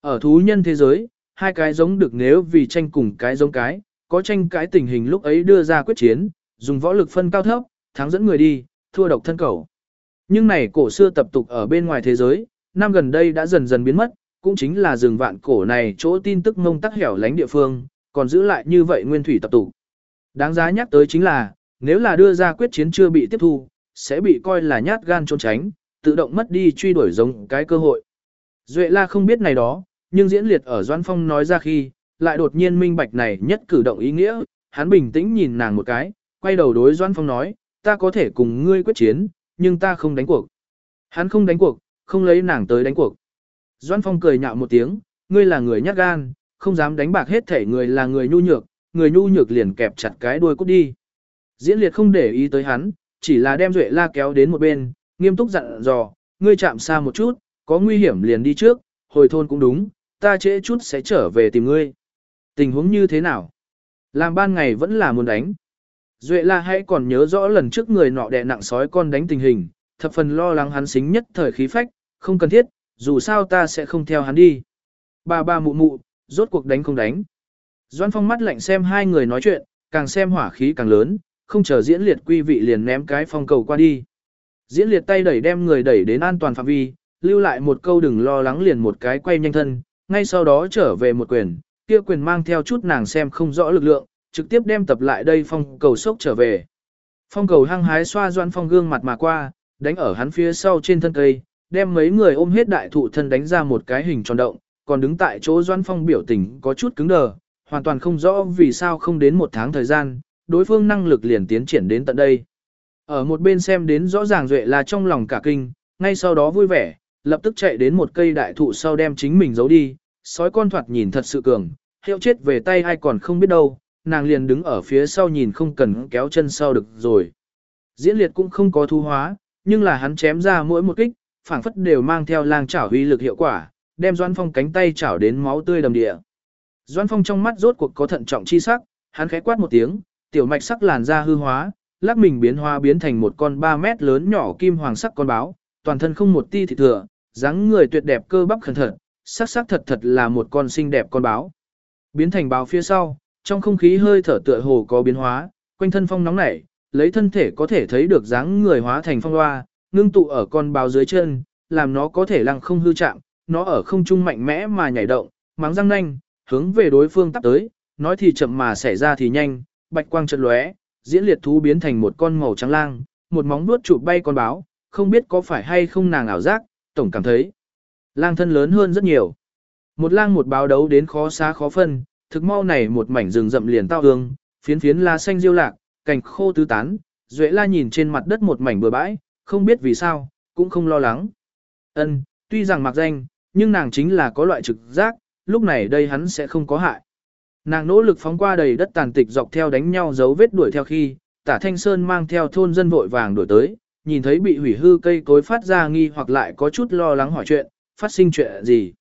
Ở thú nhân thế giới, hai cái giống được nếu vì tranh cùng cái giống cái, có tranh cái tình hình lúc ấy đưa ra quyết chiến, dùng võ lực phân cao thấp, thắng dẫn người đi, thua độc thân cầu. Nhưng này cổ xưa tập tục ở bên ngoài thế giới, năm gần đây đã dần dần biến mất, cũng chính là rừng vạn cổ này chỗ tin tức mông tắc hẻo lánh địa phương, còn giữ lại như vậy nguyên thủy tập tục. Đáng giá nhắc tới chính là, nếu là đưa ra quyết chiến chưa bị tiếp thu, sẽ bị coi là nhát gan trốn tránh, tự động mất đi truy đuổi giống cái cơ hội. Duệ la không biết này đó, nhưng diễn liệt ở Doan Phong nói ra khi, lại đột nhiên minh bạch này nhất cử động ý nghĩa, hắn bình tĩnh nhìn nàng một cái, quay đầu đối Doan Phong nói, ta có thể cùng ngươi quyết chiến, nhưng ta không đánh cuộc. Hắn không đánh cuộc, không lấy nàng tới đánh cuộc. Doan Phong cười nhạo một tiếng, ngươi là người nhát gan, không dám đánh bạc hết thể người là người nhu nhược, người nhu nhược liền kẹp chặt cái đuôi cút đi. Diễn liệt không để ý tới hắn, chỉ là đem Duệ la kéo đến một bên, nghiêm túc dặn dò, ngươi chạm xa một chút, có nguy hiểm liền đi trước, hồi thôn cũng đúng, ta trễ chút sẽ trở về tìm ngươi. Tình huống như thế nào? Làm ban ngày vẫn là muốn đánh. Duệ la hãy còn nhớ rõ lần trước người nọ đè nặng sói con đánh tình hình, thập phần lo lắng hắn xính nhất thời khí phách, không cần thiết, dù sao ta sẽ không theo hắn đi. Ba ba mụ mụ, rốt cuộc đánh không đánh. Doan phong mắt lạnh xem hai người nói chuyện, càng xem hỏa khí càng lớn, không chờ diễn liệt quy vị liền ném cái phong cầu qua đi. Diễn liệt tay đẩy đem người đẩy đến an toàn phạm vi, lưu lại một câu đừng lo lắng liền một cái quay nhanh thân, ngay sau đó trở về một quyền, kia quyền mang theo chút nàng xem không rõ lực lượng, trực tiếp đem tập lại đây phong cầu sốc trở về. Phong cầu hăng hái xoa doan phong gương mặt mà qua, đánh ở hắn phía sau trên thân cây, đem mấy người ôm hết đại thụ thân đánh ra một cái hình tròn động, còn đứng tại chỗ doan phong biểu tình có chút cứng đờ, hoàn toàn không rõ vì sao không đến một tháng thời gian, đối phương năng lực liền tiến triển đến tận đây. Ở một bên xem đến rõ ràng duệ là trong lòng cả kinh, ngay sau đó vui vẻ, lập tức chạy đến một cây đại thụ sau đem chính mình giấu đi, sói con thoạt nhìn thật sự cường, hiệu chết về tay ai còn không biết đâu, nàng liền đứng ở phía sau nhìn không cần kéo chân sau được rồi. Diễn liệt cũng không có thu hóa, nhưng là hắn chém ra mỗi một kích, phảng phất đều mang theo lang chảo huy lực hiệu quả, đem Doan Phong cánh tay chảo đến máu tươi đầm địa. Doan Phong trong mắt rốt cuộc có thận trọng chi sắc, hắn khẽ quát một tiếng, tiểu mạch sắc làn da hư hóa, lắc mình biến hóa biến thành một con 3 mét lớn nhỏ kim hoàng sắc con báo, toàn thân không một ti thịt thừa, dáng người tuyệt đẹp cơ bắp khẩn thận sắc sắc thật thật là một con xinh đẹp con báo. Biến thành báo phía sau, trong không khí hơi thở tựa hồ có biến hóa, quanh thân phong nóng nảy, lấy thân thể có thể thấy được dáng người hóa thành phong loa, ngưng tụ ở con báo dưới chân, làm nó có thể lăng không hư chạm, nó ở không trung mạnh mẽ mà nhảy động, mắng răng nanh, hướng về đối phương tắp tới, nói thì chậm mà xảy ra thì nhanh, bạch quang chợt lóe, diễn liệt thú biến thành một con màu trắng lang, một móng vuốt chụp bay con báo, không biết có phải hay không nàng ảo giác, tổng cảm thấy lang thân lớn hơn rất nhiều. Một lang một báo đấu đến khó xá khó phân, thực mau này một mảnh rừng rậm liền tao hương, phiến phiến lá xanh diêu lạc, cành khô tứ tán, Duệ La nhìn trên mặt đất một mảnh bừa bãi, không biết vì sao, cũng không lo lắng. Ân, tuy rằng mặc danh, nhưng nàng chính là có loại trực giác, lúc này đây hắn sẽ không có hại. Nàng nỗ lực phóng qua đầy đất tàn tịch dọc theo đánh nhau dấu vết đuổi theo khi, tả thanh sơn mang theo thôn dân vội vàng đuổi tới, nhìn thấy bị hủy hư cây cối phát ra nghi hoặc lại có chút lo lắng hỏi chuyện, phát sinh chuyện gì.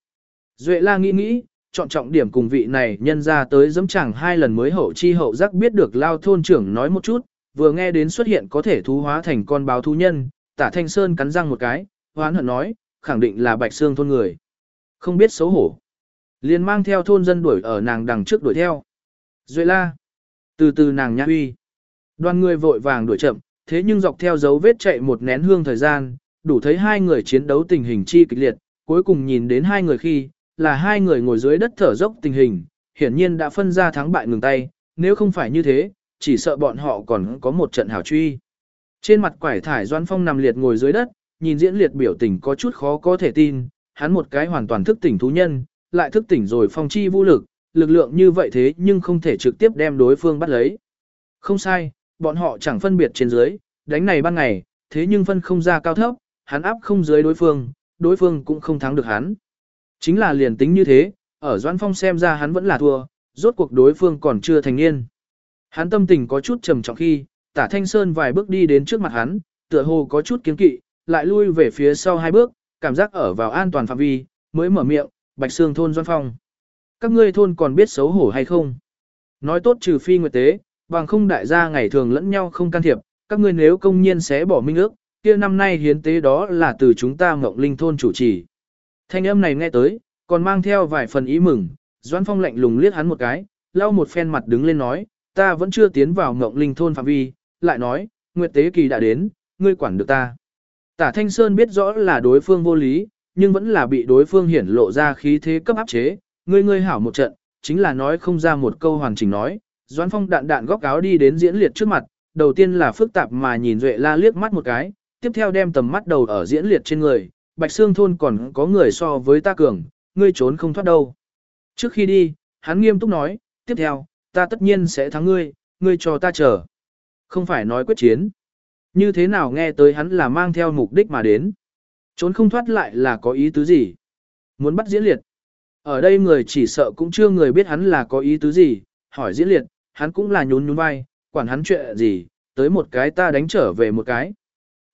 Duệ la nghĩ nghĩ, chọn trọng điểm cùng vị này nhân ra tới dẫm chẳng hai lần mới hậu chi hậu giác biết được lao thôn trưởng nói một chút, vừa nghe đến xuất hiện có thể thú hóa thành con báo thú nhân, tả thanh sơn cắn răng một cái, hoán hận nói, khẳng định là bạch xương thôn người. Không biết xấu hổ. Liền mang theo thôn dân đuổi ở nàng đằng trước đuổi theo. Duệ la. Từ từ nàng nhã huy. Đoàn người vội vàng đuổi chậm, thế nhưng dọc theo dấu vết chạy một nén hương thời gian, đủ thấy hai người chiến đấu tình hình chi kịch liệt, cuối cùng nhìn đến hai người khi, là hai người ngồi dưới đất thở dốc tình hình, hiển nhiên đã phân ra thắng bại ngừng tay, nếu không phải như thế, chỉ sợ bọn họ còn có một trận hảo truy. Trên mặt quải thải Doan Phong nằm liệt ngồi dưới đất, nhìn diễn liệt biểu tình có chút khó có thể tin, hắn một cái hoàn toàn thức tỉnh thú nhân, lại thức tỉnh rồi phong chi vũ lực, lực lượng như vậy thế nhưng không thể trực tiếp đem đối phương bắt lấy. Không sai, bọn họ chẳng phân biệt trên dưới, đánh này ban ngày, thế nhưng phân không ra cao thấp, hắn áp không dưới đối phương, đối phương cũng không thắng được hắn. Chính là liền tính như thế, ở Doan Phong xem ra hắn vẫn là thua, rốt cuộc đối phương còn chưa thành niên. Hắn tâm tình có chút trầm trọng khi, tả thanh sơn vài bước đi đến trước mặt hắn, tựa hồ có chút kiến kỵ, lại lui về phía sau hai bước, cảm giác ở vào an toàn phạm vi, mới mở miệng, bạch xương thôn Doan Phong. Các ngươi thôn còn biết xấu hổ hay không? Nói tốt trừ phi nguyệt tế, bằng không đại gia ngày thường lẫn nhau không can thiệp, các ngươi nếu công nhiên sẽ bỏ minh ước, kia năm nay hiến tế đó là từ chúng ta Ngộng Linh thôn chủ trì. Thanh âm này nghe tới, Còn mang theo vài phần ý mừng, Doãn Phong lạnh lùng liếc hắn một cái, lau một phen mặt đứng lên nói, ta vẫn chưa tiến vào ngộng linh thôn phạm vi, lại nói, Nguyệt Tế Kỳ đã đến, ngươi quản được ta. Tả Thanh Sơn biết rõ là đối phương vô lý, nhưng vẫn là bị đối phương hiển lộ ra khí thế cấp áp chế, ngươi ngươi hảo một trận, chính là nói không ra một câu hoàn chỉnh nói. Doãn Phong đạn đạn góc áo đi đến diễn liệt trước mặt, đầu tiên là phức tạp mà nhìn Duệ La liếc mắt một cái, tiếp theo đem tầm mắt đầu ở diễn liệt trên người, Bạch Sương thôn còn có người so với ta cường, ngươi trốn không thoát đâu. Trước khi đi, hắn nghiêm túc nói, tiếp theo, ta tất nhiên sẽ thắng ngươi, ngươi cho ta chờ. Không phải nói quyết chiến. Như thế nào nghe tới hắn là mang theo mục đích mà đến. Trốn không thoát lại là có ý tứ gì. Muốn bắt diễn liệt. Ở đây người chỉ sợ cũng chưa người biết hắn là có ý tứ gì, hỏi diễn liệt, hắn cũng là nhún nhún vai, quản hắn chuyện gì, tới một cái ta đánh trở về một cái.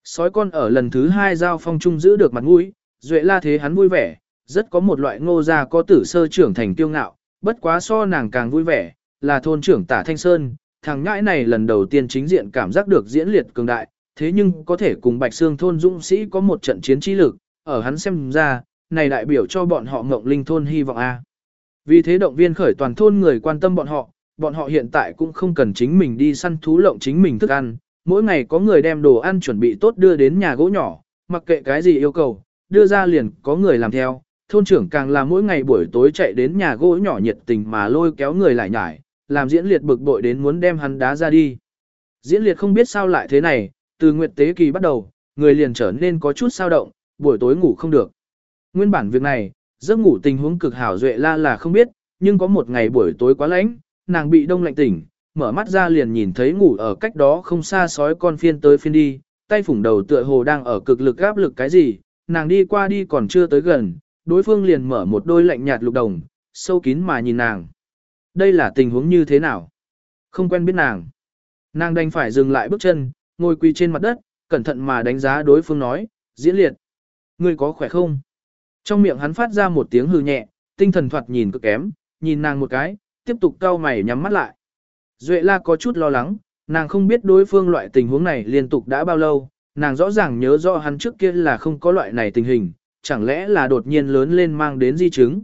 Sói con ở lần thứ hai giao phong trung giữ được mặt mũi, duệ la thế hắn vui vẻ, rất có một loại ngô gia có tử sơ trưởng thành tiêu ngạo, bất quá so nàng càng vui vẻ, là thôn trưởng tả Thanh Sơn, thằng ngãi này lần đầu tiên chính diện cảm giác được diễn liệt cường đại, thế nhưng có thể cùng Bạch Sương thôn dũng sĩ có một trận chiến trí lực, ở hắn xem ra, này đại biểu cho bọn họ ngộng linh thôn hy vọng A. Vì thế động viên khởi toàn thôn người quan tâm bọn họ, bọn họ hiện tại cũng không cần chính mình đi săn thú lộng chính mình thức ăn, mỗi ngày có người đem đồ ăn chuẩn bị tốt đưa đến nhà gỗ nhỏ, mặc kệ cái gì yêu cầu, đưa ra liền có người làm theo. Thôn trưởng càng là mỗi ngày buổi tối chạy đến nhà gỗ nhỏ nhiệt tình mà lôi kéo người lại nhải, làm diễn liệt bực bội đến muốn đem hắn đá ra đi. Diễn liệt không biết sao lại thế này, từ nguyệt tế kỳ bắt đầu, người liền trở nên có chút sao động, buổi tối ngủ không được. Nguyên bản việc này, giấc ngủ tình huống cực hảo duệ la là không biết, nhưng có một ngày buổi tối quá lạnh, nàng bị đông lạnh tỉnh, mở mắt ra liền nhìn thấy ngủ ở cách đó không xa sói con phiên tới phiên đi, tay phủng đầu tựa hồ đang ở cực lực áp lực cái gì, nàng đi qua đi còn chưa tới gần, đối phương liền mở một đôi lạnh nhạt lục đồng, sâu kín mà nhìn nàng. Đây là tình huống như thế nào? Không quen biết nàng. Nàng đành phải dừng lại bước chân, ngồi quỳ trên mặt đất, cẩn thận mà đánh giá đối phương nói, diễn liệt. Ngươi có khỏe không? Trong miệng hắn phát ra một tiếng hư nhẹ, tinh thần thoạt nhìn cực kém, nhìn nàng một cái, tiếp tục cau mày nhắm mắt lại. Duệ la có chút lo lắng, nàng không biết đối phương loại tình huống này liên tục đã bao lâu, nàng rõ ràng nhớ rõ hắn trước kia là không có loại này tình hình, chẳng lẽ là đột nhiên lớn lên mang đến di chứng.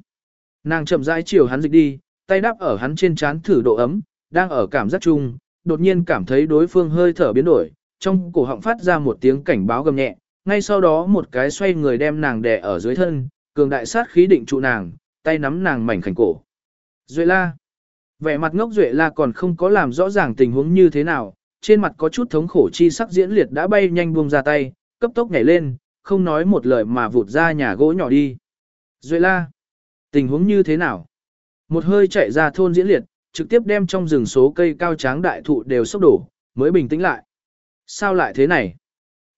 Nàng chậm rãi chiều hắn dịch đi, tay đắp ở hắn trên trán thử độ ấm, đang ở cảm giác chung, đột nhiên cảm thấy đối phương hơi thở biến đổi, trong cổ họng phát ra một tiếng cảnh báo gầm nhẹ, ngay sau đó một cái xoay người đem nàng đè ở dưới thân, cường đại sát khí định trụ nàng, tay nắm nàng mảnh khảnh cổ. Duệ la. Vẻ mặt ngốc Duệ la còn không có làm rõ ràng tình huống như thế nào, trên mặt có chút thống khổ chi sắc diễn liệt đã bay nhanh buông ra tay, cấp tốc nhảy lên, không nói một lời mà vụt ra nhà gỗ nhỏ đi. Duệ la. Tình huống như thế nào? Một hơi chạy ra thôn diễn liệt, trực tiếp đem trong rừng số cây cao tráng đại thụ đều sốc đổ, mới bình tĩnh lại. Sao lại thế này?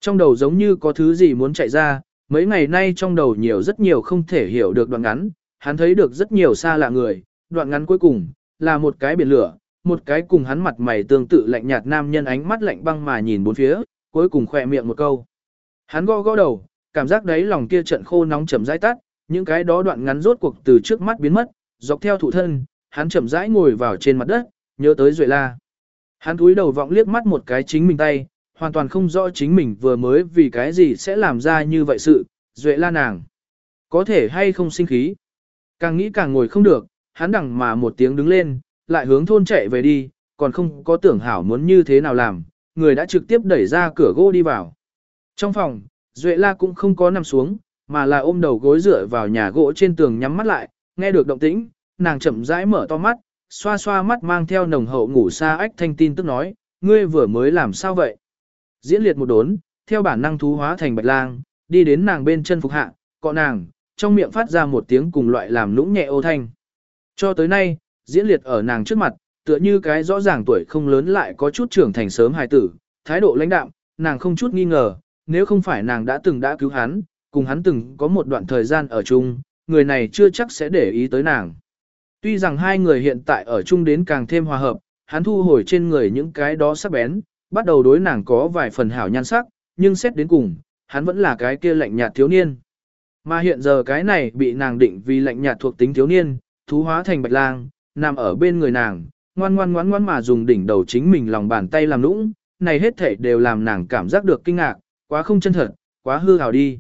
Trong đầu giống như có thứ gì muốn chạy ra, mấy ngày nay trong đầu nhiều rất nhiều không thể hiểu được đoạn ngắn, hắn thấy được rất nhiều xa lạ người, đoạn ngắn cuối cùng, là một cái biển lửa, một cái cùng hắn mặt mày tương tự lạnh nhạt nam nhân ánh mắt lạnh băng mà nhìn bốn phía, cuối cùng khỏe miệng một câu. Hắn gõ gõ đầu, cảm giác đấy lòng kia trận khô nóng chậm rãi tắt, những cái đó đoạn ngắn rốt cuộc từ trước mắt biến mất, dọc theo thụ thân, hắn chậm rãi ngồi vào trên mặt đất, nhớ tới Duệ La. Hắn cúi đầu vọng liếc mắt một cái chính mình tay, hoàn toàn không rõ chính mình vừa mới vì cái gì sẽ làm ra như vậy sự, Duệ La nàng. Có thể hay không sinh khí. Càng nghĩ càng ngồi không được, hắn đằng mà một tiếng đứng lên, lại hướng thôn chạy về đi, còn không có tưởng hảo muốn như thế nào làm, người đã trực tiếp đẩy ra cửa gỗ đi vào. Trong phòng, Duệ La cũng không có nằm xuống, mà là ôm đầu gối dựa vào nhà gỗ trên tường nhắm mắt lại, nghe được động tĩnh, nàng chậm rãi mở to mắt, xoa xoa mắt mang theo nồng hậu ngủ xa ách thanh tin tức nói, ngươi vừa mới làm sao vậy? Diễn liệt một đốn, theo bản năng thú hóa thành bạch lang, đi đến nàng bên chân phục hạ, cọ nàng, trong miệng phát ra một tiếng cùng loại làm nũng nhẹ ô thanh. Cho tới nay, diễn liệt ở nàng trước mặt, tựa như cái rõ ràng tuổi không lớn lại có chút trưởng thành sớm hài tử, thái độ lãnh đạm, nàng không chút nghi ngờ, nếu không phải nàng đã từng đã cứu hắn, cùng hắn từng có một đoạn thời gian ở chung, người này chưa chắc sẽ để ý tới nàng. Tuy rằng hai người hiện tại ở chung đến càng thêm hòa hợp, hắn thu hồi trên người những cái đó sắc bén, bắt đầu đối nàng có vài phần hảo nhan sắc, nhưng xét đến cùng, hắn vẫn là cái kia lạnh nhạt thiếu niên. Mà hiện giờ cái này bị nàng định vì lạnh nhạt thuộc tính thiếu niên, thú hóa thành bạch lang, nằm ở bên người nàng, ngoan ngoan ngoan ngoan mà dùng đỉnh đầu chính mình lòng bàn tay làm nũng, này hết thể đều làm nàng cảm giác được kinh ngạc, quá không chân thật, quá hư hào đi.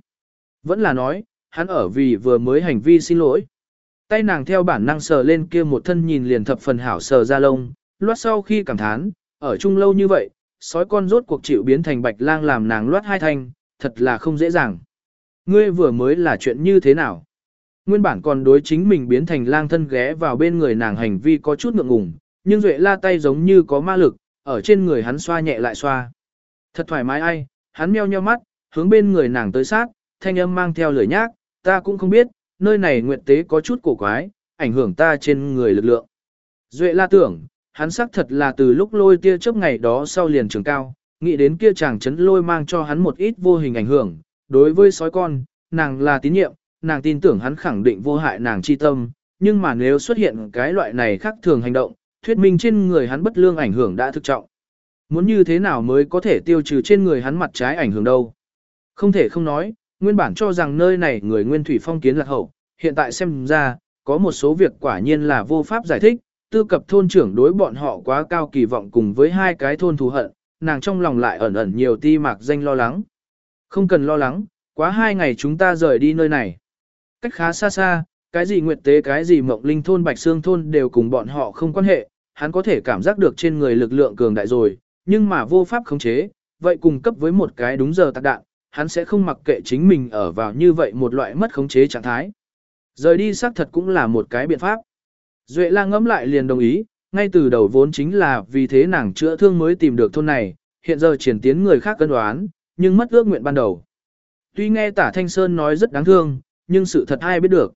Vẫn là nói, hắn ở vì vừa mới hành vi xin lỗi, Tay nàng theo bản năng sờ lên kia một thân nhìn liền thập phần hảo sờ ra lông, loát sau khi cảm thán, ở chung lâu như vậy, sói con rốt cuộc chịu biến thành bạch lang làm nàng loát hai thanh, thật là không dễ dàng. Ngươi vừa mới là chuyện như thế nào? Nguyên bản còn đối chính mình biến thành lang thân ghé vào bên người nàng hành vi có chút ngượng ngùng, nhưng Duệ la tay giống như có ma lực, ở trên người hắn xoa nhẹ lại xoa. Thật thoải mái ai, hắn meo nheo mắt, hướng bên người nàng tới sát, thanh âm mang theo lời nhác, ta cũng không biết, nơi này nguyện tế có chút cổ quái, ảnh hưởng ta trên người lực lượng. Duệ la tưởng, hắn xác thật là từ lúc lôi tia chớp ngày đó sau liền trường cao, nghĩ đến kia chàng chấn lôi mang cho hắn một ít vô hình ảnh hưởng, đối với sói con, nàng là tín nhiệm, nàng tin tưởng hắn khẳng định vô hại nàng chi tâm, nhưng mà nếu xuất hiện cái loại này khác thường hành động, thuyết minh trên người hắn bất lương ảnh hưởng đã thực trọng. Muốn như thế nào mới có thể tiêu trừ trên người hắn mặt trái ảnh hưởng đâu? Không thể không nói, nguyên bản cho rằng nơi này người nguyên thủy phong kiến lạc hậu, hiện tại xem ra, có một số việc quả nhiên là vô pháp giải thích, tư cập thôn trưởng đối bọn họ quá cao kỳ vọng cùng với hai cái thôn thù hận, nàng trong lòng lại ẩn ẩn nhiều ti mạc danh lo lắng. Không cần lo lắng, quá hai ngày chúng ta rời đi nơi này. Cách khá xa xa, cái gì nguyệt tế cái gì mộng linh thôn bạch xương thôn đều cùng bọn họ không quan hệ, hắn có thể cảm giác được trên người lực lượng cường đại rồi, nhưng mà vô pháp khống chế, vậy cùng cấp với một cái đúng giờ tạc đạn, hắn sẽ không mặc kệ chính mình ở vào như vậy một loại mất khống chế trạng thái. Rời đi xác thật cũng là một cái biện pháp. Duệ lang ngẫm lại liền đồng ý, ngay từ đầu vốn chính là vì thế nàng chữa thương mới tìm được thôn này, hiện giờ triển tiến người khác cân đoán, nhưng mất ước nguyện ban đầu. Tuy nghe tả Thanh Sơn nói rất đáng thương, nhưng sự thật ai biết được.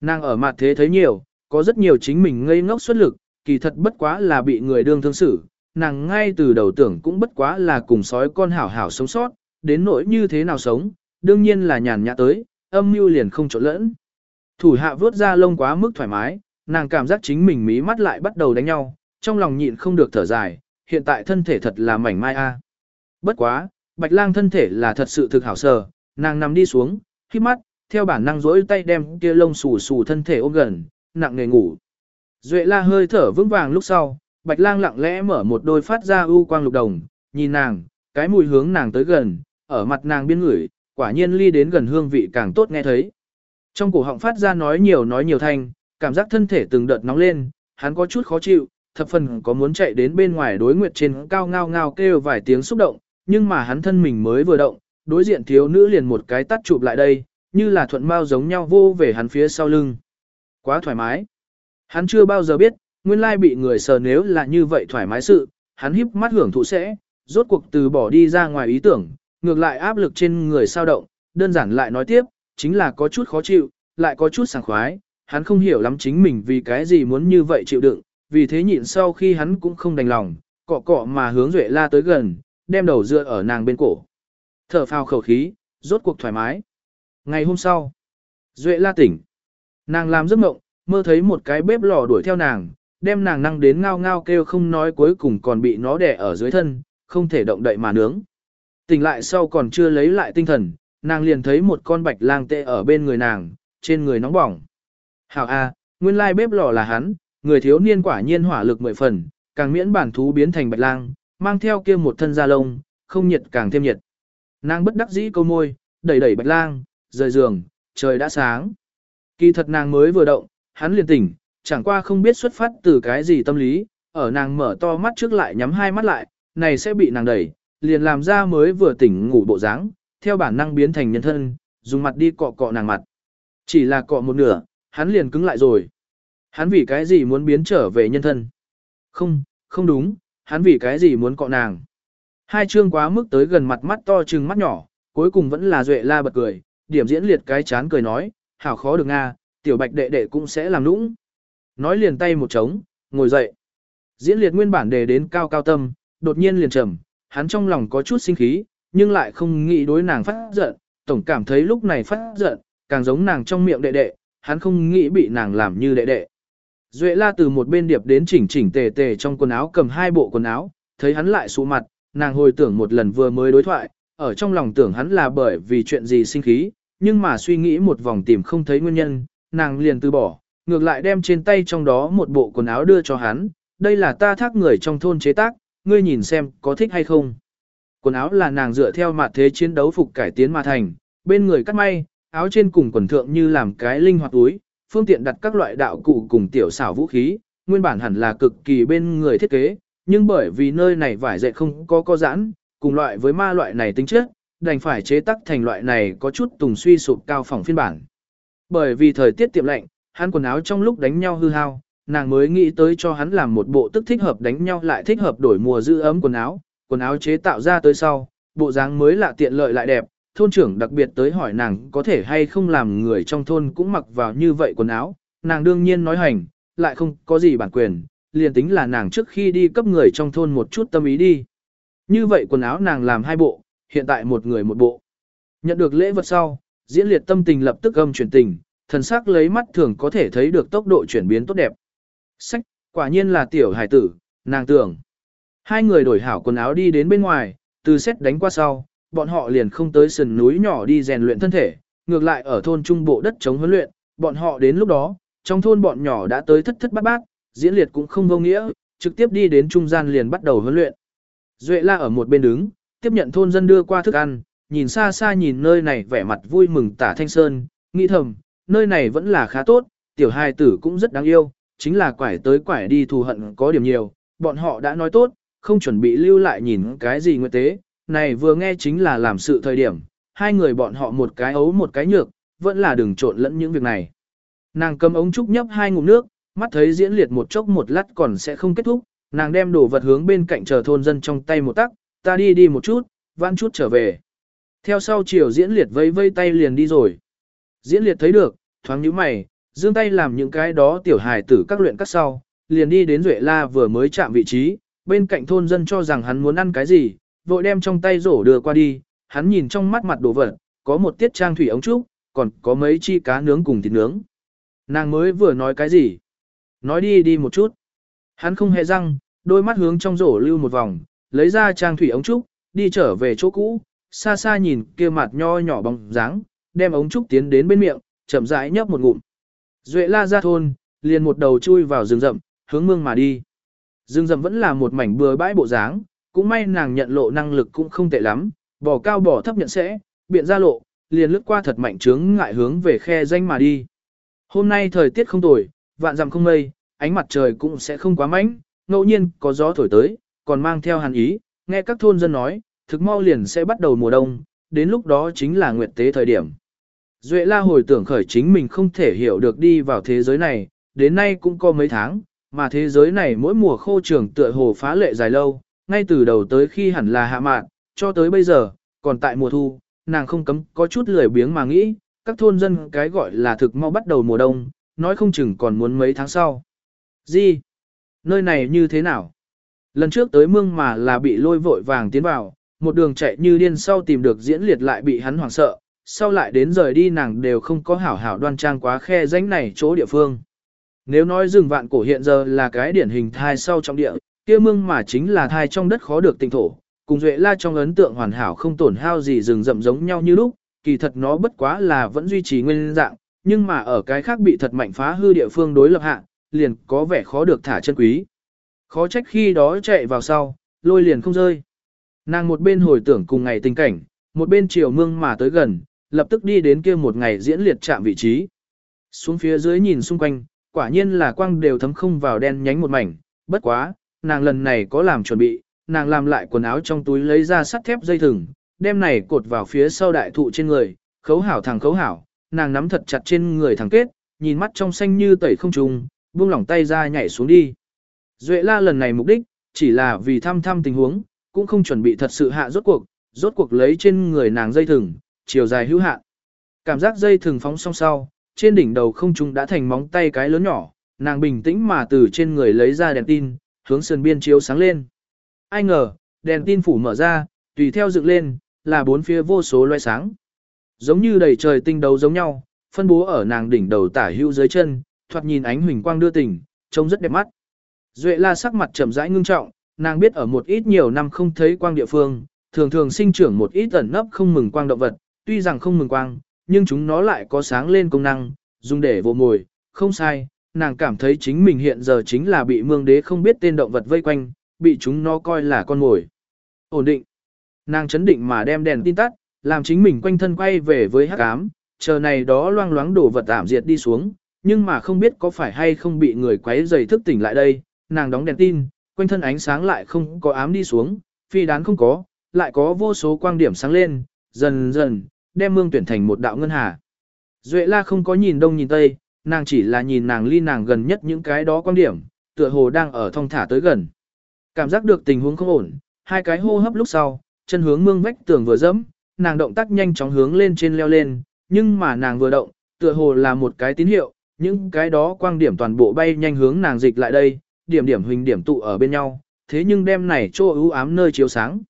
Nàng ở mặt thế thấy nhiều, có rất nhiều chính mình ngây ngốc xuất lực, kỳ thật bất quá là bị người đương thương xử, nàng ngay từ đầu tưởng cũng bất quá là cùng sói con hảo hảo sống sót, đến nỗi như thế nào sống, đương nhiên là nhàn nhã tới, âm mưu liền không trộn lẫn. Thủ hạ vớt ra lông quá mức thoải mái, nàng cảm giác chính mình mí mắt lại bắt đầu đánh nhau, trong lòng nhịn không được thở dài, hiện tại thân thể thật là mảnh mai a. Bất quá, bạch lang thân thể là thật sự thực hảo sờ, nàng nằm đi xuống, khi mắt, theo bản năng rỗi tay đem kia lông xù xù thân thể ôm gần, nặng nề ngủ. Duệ la hơi thở vững vàng lúc sau, bạch lang lặng lẽ mở một đôi phát ra ưu quang lục đồng, nhìn nàng, cái mùi hướng nàng tới gần, ở mặt nàng biên ngửi, quả nhiên ly đến gần hương vị càng tốt nghe thấy. Trong cổ họng phát ra nói nhiều nói nhiều thanh, cảm giác thân thể từng đợt nóng lên, hắn có chút khó chịu, thập phần có muốn chạy đến bên ngoài đối nguyệt trên cao ngao ngao kêu vài tiếng xúc động, nhưng mà hắn thân mình mới vừa động, đối diện thiếu nữ liền một cái tắt chụp lại đây, như là thuận mao giống nhau vô về hắn phía sau lưng. Quá thoải mái. Hắn chưa bao giờ biết, nguyên lai bị người sờ nếu là như vậy thoải mái sự, hắn híp mắt hưởng thụ sẽ, rốt cuộc từ bỏ đi ra ngoài ý tưởng, ngược lại áp lực trên người sao động, đơn giản lại nói tiếp, chính là có chút khó chịu, lại có chút sảng khoái, hắn không hiểu lắm chính mình vì cái gì muốn như vậy chịu đựng, vì thế nhịn sau khi hắn cũng không đành lòng, cọ cọ mà hướng Duệ La tới gần, đem đầu dựa ở nàng bên cổ. Thở phào khẩu khí, rốt cuộc thoải mái. Ngày hôm sau, Duệ La tỉnh. Nàng làm giấc mộng, mơ thấy một cái bếp lò đuổi theo nàng, đem nàng năng đến ngao ngao kêu không nói cuối cùng còn bị nó đè ở dưới thân, không thể động đậy mà nướng. Tỉnh lại sau còn chưa lấy lại tinh thần, nàng liền thấy một con bạch lang tệ ở bên người nàng, trên người nóng bỏng. Hảo A, nguyên lai bếp lò là hắn, người thiếu niên quả nhiên hỏa lực mười phần, càng miễn bản thú biến thành bạch lang, mang theo kia một thân da lông, không nhiệt càng thêm nhiệt. Nàng bất đắc dĩ câu môi, đẩy đẩy bạch lang, rời giường, trời đã sáng. Kỳ thật nàng mới vừa động, hắn liền tỉnh, chẳng qua không biết xuất phát từ cái gì tâm lý, ở nàng mở to mắt trước lại nhắm hai mắt lại, này sẽ bị nàng đẩy, liền làm ra mới vừa tỉnh ngủ bộ dáng, theo bản năng biến thành nhân thân, dùng mặt đi cọ cọ nàng mặt. Chỉ là cọ một nửa, hắn liền cứng lại rồi. Hắn vì cái gì muốn biến trở về nhân thân? Không, không đúng, hắn vì cái gì muốn cọ nàng? Hai chương quá mức tới gần mặt mắt to trừng mắt nhỏ, cuối cùng vẫn là Duệ la bật cười, điểm diễn liệt cái chán cười nói, hảo khó được nga, tiểu bạch đệ đệ cũng sẽ làm nũng. Nói liền tay một trống, ngồi dậy. Diễn liệt nguyên bản đề đến cao cao tâm, đột nhiên liền trầm, hắn trong lòng có chút sinh khí, nhưng lại không nghĩ đối nàng phát giận, tổng cảm thấy lúc này phát giận, càng giống nàng trong miệng đệ đệ, hắn không nghĩ bị nàng làm như đệ đệ. Duệ la từ một bên điệp đến chỉnh chỉnh tề tề trong quần áo cầm hai bộ quần áo, thấy hắn lại sụ mặt, nàng hồi tưởng một lần vừa mới đối thoại, ở trong lòng tưởng hắn là bởi vì chuyện gì sinh khí, nhưng mà suy nghĩ một vòng tìm không thấy nguyên nhân, nàng liền từ bỏ, ngược lại đem trên tay trong đó một bộ quần áo đưa cho hắn, đây là ta thác người trong thôn chế tác, ngươi nhìn xem có thích hay không. Quần áo là nàng dựa theo mặt thế chiến đấu phục cải tiến mà thành, bên người cắt may, áo trên cùng quần thượng như làm cái linh hoạt túi, phương tiện đặt các loại đạo cụ cùng tiểu xảo vũ khí, nguyên bản hẳn là cực kỳ bên người thiết kế, nhưng bởi vì nơi này vải dệt không có co giãn, cùng loại với ma loại này tính chất, đành phải chế tác thành loại này có chút tùng suy sụp cao phòng phiên bản. Bởi vì thời tiết tiệm lạnh, hắn quần áo trong lúc đánh nhau hư hao, nàng mới nghĩ tới cho hắn làm một bộ tức thích hợp đánh nhau lại thích hợp đổi mùa giữ ấm quần áo, quần áo chế tạo ra tới sau, bộ dáng mới lạ tiện lợi lại đẹp, thôn trưởng đặc biệt tới hỏi nàng có thể hay không làm người trong thôn cũng mặc vào như vậy quần áo, nàng đương nhiên nói hành, lại không có gì bản quyền, liền tính là nàng trước khi đi cấp người trong thôn một chút tâm ý đi. Như vậy quần áo nàng làm hai bộ, hiện tại một người một bộ. Nhận được lễ vật sau, diễn liệt tâm tình lập tức âm chuyển tình, thần sắc lấy mắt thường có thể thấy được tốc độ chuyển biến tốt đẹp. Sách, quả nhiên là tiểu hải tử, nàng tưởng. Hai người đổi hảo quần áo đi đến bên ngoài, từ xét đánh qua sau, bọn họ liền không tới sườn núi nhỏ đi rèn luyện thân thể, ngược lại ở thôn trung bộ đất chống huấn luyện, bọn họ đến lúc đó, trong thôn bọn nhỏ đã tới thất thất bát bát, diễn liệt cũng không vô nghĩa, trực tiếp đi đến trung gian liền bắt đầu huấn luyện. Duệ la ở một bên đứng, tiếp nhận thôn dân đưa qua thức ăn, nhìn xa xa nhìn nơi này vẻ mặt vui mừng tả thanh sơn, nghĩ thầm, nơi này vẫn là khá tốt, tiểu hài tử cũng rất đáng yêu, chính là quải tới quải đi thù hận có điểm nhiều, bọn họ đã nói tốt, không chuẩn bị lưu lại nhìn cái gì nguyện tế, này vừa nghe chính là làm sự thời điểm, hai người bọn họ một cái ấu một cái nhược, vẫn là đừng trộn lẫn những việc này. Nàng cầm ống trúc nhấp hai ngụm nước, mắt thấy diễn liệt một chốc một lát còn sẽ không kết thúc, nàng đem đồ vật hướng bên cạnh chờ thôn dân trong tay một tắc, ta đi đi một chút, vãn chút trở về. Theo sau chiều diễn liệt vây vây tay liền đi rồi. Diễn liệt thấy được, thoáng nhíu mày, dương tay làm những cái đó tiểu hài tử các luyện các sau, liền đi đến Duệ La vừa mới chạm vị trí, bên cạnh thôn dân cho rằng hắn muốn ăn cái gì, vội đem trong tay rổ đưa qua đi, hắn nhìn trong mắt mặt đồ vật, có một tiết trang thủy ống trúc, còn có mấy chi cá nướng cùng thịt nướng. Nàng mới vừa nói cái gì? Nói đi đi một chút. Hắn không hề răng, đôi mắt hướng trong rổ lưu một vòng, lấy ra trang thủy ống trúc, đi trở về chỗ cũ, xa xa nhìn kia mặt nho nhỏ bóng dáng, đem ống trúc tiến đến bên miệng, chậm rãi nhấp một ngụm. Duệ la ra thôn, liền một đầu chui vào rừng rậm, hướng mương mà đi. Rừng rậm vẫn là một mảnh bừa bãi bộ dáng, cũng may nàng nhận lộ năng lực cũng không tệ lắm, bỏ cao bỏ thấp nhận sẽ, biện ra lộ, liền lướt qua thật mạnh trướng ngại hướng về khe danh mà đi. Hôm nay thời tiết không tồi, vạn dặm không mây, ánh mặt trời cũng sẽ không quá mạnh, ngẫu nhiên có gió thổi tới, còn mang theo hàn ý, nghe các thôn dân nói, thực mau liền sẽ bắt đầu mùa đông, đến lúc đó chính là nguyệt tế thời điểm. Duệ la hồi tưởng khởi chính mình không thể hiểu được đi vào thế giới này, đến nay cũng có mấy tháng, mà thế giới này mỗi mùa khô trường tựa hồ phá lệ dài lâu, ngay từ đầu tới khi hẳn là hạ mạn, cho tới bây giờ, còn tại mùa thu, nàng không cấm có chút lười biếng mà nghĩ, các thôn dân cái gọi là thực mau bắt đầu mùa đông, nói không chừng còn muốn mấy tháng sau. Gì? Nơi này như thế nào? Lần trước tới mương mà là bị lôi vội vàng tiến vào, một đường chạy như điên sau tìm được diễn liệt lại bị hắn hoảng sợ, sau lại đến rời đi nàng đều không có hảo hảo đoan trang quá khe danh này chỗ địa phương. Nếu nói rừng vạn cổ hiện giờ là cái điển hình thai sau trong địa, kia mương mà chính là thai trong đất khó được tinh thổ, cùng duệ la trong ấn tượng hoàn hảo không tổn hao gì rừng rậm giống nhau như lúc, kỳ thật nó bất quá là vẫn duy trì nguyên dạng, nhưng mà ở cái khác bị thật mạnh phá hư địa phương đối lập hạ, liền có vẻ khó được thả chân quý. Khó trách khi đó chạy vào sau, lôi liền không rơi. Nàng một bên hồi tưởng cùng ngày tình cảnh, một bên chiều mương mà tới gần, lập tức đi đến kia một ngày diễn liệt chạm vị trí. Xuống phía dưới nhìn xung quanh, quả nhiên là quang đều thấm không vào đen nhánh một mảnh, bất quá, nàng lần này có làm chuẩn bị, nàng làm lại quần áo trong túi lấy ra sắt thép dây thừng, đem này cột vào phía sau đại thụ trên người, khấu hảo thằng khấu hảo, nàng nắm thật chặt trên người thằng kết, nhìn mắt trong xanh như tẩy không trùng, buông lỏng tay ra nhảy xuống đi. Duệ la lần này mục đích, chỉ là vì thăm thăm tình huống, cũng không chuẩn bị thật sự hạ rốt cuộc, rốt cuộc lấy trên người nàng dây thừng, chiều dài hữu hạn. Cảm giác dây thừng phóng song sau, trên đỉnh đầu không trung đã thành móng tay cái lớn nhỏ, nàng bình tĩnh mà từ trên người lấy ra đèn tin, hướng sườn biên chiếu sáng lên. Ai ngờ, đèn tin phủ mở ra, tùy theo dựng lên, là bốn phía vô số loe sáng. Giống như đầy trời tinh đấu giống nhau, phân bố ở nàng đỉnh đầu tả hữu dưới chân, thoạt nhìn ánh huỳnh quang đưa tình, trông rất đẹp mắt. Duệ la sắc mặt trầm rãi ngưng trọng, nàng biết ở một ít nhiều năm không thấy quang địa phương, thường thường sinh trưởng một ít ẩn nấp không mừng quang động vật, tuy rằng không mừng quang, nhưng chúng nó lại có sáng lên công năng, dùng để vô mồi, không sai, nàng cảm thấy chính mình hiện giờ chính là bị mương đế không biết tên động vật vây quanh, bị chúng nó coi là con mồi. Ổn định. Nàng chấn định mà đem đèn tin tắt, làm chính mình quanh thân quay về với hắc ám, chờ này đó loang loáng đổ vật ảm diệt đi xuống, nhưng mà không biết có phải hay không bị người quấy giày thức tỉnh lại đây, nàng đóng đèn tin, quanh thân ánh sáng lại không có ám đi xuống, phi đán không có, lại có vô số quang điểm sáng lên, dần dần, đem mương tuyển thành một đạo ngân hà. Duệ la không có nhìn đông nhìn tây, nàng chỉ là nhìn nàng ly nàng gần nhất những cái đó quang điểm, tựa hồ đang ở thong thả tới gần. Cảm giác được tình huống không ổn, hai cái hô hấp lúc sau, chân hướng mương vách tường vừa dẫm, nàng động tác nhanh chóng hướng lên trên leo lên, nhưng mà nàng vừa động, tựa hồ là một cái tín hiệu, những cái đó quang điểm toàn bộ bay nhanh hướng nàng dịch lại đây, điểm điểm hình điểm tụ ở bên nhau, thế nhưng đêm này chỗ ưu ám nơi chiếu sáng.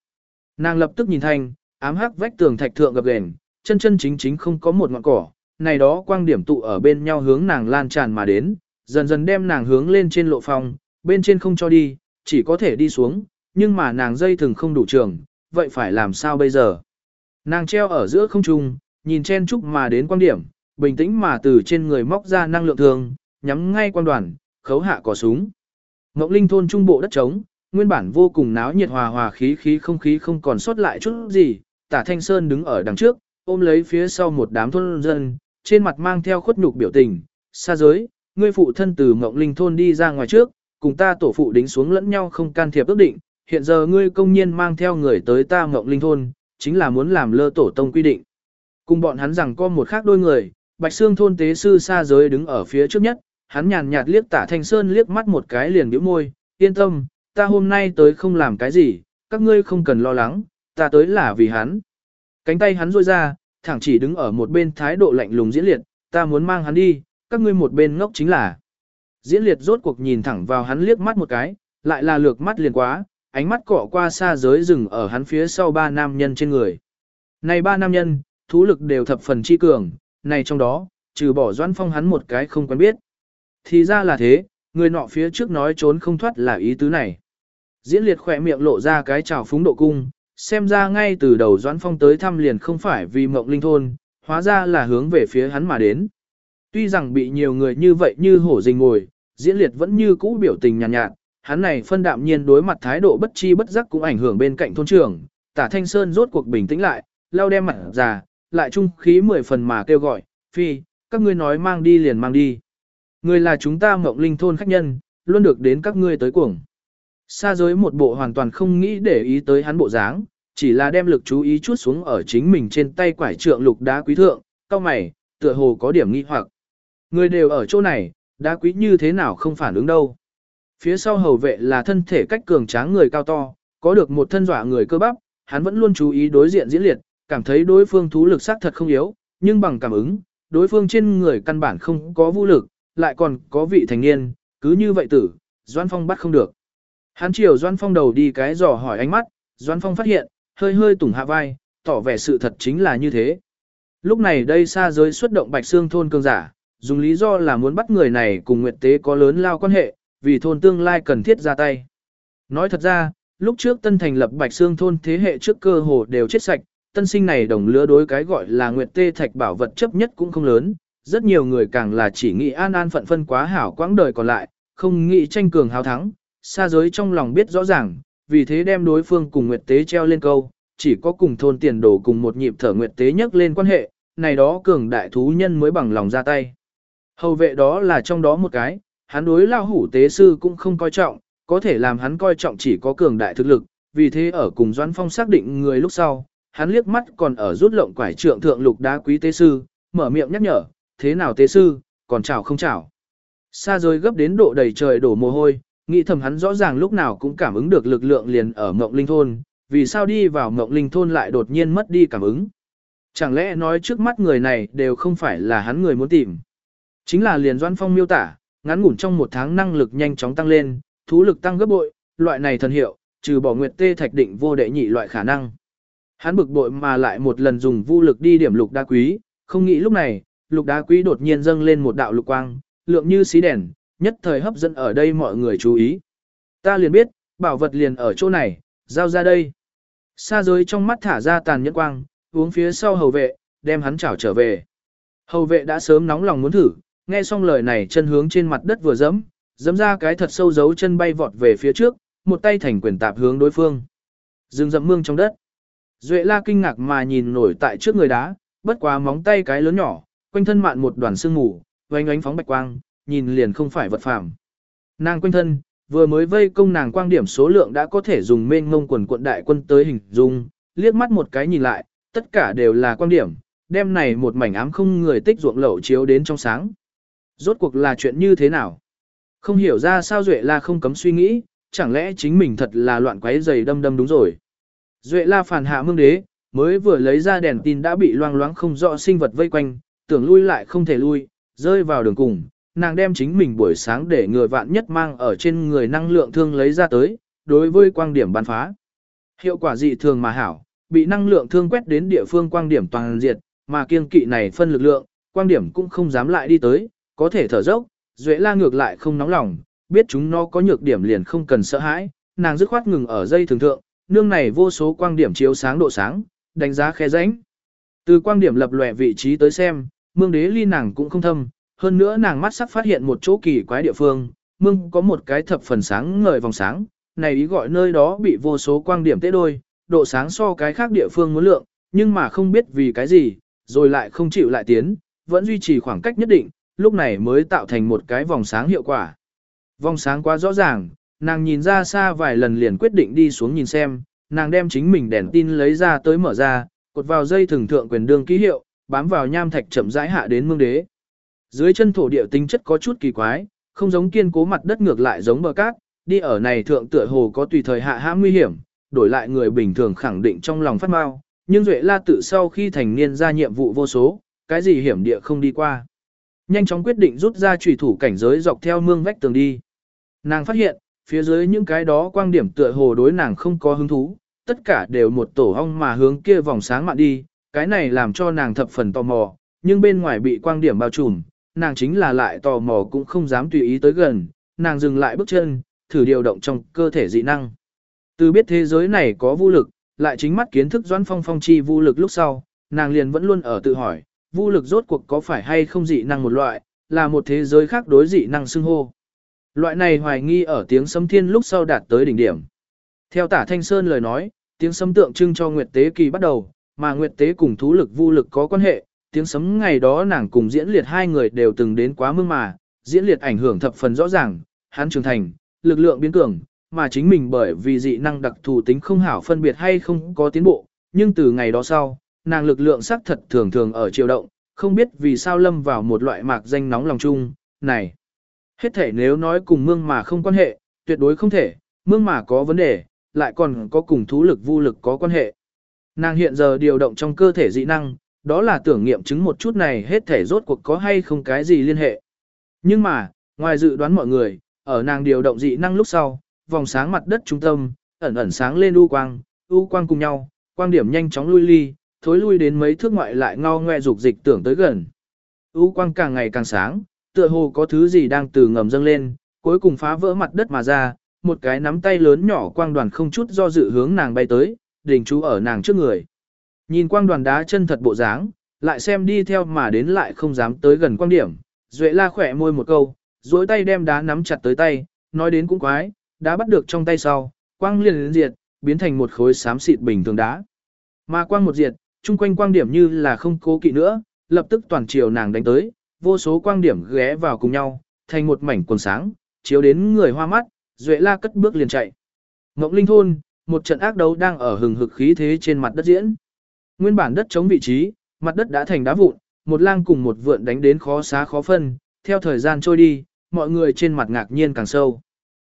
Nàng lập tức nhìn thanh, ám hắc vách tường thạch thượng gập ghềnh, chân chân chính chính không có một ngọn cỏ, này đó quang điểm tụ ở bên nhau hướng nàng lan tràn mà đến, dần dần đem nàng hướng lên trên lộ phòng, bên trên không cho đi, chỉ có thể đi xuống, nhưng mà nàng dây thừng không đủ trường, vậy phải làm sao bây giờ? Nàng treo ở giữa không trung, nhìn chen chúc mà đến quang điểm, bình tĩnh mà từ trên người móc ra năng lượng thường, nhắm ngay quan đoàn, khấu hạ cò súng. Ngọc Linh thôn trung bộ đất trống, nguyên bản vô cùng náo nhiệt hòa hòa khí khí không khí không còn sót lại chút gì, Tả Thanh Sơn đứng ở đằng trước, ôm lấy phía sau một đám thôn dân, trên mặt mang theo khuất nhục biểu tình, xa giới, ngươi phụ thân từ Ngọc Linh thôn đi ra ngoài trước, cùng ta tổ phụ đính xuống lẫn nhau không can thiệp ước định, hiện giờ ngươi công nhiên mang theo người tới ta Ngọc Linh thôn, chính là muốn làm lơ tổ tông quy định. Cùng bọn hắn rằng có một khác đôi người, Bạch Sương thôn tế sư xa giới đứng ở phía trước nhất, hắn nhàn nhạt liếc tả thanh sơn liếc mắt một cái liền bĩu môi, yên tâm, ta hôm nay tới không làm cái gì, các ngươi không cần lo lắng, ta tới là vì hắn. Cánh tay hắn rôi ra, thẳng chỉ đứng ở một bên thái độ lạnh lùng diễn liệt, ta muốn mang hắn đi, các ngươi một bên ngốc chính là. Diễn liệt rốt cuộc nhìn thẳng vào hắn liếc mắt một cái, lại là lược mắt liền quá, ánh mắt cọ qua xa giới rừng ở hắn phía sau ba nam nhân trên người. Này ba nam nhân, thú lực đều thập phần chi cường, này trong đó, trừ bỏ doãn phong hắn một cái không quen biết. Thì ra là thế, người nọ phía trước nói trốn không thoát là ý tứ này. Diễn liệt khỏe miệng lộ ra cái trào phúng độ cung, xem ra ngay từ đầu doãn phong tới thăm liền không phải vì mộng linh thôn, hóa ra là hướng về phía hắn mà đến. Tuy rằng bị nhiều người như vậy như hổ rình ngồi, diễn liệt vẫn như cũ biểu tình nhàn nhạt, nhạt, hắn này phân đạm nhiên đối mặt thái độ bất chi bất giác cũng ảnh hưởng bên cạnh thôn trưởng, tả thanh sơn rốt cuộc bình tĩnh lại, lau đem mặt già, lại trung khí mười phần mà kêu gọi, phi, các ngươi nói mang đi liền mang đi. Người là chúng ta mộng linh thôn khách nhân, luôn được đến các ngươi tới cuồng. Xa giới một bộ hoàn toàn không nghĩ để ý tới hắn bộ dáng, chỉ là đem lực chú ý chút xuống ở chính mình trên tay quải trượng lục đá quý thượng, cao mày, tựa hồ có điểm nghi hoặc. Người đều ở chỗ này, đá quý như thế nào không phản ứng đâu. Phía sau hầu vệ là thân thể cách cường tráng người cao to, có được một thân dọa người cơ bắp, hắn vẫn luôn chú ý đối diện diễn liệt, cảm thấy đối phương thú lực xác thật không yếu, nhưng bằng cảm ứng, đối phương trên người căn bản không có vũ lực, lại còn có vị thành niên, cứ như vậy tử, Doan Phong bắt không được. Hắn chiều Doan Phong đầu đi cái dò hỏi ánh mắt, Doan Phong phát hiện, hơi hơi tủng hạ vai, tỏ vẻ sự thật chính là như thế. Lúc này đây xa giới xuất động Bạch Xương thôn cường giả, dùng lý do là muốn bắt người này cùng Nguyệt Tế có lớn lao quan hệ, vì thôn tương lai cần thiết ra tay. Nói thật ra, lúc trước tân thành lập Bạch Xương thôn thế hệ trước cơ hồ đều chết sạch, tân sinh này đồng lứa đối cái gọi là Nguyệt Tê Thạch bảo vật chấp nhất cũng không lớn, rất nhiều người càng là chỉ nghĩ an an phận phân quá hảo quãng đời còn lại, không nghĩ tranh cường hào thắng, xa giới trong lòng biết rõ ràng, vì thế đem đối phương cùng Nguyệt Tế treo lên câu, chỉ có cùng thôn tiền đồ cùng một nhịp thở Nguyệt Tế nhắc lên quan hệ, này đó cường đại thú nhân mới bằng lòng ra tay. Hầu vệ đó là trong đó một cái, hắn đối lao hủ tế sư cũng không coi trọng, có thể làm hắn coi trọng chỉ có cường đại thực lực, vì thế ở cùng Doãn Phong xác định người lúc sau, hắn liếc mắt còn ở rút lộng quải trượng thượng lục đá quý tế sư, mở miệng nhắc nhở, thế nào tế sư, còn chào không chào. Xa rồi gấp đến độ đầy trời đổ mồ hôi, nghĩ thầm hắn rõ ràng lúc nào cũng cảm ứng được lực lượng liền ở Ngộng linh thôn, vì sao đi vào Ngộng linh thôn lại đột nhiên mất đi cảm ứng. Chẳng lẽ nói trước mắt người này đều không phải là hắn người muốn tìm. Chính là liền doan phong miêu tả, ngắn ngủn trong một tháng năng lực nhanh chóng tăng lên, thú lực tăng gấp bội, loại này thần hiệu, trừ bỏ nguyệt tê thạch định vô đệ nhị loại khả năng. Hắn bực bội mà lại một lần dùng vô lực đi điểm lục đa quý, không nghĩ lúc này, lục đá quý đột nhiên dâng lên một đạo lục quang, lượng như xí đèn, nhất thời hấp dẫn ở đây mọi người chú ý. Ta liền biết, bảo vật liền ở chỗ này, giao ra đây. Xa giới trong mắt thả ra tàn nhẫn quang, uống phía sau hầu vệ, đem hắn chảo trở về. Hầu vệ đã sớm nóng lòng muốn thử, nghe xong lời này chân hướng trên mặt đất vừa dẫm, dẫm ra cái thật sâu giấu chân bay vọt về phía trước, một tay thành quyền tạp hướng đối phương. Dừng dậm mương trong đất. Duệ la kinh ngạc mà nhìn nổi tại trước người đá, bất quá móng tay cái lớn nhỏ, quanh thân mạn một đoàn sương mù, oanh oánh phóng bạch quang, nhìn liền không phải vật phàm. Nàng quanh thân, vừa mới vây công nàng quang điểm số lượng đã có thể dùng mênh ngông quần quận đại quân tới hình dung, liếc mắt một cái nhìn lại, tất cả đều là quang điểm, Đêm này một mảnh ám không người tích ruộng lậu chiếu đến trong sáng. Rốt cuộc là chuyện như thế nào? Không hiểu ra sao Duệ La không cấm suy nghĩ, chẳng lẽ chính mình thật là loạn quấy giày đâm đâm đúng rồi. Duệ La phản hạ mương đế, mới vừa lấy ra đèn tin đã bị loang loáng không rõ sinh vật vây quanh, tưởng lui lại không thể lui, rơi vào đường cùng, nàng đem chính mình buổi sáng để người vạn nhất mang ở trên người năng lượng thương lấy ra tới, đối với quang điểm bắn phá. Hiệu quả dị thường mà hảo, bị năng lượng thương quét đến địa phương quang điểm toàn diệt, mà kiêng kỵ này phân lực lượng, quang điểm cũng không dám lại đi tới, có thể thở dốc, Duệ La ngược lại không nóng lòng, biết chúng nó có nhược điểm liền không cần sợ hãi, nàng dứt khoát ngừng ở dây thường thượng, nương này vô số quang điểm chiếu sáng độ sáng, đánh giá khe rãnh. Từ quang điểm lập lòe vị trí tới xem, mương đế ly nàng cũng không thâm, hơn nữa nàng mắt sắc phát hiện một chỗ kỳ quái địa phương, mương có một cái thập phần sáng ngời vòng sáng, này ý gọi nơi đó bị vô số quang điểm tế đôi, độ sáng so cái khác địa phương muốn lượng, nhưng mà không biết vì cái gì, rồi lại không chịu lại tiến, vẫn duy trì khoảng cách nhất định, lúc này mới tạo thành một cái vòng sáng hiệu quả. Vòng sáng quá rõ ràng, nàng nhìn ra xa vài lần liền quyết định đi xuống nhìn xem, nàng đem chính mình đèn tin lấy ra tới mở ra, cột vào dây thường thượng quyền đương ký hiệu, bám vào nham thạch chậm rãi hạ đến mương đế. Dưới chân thổ địa tính chất có chút kỳ quái, không giống kiên cố mặt đất ngược lại giống bờ cát, đi ở này thượng tựa hồ có tùy thời hạ hãm nguy hiểm, đổi lại người bình thường khẳng định trong lòng phát mau, nhưng Duệ La tự sau khi thành niên ra nhiệm vụ vô số, cái gì hiểm địa không đi qua. Nhanh chóng quyết định rút ra chủy thủ cảnh giới dọc theo mương vách tường đi. Nàng phát hiện, phía dưới những cái đó quang điểm tựa hồ đối nàng không có hứng thú, tất cả đều một tổ ong mà hướng kia vòng sáng mạn đi, cái này làm cho nàng thập phần tò mò, nhưng bên ngoài bị quang điểm bao trùm, nàng chính là lại tò mò cũng không dám tùy ý tới gần, nàng dừng lại bước chân, thử điều động trong cơ thể dị năng. Từ biết thế giới này có vô lực, lại chính mắt kiến thức doãn phong phong chi vô lực lúc sau, nàng liền vẫn luôn ở tự hỏi, vô lực rốt cuộc có phải hay không dị năng một loại, là một thế giới khác đối dị năng xưng hô. Loại này hoài nghi ở tiếng sấm thiên lúc sau đạt tới đỉnh điểm. Theo tả Thanh Sơn lời nói, tiếng sấm tượng trưng cho Nguyệt Tế kỳ bắt đầu, mà Nguyệt Tế cùng thú lực vô lực có quan hệ, tiếng sấm ngày đó nàng cùng diễn liệt hai người đều từng đến quá mương mà, diễn liệt ảnh hưởng thập phần rõ ràng, hắn trưởng thành, lực lượng biến cường, mà chính mình bởi vì dị năng đặc thù tính không hảo phân biệt hay không có tiến bộ, nhưng từ ngày đó sau, nàng lực lượng sắc thật thường thường ở chiều động, không biết vì sao lâm vào một loại mạc danh nóng lòng chung, này. Hết thể nếu nói cùng mương mà không quan hệ, tuyệt đối không thể, mương mà có vấn đề, lại còn có cùng thú lực vô lực có quan hệ. Nàng hiện giờ điều động trong cơ thể dị năng, đó là tưởng nghiệm chứng một chút này hết thể rốt cuộc có hay không cái gì liên hệ. Nhưng mà, ngoài dự đoán mọi người, ở nàng điều động dị năng lúc sau, vòng sáng mặt đất trung tâm, ẩn ẩn sáng lên u quang, u quang cùng nhau, quang điểm nhanh chóng lui ly, thối lui đến mấy thước ngoại lại ngao ngoe dục dịch tưởng tới gần. U quang càng ngày càng sáng, tựa hồ có thứ gì đang từ ngầm dâng lên, cuối cùng phá vỡ mặt đất mà ra, một cái nắm tay lớn nhỏ quang đoàn không chút do dự hướng nàng bay tới, đình chú ở nàng trước người. Nhìn quang đoàn đá chân thật bộ dáng, lại xem đi theo mà đến lại không dám tới gần quang điểm, Duệ la khỏe môi một câu, duỗi tay đem đá nắm chặt tới tay, nói đến cũng quái, đá bắt được trong tay sau, quang liền liền diệt, biến thành một khối xám xịt bình thường đá. Mà quang một diệt, chung quanh quang điểm như là không cố kỵ nữa, lập tức toàn chiều nàng đánh tới, vô số quang điểm ghé vào cùng nhau, thành một mảnh quần sáng, chiếu đến người hoa mắt, Duệ La cất bước liền chạy. Ngọc Linh thôn, một trận ác đấu đang ở hừng hực khí thế trên mặt đất diễn. Nguyên bản đất chống vị trí, mặt đất đã thành đá vụn, một lang cùng một vượn đánh đến khó xá khó phân, theo thời gian trôi đi, mọi người trên mặt ngạc nhiên càng sâu.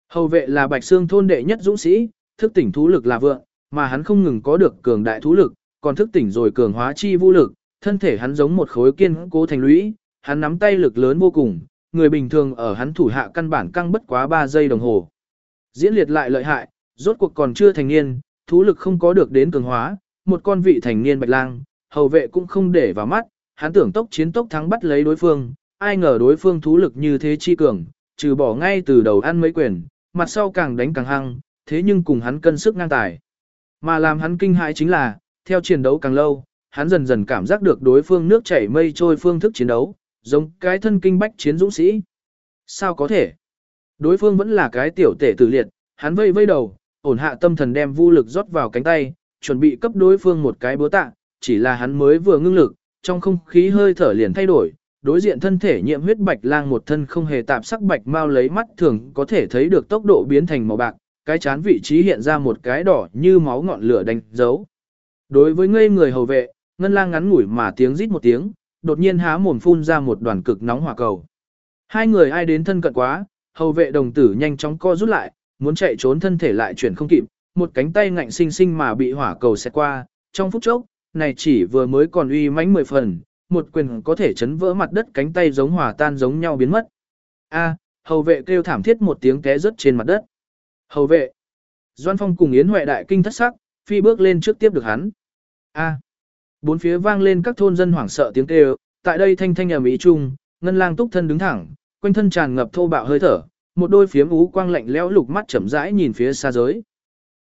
Hầu vệ là Bạch Xương thôn đệ nhất dũng sĩ, thức tỉnh thú lực là vượng, mà hắn không ngừng có được cường đại thú lực, còn thức tỉnh rồi cường hóa chi vũ lực, thân thể hắn giống một khối kiên cố thành lũy, hắn nắm tay lực lớn vô cùng, người bình thường ở hắn thủ hạ căn bản căng bất quá 3 giây đồng hồ. Diễn liệt lại lợi hại, rốt cuộc còn chưa thành niên, thú lực không có được đến cường hóa, một con vị thành niên bạch lang, hầu vệ cũng không để vào mắt, hắn tưởng tốc chiến tốc thắng bắt lấy đối phương, ai ngờ đối phương thú lực như thế chi cường, trừ bỏ ngay từ đầu ăn mấy quyền, mặt sau càng đánh càng hăng, thế nhưng cùng hắn cân sức ngang tài. Mà làm hắn kinh hãi chính là, theo chiến đấu càng lâu, hắn dần dần cảm giác được đối phương nước chảy mây trôi phương thức chiến đấu, giống cái thân kinh bách chiến dũng sĩ. Sao có thể? Đối phương vẫn là cái tiểu tể tử liệt, hắn vây vây đầu, ổn hạ tâm thần đem vũ lực rót vào cánh tay, chuẩn bị cấp đối phương một cái búa tạ, chỉ là hắn mới vừa ngưng lực, trong không khí hơi thở liền thay đổi, đối diện thân thể nhiễm huyết bạch lang một thân không hề tạp sắc bạch mau lấy mắt thường có thể thấy được tốc độ biến thành màu bạc, cái chán vị trí hiện ra một cái đỏ như máu ngọn lửa đánh dấu. Đối với ngây người hầu vệ, ngân lang ngắn ngủi mà tiếng rít một tiếng, đột nhiên há mồm phun ra một đoàn cực nóng hỏa cầu. Hai người ai đến thân cận quá, hầu vệ đồng tử nhanh chóng co rút lại, muốn chạy trốn thân thể lại chuyển không kịp, một cánh tay ngạnh sinh sinh mà bị hỏa cầu xẹt qua, trong phút chốc, này chỉ vừa mới còn uy mãnh mười phần, một quyền có thể chấn vỡ mặt đất cánh tay giống hòa tan giống nhau biến mất. A, hầu vệ kêu thảm thiết một tiếng té rớt trên mặt đất. Hầu vệ. Doan Phong cùng Yến Huệ đại kinh thất sắc, phi bước lên trước tiếp được hắn. A. Bốn phía vang lên các thôn dân hoảng sợ tiếng kêu, tại đây thanh thanh ầm ĩ chung, ngân lang túc thân đứng thẳng, quanh thân tràn ngập thô bạo hơi thở, một đôi phiếm ú quang lạnh lẽo lục mắt chậm rãi nhìn phía xa giới.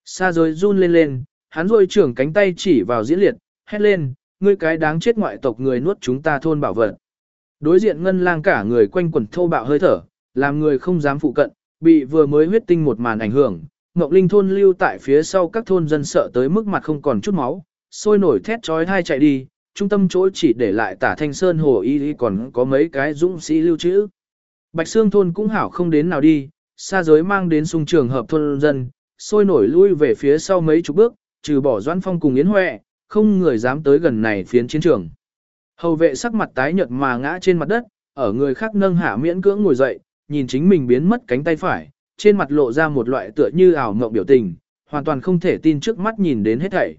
Xa giới run lên lên, hắn rôi trưởng cánh tay chỉ vào diễn liệt, hét lên, ngươi cái đáng chết ngoại tộc người nuốt chúng ta thôn bảo vật. Đối diện ngân lang cả người quanh quần thô bạo hơi thở, làm người không dám phụ cận, bị vừa mới huyết tinh một màn ảnh hưởng. Ngọc Linh thôn lưu tại phía sau các thôn dân sợ tới mức mặt không còn chút máu, sôi nổi thét trói thai chạy đi, trung tâm chỗ chỉ để lại tả thanh sơn hồ y còn có mấy cái dũng sĩ lưu trữ. Bạch Sương thôn cũng hảo không đến nào đi, xa giới mang đến sung trường hợp thôn dân, sôi nổi lui về phía sau mấy chục bước, trừ bỏ Doãn Phong cùng Yến Huệ, không người dám tới gần này phiến chiến trường. Hầu vệ sắc mặt tái nhợt mà ngã trên mặt đất, ở người khác nâng hạ miễn cưỡng ngồi dậy, nhìn chính mình biến mất cánh tay phải, trên mặt lộ ra một loại tựa như ảo mộng biểu tình, hoàn toàn không thể tin trước mắt nhìn đến hết thảy.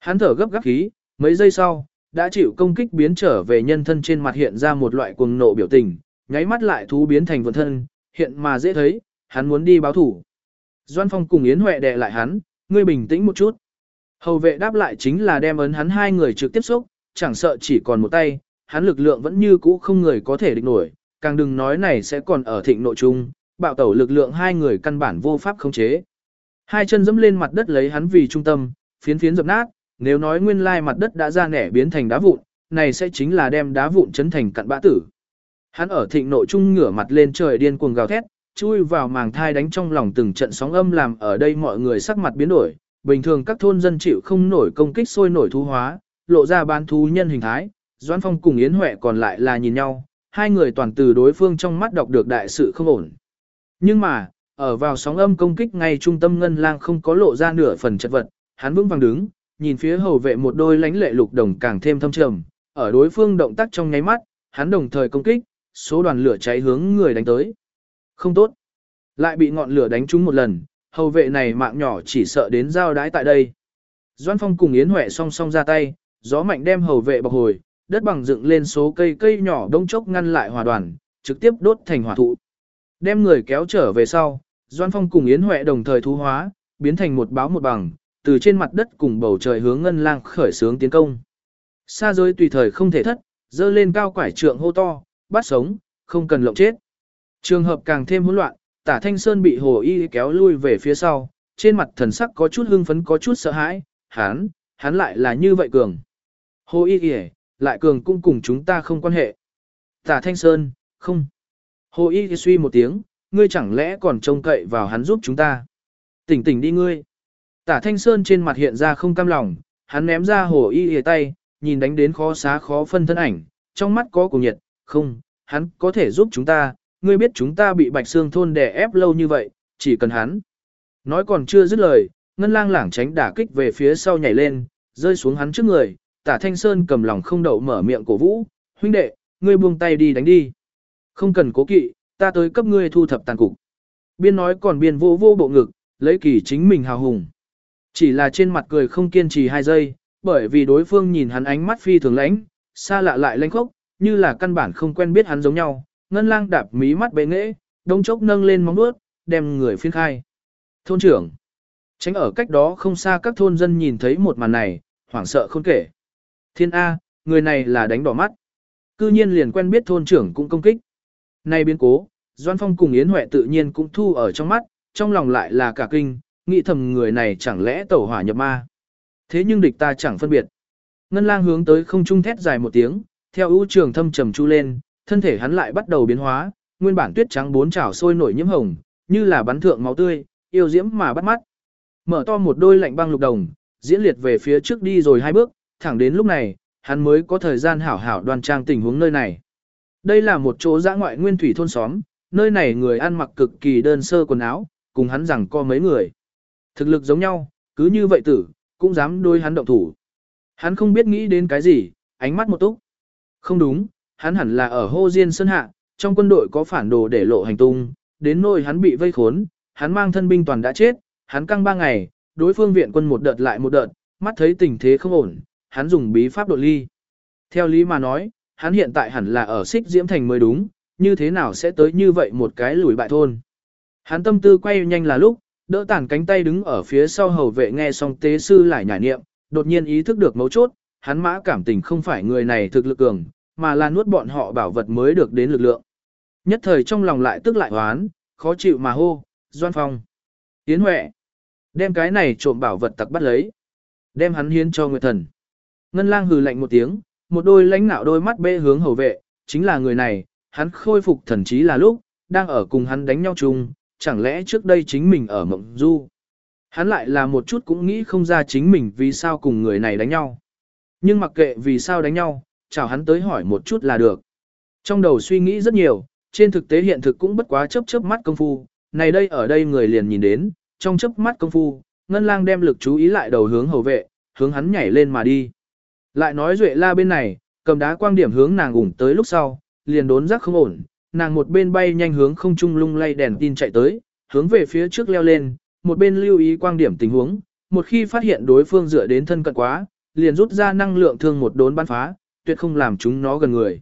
Hắn thở gấp gáp khí, mấy giây sau, đã chịu công kích biến trở về nhân thân trên mặt hiện ra một loại cuồng nộ biểu tình, nháy mắt lại thú biến thành vượn thân, hiện mà dễ thấy, hắn muốn đi báo thủ. Doan Phong cùng Yến Huệ đè lại hắn, ngươi bình tĩnh một chút. Hầu vệ đáp lại chính là đem ấn hắn hai người trực tiếp xúc, chẳng sợ chỉ còn một tay, hắn lực lượng vẫn như cũ không người có thể địch nổi, càng đừng nói này sẽ còn ở thịnh nội trung, bạo tẩu lực lượng hai người căn bản vô pháp khống chế. Hai chân dẫm lên mặt đất lấy hắn vì trung tâm, phiến phiến dập nát, nếu nói nguyên lai mặt đất đã ra nẻ biến thành đá vụn, này sẽ chính là đem đá vụn chấn thành cặn bã tử. Hắn ở thịnh nội trung ngửa mặt lên trời điên cuồng gào thét, chui vào màng thai đánh trong lòng từng trận sóng âm làm ở đây mọi người sắc mặt biến đổi. Bình thường các thôn dân chịu không nổi công kích sôi nổi thú hóa, lộ ra bán thú nhân hình thái, Doãn Phong cùng Yến Huệ còn lại là nhìn nhau, hai người toàn từ đối phương trong mắt đọc được đại sự không ổn. Nhưng mà, ở vào sóng âm công kích ngay trung tâm ngân lang không có lộ ra nửa phần chất vật, hắn vững vàng đứng, nhìn phía hầu vệ một đôi lánh lệ lục đồng càng thêm thâm trầm, ở đối phương động tác trong nháy mắt, hắn đồng thời công kích, số đoàn lửa cháy hướng người đánh tới. Không tốt. Lại bị ngọn lửa đánh trúng một lần, hầu vệ này mạng nhỏ chỉ sợ đến giao đái tại đây. Doan Phong cùng Yến Huệ song song ra tay, gió mạnh đem hầu vệ bọc hồi, đất bằng dựng lên số cây cây nhỏ đông chốc ngăn lại hòa đoàn, trực tiếp đốt thành hỏa thụ. Đem người kéo trở về sau, Doan Phong cùng Yến Huệ đồng thời thú hóa, biến thành một báo một bằng, từ trên mặt đất cùng bầu trời hướng ngân lang khởi sướng tiến công. Xa giới tùy thời không thể thất, dơ lên cao quải trượng hô to, bắt sống, không cần lộng chết. Trường hợp càng thêm hỗn loạn, tả thanh sơn bị hồ y kéo lui về phía sau, trên mặt thần sắc có chút hưng phấn có chút sợ hãi, hắn, hắn lại là như vậy cường. Hồ y kìa, lại cường cũng cùng chúng ta không quan hệ. Tả thanh sơn, không. Hồ y suy một tiếng, ngươi chẳng lẽ còn trông cậy vào hắn giúp chúng ta. Tỉnh tỉnh đi ngươi. Tả thanh sơn trên mặt hiện ra không cam lòng, hắn ném ra hồ y kìa tay, nhìn đánh đến khó xá khó phân thân ảnh, trong mắt có cùng nhiệt, không, hắn có thể giúp chúng ta, ngươi biết chúng ta bị bạch xương thôn đè ép lâu như vậy, chỉ cần hắn. Nói còn chưa dứt lời, ngân lang lảng tránh đả kích về phía sau nhảy lên, rơi xuống hắn trước người, tả thanh sơn cầm lòng không đậu mở miệng cổ vũ, huynh đệ, ngươi buông tay đi đánh đi. Không cần cố kỵ, ta tới cấp ngươi thu thập tàn cục. Biên nói còn biên vô vô bộ ngực, lấy kỳ chính mình hào hùng. Chỉ là trên mặt cười không kiên trì hai giây, bởi vì đối phương nhìn hắn ánh mắt phi thường lãnh, xa lạ lại lãnh khốc, như là căn bản không quen biết hắn giống nhau, ngân lang đạp mí mắt bệ nghệ, đông chốc nâng lên móng vuốt, đem người phiên khai. Thôn trưởng. Tránh ở cách đó không xa các thôn dân nhìn thấy một màn này, hoảng sợ không kể. Thiên A, người này là đánh đỏ mắt. Cư nhiên liền quen biết thôn trưởng cũng công kích. Này biến cố, Doan Phong cùng Yến Huệ tự nhiên cũng thu ở trong mắt, trong lòng lại là cả kinh, nghĩ thầm người này chẳng lẽ tẩu hỏa nhập ma. Thế nhưng địch ta chẳng phân biệt. Ngân lang hướng tới không trung thét dài một tiếng, theo ưu trường thâm trầm chu lên, thân thể hắn lại bắt đầu biến hóa, nguyên bản tuyết trắng bốn chảo sôi nổi nhiễm hồng, như là bắn thượng máu tươi, yêu diễm mà bắt mắt. Mở to một đôi lạnh băng lục đồng, diễn liệt về phía trước đi rồi hai bước, thẳng đến lúc này, hắn mới có thời gian hảo hảo đoan trang tình huống nơi này. Đây là một chỗ giã ngoại nguyên thủy thôn xóm, nơi này người ăn mặc cực kỳ đơn sơ quần áo, cùng hắn rằng có mấy người. Thực lực giống nhau, cứ như vậy tử, cũng dám đôi hắn động thủ. Hắn không biết nghĩ đến cái gì, ánh mắt một túc. Không đúng, hắn hẳn là ở hô diên sơn hạ, trong quân đội có phản đồ để lộ hành tung, đến nỗi hắn bị vây khốn, hắn mang thân binh toàn đã chết, hắn căng ba ngày, đối phương viện quân một đợt lại một đợt, mắt thấy tình thế không ổn, hắn dùng bí pháp độ ly. Theo lý mà nói, hắn hiện tại hẳn là ở xích diễm thành mới đúng, như thế nào sẽ tới như vậy một cái lùi bại thôn. Hắn tâm tư quay nhanh là lúc, đỡ tản cánh tay đứng ở phía sau hầu vệ nghe xong tế sư lại nhả niệm, đột nhiên ý thức được mấu chốt, hắn mã cảm tình không phải người này thực lực cường, mà là nuốt bọn họ bảo vật mới được đến lực lượng. Nhất thời trong lòng lại tức lại hoán, khó chịu mà hô, Doan Phong. Tiến Huệ. Đem cái này trộm bảo vật tặc bắt lấy. Đem hắn hiến cho Nguyệt Thần. Ngân lang hừ lạnh một tiếng, một đôi lãnh nạo đôi mắt bê hướng hầu vệ, chính là người này, hắn khôi phục thần trí là lúc, đang ở cùng hắn đánh nhau chung, chẳng lẽ trước đây chính mình ở mộng du. Hắn lại là một chút cũng nghĩ không ra chính mình vì sao cùng người này đánh nhau. Nhưng mặc kệ vì sao đánh nhau, chào hắn tới hỏi một chút là được. Trong đầu suy nghĩ rất nhiều, trên thực tế hiện thực cũng bất quá chớp chớp mắt công phu, này đây ở đây người liền nhìn đến, trong chớp mắt công phu, Ngân Lang đem lực chú ý lại đầu hướng hầu vệ, hướng hắn nhảy lên mà đi. Lại nói Duệ La bên này, cầm đá quang điểm hướng nàng ủng tới lúc sau, liền đốn giác không ổn, nàng một bên bay nhanh hướng không trung lung lay đèn tin chạy tới, hướng về phía trước leo lên, một bên lưu ý quang điểm tình huống, một khi phát hiện đối phương dựa đến thân cận quá, liền rút ra năng lượng thương một đốn bắn phá, tuyệt không làm chúng nó gần người.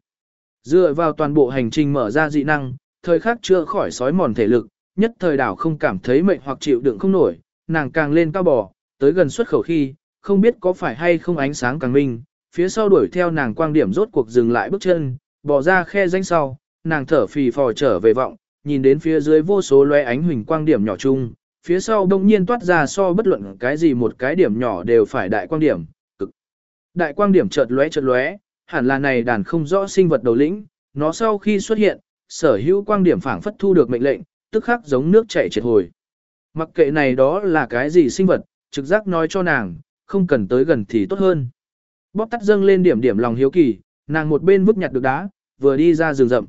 Dựa vào toàn bộ hành trình mở ra dị năng, thời khắc chưa khỏi sói mòn thể lực, nhất thời đảo không cảm thấy mệt hoặc chịu đựng không nổi, nàng càng lên cao bò, tới gần xuất khẩu khi, không biết có phải hay không ánh sáng càng minh, phía sau đuổi theo nàng quang điểm rốt cuộc dừng lại bước chân, bỏ ra khe danh sau, nàng thở phì phò trở về vọng, nhìn đến phía dưới vô số lóe ánh huỳnh quang điểm nhỏ chung, phía sau đông nhiên toát ra so bất luận cái gì một cái điểm nhỏ đều phải đại quang điểm. Đại quang điểm chợt lóe chợt lóe, hẳn là này đàn không rõ sinh vật đầu lĩnh, nó sau khi xuất hiện, sở hữu quang điểm phảng phất thu được mệnh lệnh, tức khắc giống nước chảy triệt hồi. Mặc kệ này đó là cái gì sinh vật, trực giác nói cho nàng, không cần tới gần thì tốt hơn. Bóp tắt dâng lên điểm điểm lòng hiếu kỳ, nàng một bên vứt nhặt được đá, vừa đi ra rừng rậm.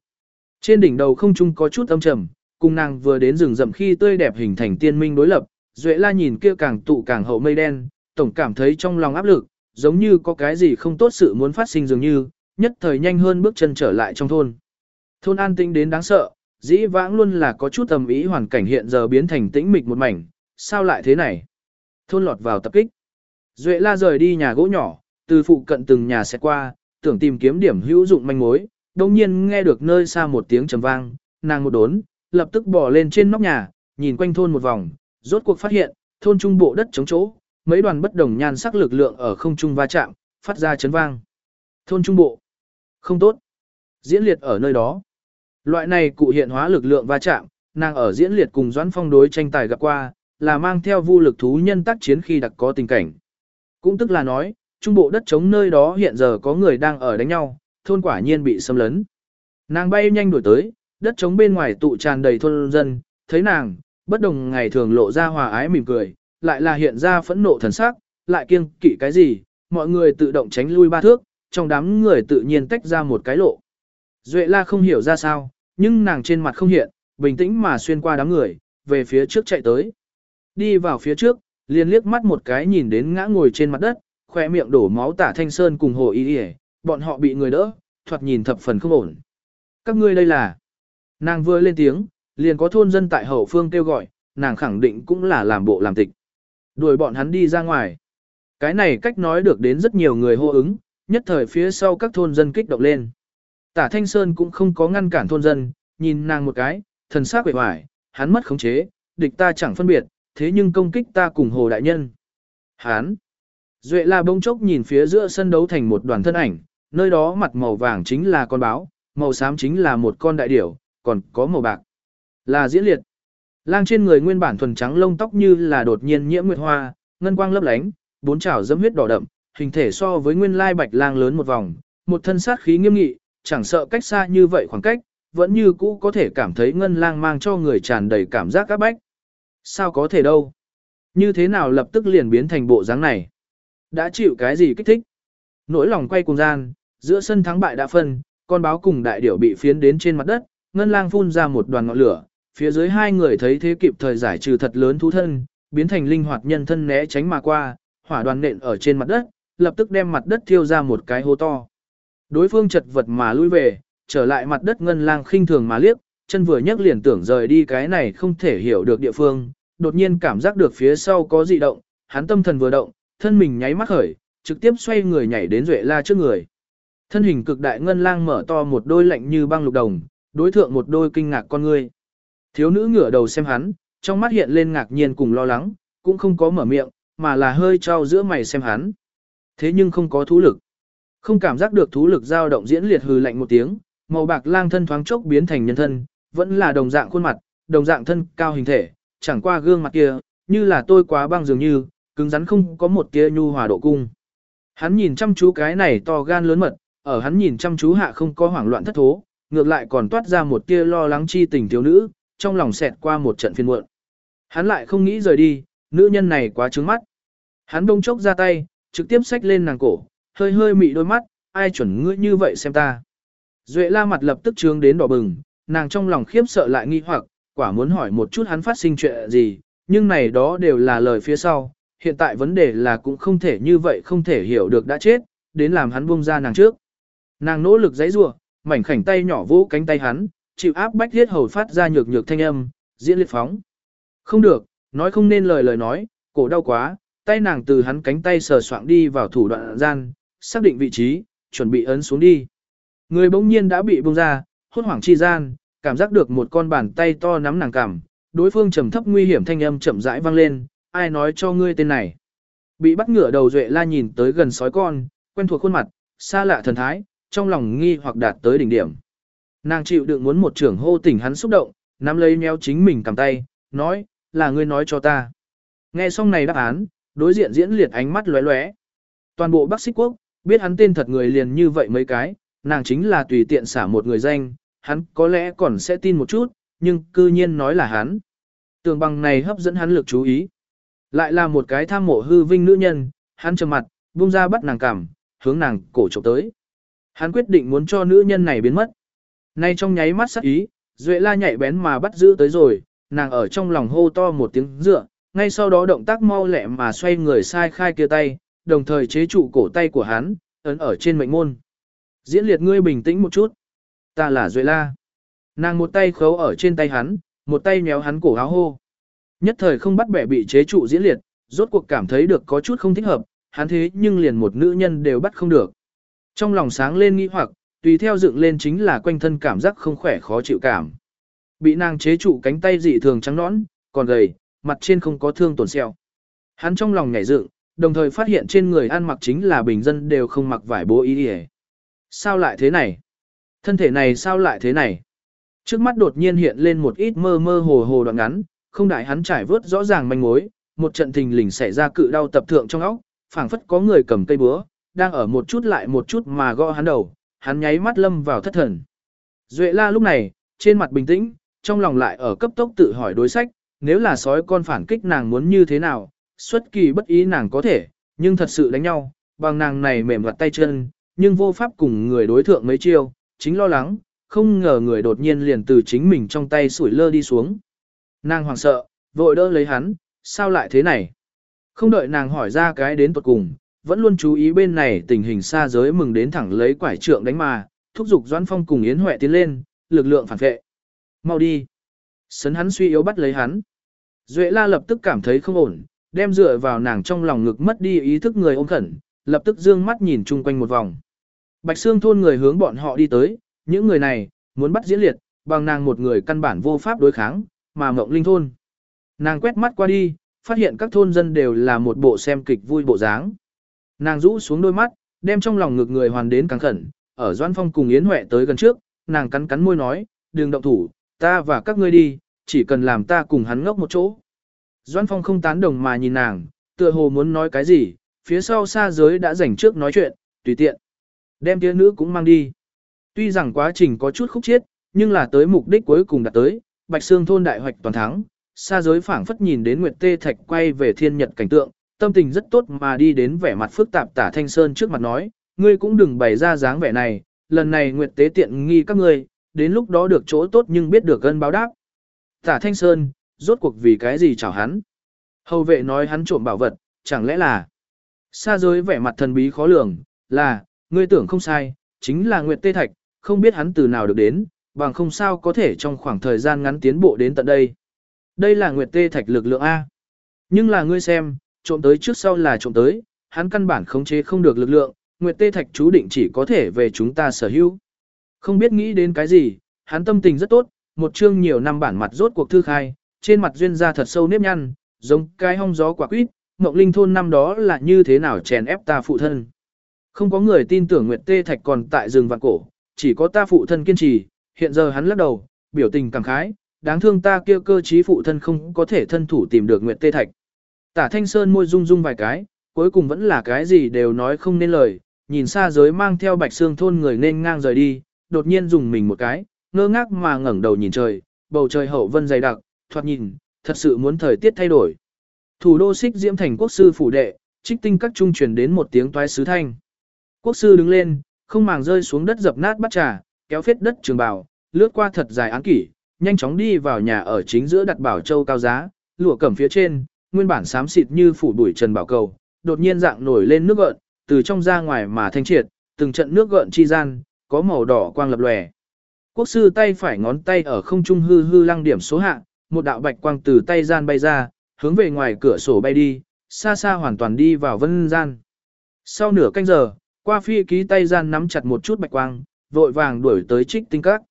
Trên đỉnh đầu không trung có chút âm trầm, cùng nàng vừa đến rừng rậm khi tươi đẹp hình thành tiên minh đối lập, Duệ La nhìn kia càng tụ càng hậu mây đen, tổng cảm thấy trong lòng áp lực, giống như có cái gì không tốt sự muốn phát sinh dường như, nhất thời nhanh hơn bước chân trở lại trong thôn. Thôn an tĩnh đến đáng sợ, dĩ vãng luôn là có chút tầm ý hoàn cảnh hiện giờ biến thành tĩnh mịch một mảnh, sao lại thế này? Thôn lọt vào tập kích. Duệ la rời đi nhà gỗ nhỏ, từ phụ cận từng nhà sẽ qua, tưởng tìm kiếm điểm hữu dụng manh mối, đồng nhiên nghe được nơi xa một tiếng trầm vang, nàng một đốn, lập tức bỏ lên trên nóc nhà, nhìn quanh thôn một vòng, rốt cuộc phát hiện, thôn trung bộ đất trống chỗ, mấy đoàn bất đồng nhan sắc lực lượng ở không trung va chạm, phát ra chấn vang. Thôn trung bộ. Không tốt. Diễn liệt ở nơi đó. Loại này cụ hiện hóa lực lượng va chạm, nàng ở diễn liệt cùng Doãn Phong đối tranh tài gặp qua, là mang theo vu lực thú nhân tác chiến khi đặc có tình cảnh. Cũng tức là nói, trung bộ đất chống nơi đó hiện giờ có người đang ở đánh nhau, thôn quả nhiên bị xâm lấn. Nàng bay nhanh đuổi tới, đất chống bên ngoài tụ tràn đầy thôn dân, thấy nàng, bất đồng ngày thường lộ ra hòa ái mỉm cười, lại là hiện ra phẫn nộ thần sắc, lại kiêng kỵ cái gì, mọi người tự động tránh lui ba thước, trong đám người tự nhiên tách ra một cái lộ. Duệ la không hiểu ra sao, nhưng nàng trên mặt không hiện, bình tĩnh mà xuyên qua đám người, về phía trước chạy tới. Đi vào phía trước, liền liếc mắt một cái nhìn đến ngã ngồi trên mặt đất, khoe miệng đổ máu tả thanh sơn cùng hồ y đi bọn họ bị người đỡ, thoạt nhìn thập phần không ổn. Các ngươi đây là... Nàng vừa lên tiếng, liền có thôn dân tại hậu phương kêu gọi, nàng khẳng định cũng là làm bộ làm tịch. Đuổi bọn hắn đi ra ngoài. Cái này cách nói được đến rất nhiều người hô ứng, nhất thời phía sau các thôn dân kích động lên. Tả Thanh Sơn cũng không có ngăn cản thôn dân, nhìn nàng một cái, thần sắc quệ hoài, hắn mất khống chế, địch ta chẳng phân biệt, thế nhưng công kích ta cùng hồ đại nhân. Hán, Duệ la bông chốc nhìn phía giữa sân đấu thành một đoàn thân ảnh, nơi đó mặt màu vàng chính là con báo, màu xám chính là một con đại điểu, còn có màu bạc. Là diễn liệt. Lang trên người nguyên bản thuần trắng lông tóc như là đột nhiên nhiễm nguyệt hoa, ngân quang lấp lánh, bốn chảo dẫm huyết đỏ đậm, hình thể so với nguyên lai bạch lang lớn một vòng, một thân sát khí nghiêm nghị, chẳng sợ cách xa như vậy khoảng cách, vẫn như cũ có thể cảm thấy ngân lang mang cho người tràn đầy cảm giác các bách. Sao có thể đâu? Như thế nào lập tức liền biến thành bộ dáng này? Đã chịu cái gì kích thích? Nỗi lòng quay cùng gian, giữa sân thắng bại đã phân, con báo cùng đại điểu bị phiến đến trên mặt đất, ngân lang phun ra một đoàn ngọn lửa, phía dưới hai người thấy thế kịp thời giải trừ thật lớn thú thân, biến thành linh hoạt nhân thân né tránh mà qua, hỏa đoàn nện ở trên mặt đất, lập tức đem mặt đất thiêu ra một cái hố to. Đối phương chật vật mà lui về, trở lại mặt đất ngân lang khinh thường mà liếc, chân vừa nhấc liền tưởng rời đi cái này không thể hiểu được địa phương, đột nhiên cảm giác được phía sau có dị động, hắn tâm thần vừa động, thân mình nháy mắt khởi, trực tiếp xoay người nhảy đến Duệ La trước người. Thân hình cực đại ngân lang mở to một đôi lạnh như băng lục đồng, đối thượng một đôi kinh ngạc con ngươi. Thiếu nữ ngửa đầu xem hắn, trong mắt hiện lên ngạc nhiên cùng lo lắng, cũng không có mở miệng, mà là hơi trao giữa mày xem hắn. Thế nhưng không có thú lực. Không cảm giác được thú lực dao động diễn liệt hừ lạnh một tiếng, màu bạc lang thân thoáng chốc biến thành nhân thân, vẫn là đồng dạng khuôn mặt, đồng dạng thân cao hình thể, chẳng qua gương mặt kia, như là tôi quá băng dường như, cứng rắn không có một tia nhu hòa độ cung. Hắn nhìn chăm chú cái này to gan lớn mật, ở hắn nhìn chăm chú hạ không có hoảng loạn thất thố, ngược lại còn toát ra một tia lo lắng chi tình thiếu nữ, trong lòng xẹt qua một trận phiền muộn. Hắn lại không nghĩ rời đi, nữ nhân này quá trứng mắt. Hắn đông chốc ra tay, trực tiếp xách lên nàng cổ, hơi hơi mị đôi mắt, ai chuẩn ngươi như vậy xem ta. Duệ la mặt lập tức trướng đến đỏ bừng, nàng trong lòng khiếp sợ lại nghi hoặc, quả muốn hỏi một chút hắn phát sinh chuyện gì, nhưng này đó đều là lời phía sau, hiện tại vấn đề là cũng không thể như vậy không thể hiểu được đã chết, đến làm hắn buông ra nàng trước. Nàng nỗ lực giãy giụa, mảnh khảnh tay nhỏ vỗ cánh tay hắn, chịu áp bách thiết hầu phát ra nhược nhược thanh âm, diễn liệt phóng. Không được, nói không nên lời lời nói, cổ đau quá, tay nàng từ hắn cánh tay sờ soạng đi vào thủ đoạn gian, xác định vị trí, chuẩn bị ấn xuống đi. Người bỗng nhiên đã bị buông ra, hốt hoảng chi gian, cảm giác được một con bàn tay to nắm nàng cằm, đối phương trầm thấp nguy hiểm thanh âm chậm rãi vang lên, ai nói cho ngươi tên này. Bị bắt ngửa đầu duệ la nhìn tới gần sói con, quen thuộc khuôn mặt, xa lạ thần thái, trong lòng nghi hoặc đạt tới đỉnh điểm. Nàng chịu đựng muốn một trưởng hô tỉnh hắn xúc động, nắm lấy méo chính mình cầm tay, nói, là ngươi nói cho ta. Nghe xong này đáp án, đối diện diễn liệt ánh mắt lóe lóe. Toàn bộ Bắc Xích Quốc, biết hắn tên thật người liền như vậy mấy cái, nàng chính là tùy tiện xả một người danh, hắn có lẽ còn sẽ tin một chút, nhưng cư nhiên nói là hắn. Tường bằng này hấp dẫn hắn lực chú ý. Lại là một cái tham mộ hư vinh nữ nhân, hắn trầm mặt, buông ra bắt nàng cảm, hướng nàng cổ trộm tới. Hắn quyết định muốn cho nữ nhân này biến mất. Nay trong nháy mắt sắc ý, Duệ la nhạy bén mà bắt giữ tới rồi, nàng ở trong lòng hô to một tiếng dựa, ngay sau đó động tác mau lẹ mà xoay người sai khai kia tay, đồng thời chế trụ cổ tay của hắn, ấn ở trên mệnh môn. Diễn liệt ngươi bình tĩnh một chút. Ta là Duệ la. Nàng một tay khấu ở trên tay hắn, một tay méo hắn cổ áo hô. Nhất thời không bắt bẻ bị chế trụ diễn liệt, rốt cuộc cảm thấy được có chút không thích hợp, hắn thế nhưng liền một nữ nhân đều bắt không được. Trong lòng sáng lên nghĩ hoặc, tùy theo dựng lên chính là quanh thân cảm giác không khỏe khó chịu cảm. Bị nàng chế trụ cánh tay dị thường trắng nõn, còn gầy, mặt trên không có thương tổn sẹo. Hắn trong lòng nhảy dựng, đồng thời phát hiện trên người ăn mặc chính là bình dân đều không mặc vải bố y đi Sao lại thế này? Thân thể này sao lại thế này? Trước mắt đột nhiên hiện lên một ít mơ mơ hồ hồ đoạn ngắn, không đại hắn trải vớt rõ ràng manh mối, một trận thình lình xảy ra cự đau tập thượng trong óc, phảng phất có người cầm cây búa, đang ở một chút lại một chút mà gõ hắn đầu, hắn nháy mắt lâm vào thất thần. Duệ la lúc này, trên mặt bình tĩnh, trong lòng lại ở cấp tốc tự hỏi đối sách, nếu là sói con phản kích nàng muốn như thế nào, xuất kỳ bất ý nàng có thể, nhưng thật sự đánh nhau, bằng nàng này mềm mặt tay chân, nhưng vô pháp cùng người đối thượng mấy chiêu, chính lo lắng, không ngờ người đột nhiên liền từ chính mình trong tay sủi lơ đi xuống. Nàng hoảng sợ, vội đỡ lấy hắn, sao lại thế này? Không đợi nàng hỏi ra cái đến tuột cùng, vẫn luôn chú ý bên này tình hình xa giới mừng đến thẳng lấy quải trượng đánh mà, thúc giục Doãn Phong cùng Yến Huệ tiến lên, lực lượng phản vệ. Mau đi. Sấn hắn suy yếu bắt lấy hắn. Duệ la lập tức cảm thấy không ổn, đem dựa vào nàng trong lòng ngực mất đi ý thức người ôm khẩn, lập tức dương mắt nhìn chung quanh một vòng. Bạch Sương thôn người hướng bọn họ đi tới, những người này, muốn bắt diễn liệt, bằng nàng một người căn bản vô pháp đối kháng, mà mộng linh thôn. Nàng quét mắt qua đi, phát hiện các thôn dân đều là một bộ xem kịch vui bộ dáng. Nàng rũ xuống đôi mắt, đem trong lòng ngực người hoàn đến càng khẩn, ở Doan Phong cùng Yến Huệ tới gần trước, nàng cắn cắn môi nói, đừng động thủ, ta và các ngươi đi, chỉ cần làm ta cùng hắn ngốc một chỗ. Doan Phong không tán đồng mà nhìn nàng, tựa hồ muốn nói cái gì, phía sau xa giới đã rảnh trước nói chuyện, tùy tiện. Đem tia nữ cũng mang đi. Tuy rằng quá trình có chút khúc chiết, nhưng là tới mục đích cuối cùng đạt tới, Bạch Sương thôn đại hoạch toàn thắng, xa giới phảng phất nhìn đến Nguyệt Tê Thạch quay về thiên nhật cảnh tượng, tâm tình rất tốt mà đi đến vẻ mặt phức tạp tả Thanh Sơn trước mặt nói, ngươi cũng đừng bày ra dáng vẻ này, lần này nguyệt tế tiện nghi các ngươi, đến lúc đó được chỗ tốt nhưng biết được gân báo đáp. Tả Thanh Sơn, rốt cuộc vì cái gì chảo hắn? Hầu vệ nói hắn trộm bảo vật, chẳng lẽ là... Xa giới vẻ mặt thần bí khó lường, là, ngươi tưởng không sai, chính là Nguyệt Tê Thạch, không biết hắn từ nào được đến, bằng không sao có thể trong khoảng thời gian ngắn tiến bộ đến tận đây. Đây là Nguyệt Tê Thạch lực lượng A. Nhưng là ngươi xem, trộm tới trước sau là trộm tới, hắn căn bản khống chế không được lực lượng, Nguyệt Tê Thạch chú định chỉ có thể về chúng ta sở hữu. Không biết nghĩ đến cái gì, hắn tâm tình rất tốt, một chương nhiều năm bản mặt rốt cuộc thư khai, trên mặt duyên ra thật sâu nếp nhăn, giống cái hong gió quả quýt, Ngọc Linh thôn năm đó là như thế nào chèn ép ta phụ thân. Không có người tin tưởng Nguyệt Tê Thạch còn tại rừng vạn cổ, chỉ có ta phụ thân kiên trì, hiện giờ hắn lắc đầu, biểu tình cảm khái, đáng thương ta kia cơ trí phụ thân không có thể thân thủ tìm được Nguyệt Tê Thạch. Tả Thanh Sơn môi rung rung vài cái, cuối cùng vẫn là cái gì đều nói không nên lời, nhìn xa giới mang theo bạch xương thôn người nên ngang rời đi, đột nhiên dùng mình một cái, ngơ ngác mà ngẩng đầu nhìn trời, bầu trời hậu vân dày đặc, thoạt nhìn, thật sự muốn thời tiết thay đổi. Thủ đô xích diễm thành quốc sư phủ đệ, trích tinh các trung truyền đến một tiếng toái sứ thanh. Quốc sư đứng lên, không màng rơi xuống đất dập nát bắt trà, kéo phết đất trường bào, lướt qua thật dài án kỷ, nhanh chóng đi vào nhà ở chính giữa đặt bảo châu cao giá, lụa cẩm phía trên, nguyên bản xám xịt như phủ bụi trần bảo cầu, đột nhiên dạng nổi lên nước gợn, từ trong ra ngoài mà thanh triệt, từng trận nước gợn chi gian, có màu đỏ quang lập lòe. Quốc sư tay phải ngón tay ở không trung hư hư lăng điểm số hạ, một đạo bạch quang từ tay gian bay ra, hướng về ngoài cửa sổ bay đi, xa xa hoàn toàn đi vào vân gian. Sau nửa canh giờ, qua phi ký tay gian nắm chặt một chút bạch quang, vội vàng đuổi tới trích tinh các.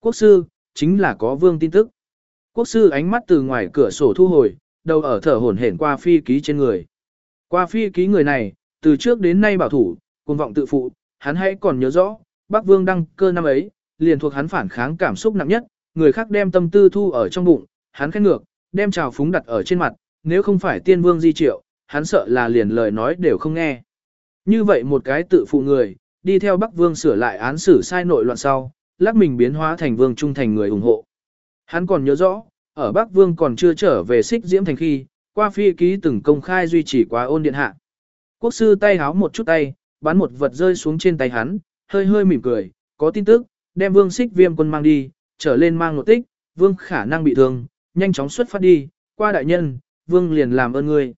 Quốc sư, chính là có vương tin tức. Quốc sư ánh mắt từ ngoài cửa sổ thu hồi, đầu ở thở hổn hển qua phi ký trên người. Qua phi ký người này, từ trước đến nay bảo thủ, cuồng vọng tự phụ, hắn hãy còn nhớ rõ, Bắc Vương đăng cơ năm ấy, liền thuộc hắn phản kháng cảm xúc nặng nhất, người khác đem tâm tư thu ở trong bụng, hắn khét ngược, đem trào phúng đặt ở trên mặt, nếu không phải tiên vương di triệu, hắn sợ là liền lời nói đều không nghe. Như vậy một cái tự phụ người, đi theo Bắc Vương sửa lại án xử sai nội loạn sau, lắc mình biến hóa thành vương trung thành người ủng hộ. Hắn còn nhớ rõ, ở Bắc Vương còn chưa trở về xích diễm thành khi, qua phi ký từng công khai duy trì quá ôn điện hạ. Quốc sư tay háo một chút tay, bắn một vật rơi xuống trên tay hắn, hơi hơi mỉm cười, có tin tức, đem vương xích viêm quân mang đi, trở lên mang một tích, vương khả năng bị thương, nhanh chóng xuất phát đi, qua đại nhân, vương liền làm ơn ngươi.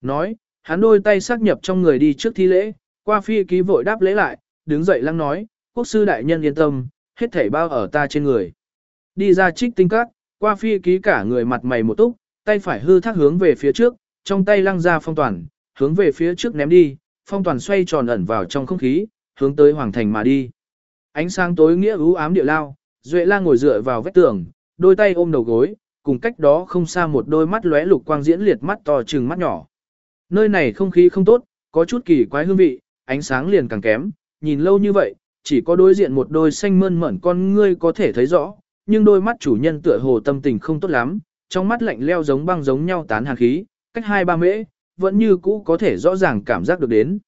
Nói, hắn đôi tay xác nhập trong người đi trước thi lễ, qua phi ký vội đáp lễ lại, đứng dậy lăng nói, quốc sư đại nhân yên tâm, hết thảy bao ở ta trên người. Đi ra trích tinh cát, qua phi ký cả người mặt mày một túc, tay phải hư thác hướng về phía trước, trong tay lăng ra phong toàn, hướng về phía trước ném đi, phong toàn xoay tròn ẩn vào trong không khí, hướng tới hoàng thành mà đi. Ánh sáng tối nghĩa u ám địa lao, Duệ La ngồi dựa vào vách tường, đôi tay ôm đầu gối, cùng cách đó không xa một đôi mắt lóe lục quang diễn liệt mắt to trừng mắt nhỏ. Nơi này không khí không tốt, có chút kỳ quái hương vị, ánh sáng liền càng kém, nhìn lâu như vậy, chỉ có đối diện một đôi xanh mơn mởn con ngươi có thể thấy rõ, nhưng đôi mắt chủ nhân tựa hồ tâm tình không tốt lắm, trong mắt lạnh leo giống băng giống nhau tán hàn khí, cách hai ba mễ, vẫn như cũ có thể rõ ràng cảm giác được đến.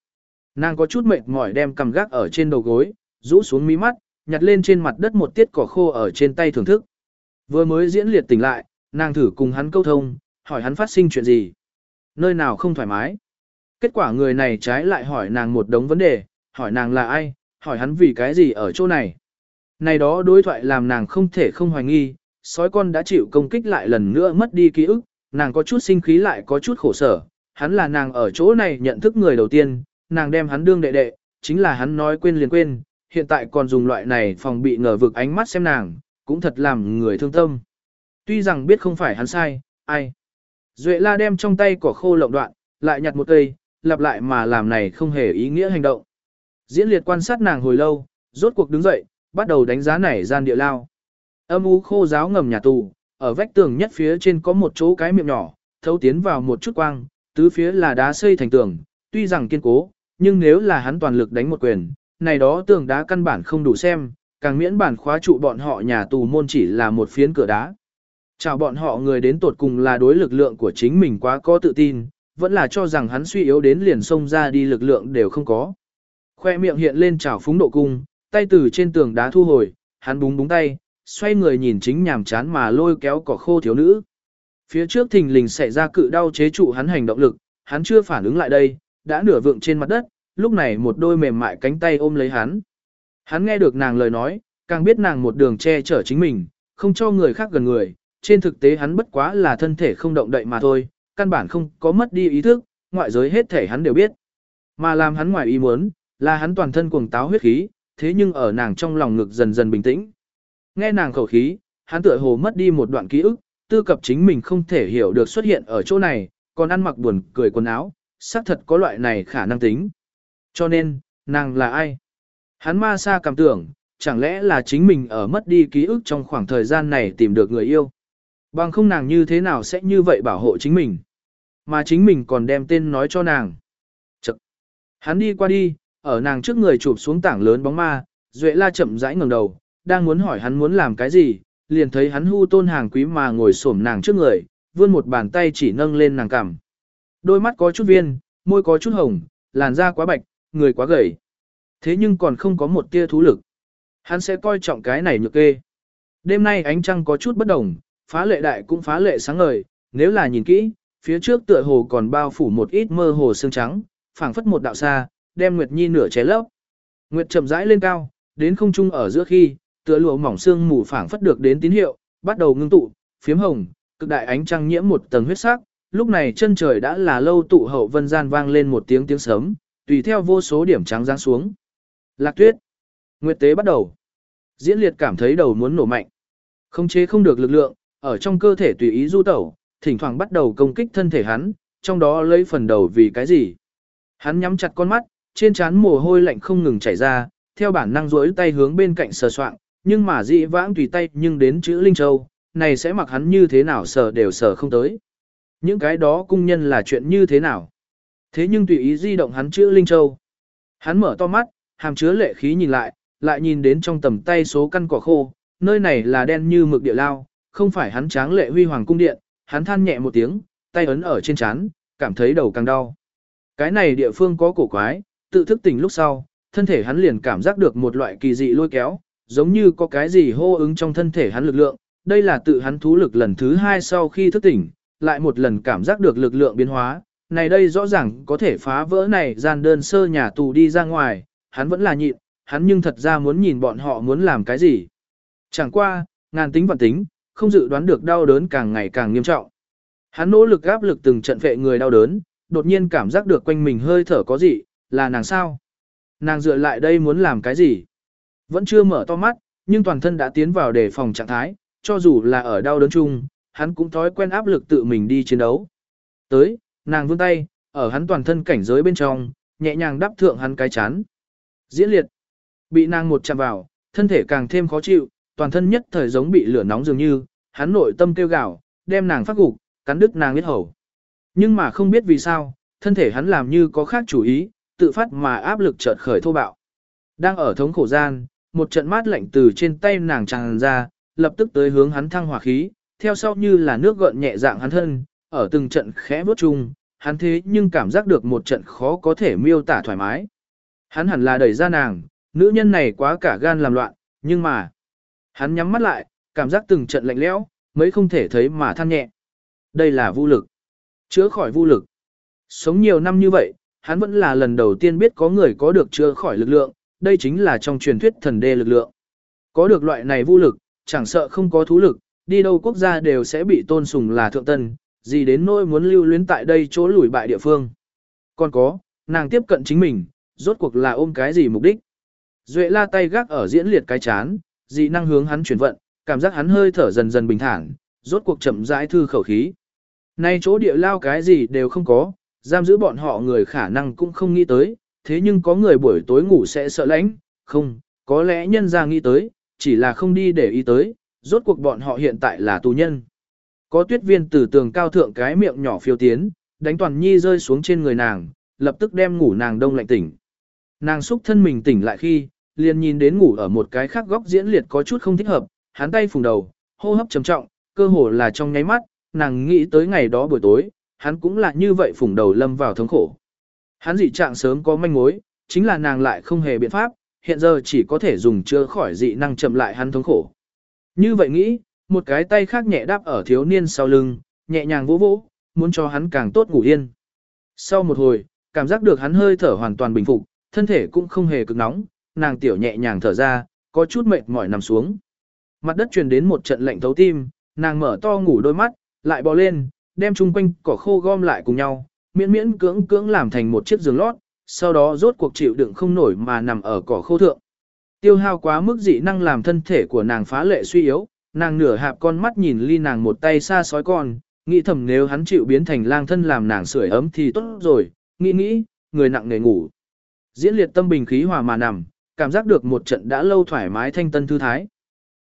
Nàng có chút mệt mỏi đem cầm gác ở trên đầu gối, rũ xuống mí mắt, nhặt lên trên mặt đất một tiết cỏ khô ở trên tay thưởng thức. Vừa mới diễn liệt tỉnh lại, nàng thử cùng hắn câu thông, hỏi hắn phát sinh chuyện gì. Nơi nào không thoải mái. Kết quả người này trái lại hỏi nàng một đống vấn đề, hỏi nàng là ai, hỏi hắn vì cái gì ở chỗ này. Này đó đối thoại làm nàng không thể không hoài nghi, sói con đã chịu công kích lại lần nữa mất đi ký ức, nàng có chút sinh khí lại có chút khổ sở, hắn là nàng ở chỗ này nhận thức người đầu tiên, nàng đem hắn đương đệ đệ, chính là hắn nói quên liền quên, hiện tại còn dùng loại này phòng bị ngờ vực ánh mắt xem nàng, cũng thật làm người thương tâm. Tuy rằng biết không phải hắn sai, ai. Duệ la đem trong tay cỏ khô lộng đoạn, lại nhặt một cây, lặp lại mà làm này không hề ý nghĩa hành động. Diễn liệt quan sát nàng hồi lâu, rốt cuộc đứng dậy, bắt đầu đánh giá nảy gian địa lao. Âm u khô giáo ngầm nhà tù, ở vách tường nhất phía trên có một chỗ cái miệng nhỏ, thấu tiến vào một chút quang, tứ phía là đá xây thành tường, tuy rằng kiên cố, nhưng nếu là hắn toàn lực đánh một quyền, này đó tường đá căn bản không đủ xem, càng miễn bản khóa trụ bọn họ nhà tù môn chỉ là một phiến cửa đá. Chào bọn họ người đến tột cùng là đối lực lượng của chính mình quá có tự tin, vẫn là cho rằng hắn suy yếu đến liền xông ra đi lực lượng đều không có. Khoe miệng hiện lên chào phúng độ cung, tay từ trên tường đá thu hồi, hắn búng búng tay, xoay người nhìn chính nhàm chán mà lôi kéo cỏ khô thiếu nữ. Phía trước thình lình xảy ra cự đau chế trụ hắn hành động lực, hắn chưa phản ứng lại đây, đã nửa vượng trên mặt đất, lúc này một đôi mềm mại cánh tay ôm lấy hắn. Hắn nghe được nàng lời nói, càng biết nàng một đường che chở chính mình, không cho người khác gần người, trên thực tế hắn bất quá là thân thể không động đậy mà thôi, căn bản không có mất đi ý thức, ngoại giới hết thể hắn đều biết. Mà làm hắn ngoài ý muốn, là hắn toàn thân cuồng táo huyết khí, thế nhưng ở nàng trong lòng ngực dần dần bình tĩnh. Nghe nàng khẩu khí, hắn tựa hồ mất đi một đoạn ký ức, tư cập chính mình không thể hiểu được xuất hiện ở chỗ này, còn ăn mặc buồn cười quần áo, xác thật có loại này khả năng tính. Cho nên, nàng là ai? Hắn ma xa cảm tưởng, chẳng lẽ là chính mình ở mất đi ký ức trong khoảng thời gian này tìm được người yêu. Bằng không nàng như thế nào sẽ như vậy bảo hộ chính mình. Mà chính mình còn đem tên nói cho nàng. Chật. Hắn đi qua đi, ở nàng trước người chụp xuống tảng lớn bóng ma, Duệ la chậm rãi ngẩng đầu, đang muốn hỏi hắn muốn làm cái gì, liền thấy hắn hu tôn hàng quý mà ngồi xổm nàng trước người, vươn một bàn tay chỉ nâng lên nàng cằm. Đôi mắt có chút viên, môi có chút hồng, làn da quá bạch, người quá gầy. Thế nhưng còn không có một tia thú lực. Hắn sẽ coi trọng cái này nhược kê. Đêm nay ánh trăng có chút bất đồng, phá lệ đại cũng phá lệ sáng ngời, nếu là nhìn kỹ, phía trước tựa hồ còn bao phủ một ít mơ hồ sương trắng, phảng phất một đạo xa, đem Nguyệt Nhi nửa ché lấp. Nguyệt chậm rãi lên cao, đến không trung ở giữa khi, tựa lụa mỏng xương mù phảng phất được đến tín hiệu, bắt đầu ngưng tụ, phiếm hồng, cực đại ánh trăng nhiễm một tầng huyết sắc. Lúc này chân trời đã là lâu tụ hậu vân gian vang lên một tiếng tiếng sớm, tùy theo vô số điểm trắng giáng xuống. Lạc tuyết. Nguyệt tế bắt đầu. Diễn liệt cảm thấy đầu muốn nổ mạnh. Không chế không được lực lượng, ở trong cơ thể tùy ý du tẩu, thỉnh thoảng bắt đầu công kích thân thể hắn, trong đó lấy phần đầu vì cái gì. Hắn nhắm chặt con mắt, trên trán mồ hôi lạnh không ngừng chảy ra, theo bản năng duỗi tay hướng bên cạnh sờ soạng, nhưng mà dị vãng tùy tay nhưng đến chữ Linh Châu, này sẽ mặc hắn như thế nào sờ đều sờ không tới. Những cái đó cung nhân là chuyện như thế nào? Thế nhưng tùy ý di động hắn chữ Linh Châu. Hắn mở to mắt, hàm chứa lệ khí nhìn lại, lại nhìn đến trong tầm tay số căn cỏ khô, nơi này là đen như mực địa lao, không phải hắn tráng lệ huy hoàng cung điện, hắn than nhẹ một tiếng, tay ấn ở trên chán, cảm thấy đầu càng đau. Cái này địa phương có cổ quái, tự thức tỉnh lúc sau, thân thể hắn liền cảm giác được một loại kỳ dị lôi kéo, giống như có cái gì hô ứng trong thân thể hắn lực lượng, đây là tự hắn thú lực lần thứ hai sau khi thức tỉnh, lại một lần cảm giác được lực lượng biến hóa, này đây rõ ràng có thể phá vỡ này gian đơn sơ nhà tù đi ra ngoài, hắn vẫn là nhịn, hắn nhưng thật ra muốn nhìn bọn họ muốn làm cái gì. Chẳng qua, ngàn tính vạn tính, không dự đoán được đau đớn càng ngày càng nghiêm trọng. Hắn nỗ lực gáp lực từng trận vệ người đau đớn, đột nhiên cảm giác được quanh mình hơi thở có gì, là nàng sao? Nàng dựa lại đây muốn làm cái gì? Vẫn chưa mở to mắt, nhưng toàn thân đã tiến vào đề phòng trạng thái, cho dù là ở đau đớn chung, hắn cũng thói quen áp lực tự mình đi chiến đấu. Tới, nàng vươn tay, ở hắn toàn thân cảnh giới bên trong, nhẹ nhàng đắp thượng hắn cái chán. Diễn liệt, bị nàng một chạm vào, thân thể càng thêm khó chịu, toàn thân nhất thời giống bị lửa nóng dường như, hắn nội tâm kêu gào, đem nàng phát gục, cắn đứt nàng huyết hầu. Nhưng mà không biết vì sao, thân thể hắn làm như có khác chủ ý, tự phát mà áp lực chợt khởi thô bạo. Đang ở thống khổ gian, một trận mát lạnh từ trên tay nàng tràn ra, lập tức tới hướng hắn thăng hỏa khí, theo sau như là nước gợn nhẹ dạng hắn thân, ở từng trận khẽ bước chung, hắn thế nhưng cảm giác được một trận khó có thể miêu tả thoải mái. Hắn hẳn là đẩy ra nàng, nữ nhân này quá cả gan làm loạn, nhưng mà, hắn nhắm mắt lại, cảm giác từng trận lạnh lẽo, mấy không thể thấy mà than nhẹ. Đây là vô lực. Chữa khỏi vô lực. Sống nhiều năm như vậy, hắn vẫn là lần đầu tiên biết có người có được chữa khỏi lực lượng, đây chính là trong truyền thuyết thần đê lực lượng. Có được loại này vũ lực, chẳng sợ không có thú lực, đi đâu quốc gia đều sẽ bị tôn sùng là thượng tân, gì đến nỗi muốn lưu luyến tại đây chỗ lùi bại địa phương. Còn có, nàng tiếp cận chính mình, rốt cuộc là ôm cái gì mục đích. Duệ la tay gác ở diễn liệt cái chán, dị năng hướng hắn chuyển vận, cảm giác hắn hơi thở dần dần bình thản, rốt cuộc chậm rãi thư khẩu khí. Nay chỗ địa lao cái gì đều không có, giam giữ bọn họ người khả năng cũng không nghĩ tới, thế nhưng có người buổi tối ngủ sẽ sợ lạnh, không, có lẽ nhân ra nghĩ tới, chỉ là không đi để ý tới, rốt cuộc bọn họ hiện tại là tù nhân. Có tuyết viên từ tường cao thượng cái miệng nhỏ phiêu tiến, đánh toàn nhi rơi xuống trên người nàng, lập tức đem ngủ nàng đông lạnh tỉnh. Nàng xúc thân mình tỉnh lại khi, liền nhìn đến ngủ ở một cái khác góc diễn liệt có chút không thích hợp, hắn tay phùng đầu, hô hấp trầm trọng, cơ hồ là trong nháy mắt, nàng nghĩ tới ngày đó buổi tối, hắn cũng là như vậy phủng đầu lâm vào thống khổ. Hắn dị trạng sớm có manh mối, chính là nàng lại không hề biện pháp, hiện giờ chỉ có thể dùng chữa khỏi dị năng chậm lại hắn thống khổ. Như vậy nghĩ, một cái tay khác nhẹ đáp ở thiếu niên sau lưng, nhẹ nhàng vỗ vỗ, muốn cho hắn càng tốt ngủ yên. Sau một hồi, cảm giác được hắn hơi thở hoàn toàn bình phục, thân thể cũng không hề cực nóng, nàng tiểu nhẹ nhàng thở ra, có chút mệt mỏi nằm xuống. Mặt đất truyền đến một trận lạnh thấu tim, nàng mở to ngủ đôi mắt, lại bò lên, đem chung quanh cỏ khô gom lại cùng nhau, miễn miễn cưỡng cưỡng làm thành một chiếc giường lót, sau đó rốt cuộc chịu đựng không nổi mà nằm ở cỏ khô thượng. Tiêu hao quá mức dị năng làm thân thể của nàng phá lệ suy yếu, nàng nửa hạp con mắt nhìn ly nàng một tay xa sói con, nghĩ thầm nếu hắn chịu biến thành lang thân làm nàng sưởi ấm thì tốt rồi, nghĩ nghĩ, người nặng nề ngủ. Diễn liệt tâm bình khí hòa mà nằm, cảm giác được một trận đã lâu thoải mái thanh tân thư thái.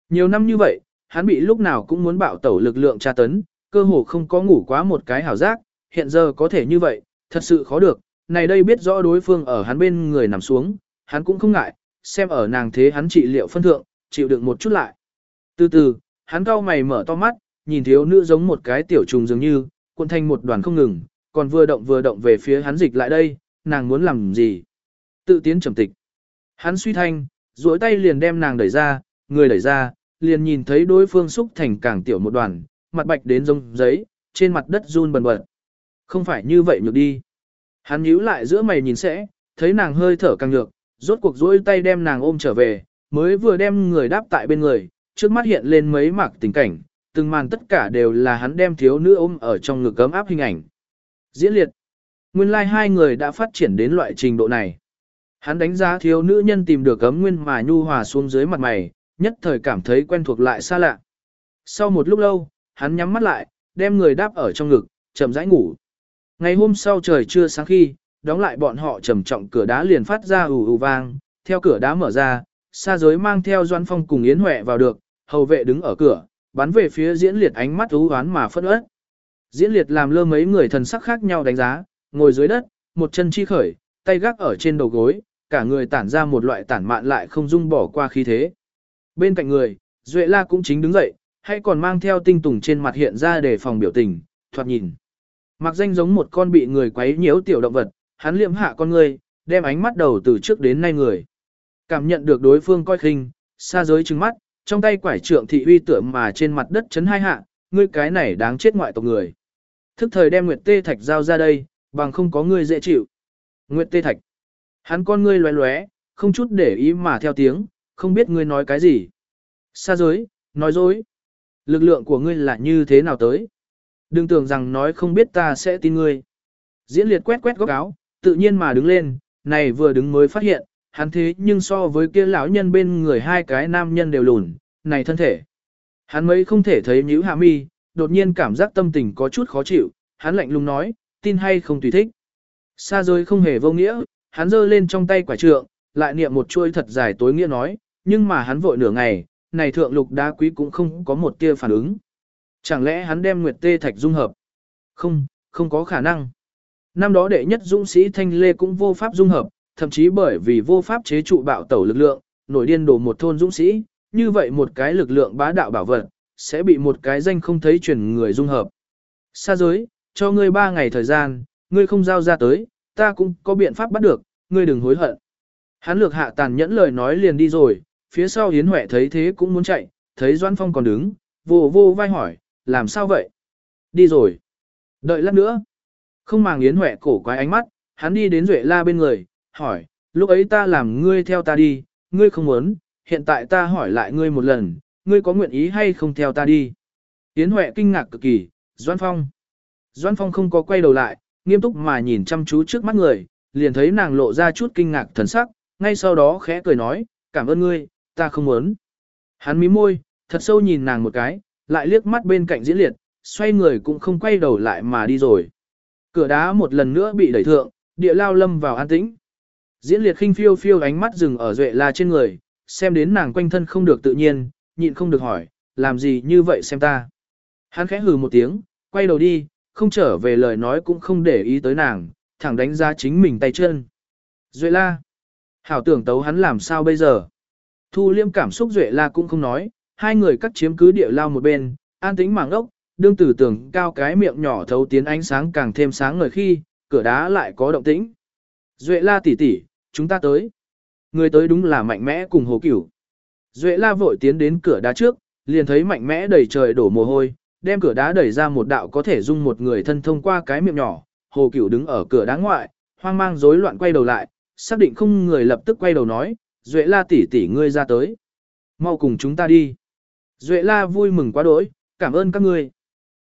Nhiều năm như vậy, hắn bị lúc nào cũng muốn bạo tẩu lực lượng tra tấn, cơ hồ không có ngủ quá một cái hảo giác, hiện giờ có thể như vậy, thật sự khó được, này đây biết rõ đối phương ở hắn bên người nằm xuống, hắn cũng không ngại, xem ở nàng thế hắn trị liệu phân thượng, chịu đựng một chút lại. Từ từ, hắn cau mày mở to mắt, nhìn thiếu nữ giống một cái tiểu trùng dường như, cuộn thành một đoàn không ngừng, còn vừa động vừa động về phía hắn dịch lại đây, nàng muốn làm gì? Tự tiến trầm tịch. Hắn suy thanh, duỗi tay liền đem nàng đẩy ra, người đẩy ra, liền nhìn thấy đối phương xúc thành càng tiểu một đoàn, mặt bạch đến giống giấy, trên mặt đất run bần bật. Không phải như vậy nhược đi. Hắn nhíu lại giữa mày nhìn sẽ, thấy nàng hơi thở càng nhược, rốt cuộc duỗi tay đem nàng ôm trở về, mới vừa đem người đáp tại bên người, trước mắt hiện lên mấy mạc tình cảnh, từng màn tất cả đều là hắn đem thiếu nữ ôm ở trong ngực cấm áp hình ảnh. Diễn liệt. Nguyên lai like hai người đã phát triển đến loại trình độ này. Hắn đánh giá thiếu nữ nhân tìm được cấm nguyên mà nhu hòa xuống dưới mặt mày, nhất thời cảm thấy quen thuộc lại xa lạ. Sau một lúc lâu, hắn nhắm mắt lại, đem người đáp ở trong ngực, chậm rãi ngủ. Ngày hôm sau trời chưa sáng khi, đóng lại bọn họ trầm trọng cửa đá liền phát ra ù ù vang, theo cửa đá mở ra, xa giới mang theo Doan Phong cùng Yến Huệ vào được, hầu vệ đứng ở cửa, bắn về phía diễn liệt ánh mắt ú oán mà phẫn uất. Diễn liệt làm lơ mấy người thần sắc khác nhau đánh giá, ngồi dưới đất, một chân chi khởi, tay gác ở trên đầu gối, cả người tản ra một loại tản mạn lại không dung bỏ qua khí thế. Bên cạnh người, Duệ La cũng chính đứng dậy, hay còn mang theo tinh tùng trên mặt hiện ra để phòng biểu tình, thoạt nhìn. Mặc danh giống một con bị người quấy nhiễu tiểu động vật, hắn liệm hạ con người, đem ánh mắt đầu từ trước đến nay người. Cảm nhận được đối phương coi khinh, xa giới trừng mắt, trong tay quải trượng thị uy tượng mà trên mặt đất chấn hai hạ, ngươi cái này đáng chết ngoại tộc người. Thức thời đem Nguyệt Tê Thạch giao ra đây, bằng không có ngươi dễ chịu. Nguyệt Tê Thạch. Hắn con ngươi loé loé, không chút để ý mà theo tiếng, không biết ngươi nói cái gì. Xa giới, nói dối. Lực lượng của ngươi là như thế nào tới? Đừng tưởng rằng nói không biết ta sẽ tin ngươi. Diễn liệt quét quét góc áo, tự nhiên mà đứng lên, này vừa đứng mới phát hiện, hắn thế nhưng so với kia lão nhân bên người hai cái nam nhân đều lùn, này thân thể. Hắn mấy không thể thấy nhíu hạ mi, đột nhiên cảm giác tâm tình có chút khó chịu, hắn lạnh lùng nói, tin hay không tùy thích. Xa rồi không hề vô nghĩa, hắn giơ lên trong tay quả trượng, lại niệm một chuôi thật dài tối nghĩa nói, nhưng mà hắn vội nửa ngày, này thượng lục đá quý cũng không có một tia phản ứng. Chẳng lẽ hắn đem nguyệt tê thạch dung hợp? Không, không có khả năng. Năm đó đệ nhất dũng sĩ Thanh Lê cũng vô pháp dung hợp, thậm chí bởi vì vô pháp chế trụ bạo tẩu lực lượng, nổi điên đổ một thôn dũng sĩ, như vậy một cái lực lượng bá đạo bảo vật, sẽ bị một cái danh không thấy truyền người dung hợp. Xa giới, cho ngươi ba ngày thời gian, ngươi không giao ra tới, ta cũng có biện pháp bắt được, ngươi đừng hối hận. Hắn lược hạ tàn nhẫn lời nói liền đi rồi, phía sau yến Huệ thấy thế cũng muốn chạy, thấy Doan Phong còn đứng, vô vô vai hỏi, làm sao vậy? Đi rồi. Đợi lát nữa. Không màng Yến Huệ cổ quái ánh mắt, hắn đi đến Duệ La bên người, hỏi, lúc ấy ta làm ngươi theo ta đi, ngươi không muốn, hiện tại ta hỏi lại ngươi một lần, ngươi có nguyện ý hay không theo ta đi? Yến Huệ kinh ngạc cực kỳ, Doan Phong. Doan Phong không có quay đầu lại, nghiêm túc mà nhìn chăm chú trước mắt người, liền thấy nàng lộ ra chút kinh ngạc thần sắc, ngay sau đó khẽ cười nói, cảm ơn ngươi, ta không muốn. Hắn mí môi, thật sâu nhìn nàng một cái, lại liếc mắt bên cạnh diễn liệt, xoay người cũng không quay đầu lại mà đi rồi. Cửa đá một lần nữa bị đẩy thượng, địa lao lâm vào an tĩnh. Diễn liệt khinh phiêu phiêu ánh mắt dừng ở duệ la trên người, xem đến nàng quanh thân không được tự nhiên, nhịn không được hỏi, làm gì như vậy xem ta. Hắn khẽ hừ một tiếng, quay đầu đi, không trở về lời nói cũng không để ý tới nàng, thẳng đánh ra chính mình tay chân. Duệ la. Hảo tưởng tấu hắn làm sao bây giờ. Thu liêm cảm xúc Duệ la cũng không nói, hai người cắt chiếm cứ địa lao một bên, an tĩnh mảng ốc, đương tử tưởng cao cái miệng nhỏ thấu tiến ánh sáng càng thêm sáng ngời khi, cửa đá lại có động tĩnh. Duệ la tỷ tỷ, chúng ta tới. Người tới đúng là mạnh mẽ cùng hồ cửu. Duệ la vội tiến đến cửa đá trước, liền thấy mạnh mẽ đầy trời đổ mồ hôi, đem cửa đá đẩy ra một đạo có thể dung một người thân thông qua cái miệng nhỏ. Hồ cửu đứng ở cửa đá ngoại, hoang mang rối loạn quay đầu lại, xác định không người lập tức quay đầu nói, Duệ la tỷ tỷ ngươi ra tới. Mau cùng chúng ta đi. Duệ la vui mừng quá đỗi, cảm ơn các ngươi.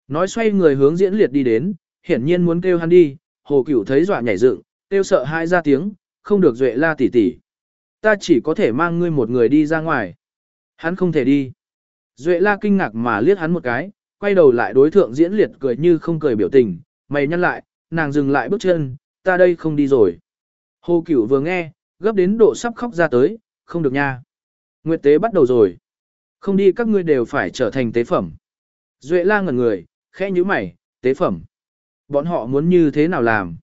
Nói xoay người hướng diễn liệt đi đến, hiển nhiên muốn kêu hắn đi, hồ cửu thấy dọa nhảy dựng, kêu sợ hai ra tiếng, không được Duệ la tỷ tỷ. Ta chỉ có thể mang ngươi một người đi ra ngoài. Hắn không thể đi. Duệ la kinh ngạc mà liếc hắn một cái, quay đầu lại đối thượng diễn liệt cười như không cười biểu tình, mày nhăn lại, nàng dừng lại bước chân, ta đây không đi rồi. Hồ cửu vừa nghe, gấp đến độ sắp khóc ra tới, không được nha. Nguyệt tế bắt đầu rồi. Không đi các ngươi đều phải trở thành tế phẩm. Duệ la ngẩn người, khẽ như mày, tế phẩm. Bọn họ muốn như thế nào làm?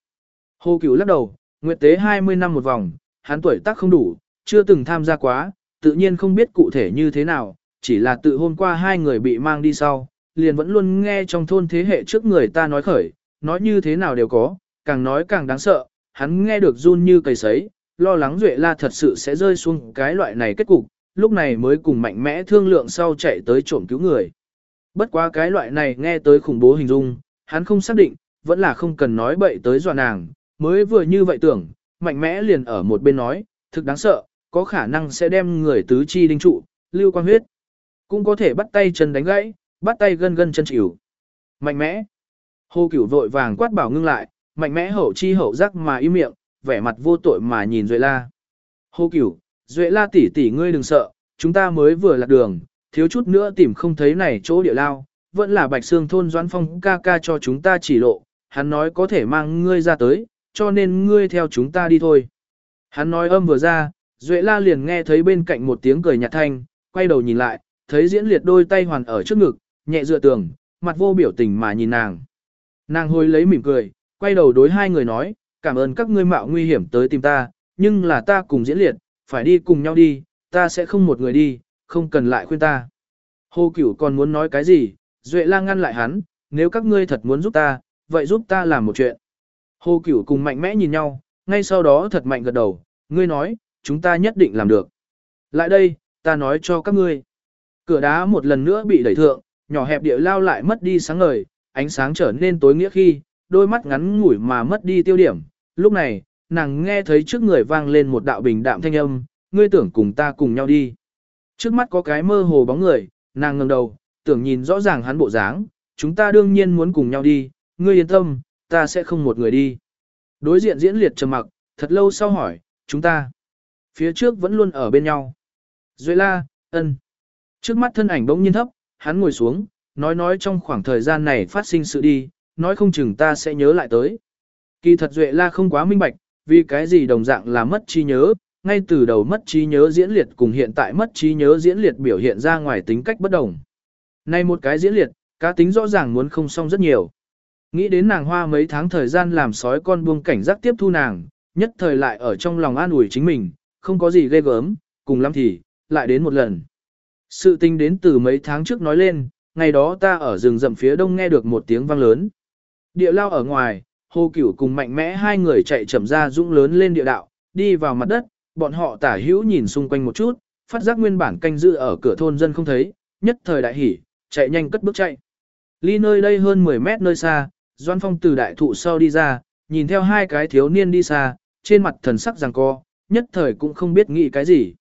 Hồ cửu lắc đầu, Nguyệt tế 20 năm một vòng, hắn tuổi tác không đủ, chưa từng tham gia quá, tự nhiên không biết cụ thể như thế nào, chỉ là tự hôm qua hai người bị mang đi sau, liền vẫn luôn nghe trong thôn thế hệ trước người ta nói khởi, nói như thế nào đều có, càng nói càng đáng sợ, hắn nghe được run như cầy sấy, lo lắng Duệ La thật sự sẽ rơi xuống cái loại này kết cục, lúc này mới cùng mạnh mẽ thương lượng sau chạy tới trộm cứu người. Bất quá cái loại này nghe tới khủng bố hình dung, hắn không xác định, vẫn là không cần nói bậy tới dọa nàng, mới vừa như vậy tưởng, mạnh mẽ liền ở một bên nói, thực đáng sợ, có khả năng sẽ đem người tứ chi đinh trụ, lưu quan huyết. Cũng có thể bắt tay chân đánh gãy, bắt tay gân gân chân chịu. Mạnh mẽ. Hồ cửu vội vàng quát bảo ngưng lại, mạnh mẽ hậu chi hậu giác mà im miệng, vẻ mặt vô tội mà nhìn Duệ La. hô cửu, Duệ La tỷ tỷ ngươi đừng sợ, chúng ta mới vừa lạc đường, thiếu chút nữa tìm không thấy này chỗ địa lao, vẫn là Bạch Sương thôn Doãn Phong ca ca cho chúng ta chỉ lộ, hắn nói có thể mang ngươi ra tới, cho nên ngươi theo chúng ta đi thôi. Hắn nói âm vừa ra, Duệ La liền nghe thấy bên cạnh một tiếng cười nhạt thanh, quay đầu nhìn lại, thấy diễn liệt đôi tay hoàn ở trước ngực, nhẹ dựa tường, mặt vô biểu tình mà nhìn nàng. Nàng hồi lấy mỉm cười, quay đầu đối hai người nói, cảm ơn các ngươi mạo nguy hiểm tới tìm ta, nhưng là ta cùng diễn liệt, phải đi cùng nhau đi, ta sẽ không một người đi, không cần lại khuyên ta. Hồ Cửu còn muốn nói cái gì, Duệ La ngăn lại hắn, nếu các ngươi thật muốn giúp ta, vậy giúp ta làm một chuyện. Hồ Cửu cùng mạnh mẽ nhìn nhau, ngay sau đó thật mạnh gật đầu, ngươi nói, chúng ta nhất định làm được. Lại đây, ta nói cho các ngươi. Cửa đá một lần nữa bị đẩy thượng, nhỏ hẹp địa lao lại mất đi sáng ngời, ánh sáng trở nên tối nghĩa khi, đôi mắt ngắn ngủi mà mất đi tiêu điểm. Lúc này, nàng nghe thấy trước người vang lên một đạo bình đạm thanh âm, ngươi tưởng cùng ta cùng nhau đi. Trước mắt có cái mơ hồ bóng người, nàng ngẩng đầu, tưởng nhìn rõ ràng hắn bộ dáng, chúng ta đương nhiên muốn cùng nhau đi, ngươi yên tâm, ta sẽ không một người đi. Đối diện diễn liệt trầm mặc, thật lâu sau hỏi, chúng ta, phía trước vẫn luôn ở bên nhau. Duệ la, ân. Trước mắt thân ảnh bỗng nhiên thấp, hắn ngồi xuống, nói nói trong khoảng thời gian này phát sinh sự đi, nói không chừng ta sẽ nhớ lại tới. Kỳ thật Duệ la không quá minh bạch, vì cái gì đồng dạng là mất trí nhớ, ngay từ đầu mất trí nhớ diễn liệt cùng hiện tại mất trí nhớ diễn liệt biểu hiện ra ngoài tính cách bất đồng. Nay một cái diễn liệt, cá tính rõ ràng muốn không xong rất nhiều. Nghĩ đến nàng hoa mấy tháng thời gian làm sói con buông cảnh giác tiếp thu nàng, nhất thời lại ở trong lòng an ủi chính mình, không có gì ghê gớm, cùng lắm thì, lại đến một lần. Sự tình đến từ mấy tháng trước nói lên, ngày đó ta ở rừng rậm phía đông nghe được một tiếng vang lớn. Địa lao ở ngoài, hồ cửu cùng mạnh mẽ hai người chạy chậm ra dũng lớn lên địa đạo, đi vào mặt đất, bọn họ tả hữu nhìn xung quanh một chút, phát giác nguyên bản canh giữ ở cửa thôn dân không thấy, nhất thời đại hỉ, chạy nhanh cất bước chạy. Ly nơi đây hơn 10 mét nơi xa, Doan Phong từ đại thụ sau đi ra, nhìn theo hai cái thiếu niên đi xa, trên mặt thần sắc rằng co, nhất thời cũng không biết nghĩ cái gì.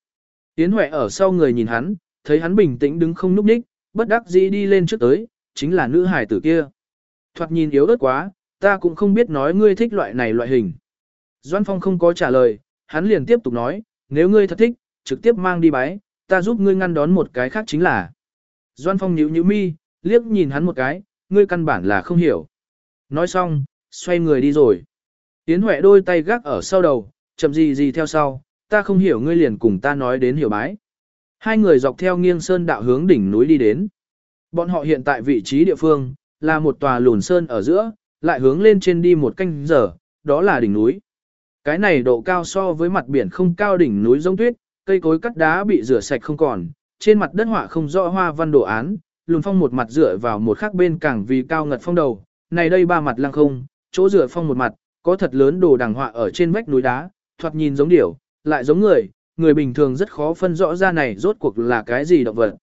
Yến Huệ ở sau người nhìn hắn, thấy hắn bình tĩnh đứng không núp ních, bất đắc dĩ đi lên trước tới, chính là nữ hải tử kia. Thoạt nhìn yếu ớt quá, ta cũng không biết nói ngươi thích loại này loại hình. Doan Phong không có trả lời, hắn liền tiếp tục nói, nếu ngươi thật thích, trực tiếp mang đi bái, ta giúp ngươi ngăn đón một cái khác chính là. Doan Phong nhíu nhíu mi, liếc nhìn hắn một cái, ngươi căn bản là không hiểu. Nói xong, xoay người đi rồi. Yến Huệ đôi tay gác ở sau đầu, chậm gì gì theo sau, ta không hiểu ngươi liền cùng ta nói đến hiểu bái. Hai người dọc theo nghiêng sơn đạo hướng đỉnh núi đi đến. Bọn họ hiện tại vị trí địa phương, là một tòa lùn sơn ở giữa, lại hướng lên trên đi một canh giờ, đó là đỉnh núi. Cái này độ cao so với mặt biển không cao đỉnh núi giống tuyết, cây cối cắt đá bị rửa sạch không còn, trên mặt đất họa không rõ hoa văn đồ án, lùn phong một mặt dựa vào một khác bên càng vì cao ngật phong đầu, này đây ba mặt lăng không, chỗ dựa phong một mặt, có thật lớn đồ đằng họa ở trên vách núi đá, thoạt nhìn giống điểu, lại giống người, người bình thường rất khó phân rõ ra này rốt cuộc là cái gì động vật.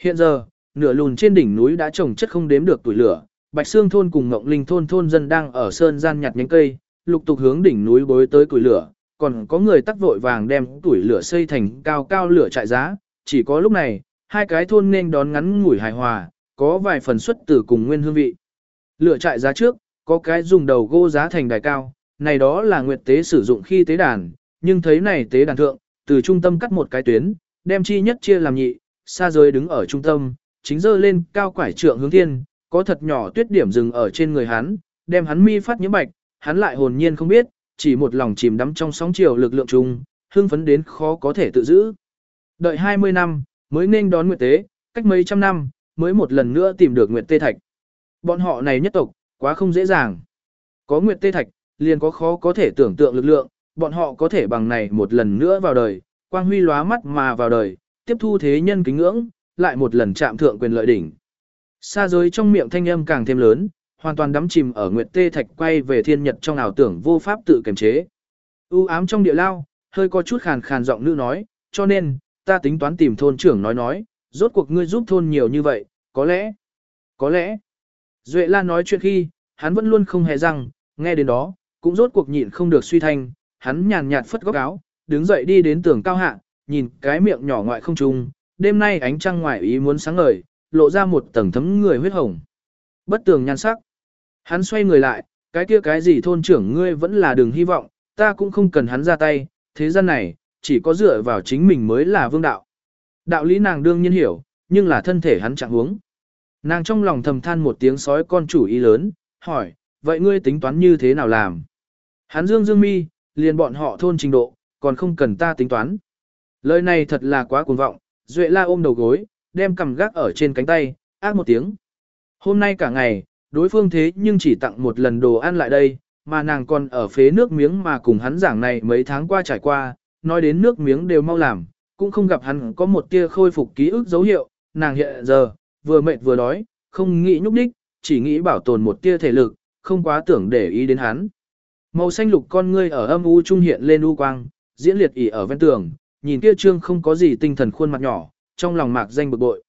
Hiện giờ, nửa lùn trên đỉnh núi đã trồng chất không đếm được tuổi lửa, Bạch Sương thôn cùng Ngộng Linh thôn thôn dân đang ở sơn gian nhặt nhánh cây, lục tục hướng đỉnh núi bối tới củi lửa, còn có người tắc vội vàng đem tuổi lửa xây thành cao cao lửa trại giá, chỉ có lúc này, hai cái thôn nên đón ngắn ngủi hài hòa, có vài phần xuất từ cùng nguyên hương vị. Lửa trại giá trước, có cái dùng đầu gỗ giá thành đài cao, này đó là nguyệt tế sử dụng khi tế đàn, nhưng thấy này tế đàn thượng, từ trung tâm cắt một cái tuyến, đem chi nhất chia làm nhị, xa rơi đứng ở trung tâm, chính dơ lên cao quải trượng hướng thiên, có thật nhỏ tuyết điểm dừng ở trên người hắn, đem hắn mi phát nhiễm bạch, hắn lại hồn nhiên không biết, chỉ một lòng chìm đắm trong sóng chiều lực lượng chung, hưng phấn đến khó có thể tự giữ. Đợi 20 năm, mới nên đón Nguyệt Tế, cách mấy trăm năm, mới một lần nữa tìm được Nguyệt Tê Thạch. Bọn họ này nhất tộc, quá không dễ dàng. Có Nguyệt Tê Thạch, liền có khó có thể tưởng tượng lực lượng, bọn họ có thể bằng này một lần nữa vào đời, quang huy lóa mắt mà vào đời, tiếp thu thế nhân kính ngưỡng, lại một lần chạm thượng quyền lợi đỉnh. Xa giới trong miệng thanh âm càng thêm lớn, hoàn toàn đắm chìm ở Nguyệt Tê Thạch quay về thiên nhật trong ảo tưởng vô pháp tự kiềm chế. U ám trong địa lao, hơi có chút khàn khàn giọng nữ nói, cho nên, ta tính toán tìm thôn trưởng nói nói, rốt cuộc ngươi giúp thôn nhiều như vậy, có lẽ, có lẽ. Duệ la nói chuyện khi, hắn vẫn luôn không hề răng, nghe đến đó, cũng rốt cuộc nhịn không được suy thanh, hắn nhàn nhạt phất góc áo, đứng dậy đi đến tường cao hạ, nhìn cái miệng nhỏ ngoại không trung, đêm nay ánh trăng ngoài ý muốn sáng ngời, lộ ra một tầng thấm người huyết hồng. Bất tường nhan sắc. Hắn xoay người lại, cái kia cái gì thôn trưởng ngươi vẫn là đường hy vọng, ta cũng không cần hắn ra tay, thế gian này, chỉ có dựa vào chính mình mới là vương đạo. Đạo lý nàng đương nhiên hiểu, nhưng là thân thể hắn chẳng huống. Nàng trong lòng thầm than một tiếng sói con chủ ý lớn, hỏi, vậy ngươi tính toán như thế nào làm? Hắn dương dương mi, liền bọn họ thôn trình độ, còn không cần ta tính toán. Lời này thật là quá cuồng vọng, Duệ la ôm đầu gối, đem cầm gác ở trên cánh tay, ác một tiếng. Hôm nay cả ngày, đối phương thế nhưng chỉ tặng một lần đồ ăn lại đây, mà nàng còn ở phế nước miếng mà cùng hắn giảng này mấy tháng qua trải qua, nói đến nước miếng đều mau làm, cũng không gặp hắn có một tia khôi phục ký ức dấu hiệu, nàng hiện giờ, vừa mệt vừa đói, không nghĩ nhúc đích, chỉ nghĩ bảo tồn một tia thể lực, không quá tưởng để ý đến hắn. Màu xanh lục con ngươi ở âm u trung hiện lên u quang, diễn liệt ỉ ở ven tường, nhìn kia trương không có gì tinh thần khuôn mặt nhỏ, trong lòng mạc danh bực bội.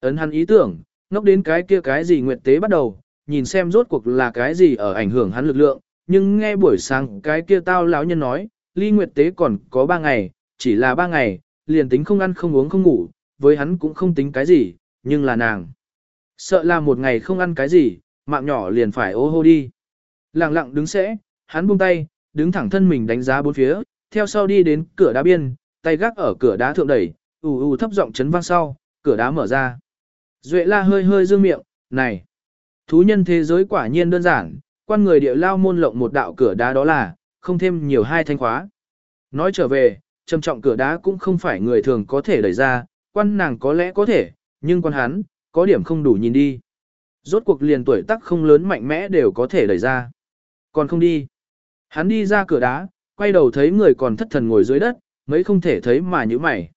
Ấn hắn ý tưởng, ngốc đến cái kia cái gì nguyệt tế bắt đầu, nhìn xem rốt cuộc là cái gì ở ảnh hưởng hắn lực lượng, nhưng nghe buổi sáng cái kia tao lão nhân nói, ly nguyệt tế còn có ba ngày, chỉ là ba ngày, liền tính không ăn không uống không ngủ, với hắn cũng không tính cái gì, nhưng là nàng. Sợ là một ngày không ăn cái gì, mạng nhỏ liền phải ô hô đi. Lặng lặng đứng sẽ, hắn buông tay, đứng thẳng thân mình đánh giá bốn phía, theo sau đi đến cửa đá biên, tay gác ở cửa đá thượng đẩy, ù ù thấp giọng chấn vang sau, cửa đá mở ra. Duệ la hơi hơi dương miệng, này, thú nhân thế giới quả nhiên đơn giản, quan người địa lao môn lộng một đạo cửa đá đó là, không thêm nhiều hai thanh khóa. Nói trở về, trầm trọng cửa đá cũng không phải người thường có thể đẩy ra, quan nàng có lẽ có thể, nhưng quan hắn, có điểm không đủ nhìn đi. Rốt cuộc liền tuổi tác không lớn mạnh mẽ đều có thể đẩy ra. Còn không đi. Hắn đi ra cửa đá, quay đầu thấy người còn thất thần ngồi dưới đất, mấy không thể thấy mà như mày.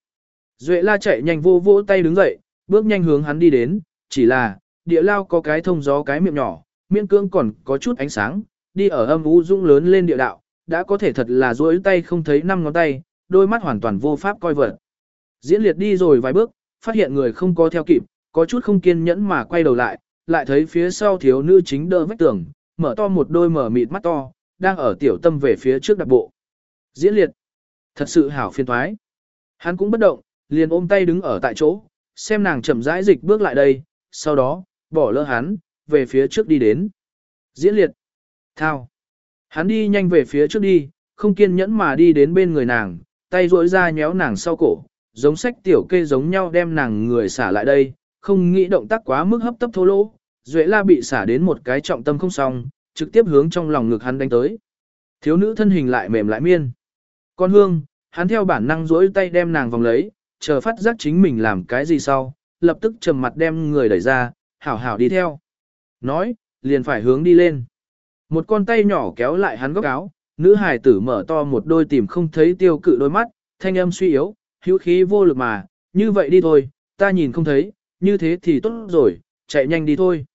Duệ la chạy nhanh vô vô tay đứng dậy, bước nhanh hướng hắn đi đến, chỉ là, địa lao có cái thông gió cái miệng nhỏ, miễn cương còn có chút ánh sáng, đi ở âm u dũng lớn lên địa đạo, đã có thể thật là duỗi tay không thấy năm ngón tay, đôi mắt hoàn toàn vô pháp coi vật. Diễn liệt đi rồi vài bước, phát hiện người không có theo kịp, có chút không kiên nhẫn mà quay đầu lại, lại thấy phía sau thiếu nữ chính đỡ vách tường, mở to một đôi mở mịt mắt to, đang ở tiểu tâm về phía trước đặc bộ. Diễn liệt, thật sự hảo phiên thoái. Hắn cũng bất động, liền ôm tay đứng ở tại chỗ, xem nàng chậm rãi dịch bước lại đây, sau đó, bỏ lỡ hắn, về phía trước đi đến. Diễn liệt, thao. Hắn đi nhanh về phía trước đi, không kiên nhẫn mà đi đến bên người nàng, tay duỗi ra nhéo nàng sau cổ, giống sách tiểu kê giống nhau đem nàng người xả lại đây, không nghĩ động tác quá mức hấp tấp thô lỗ. Duệ la bị xả đến một cái trọng tâm không xong, trực tiếp hướng trong lòng ngực hắn đánh tới. Thiếu nữ thân hình lại mềm lại miên. Con hương, hắn theo bản năng duỗi tay đem nàng vòng lấy, chờ phát giác chính mình làm cái gì sau, lập tức trầm mặt đem người đẩy ra, hảo hảo đi theo. Nói, liền phải hướng đi lên. Một con tay nhỏ kéo lại hắn góc áo, nữ hài tử mở to một đôi tìm không thấy tiêu cự đôi mắt, thanh âm suy yếu, hữu khí vô lực mà, như vậy đi thôi, ta nhìn không thấy, như thế thì tốt rồi, chạy nhanh đi thôi.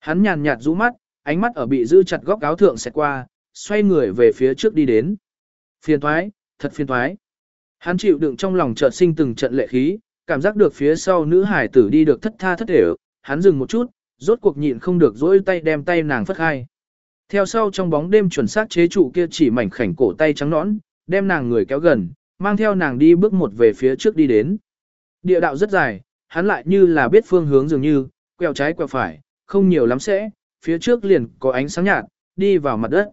Hắn nhàn nhạt rũ mắt, ánh mắt ở bị giữ chặt góc áo thượng xẹt qua, xoay người về phía trước đi đến. Phiền thoái, thật phiền thoái. Hắn chịu đựng trong lòng chợt sinh từng trận lệ khí, cảm giác được phía sau nữ hải tử đi được thất tha thất để hắn dừng một chút, rốt cuộc nhịn không được dỗi tay đem tay nàng phất khai. Theo sau trong bóng đêm chuẩn xác chế trụ kia chỉ mảnh khảnh cổ tay trắng nõn, đem nàng người kéo gần, mang theo nàng đi bước một về phía trước đi đến. Địa đạo rất dài, hắn lại như là biết phương hướng dường như, quẹo trái quẹo phải, không nhiều lắm sẽ, phía trước liền có ánh sáng nhạt, đi vào mặt đất.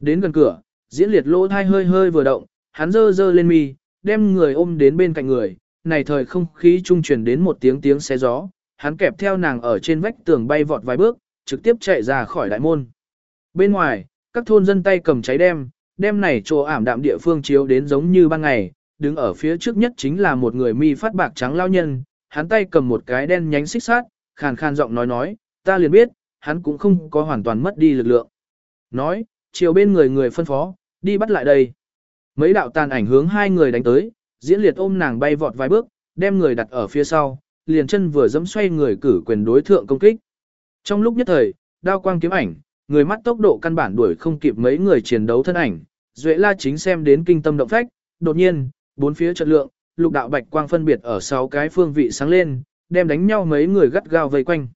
Đến gần cửa, diễn liệt lỗ thai hơi hơi vừa động, hắn dơ dơ lên mi, đem người ôm đến bên cạnh người, này thời không khí trung truyền đến một tiếng tiếng xé gió, hắn kẹp theo nàng ở trên vách tường bay vọt vài bước, trực tiếp chạy ra khỏi đại môn. Bên ngoài, các thôn dân tay cầm cháy đem, đem này chỗ ảm đạm địa phương chiếu đến giống như ban ngày, đứng ở phía trước nhất chính là một người mi phát bạc trắng lao nhân, hắn tay cầm một cái đen nhánh xích sát, khàn khàn giọng nói nói, ta liền biết, hắn cũng không có hoàn toàn mất đi lực lượng. Nói, chiều bên người người phân phó, đi bắt lại đây. Mấy đạo tàn ảnh hướng hai người đánh tới, diễn liệt ôm nàng bay vọt vài bước, đem người đặt ở phía sau, liền chân vừa dẫm xoay người cử quyền đối thượng công kích. Trong lúc nhất thời, đao quang kiếm ảnh, người mắt tốc độ căn bản đuổi không kịp mấy người chiến đấu thân ảnh, Duệ La chính xem đến kinh tâm động phách, đột nhiên, bốn phía trận lượng, lục đạo bạch quang phân biệt ở sáu cái phương vị sáng lên, đem đánh nhau mấy người gắt gao vây quanh.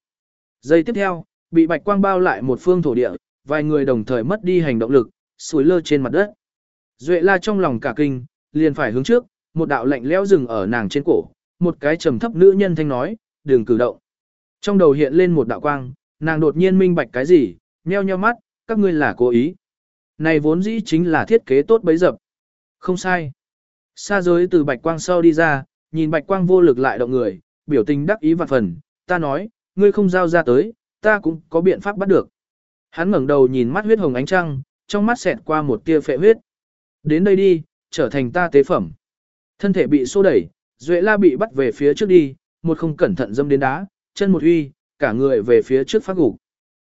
Giây tiếp theo, bị bạch quang bao lại một phương thổ địa, vài người đồng thời mất đi hành động lực, sủi lơ trên mặt đất. Duệ La trong lòng cả kinh, liền phải hướng trước, một đạo lạnh lẽo dừng ở nàng trên cổ, một cái trầm thấp nữ nhân thanh nói, đừng cử động. Trong đầu hiện lên một đạo quang, nàng đột nhiên minh bạch cái gì, nheo nheo mắt, các ngươi là cố ý. Này vốn dĩ chính là thiết kế tốt bấy dập. Không sai. Sa giới từ bạch quang sau đi ra, nhìn bạch quang vô lực lại động người, biểu tình đắc ý vạn phần, ta nói, ngươi không giao ra tới, ta cũng có biện pháp bắt được. Hắn ngẩng đầu nhìn mắt huyết hồng ánh trăng, trong mắt xẹt qua một tia phệ huyết. Đến đây đi, trở thành ta tế phẩm. Thân thể bị xô đẩy, Duệ La bị bắt về phía trước đi, một không cẩn thận dâm đến đá, chân một huy, cả người về phía trước phát gục.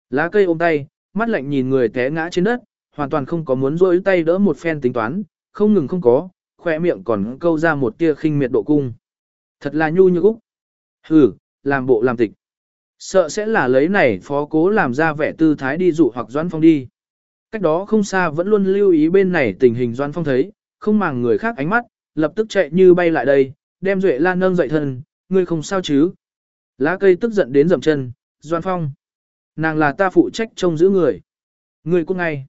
Lá cây ôm tay, mắt lạnh nhìn người té ngã trên đất, hoàn toàn không có muốn rỗi tay đỡ một phen tính toán, không ngừng không có, khỏe miệng còn câu ra một tia khinh miệt độ cung. Thật là nhu như úc. Hừ, làm bộ làm tịch. Sợ sẽ là lấy này phó cố làm ra vẻ tư thái đi dụ hoặc doãn Phong đi. Cách đó không xa vẫn luôn lưu ý bên này tình hình Doan Phong thấy, không màng người khác ánh mắt, lập tức chạy như bay lại đây, đem Duệ Lan nâng dậy thân, ngươi không sao chứ. Lá cây tức giận đến dầm chân, Doan Phong. Nàng là ta phụ trách trông giữ người. Ngươi cũng ngay.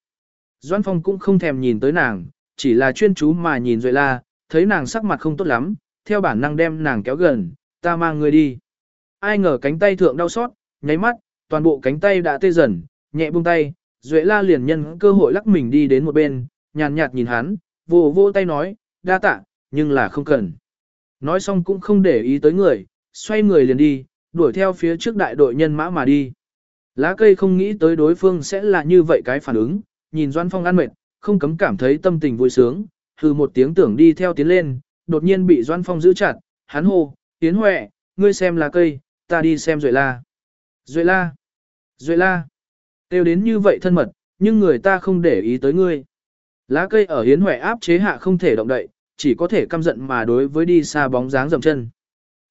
Doan Phong cũng không thèm nhìn tới nàng, chỉ là chuyên chú mà nhìn Duệ La, thấy nàng sắc mặt không tốt lắm, theo bản năng đem nàng kéo gần, ta mang ngươi đi. Ai ngờ cánh tay thượng đau xót, nháy mắt, toàn bộ cánh tay đã tê dần, nhẹ buông tay, Duệ La liền nhân cơ hội lắc mình đi đến một bên, nhàn nhạt nhìn hắn, vô vô tay nói, đa tạ, nhưng là không cần. Nói xong cũng không để ý tới người, xoay người liền đi, đuổi theo phía trước đại đội nhân mã mà đi. Lá cây không nghĩ tới đối phương sẽ là như vậy cái phản ứng, nhìn Doan Phong ăn mệt, không cấm cảm thấy tâm tình vui sướng, hừ một tiếng tưởng đi theo tiến lên, đột nhiên bị Doan Phong giữ chặt, hắn hô, Tiến Huệ, ngươi xem lá cây, ta đi xem Duệ La. Duệ La, Duệ La, tiêu đến như vậy thân mật, nhưng người ta không để ý tới ngươi. Lá cây ở Hiến Huệ áp chế hạ không thể động đậy, chỉ có thể căm giận mà đối với đi xa bóng dáng dầm chân.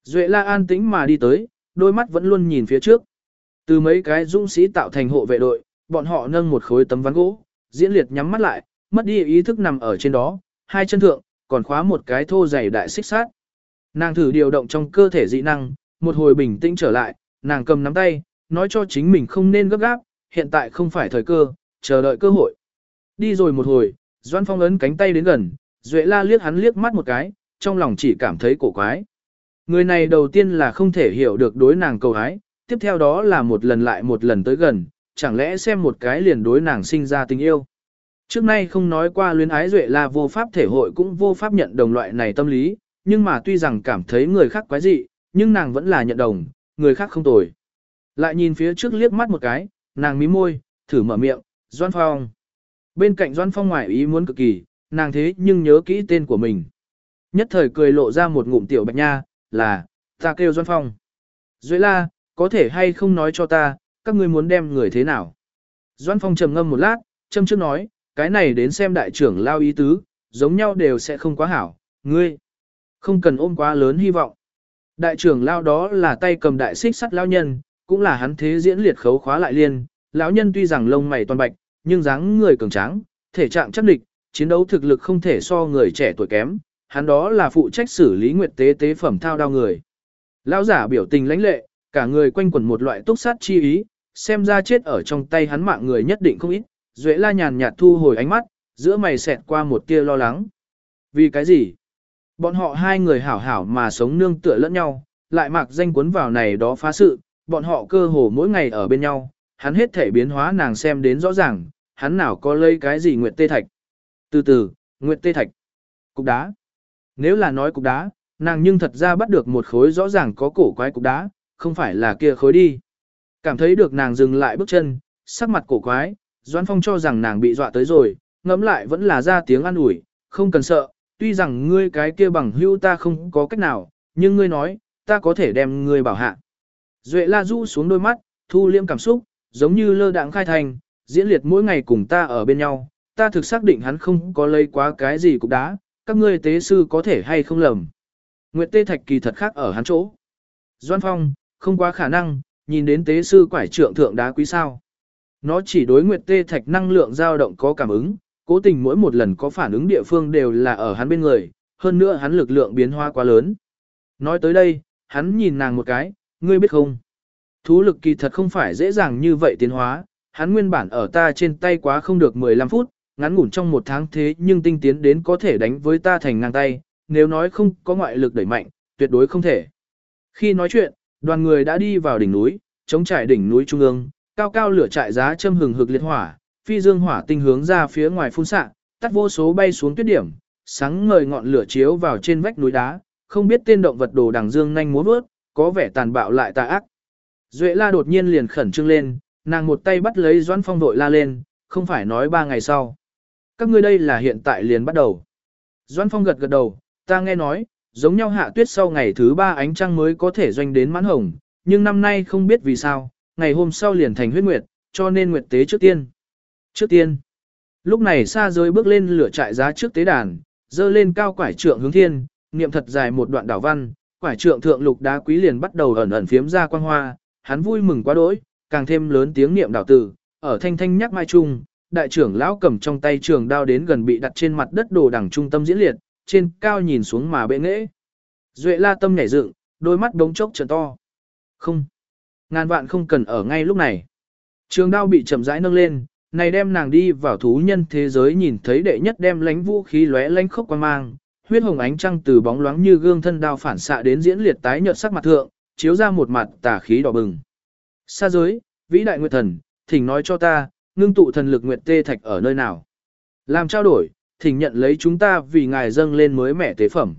Duệ La an tĩnh mà đi tới, đôi mắt vẫn luôn nhìn phía trước. Từ mấy cái dũng sĩ tạo thành hộ vệ đội, bọn họ nâng một khối tấm ván gỗ, diễn liệt nhắm mắt lại, mất đi ý thức nằm ở trên đó, hai chân thượng, còn khóa một cái thô dày đại xích sát. Nàng thử điều động trong cơ thể dị năng, một hồi bình tĩnh trở lại, nàng cầm nắm tay, nói cho chính mình không nên gấp gáp, hiện tại không phải thời cơ, chờ đợi cơ hội. Đi rồi một hồi, Doan Phong ấn cánh tay đến gần, Duệ La liếc hắn liếc mắt một cái, trong lòng chỉ cảm thấy cổ quái. Người này đầu tiên là không thể hiểu được đối nàng cầu hái, tiếp theo đó là một lần lại một lần tới gần, chẳng lẽ xem một cái liền đối nàng sinh ra tình yêu. Trước nay không nói qua luyến ái Duệ La vô pháp thể hội cũng vô pháp nhận đồng loại này tâm lý, nhưng mà tuy rằng cảm thấy người khác quái dị, nhưng nàng vẫn là nhận đồng, người khác không tồi. Lại nhìn phía trước liếc mắt một cái, nàng mí môi, thử mở miệng, Doan Phong. Bên cạnh Doan Phong ngoài ý muốn cực kỳ, nàng thế nhưng nhớ kỹ tên của mình. Nhất thời cười lộ ra một ngụm tiểu bạch nha, là, ta kêu Doan Phong. Duệ la, có thể hay không nói cho ta, các ngươi muốn đem người thế nào? Doan Phong trầm ngâm một lát, châm trước nói, cái này đến xem đại trưởng lao ý tứ, giống nhau đều sẽ không quá hảo, ngươi. Không cần ôm quá lớn hy vọng. Đại trưởng lao đó là tay cầm đại xích sắt lao nhân, cũng là hắn thế diễn liệt khấu khóa lại liên. Lão nhân tuy rằng lông mày toàn bạch, nhưng dáng người cường tráng, thể trạng chắc địch, chiến đấu thực lực không thể so người trẻ tuổi kém, hắn đó là phụ trách xử lý nguyệt tế tế phẩm thao đao người. Lão giả biểu tình lãnh lệ, cả người quanh quẩn một loại túc sát chi ý, xem ra chết ở trong tay hắn mạng người nhất định không ít. Duệ la nhàn nhạt thu hồi ánh mắt, giữa mày xẹt qua một tia lo lắng. Vì cái gì? Bọn họ hai người hảo hảo mà sống nương tựa lẫn nhau, lại mặc danh cuốn vào này đó phá sự, bọn họ cơ hồ mỗi ngày ở bên nhau, hắn hết thể biến hóa nàng xem đến rõ ràng, hắn nào có lấy cái gì Nguyệt Tê Thạch. Từ từ, Nguyệt Tê Thạch. Cục đá. Nếu là nói cục đá, nàng nhưng thật ra bắt được một khối rõ ràng có cổ quái cục đá, không phải là kia khối đi. Cảm thấy được nàng dừng lại bước chân, sắc mặt cổ quái, Doan Phong cho rằng nàng bị dọa tới rồi, ngẫm lại vẫn là ra tiếng an ủi, không cần sợ, tuy rằng ngươi cái kia bằng hữu ta không có cách nào, nhưng ngươi nói, ta có thể đem ngươi bảo hạ. Duệ la du xuống đôi mắt, thu liêm cảm xúc, giống như lơ đạng khai thành, diễn liệt mỗi ngày cùng ta ở bên nhau, ta thực xác định hắn không có lấy quá cái gì cục đá, các ngươi tế sư có thể hay không lầm. Nguyệt Tê Thạch kỳ thật khác ở hắn chỗ. Doan Phong, không quá khả năng, nhìn đến tế sư quải trượng thượng đá quý sao. Nó chỉ đối Nguyệt Tê Thạch năng lượng dao động có cảm ứng, cố tình mỗi một lần có phản ứng địa phương đều là ở hắn bên người, hơn nữa hắn lực lượng biến hóa quá lớn. Nói tới đây, hắn nhìn nàng một cái, ngươi biết không? Thú lực kỳ thật không phải dễ dàng như vậy tiến hóa, hắn nguyên bản ở ta trên tay quá không được 15 phút, ngắn ngủn trong một tháng thế nhưng tinh tiến đến có thể đánh với ta thành ngang tay, nếu nói không có ngoại lực đẩy mạnh, tuyệt đối không thể. Khi nói chuyện, đoàn người đã đi vào đỉnh núi, chống trải đỉnh núi trung ương, cao cao lửa trại giá châm hừng hực liệt hỏa, phi dương hỏa tinh hướng ra phía ngoài phun xạ, tắt vô số bay xuống tuyết điểm, sáng ngời ngọn lửa chiếu vào trên vách núi đá, không biết tên động vật đồ đằng dương nhanh múa vớt, có vẻ tàn bạo lại tà ác. Duệ la đột nhiên liền khẩn trương lên, nàng một tay bắt lấy Doãn Phong vội la lên, không phải nói ba ngày sau. Các ngươi đây là hiện tại liền bắt đầu. Doãn Phong gật gật đầu, ta nghe nói, giống nhau hạ tuyết sau ngày thứ ba ánh trăng mới có thể doanh đến mãn hồng, nhưng năm nay không biết vì sao, ngày hôm sau liền thành huyết nguyệt, cho nên nguyệt tế trước tiên. Trước tiên, lúc này xa rơi bước lên lửa trại giá trước tế đàn, dơ lên cao quải trượng hướng thiên, niệm thật dài một đoạn đảo văn, quải trượng thượng lục đá quý liền bắt đầu ẩn ẩn phiếm ra quang hoa, hắn vui mừng quá đỗi, càng thêm lớn tiếng niệm đạo tử, ở thanh thanh nhắc mai trung, đại trưởng lão cầm trong tay trường đao đến gần bị đặt trên mặt đất đồ đằng trung tâm diễn liệt, trên cao nhìn xuống mà bệ nghệ, Duệ la tâm nhảy dựng, đôi mắt đống chốc trợn to. Không, ngàn vạn không cần ở ngay lúc này. Trường đao bị chậm rãi nâng lên, này đem nàng đi vào thú nhân thế giới nhìn thấy đệ nhất đem lánh vũ khí lóe lánh khốc quan mang, huyết hồng ánh trăng từ bóng loáng như gương thân đao phản xạ đến diễn liệt tái nhợt sắc mặt thượng, chiếu ra một mặt tà khí đỏ bừng. Xa giới, vĩ đại nguyệt thần, thỉnh nói cho ta, ngưng tụ thần lực nguyệt tê thạch ở nơi nào. Làm trao đổi, thỉnh nhận lấy chúng ta vì ngài dâng lên mới mẻ tế phẩm.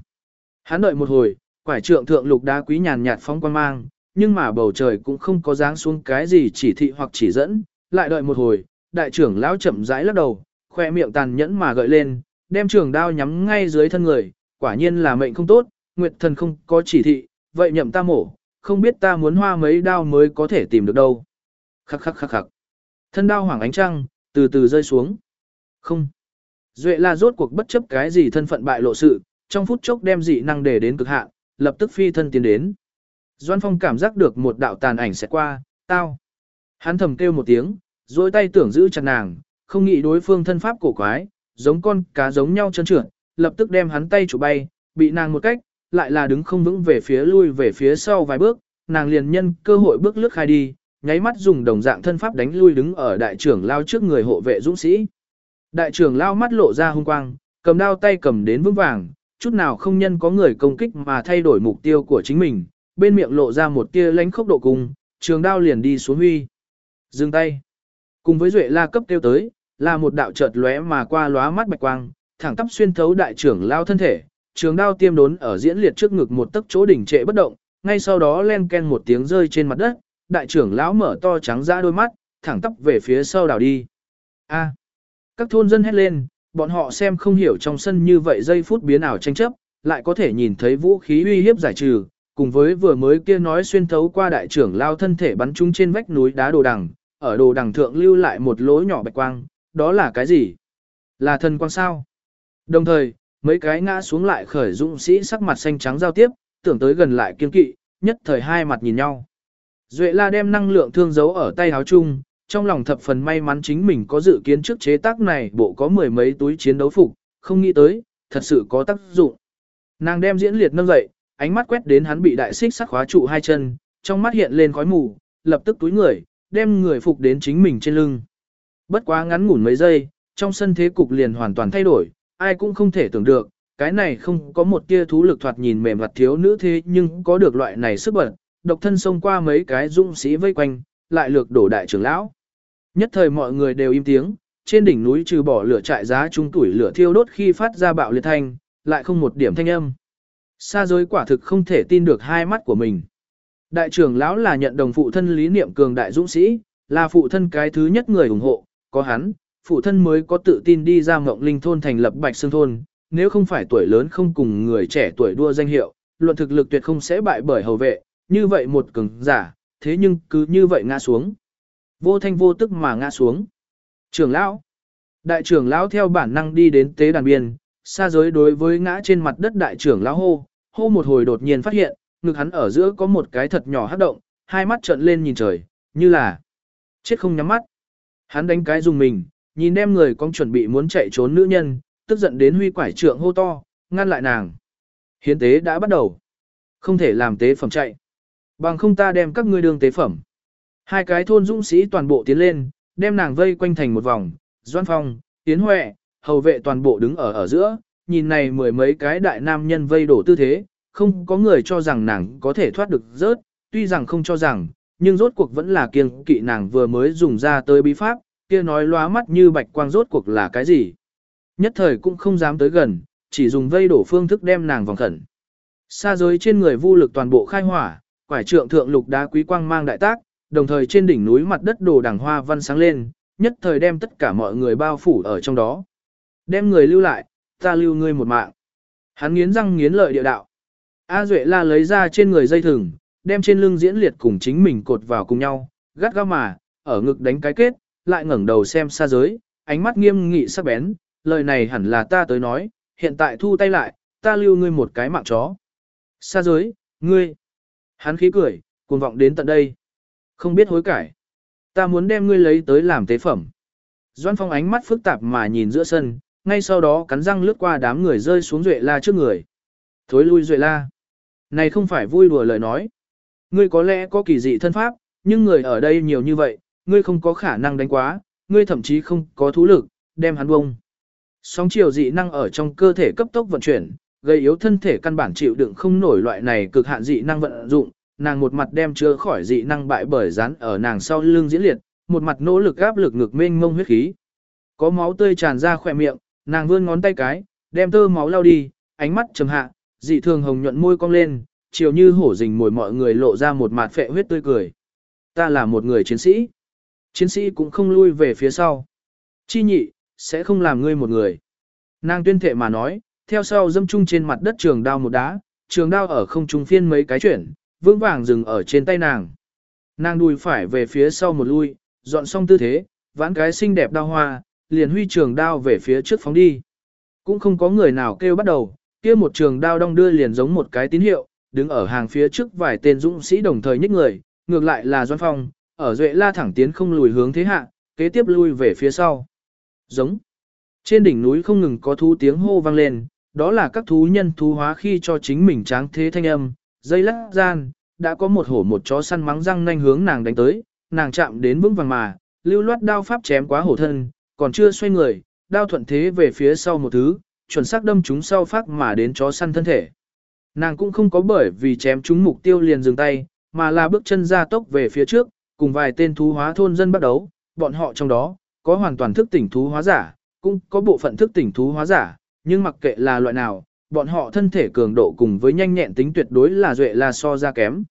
Hắn đợi một hồi, quải trượng thượng lục đá quý nhàn nhạt phóng quan mang, nhưng mà bầu trời cũng không có dáng xuống cái gì chỉ thị hoặc chỉ dẫn, lại đợi một hồi, đại trưởng lão chậm rãi lắc đầu, khoe miệng tàn nhẫn mà gợi lên, đem trường đao nhắm ngay dưới thân người, quả nhiên là mệnh không tốt, nguyệt thần không có chỉ thị, vậy nhậm ta mổ, không biết ta muốn hoa mấy đao mới có thể tìm được đâu. Khắc khắc khắc khắc. Thân đao hoàng ánh trăng, từ từ rơi xuống. Không. Duệ la rốt cuộc bất chấp cái gì thân phận bại lộ sự, trong phút chốc đem dị năng để đến cực hạn, lập tức phi thân tiến đến. Doan Phong cảm giác được một đạo tàn ảnh sẽ qua, tao. Hắn thầm kêu một tiếng, dối tay tưởng giữ chặt nàng, không nghĩ đối phương thân pháp cổ quái, giống con cá giống nhau chân trượt, lập tức đem hắn tay chủ bay, bị nàng một cách, lại là đứng không vững về phía lui về phía sau vài bước, nàng liền nhân cơ hội bước lướt khai đi, nháy mắt dùng đồng dạng thân pháp đánh lui đứng ở đại trưởng lao trước người hộ vệ dũng sĩ. Đại trưởng lao mắt lộ ra hung quang, cầm đao tay cầm đến vững vàng, chút nào không nhân có người công kích mà thay đổi mục tiêu của chính mình, bên miệng lộ ra một tia lánh khốc độ cung, trường đao liền đi xuống huy. Dừng tay. Cùng với duệ la cấp tiêu tới, là một đạo chợt lóe mà qua lóa mắt bạch quang, thẳng tắp xuyên thấu đại trưởng lao thân thể, trường đao tiêm đốn ở diễn liệt trước ngực một tấc chỗ đỉnh trệ bất động, ngay sau đó len ken một tiếng rơi trên mặt đất, đại trưởng lão mở to trắng ra đôi mắt, thẳng tắp về phía sau đảo đi. A. Các thôn dân hét lên, bọn họ xem không hiểu trong sân như vậy giây phút biến ảo tranh chấp, lại có thể nhìn thấy vũ khí uy hiếp giải trừ, cùng với vừa mới kia nói xuyên thấu qua đại trưởng lao thân thể bắn trúng trên vách núi đá đồ đằng, ở đồ đằng thượng lưu lại một lỗ nhỏ bạch quang, đó là cái gì? Là thần quang sao? Đồng thời, mấy cái ngã xuống lại khởi dũng sĩ sắc mặt xanh trắng giao tiếp, tưởng tới gần lại kiên kỵ, nhất thời hai mặt nhìn nhau. Duệ la đem năng lượng thương giấu ở tay áo chung, trong lòng thập phần may mắn chính mình có dự kiến trước chế tác này bộ có mười mấy túi chiến đấu phục, không nghĩ tới, thật sự có tác dụng. Nàng đem diễn liệt nâng dậy, ánh mắt quét đến hắn bị đại xích sắc khóa trụ hai chân, trong mắt hiện lên khói mù, lập tức túi người, đem người phục đến chính mình trên lưng. Bất quá ngắn ngủn mấy giây, trong sân thế cục liền hoàn toàn thay đổi, ai cũng không thể tưởng được, cái này không có một tia thú lực thoạt nhìn mềm mặt thiếu nữ thế nhưng có được loại này sức bật, độc thân xông qua mấy cái dũng sĩ vây quanh, lại lược đổ đại trưởng lão. Nhất thời mọi người đều im tiếng, trên đỉnh núi trừ bỏ lửa trại giá trung tuổi lửa thiêu đốt khi phát ra bạo liệt thanh, lại không một điểm thanh âm. Sa giới quả thực không thể tin được hai mắt của mình. Đại trưởng lão là nhận đồng phụ thân lý niệm cường đại dũng sĩ, là phụ thân cái thứ nhất người ủng hộ, có hắn, phụ thân mới có tự tin đi ra mộng linh thôn thành lập bạch xương thôn, nếu không phải tuổi lớn không cùng người trẻ tuổi đua danh hiệu, luận thực lực tuyệt không sẽ bại bởi hầu vệ, như vậy một cường giả, thế nhưng cứ như vậy ngã xuống. Vô thanh vô tức mà ngã xuống. Trưởng lão. Đại trưởng lão theo bản năng đi đến tế đàn biên, xa giới đối với ngã trên mặt đất đại trưởng lão hô, hô một hồi đột nhiên phát hiện, ngực hắn ở giữa có một cái thật nhỏ hắc động, hai mắt trợn lên nhìn trời, như là chết không nhắm mắt. Hắn đánh cái dùng mình, nhìn đem người con chuẩn bị muốn chạy trốn nữ nhân, tức giận đến huy quải trượng hô to, ngăn lại nàng. Hiến tế đã bắt đầu. Không thể làm tế phẩm chạy. Bằng không ta đem các ngươi đường tế phẩm. Hai cái thôn dũng sĩ toàn bộ tiến lên, đem nàng vây quanh thành một vòng, Doan Phong, Tiến Huệ, hầu vệ toàn bộ đứng ở ở giữa, nhìn này mười mấy cái đại nam nhân vây đổ tư thế, không có người cho rằng nàng có thể thoát được rớt, tuy rằng không cho rằng, nhưng rốt cuộc vẫn là kiêng kỵ nàng vừa mới dùng ra tới bí pháp, kia nói lóa mắt như bạch quang rốt cuộc là cái gì. Nhất thời cũng không dám tới gần, chỉ dùng vây đổ phương thức đem nàng vòng khẩn. Xa giới trên người vu lực toàn bộ khai hỏa, quải trượng thượng lục đá quý quang mang đại tác, đồng thời trên đỉnh núi mặt đất đồ đằng hoa văn sáng lên, nhất thời đem tất cả mọi người bao phủ ở trong đó. Đem người lưu lại, ta lưu ngươi một mạng. Hắn nghiến răng nghiến lợi địa đạo. A Duệ la lấy ra trên người dây thừng, đem trên lưng diễn liệt cùng chính mình cột vào cùng nhau, gắt gao mà, ở ngực đánh cái kết, lại ngẩng đầu xem xa giới, ánh mắt nghiêm nghị sắc bén, lời này hẳn là ta tới nói, hiện tại thu tay lại, ta lưu ngươi một cái mạng chó. Xa giới, ngươi. Hắn khí cười, cuồng vọng đến tận đây. Không biết hối cải. Ta muốn đem ngươi lấy tới làm tế phẩm. Doan Phong ánh mắt phức tạp mà nhìn giữa sân, ngay sau đó cắn răng lướt qua đám người rơi xuống Duệ La trước người. Thối lui Duệ La. Này không phải vui đùa lời nói. Ngươi có lẽ có kỳ dị thân pháp, nhưng người ở đây nhiều như vậy, ngươi không có khả năng đánh quá, ngươi thậm chí không có thú lực, đem hắn bông. Sóng chiều dị năng ở trong cơ thể cấp tốc vận chuyển, gây yếu thân thể căn bản chịu đựng không nổi loại này cực hạn dị năng vận dụng, nàng một mặt đem chữa khỏi dị năng bại bởi rán ở nàng sau lưng diễn liệt, một mặt nỗ lực áp lực ngực mênh mông huyết khí. Có máu tươi tràn ra khỏe miệng, nàng vươn ngón tay cái, đem tơ máu lao đi, ánh mắt trầm hạ, dị thường hồng nhuận môi cong lên, chiều như hổ rình mồi mọi người lộ ra một mặt phệ huyết tươi cười. Ta là một người chiến sĩ. Chiến sĩ cũng không lui về phía sau. Chi nhị, sẽ không làm ngươi một người. Nàng tuyên thệ mà nói, theo sau dâm chung trên mặt đất trường đao một đá, trường đao ở không trung phiên mấy cái chuyển, vững vàng dừng ở trên tay nàng. Nàng đùi phải về phía sau một lui, dọn xong tư thế, vãn cái xinh đẹp đao hoa, liền huy trường đao về phía trước phóng đi. Cũng không có người nào kêu bắt đầu, kia một trường đao đong đưa liền giống một cái tín hiệu, đứng ở hàng phía trước vài tên dũng sĩ đồng thời nhích người, ngược lại là Doan Phong, ở duệ la thẳng tiến không lùi hướng thế hạ, kế tiếp lui về phía sau. Giống. Trên đỉnh núi không ngừng có thú tiếng hô vang lên, đó là các thú nhân thú hóa khi cho chính mình tráng thế thanh âm, dây lắc gian, đã có một hổ một chó săn mắng răng nanh hướng nàng đánh tới, nàng chạm đến vững vàng mà, lưu loát đao pháp chém quá hổ thân, còn chưa xoay người, đao thuận thế về phía sau một thứ, chuẩn xác đâm chúng sau phát mà đến chó săn thân thể. Nàng cũng không có bởi vì chém chúng mục tiêu liền dừng tay, mà là bước chân ra tốc về phía trước, cùng vài tên thú hóa thôn dân bắt đấu, bọn họ trong đó, có hoàn toàn thức tỉnh thú hóa giả, cũng có bộ phận thức tỉnh thú hóa giả, nhưng mặc kệ là loại nào, bọn họ thân thể cường độ cùng với nhanh nhẹn tính tuyệt đối là duệ la so ra kém.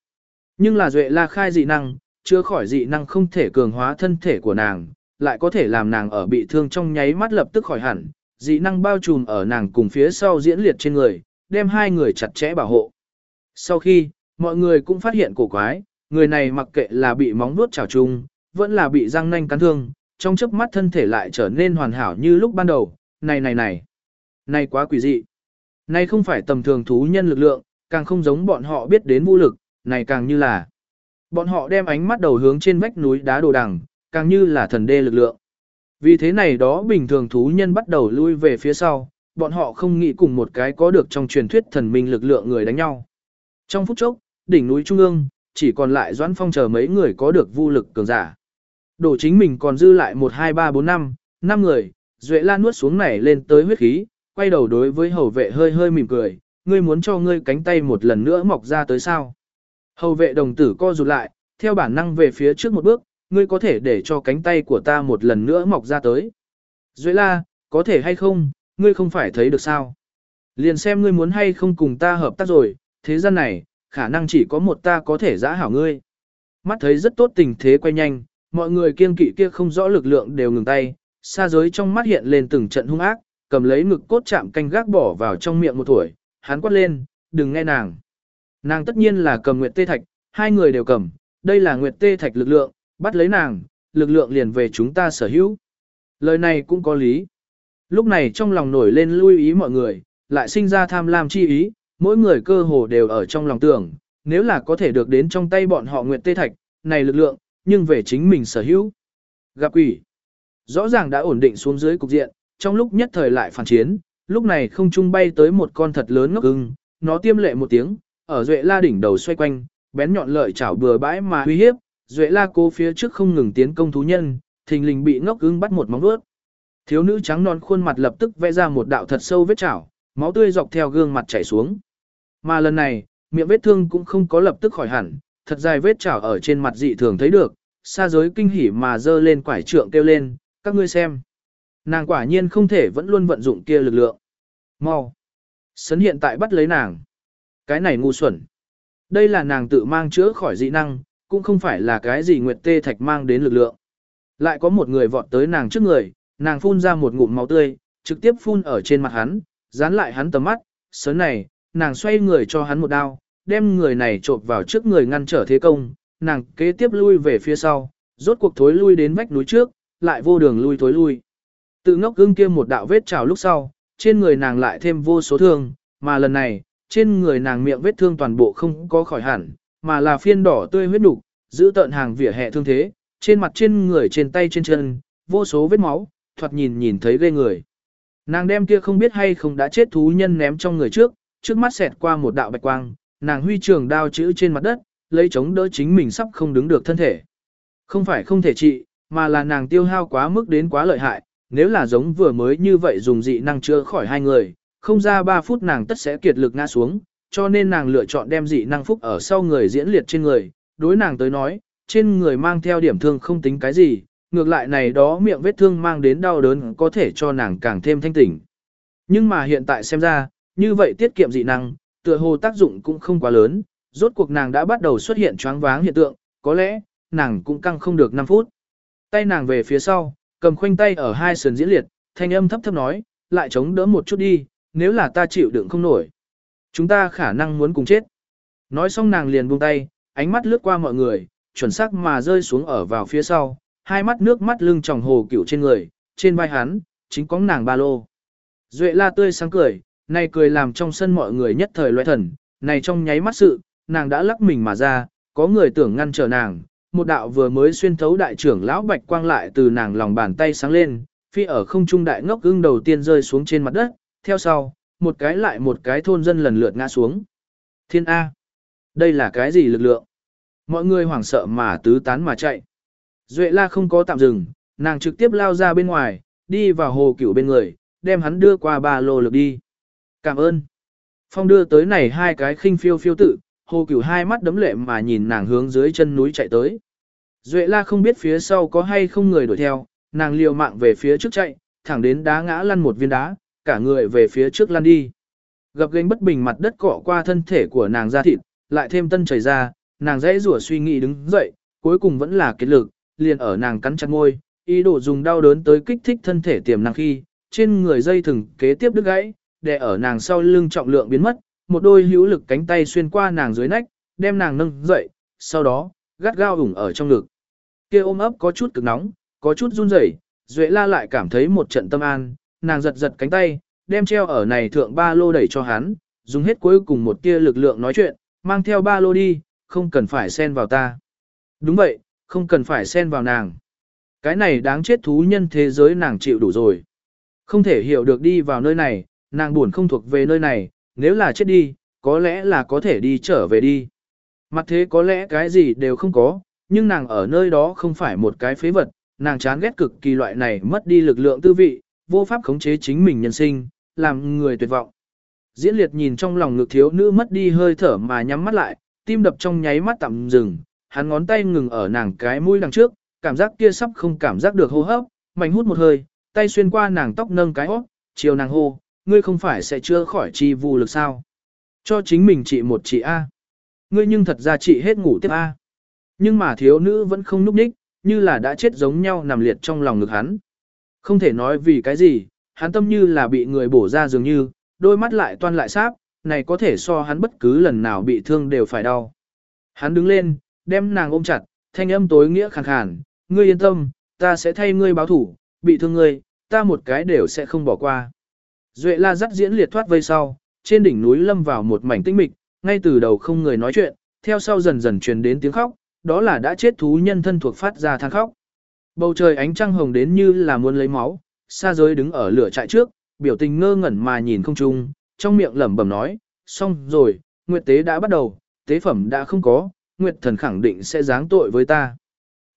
Nhưng là duệ la khai dị năng, chưa khỏi dị năng không thể cường hóa thân thể của nàng, lại có thể làm nàng ở bị thương trong nháy mắt lập tức khỏi hẳn, dị năng bao trùm ở nàng cùng phía sau diễn liệt trên người, đem hai người chặt chẽ bảo hộ. Sau khi, mọi người cũng phát hiện cổ quái, người này mặc kệ là bị móng vuốt chảo chung, vẫn là bị răng nanh cắn thương, trong chớp mắt thân thể lại trở nên hoàn hảo như lúc ban đầu, này này này, này quá quỷ dị. Này không phải tầm thường thú nhân lực lượng, càng không giống bọn họ biết đến vũ lực, này càng như là. Bọn họ đem ánh mắt đầu hướng trên vách núi đá đồ đằng, càng như là thần đê lực lượng. Vì thế này đó bình thường thú nhân bắt đầu lui về phía sau, bọn họ không nghĩ cùng một cái có được trong truyền thuyết thần minh lực lượng người đánh nhau. Trong phút chốc, đỉnh núi trung ương, chỉ còn lại Doãn Phong chờ mấy người có được vô lực cường giả. Đổ chính mình còn dư lại 1 2 3 4 5, 5 người, Duệ Lan nuốt xuống này lên tới huyết khí, quay đầu đối với hầu vệ hơi hơi mỉm cười, ngươi muốn cho ngươi cánh tay một lần nữa mọc ra tới sao. Hầu vệ đồng tử co rụt lại, theo bản năng về phía trước một bước, ngươi có thể để cho cánh tay của ta một lần nữa mọc ra tới. Duệ la, có thể hay không, ngươi không phải thấy được sao. Liền xem ngươi muốn hay không cùng ta hợp tác rồi, thế gian này, khả năng chỉ có một ta có thể giã hảo ngươi. Mắt thấy rất tốt tình thế quay nhanh, mọi người kiên kỵ kia không rõ lực lượng đều ngừng tay, xa giới trong mắt hiện lên từng trận hung ác, cầm lấy ngực cốt chạm canh gác bỏ vào trong miệng một tuổi, hắn quát lên, đừng nghe nàng. Nàng tất nhiên là cầm Nguyệt Tê Thạch, hai người đều cầm, đây là Nguyệt Tê Thạch lực lượng, bắt lấy nàng, lực lượng liền về chúng ta sở hữu. Lời này cũng có lý. Lúc này trong lòng nổi lên lưu ý mọi người, lại sinh ra tham lam chi ý, mỗi người cơ hồ đều ở trong lòng tưởng, nếu là có thể được đến trong tay bọn họ Nguyệt Tê Thạch, này lực lượng, nhưng về chính mình sở hữu. Gặp quỷ. Rõ ràng đã ổn định xuống dưới cục diện, trong lúc nhất thời lại phản chiến, lúc này không trung bay tới một con thật lớn ngốc ưng, nó tiêm lệ một tiếng, ở Duệ La đỉnh đầu xoay quanh, bén nhọn lợi chảo bừa bãi mà uy hiếp, Duệ La cố phía trước không ngừng tiến công thú nhân, thình lình bị ngốc ưng bắt một móng vuốt. Thiếu nữ trắng non khuôn mặt lập tức vẽ ra một đạo thật sâu vết chảo, máu tươi dọc theo gương mặt chảy xuống. Mà lần này, miệng vết thương cũng không có lập tức khỏi hẳn, thật dài vết chảo ở trên mặt dị thường thấy được, xa giới kinh hỉ mà dơ lên quải trượng kêu lên, các ngươi xem. Nàng quả nhiên không thể vẫn luôn vận dụng kia lực lượng. Mau. Sấn hiện tại bắt lấy nàng. Cái này ngu xuẩn. Đây là nàng tự mang chữa khỏi dị năng, cũng không phải là cái gì Nguyệt Tê Thạch mang đến lực lượng. Lại có một người vọt tới nàng trước người, nàng phun ra một ngụm máu tươi, trực tiếp phun ở trên mặt hắn, dán lại hắn tầm mắt, sớn này, nàng xoay người cho hắn một đao, đem người này trộp vào trước người ngăn trở thế công, nàng kế tiếp lui về phía sau, rốt cuộc thối lui đến vách núi trước, lại vô đường lui thối lui. Tự ngốc gương kia một đạo vết trào lúc sau, trên người nàng lại thêm vô số thương, mà lần này, trên người nàng miệng vết thương toàn bộ không có khỏi hẳn, mà là phiên đỏ tươi huyết đục, giữ tận hàng vỉa hè thương thế, trên mặt trên người trên tay trên chân, vô số vết máu, thoạt nhìn nhìn thấy ghê người. Nàng đem kia không biết hay không đã chết thú nhân ném trong người trước, trước mắt xẹt qua một đạo bạch quang, nàng huy trường đao chữ trên mặt đất, lấy chống đỡ chính mình sắp không đứng được thân thể. Không phải không thể trị, mà là nàng tiêu hao quá mức đến quá lợi hại, nếu là giống vừa mới như vậy dùng dị năng chữa khỏi hai người, không ra 3 phút nàng tất sẽ kiệt lực ngã xuống, cho nên nàng lựa chọn đem dị năng phúc ở sau người diễn liệt trên người, đối nàng tới nói, trên người mang theo điểm thương không tính cái gì, ngược lại này đó miệng vết thương mang đến đau đớn có thể cho nàng càng thêm thanh tỉnh. Nhưng mà hiện tại xem ra, như vậy tiết kiệm dị năng, tựa hồ tác dụng cũng không quá lớn, rốt cuộc nàng đã bắt đầu xuất hiện choáng váng hiện tượng, có lẽ, nàng cũng căng không được 5 phút. Tay nàng về phía sau, cầm khoanh tay ở hai sườn diễn liệt, thanh âm thấp thấp nói, lại chống đỡ một chút đi, nếu là ta chịu đựng không nổi. Chúng ta khả năng muốn cùng chết. Nói xong nàng liền buông tay, ánh mắt lướt qua mọi người, chuẩn xác mà rơi xuống ở vào phía sau, hai mắt nước mắt lưng tròng hồ cửu trên người, trên vai hắn, chính có nàng ba lô. Duệ la tươi sáng cười, này cười làm trong sân mọi người nhất thời loại thần, này trong nháy mắt sự, nàng đã lắc mình mà ra, có người tưởng ngăn trở nàng, một đạo vừa mới xuyên thấu đại trưởng lão bạch quang lại từ nàng lòng bàn tay sáng lên, phi ở không trung đại ngốc ưng đầu tiên rơi xuống trên mặt đất, theo sau, một cái lại một cái thôn dân lần lượt ngã xuống. Thiên A. Đây là cái gì lực lượng? Mọi người hoảng sợ mà tứ tán mà chạy. Duệ la không có tạm dừng, nàng trực tiếp lao ra bên ngoài, đi vào hồ cửu bên người, đem hắn đưa qua ba lô lực đi. Cảm ơn. Phong đưa tới này hai cái khinh phiêu phiêu tự, hồ cửu hai mắt đấm lệ mà nhìn nàng hướng dưới chân núi chạy tới. Duệ la không biết phía sau có hay không người đuổi theo, nàng liều mạng về phía trước chạy, thẳng đến đá ngã lăn một viên đá, cả người về phía trước lăn đi. Gặp gánh bất bình mặt đất cọ qua thân thể của nàng ra thịt, lại thêm tân chảy ra, nàng dãy rủa suy nghĩ đứng dậy, cuối cùng vẫn là kết lực, liền ở nàng cắn chặt môi, ý đồ dùng đau đớn tới kích thích thân thể tiềm năng khi, trên người dây thừng kế tiếp đứt gãy, để ở nàng sau lưng trọng lượng biến mất, một đôi hữu lực cánh tay xuyên qua nàng dưới nách, đem nàng nâng dậy, sau đó, gắt gao ủng ở trong ngực. Kia ôm ấp có chút cực nóng, có chút run rẩy, Duệ La lại cảm thấy một trận tâm an, nàng giật giật cánh tay, đem treo ở này thượng ba lô đẩy cho hắn, dùng hết cuối cùng một tia lực lượng nói chuyện, mang theo ba lô đi, không cần phải xen vào ta. Đúng vậy, không cần phải xen vào nàng. Cái này đáng chết thú nhân thế giới nàng chịu đủ rồi. Không thể hiểu được đi vào nơi này, nàng buồn không thuộc về nơi này, nếu là chết đi, có lẽ là có thể đi trở về đi. Mặt thế có lẽ cái gì đều không có, nhưng nàng ở nơi đó không phải một cái phế vật, nàng chán ghét cực kỳ loại này mất đi lực lượng tư vị, vô pháp khống chế chính mình nhân sinh, làm người tuyệt vọng. Diễn liệt nhìn trong lòng ngực thiếu nữ mất đi hơi thở mà nhắm mắt lại, tim đập trong nháy mắt tạm dừng, hắn ngón tay ngừng ở nàng cái mũi đằng trước, cảm giác kia sắp không cảm giác được hô hấp, mạnh hút một hơi, tay xuyên qua nàng tóc nâng cái óc, chiều nàng hô, ngươi không phải sẽ chưa khỏi chi vu lực sao? Cho chính mình trị một trị A. Ngươi nhưng thật ra trị hết ngủ tiếp A. Nhưng mà thiếu nữ vẫn không núp đích, như là đã chết giống nhau nằm liệt trong lòng ngực hắn. Không thể nói vì cái gì, hắn tâm như là bị người bổ ra dường như, đôi mắt lại toan lại sáp, này có thể so hắn bất cứ lần nào bị thương đều phải đau. Hắn đứng lên, đem nàng ôm chặt, thanh âm tối nghĩa khàn khàn, ngươi yên tâm, ta sẽ thay ngươi báo thủ, bị thương ngươi, ta một cái đều sẽ không bỏ qua. Duệ la dắt diễn liệt thoát vây sau, trên đỉnh núi lâm vào một mảnh tĩnh mịch, ngay từ đầu không người nói chuyện, theo sau dần dần truyền đến tiếng khóc, đó là đã chết thú nhân thân thuộc phát ra than khóc. Bầu trời ánh trăng hồng đến như là muốn lấy máu, xa giới đứng ở lửa trại trước, biểu tình ngơ ngẩn mà nhìn không trung, trong miệng lẩm bẩm nói, xong rồi, nguyệt tế đã bắt đầu, tế phẩm đã không có, nguyệt thần khẳng định sẽ giáng tội với ta.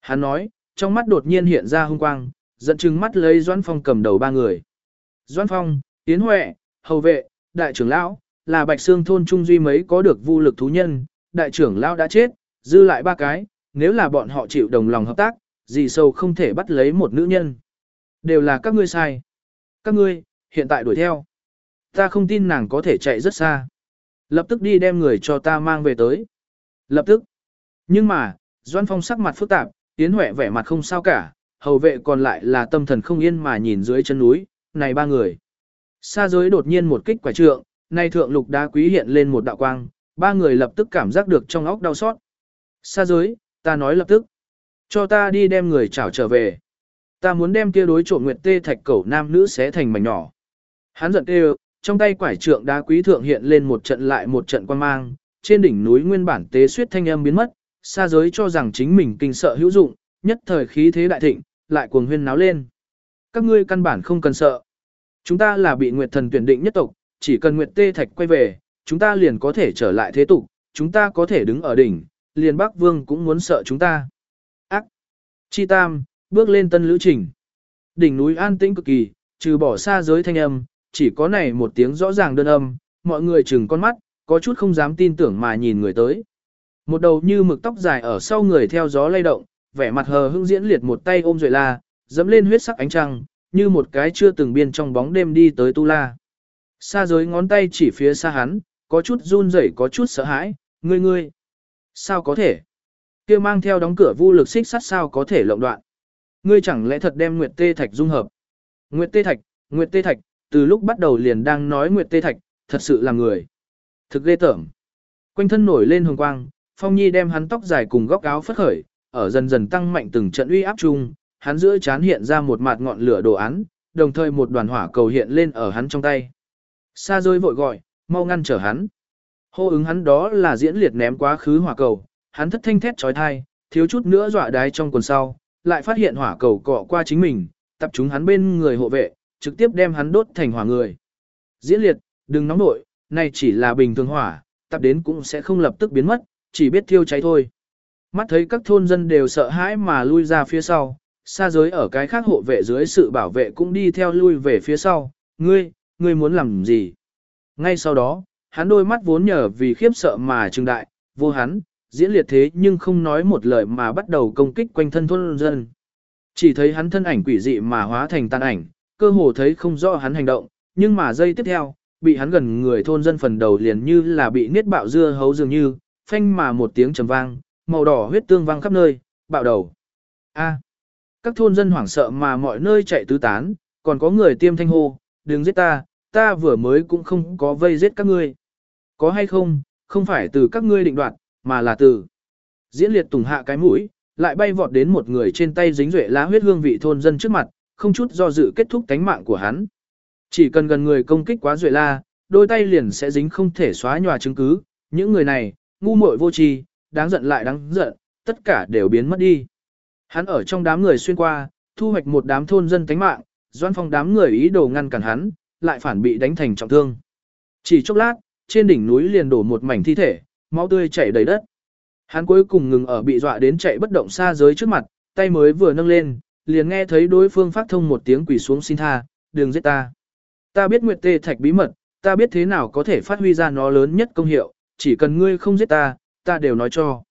Hắn nói, trong mắt đột nhiên hiện ra hung quang, giận chừng mắt lấy Doãn Phong cầm đầu ba người. Doãn Phong, Tiến Huệ, Hầu Vệ, Đại trưởng Lão, là Bạch Sương thôn trung duy mấy có được vu lực thú nhân, Đại trưởng Lão đã chết, dư lại ba cái, nếu là bọn họ chịu đồng lòng hợp tác, gì sâu không thể bắt lấy một nữ nhân. Đều là các ngươi sai. Các ngươi, hiện tại đuổi theo. Ta không tin nàng có thể chạy rất xa. Lập tức đi đem người cho ta mang về tới. Lập tức. Nhưng mà, Doan Phong sắc mặt phức tạp, Yến Huệ vẻ mặt không sao cả, hầu vệ còn lại là tâm thần không yên mà nhìn dưới chân núi, này ba người. Xa giới đột nhiên một kích quả trượng, nay thượng lục đá quý hiện lên một đạo quang, ba người lập tức cảm giác được trong óc đau xót. Xa giới, ta nói lập tức. Cho ta đi đem người chảo trở về. Ta muốn đem kia đối trộm nguyệt tê thạch cẩu nam nữ xé thành mảnh nhỏ. Hắn giận kêu, trong tay quải trượng đá quý thượng hiện lên một trận lại một trận quan mang, trên đỉnh núi nguyên bản tế suyết thanh âm biến mất, xa giới cho rằng chính mình kinh sợ hữu dụng, nhất thời khí thế đại thịnh, lại cuồng huyên náo lên. Các ngươi căn bản không cần sợ. Chúng ta là bị Nguyệt Thần tuyển định nhất tộc, chỉ cần Nguyệt Tê Thạch quay về, chúng ta liền có thể trở lại thế tục, chúng ta có thể đứng ở đỉnh, liền Bắc Vương cũng muốn sợ chúng ta. Ác! Chi Tam, bước lên tân lữ trình. Đỉnh núi an tĩnh cực kỳ, trừ bỏ xa giới thanh âm, chỉ có này một tiếng rõ ràng đơn âm, mọi người chừng con mắt, có chút không dám tin tưởng mà nhìn người tới. Một đầu như mực tóc dài ở sau người theo gió lay động, vẻ mặt hờ hững diễn liệt một tay ôm rồi la, dẫm lên huyết sắc ánh trăng, như một cái chưa từng biên trong bóng đêm đi tới tu la. Sa giới ngón tay chỉ phía xa hắn, có chút run rẩy có chút sợ hãi, ngươi ngươi. Sao có thể? kia mang theo đóng cửa vu lực xích sắt sao có thể lộng đoạn? Ngươi chẳng lẽ thật đem Nguyệt Tê Thạch dung hợp? Nguyệt Tê Thạch, Nguyệt Tê Thạch, từ lúc bắt đầu liền đang nói Nguyệt Tê Thạch, thật sự là người. Thực ghê tởm. Quanh thân nổi lên hồng quang, Phong Nhi đem hắn tóc dài cùng góc áo phất khởi, ở dần dần tăng mạnh từng trận uy áp chung, hắn giữa chán hiện ra một mặt ngọn lửa đồ án, đồng thời một đoàn hỏa cầu hiện lên ở hắn trong tay. Sa rơi vội gọi, mau ngăn trở hắn. Hô ứng hắn đó là diễn liệt ném quá khứ hỏa cầu, hắn thất thanh thét trói thai, thiếu chút nữa dọa đái trong quần sau, lại phát hiện hỏa cầu cọ qua chính mình, tập trung hắn bên người hộ vệ, trực tiếp đem hắn đốt thành hỏa người. Diễn liệt, đừng nóng nội, này chỉ là bình thường hỏa, tập đến cũng sẽ không lập tức biến mất, chỉ biết thiêu cháy thôi. Mắt thấy các thôn dân đều sợ hãi mà lui ra phía sau, xa giới ở cái khác hộ vệ dưới sự bảo vệ cũng đi theo lui về phía sau, ngươi, ngươi muốn làm gì? Ngay sau đó, hắn đôi mắt vốn nhờ vì khiếp sợ mà trừng đại, vô hắn, diễn liệt thế nhưng không nói một lời mà bắt đầu công kích quanh thân thôn dân. Chỉ thấy hắn thân ảnh quỷ dị mà hóa thành tàn ảnh, cơ hồ thấy không rõ hắn hành động, nhưng mà giây tiếp theo, bị hắn gần người thôn dân phần đầu liền như là bị niết bạo dưa hấu dường như, phanh mà một tiếng trầm vang, màu đỏ huyết tương vang khắp nơi, bạo đầu. A. Các thôn dân hoảng sợ mà mọi nơi chạy tứ tán, còn có người tiêm thanh hô, đừng giết ta, ta vừa mới cũng không có vây giết các ngươi. Có hay không, không phải từ các ngươi định đoạt, mà là từ. Diễn liệt tùng hạ cái mũi, lại bay vọt đến một người trên tay dính rễ lá huyết hương vị thôn dân trước mặt, không chút do dự kết thúc tánh mạng của hắn. Chỉ cần gần người công kích quá rễ la, đôi tay liền sẽ dính không thể xóa nhòa chứng cứ, những người này, ngu muội vô tri, đáng giận lại đáng giận, tất cả đều biến mất đi. Hắn ở trong đám người xuyên qua, thu hoạch một đám thôn dân tánh mạng, doan phong đám người ý đồ ngăn cản hắn, lại phản bị đánh thành trọng thương. Chỉ chốc lát, trên đỉnh núi liền đổ một mảnh thi thể, máu tươi chảy đầy đất. Hắn cuối cùng ngừng ở bị dọa đến chạy bất động xa giới trước mặt, tay mới vừa nâng lên, liền nghe thấy đối phương phát thông một tiếng quỷ xuống xin tha, đừng giết ta. Ta biết Nguyệt Tê Thạch bí mật, ta biết thế nào có thể phát huy ra nó lớn nhất công hiệu, chỉ cần ngươi không giết ta, ta đều nói cho.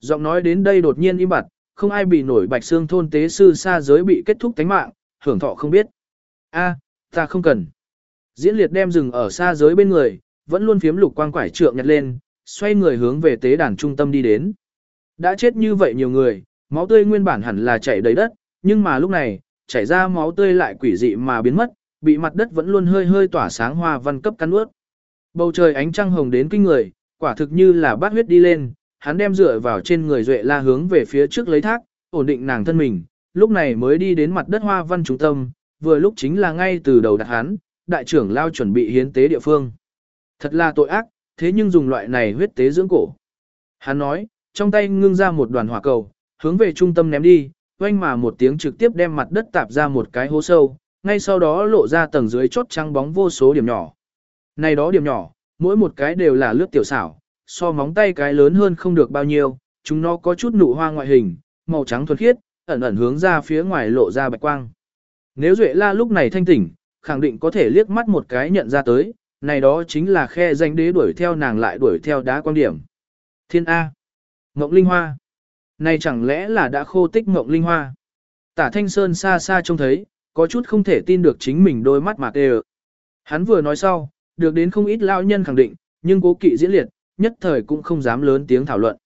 Giọng nói đến đây đột nhiên im bặt, không ai bị nổi bạch xương thôn tế sư xa giới bị kết thúc tánh mạng, hưởng thọ không biết. A, ta không cần. Diễn liệt đem rừng ở xa giới bên người, vẫn luôn phiếm lục quang quải trượng nhặt lên, xoay người hướng về tế đàn trung tâm đi đến. Đã chết như vậy nhiều người, máu tươi nguyên bản hẳn là chảy đầy đất, nhưng mà lúc này, chảy ra máu tươi lại quỷ dị mà biến mất, bị mặt đất vẫn luôn hơi hơi tỏa sáng hoa văn cấp cắn ướt. Bầu trời ánh trăng hồng đến kinh người, quả thực như là bát huyết đi lên, hắn đem dựa vào trên người duệ la hướng về phía trước lấy thác, ổn định nàng thân mình, lúc này mới đi đến mặt đất hoa văn trung tâm, vừa lúc chính là ngay từ đầu đặt hắn, đại trưởng lao chuẩn bị hiến tế địa phương. Thật là tội ác, thế nhưng dùng loại này huyết tế dưỡng cổ. Hắn nói, trong tay ngưng ra một đoàn hỏa cầu, hướng về trung tâm ném đi, oanh mà một tiếng trực tiếp đem mặt đất tạp ra một cái hố sâu, ngay sau đó lộ ra tầng dưới chốt trắng bóng vô số điểm nhỏ. Này đó điểm nhỏ, mỗi một cái đều là lướt tiểu xảo, so móng tay cái lớn hơn không được bao nhiêu, chúng nó có chút nụ hoa ngoại hình, màu trắng thuần khiết, ẩn ẩn hướng ra phía ngoài lộ ra bạch quang. Nếu Duệ La lúc này thanh tỉnh, khẳng định có thể liếc mắt một cái nhận ra tới, này đó chính là khe danh đế đuổi theo nàng lại đuổi theo đá quan điểm. Thiên A. Ngọc Linh Hoa. Này chẳng lẽ là đã khô tích Ngọc Linh Hoa. Tả Thanh Sơn xa xa trông thấy, có chút không thể tin được chính mình đôi mắt mà tê Hắn vừa nói sau, được đến không ít lão nhân khẳng định, nhưng cố kỵ diễn liệt, nhất thời cũng không dám lớn tiếng thảo luận.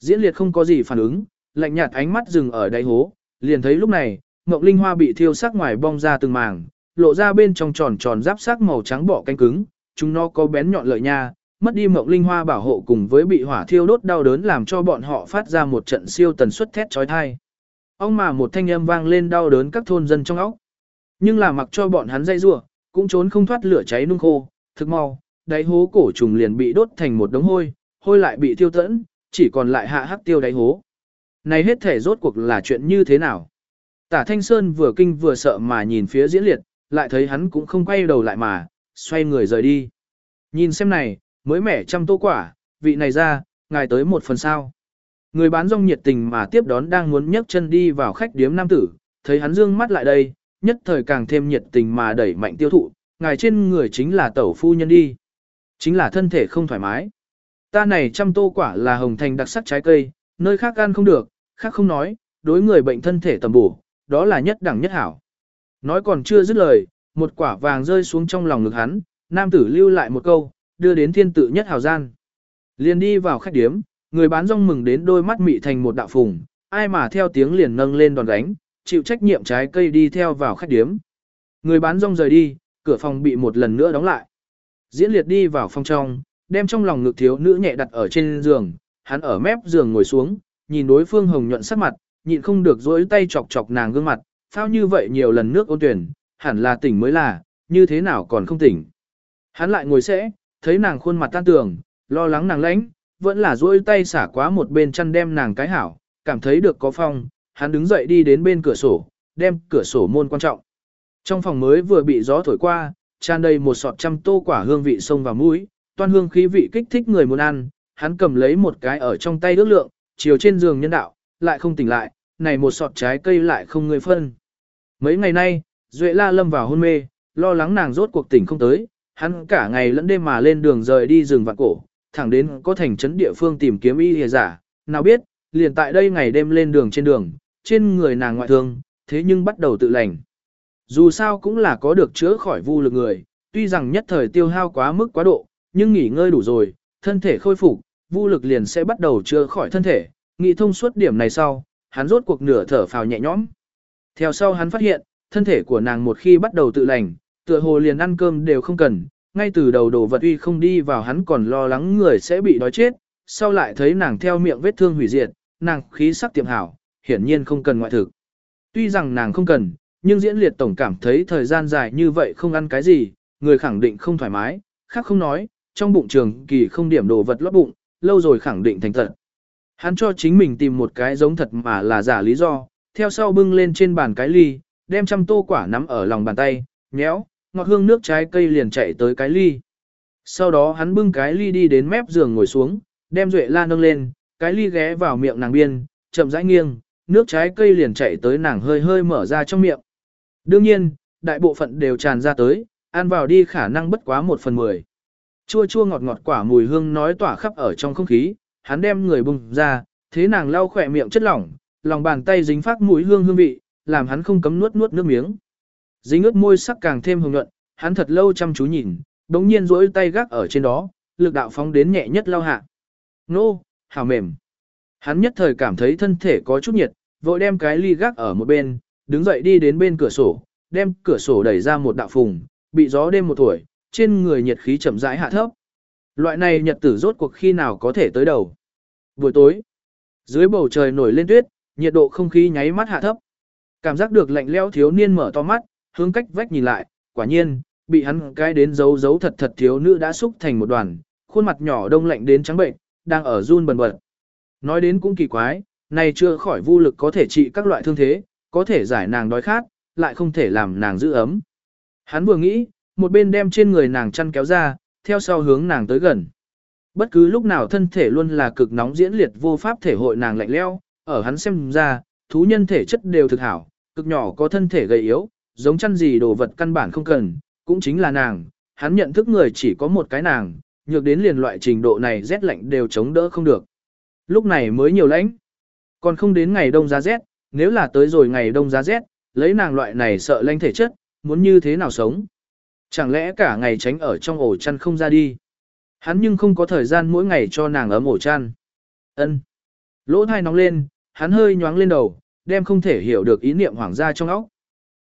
Diễn liệt không có gì phản ứng, lạnh nhạt ánh mắt dừng ở đáy hố, liền thấy lúc này, Ngọc Linh Hoa bị thiêu sắc ngoài bong ra từng màng, lộ ra bên trong tròn tròn giáp sắc màu trắng bỏ cánh cứng, chúng nó có bén nhọn lợi nha, mất đi Ngọc Linh Hoa bảo hộ cùng với bị hỏa thiêu đốt đau đớn làm cho bọn họ phát ra một trận siêu tần suất thét chói tai. Ông mà một thanh âm vang lên đau đớn các thôn dân trong óc. Nhưng là mặc cho bọn hắn dây rủa, cũng trốn không thoát lửa cháy nung khô, thực mau, đáy hố cổ trùng liền bị đốt thành một đống hôi, hôi lại bị tiêu tẫn, chỉ còn lại hạ hắc tiêu đáy hố. Này hết thể rốt cuộc là chuyện như thế nào? Tả Thanh Sơn vừa kinh vừa sợ mà nhìn phía diễn liệt, lại thấy hắn cũng không quay đầu lại mà, xoay người rời đi. Nhìn xem này, mới mẻ trăm tô quả, vị này ra, ngài tới một phần sao. Người bán rong nhiệt tình mà tiếp đón đang muốn nhấc chân đi vào khách điếm nam tử, thấy hắn dương mắt lại đây, nhất thời càng thêm nhiệt tình mà đẩy mạnh tiêu thụ, ngài trên người chính là tẩu phu nhân đi. Chính là thân thể không thoải mái. Ta này trăm tô quả là hồng thành đặc sắc trái cây, nơi khác ăn không được, khác không nói, đối người bệnh thân thể tầm bổ, đó là nhất đẳng nhất hảo. Nói còn chưa dứt lời, một quả vàng rơi xuống trong lòng ngực hắn, nam tử lưu lại một câu, đưa đến thiên tự nhất hào gian. Liền đi vào khách điếm, người bán rong mừng đến đôi mắt mị thành một đạo phùng, ai mà theo tiếng liền nâng lên đòn gánh, chịu trách nhiệm trái cây đi theo vào khách điếm. Người bán rong rời đi, cửa phòng bị một lần nữa đóng lại. Diễn liệt đi vào phòng trong, đem trong lòng ngực thiếu nữ nhẹ đặt ở trên giường, hắn ở mép giường ngồi xuống, nhìn đối phương hồng nhuận sắc mặt, nhịn không được dối tay chọc chọc nàng gương mặt, phao như vậy nhiều lần nước ôn tuyển, hẳn là tỉnh mới là, như thế nào còn không tỉnh. Hắn lại ngồi sẽ, thấy nàng khuôn mặt tan tường, lo lắng nàng lãnh, vẫn là dối tay xả quá một bên chăn đem nàng cái hảo, cảm thấy được có phong, hắn đứng dậy đi đến bên cửa sổ, đem cửa sổ môn quan trọng. Trong phòng mới vừa bị gió thổi qua, tràn đầy một sọt trăm tô quả hương vị sông vào mũi, toan hương khí vị kích thích người muốn ăn, hắn cầm lấy một cái ở trong tay ước lượng, chiều trên giường nhân đạo, lại không tỉnh lại, này một sọt trái cây lại không người phân. Mấy ngày nay, Duệ La lâm vào hôn mê, lo lắng nàng rốt cuộc tỉnh không tới, hắn cả ngày lẫn đêm mà lên đường rời đi rừng vạn cổ, thẳng đến có thành trấn địa phương tìm kiếm y hề giả, nào biết, liền tại đây ngày đêm lên đường trên đường, trên người nàng ngoại thương, thế nhưng bắt đầu tự lành. Dù sao cũng là có được chữa khỏi vu lực người, tuy rằng nhất thời tiêu hao quá mức quá độ, nhưng nghỉ ngơi đủ rồi, thân thể khôi phục, vu lực liền sẽ bắt đầu chữa khỏi thân thể, nghĩ thông suốt điểm này sau, hắn rốt cuộc nửa thở phào nhẹ nhõm. Theo sau hắn phát hiện, thân thể của nàng một khi bắt đầu tự lành, tựa hồ liền ăn cơm đều không cần, ngay từ đầu đồ vật uy không đi vào hắn còn lo lắng người sẽ bị đói chết, sau lại thấy nàng theo miệng vết thương hủy diệt, nàng khí sắc tiệm hảo, hiển nhiên không cần ngoại thực. Tuy rằng nàng không cần, nhưng diễn liệt tổng cảm thấy thời gian dài như vậy không ăn cái gì, người khẳng định không thoải mái, khác không nói, trong bụng trường kỳ không điểm đồ vật lót bụng, lâu rồi khẳng định thành thật Hắn cho chính mình tìm một cái giống thật mà là giả lý do, theo sau bưng lên trên bàn cái ly, đem trăm tô quả nắm ở lòng bàn tay, nhéo, ngọt hương nước trái cây liền chạy tới cái ly. Sau đó hắn bưng cái ly đi đến mép giường ngồi xuống, đem Duệ La nâng lên, cái ly ghé vào miệng nàng biên, chậm rãi nghiêng, nước trái cây liền chạy tới nàng hơi hơi mở ra trong miệng. Đương nhiên, đại bộ phận đều tràn ra tới, ăn vào đi khả năng bất quá một phần mười. Chua chua ngọt ngọt quả mùi hương nói tỏa khắp ở trong không khí, hắn đem người bùng ra, thế nàng lau khỏe miệng chất lỏng, lòng bàn tay dính phát mùi hương hương vị, làm hắn không cấm nuốt nuốt nước miếng. Dính ướt môi sắc càng thêm hồng nhuận, hắn thật lâu chăm chú nhìn, đống nhiên duỗi tay gác ở trên đó, lực đạo phóng đến nhẹ nhất lao hạ. Nô, hào mềm. Hắn nhất thời cảm thấy thân thể có chút nhiệt, vội đem cái ly gác ở một bên, đứng dậy đi đến bên cửa sổ, đem cửa sổ đẩy ra một đạo phùng, bị gió đêm một tuổi, trên người nhiệt khí chậm rãi hạ thấp. Loại này nhật tử rốt cuộc khi nào có thể tới đầu. Buổi tối, dưới bầu trời nổi lên tuyết, nhiệt độ không khí nháy mắt hạ thấp. Cảm giác được lạnh lẽo thiếu niên mở to mắt, hướng cách vách nhìn lại, quả nhiên, bị hắn cái đến giấu giấu thật thật thiếu nữ đã xúc thành một đoàn, khuôn mặt nhỏ đông lạnh đến trắng bệnh, đang ở run bần bật. Nói đến cũng kỳ quái, này chưa khỏi vô lực có thể trị các loại thương thế, có thể giải nàng đói khát, lại không thể làm nàng giữ ấm. Hắn vừa nghĩ, một bên đem trên người nàng chăn kéo ra, theo sau hướng nàng tới gần. Bất cứ lúc nào thân thể luôn là cực nóng diễn liệt vô pháp thể hội nàng lạnh leo, ở hắn xem ra, thú nhân thể chất đều thực hảo, cực nhỏ có thân thể gầy yếu, giống chăn gì đồ vật căn bản không cần, cũng chính là nàng, hắn nhận thức người chỉ có một cái nàng, nhược đến liền loại trình độ này rét lạnh đều chống đỡ không được. Lúc này mới nhiều lãnh, còn không đến ngày đông giá rét, nếu là tới rồi ngày đông giá rét, lấy nàng loại này sợ lanh thể chất, muốn như thế nào sống. Chẳng lẽ cả ngày tránh ở trong ổ chăn không ra đi. Hắn nhưng không có thời gian mỗi ngày cho nàng ấm ổ chăn. ân Lỗ thai nóng lên, hắn hơi nhoáng lên đầu, đem không thể hiểu được ý niệm hoảng ra trong óc.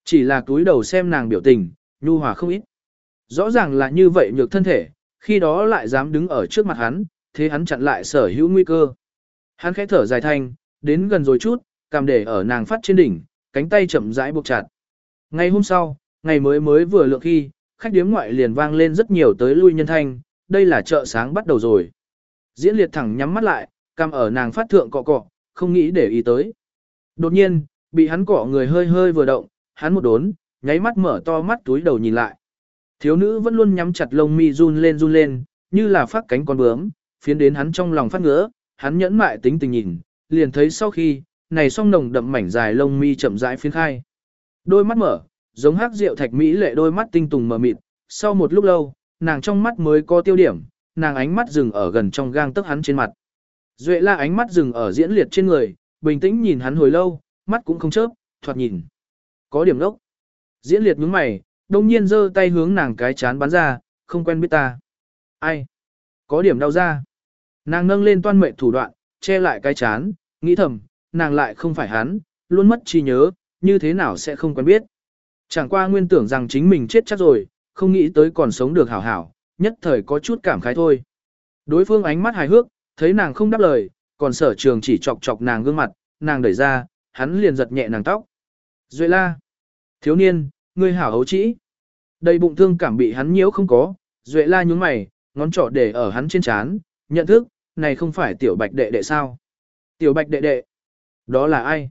Chỉ là túi đầu xem nàng biểu tình, nhu hòa không ít. Rõ ràng là như vậy nhược thân thể, khi đó lại dám đứng ở trước mặt hắn, thế hắn chặn lại sở hữu nguy cơ. Hắn khẽ thở dài thanh, đến gần rồi chút, cầm để ở nàng phát trên đỉnh, cánh tay chậm rãi buộc chặt. Ngày hôm sau, ngày mới mới vừa lượng khi, khách điếm ngoại liền vang lên rất nhiều tới lui nhân thanh, đây là chợ sáng bắt đầu rồi. Diễn liệt thẳng nhắm mắt lại, cầm ở nàng phát thượng cọ cọ, không nghĩ để ý tới. Đột nhiên, bị hắn cọ người hơi hơi vừa động, hắn một đốn, nháy mắt mở to mắt túi đầu nhìn lại. Thiếu nữ vẫn luôn nhắm chặt lông mi run lên run lên, như là phát cánh con bướm, phiến đến hắn trong lòng phát ngứa, hắn nhẫn mại tính tình nhìn, liền thấy sau khi, này song nồng đậm mảnh dài lông mi chậm rãi phiến khai. Đôi mắt mở, giống hắc rượu thạch mỹ lệ đôi mắt tinh tùng mờ mịt, sau một lúc lâu, nàng trong mắt mới có tiêu điểm, nàng ánh mắt dừng ở gần trong gang tấc hắn trên mặt. Duệ la ánh mắt dừng ở diễn liệt trên người, bình tĩnh nhìn hắn hồi lâu, mắt cũng không chớp, thoạt nhìn. Có điểm lốc. Diễn liệt nhướng mày, đông nhiên giơ tay hướng nàng cái chán bắn ra, không quen biết ta. Ai? Có điểm đau ra. Nàng nâng lên toan mệnh thủ đoạn, che lại cái chán, nghĩ thầm, nàng lại không phải hắn, luôn mất trí nhớ, như thế nào sẽ không quen biết. Chẳng qua nguyên tưởng rằng chính mình chết chắc rồi, không nghĩ tới còn sống được hảo hảo, nhất thời có chút cảm khái thôi. Đối phương ánh mắt hài hước, thấy nàng không đáp lời, còn sở trường chỉ chọc chọc nàng gương mặt, nàng đẩy ra, hắn liền giật nhẹ nàng tóc. Duệ la. Thiếu niên, ngươi hảo hấu trĩ. Đầy bụng thương cảm bị hắn nhiễu không có, Duệ la nhúng mày, ngón trỏ để ở hắn trên chán, nhận thức, này không phải tiểu bạch đệ đệ sao. Tiểu bạch đệ đệ. Đó là ai?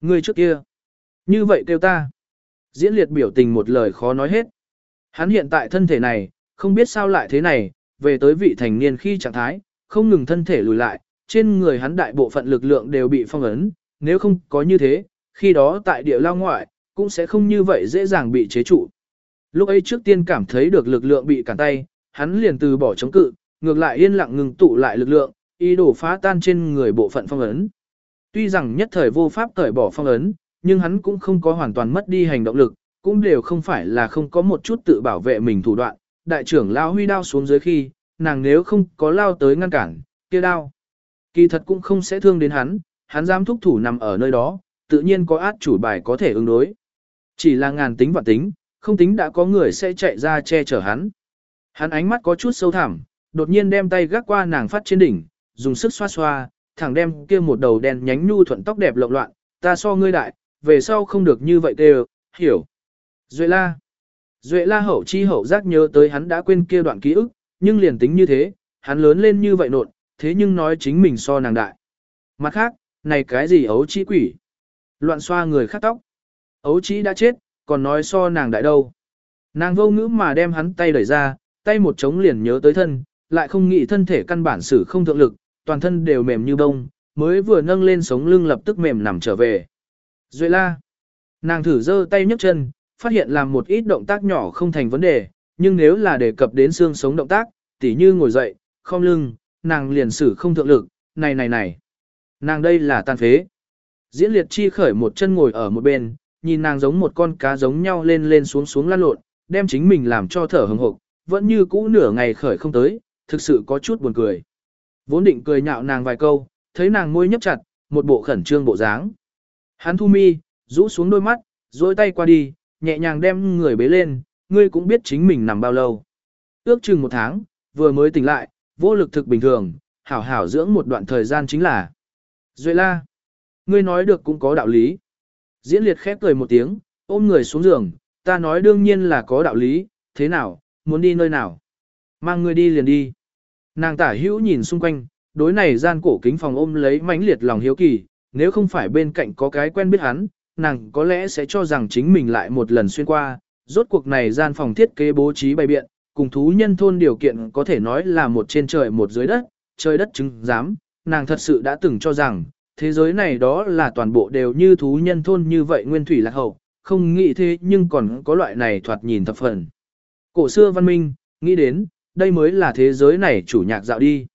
Ngươi trước kia. Như vậy kêu ta. Diễn liệt biểu tình một lời khó nói hết. Hắn hiện tại thân thể này, không biết sao lại thế này, về tới vị thành niên khi trạng thái, không ngừng thân thể lùi lại, trên người hắn đại bộ phận lực lượng đều bị phong ấn, nếu không có như thế, khi đó tại địa lao ngoại, cũng sẽ không như vậy dễ dàng bị chế trụ. Lúc ấy trước tiên cảm thấy được lực lượng bị cản tay, hắn liền từ bỏ chống cự, ngược lại yên lặng ngừng tụ lại lực lượng, ý đồ phá tan trên người bộ phận phong ấn. Tuy rằng nhất thời vô pháp cởi bỏ phong ấn, nhưng hắn cũng không có hoàn toàn mất đi hành động lực, cũng đều không phải là không có một chút tự bảo vệ mình thủ đoạn. Đại trưởng lao huy đao xuống dưới khi, nàng nếu không có lao tới ngăn cản, kia đao. Kỳ thật cũng không sẽ thương đến hắn, hắn dám thúc thủ nằm ở nơi đó, tự nhiên có át chủ bài có thể ứng đối. Chỉ là ngàn tính và tính, không tính đã có người sẽ chạy ra che chở hắn. Hắn ánh mắt có chút sâu thẳm, đột nhiên đem tay gác qua nàng phát trên đỉnh, dùng sức xoa xoa, thẳng đem kia một đầu đen nhánh nhu thuận tóc đẹp lộn loạn, ta so ngươi đại, về sau không được như vậy đều, hiểu. Duệ la. Duệ la hậu chi hậu giác nhớ tới hắn đã quên kia đoạn ký ức, nhưng liền tính như thế, hắn lớn lên như vậy nột, thế nhưng nói chính mình so nàng đại. Mặt khác, này cái gì ấu chi quỷ? Loạn xoa người khác tóc. Ấu chi đã chết, còn nói so nàng đại đâu. Nàng vô ngữ mà đem hắn tay đẩy ra, tay một trống liền nhớ tới thân, lại không nghĩ thân thể căn bản xử không thượng lực, toàn thân đều mềm như bông, mới vừa nâng lên sống lưng lập tức mềm nằm trở về. Duệ la. Nàng thử giơ tay nhấc chân, phát hiện làm một ít động tác nhỏ không thành vấn đề, nhưng nếu là đề cập đến xương sống động tác, tỉ như ngồi dậy, không lưng, nàng liền xử không thượng lực, này này này. Nàng đây là tàn phế. Diễn liệt chi khởi một chân ngồi ở một bên, nhìn nàng giống một con cá giống nhau lên lên xuống xuống lăn lộn, đem chính mình làm cho thở hừng hộp, vẫn như cũ nửa ngày khởi không tới, thực sự có chút buồn cười. Vốn định cười nhạo nàng vài câu, thấy nàng môi nhấp chặt, một bộ khẩn trương bộ dáng. Hắn thu mi, rũ xuống đôi mắt, dôi tay qua đi, nhẹ nhàng đem người bế lên, ngươi cũng biết chính mình nằm bao lâu. Ước chừng một tháng, vừa mới tỉnh lại, vô lực thực bình thường, hảo hảo dưỡng một đoạn thời gian chính là. Duệ la, ngươi nói được cũng có đạo lý. Diễn liệt khép cười một tiếng, ôm người xuống giường, ta nói đương nhiên là có đạo lý, thế nào, muốn đi nơi nào. Mang ngươi đi liền đi. Nàng tả hữu nhìn xung quanh, đối này gian cổ kính phòng ôm lấy mãnh liệt lòng hiếu kỳ, nếu không phải bên cạnh có cái quen biết hắn, nàng có lẽ sẽ cho rằng chính mình lại một lần xuyên qua, rốt cuộc này gian phòng thiết kế bố trí bày biện, cùng thú nhân thôn điều kiện có thể nói là một trên trời một dưới đất, trời đất chứng giám, nàng thật sự đã từng cho rằng, thế giới này đó là toàn bộ đều như thú nhân thôn như vậy nguyên thủy lạc hậu, không nghĩ thế nhưng còn có loại này thoạt nhìn thập phần. Cổ xưa văn minh, nghĩ đến, đây mới là thế giới này chủ nhạc dạo đi.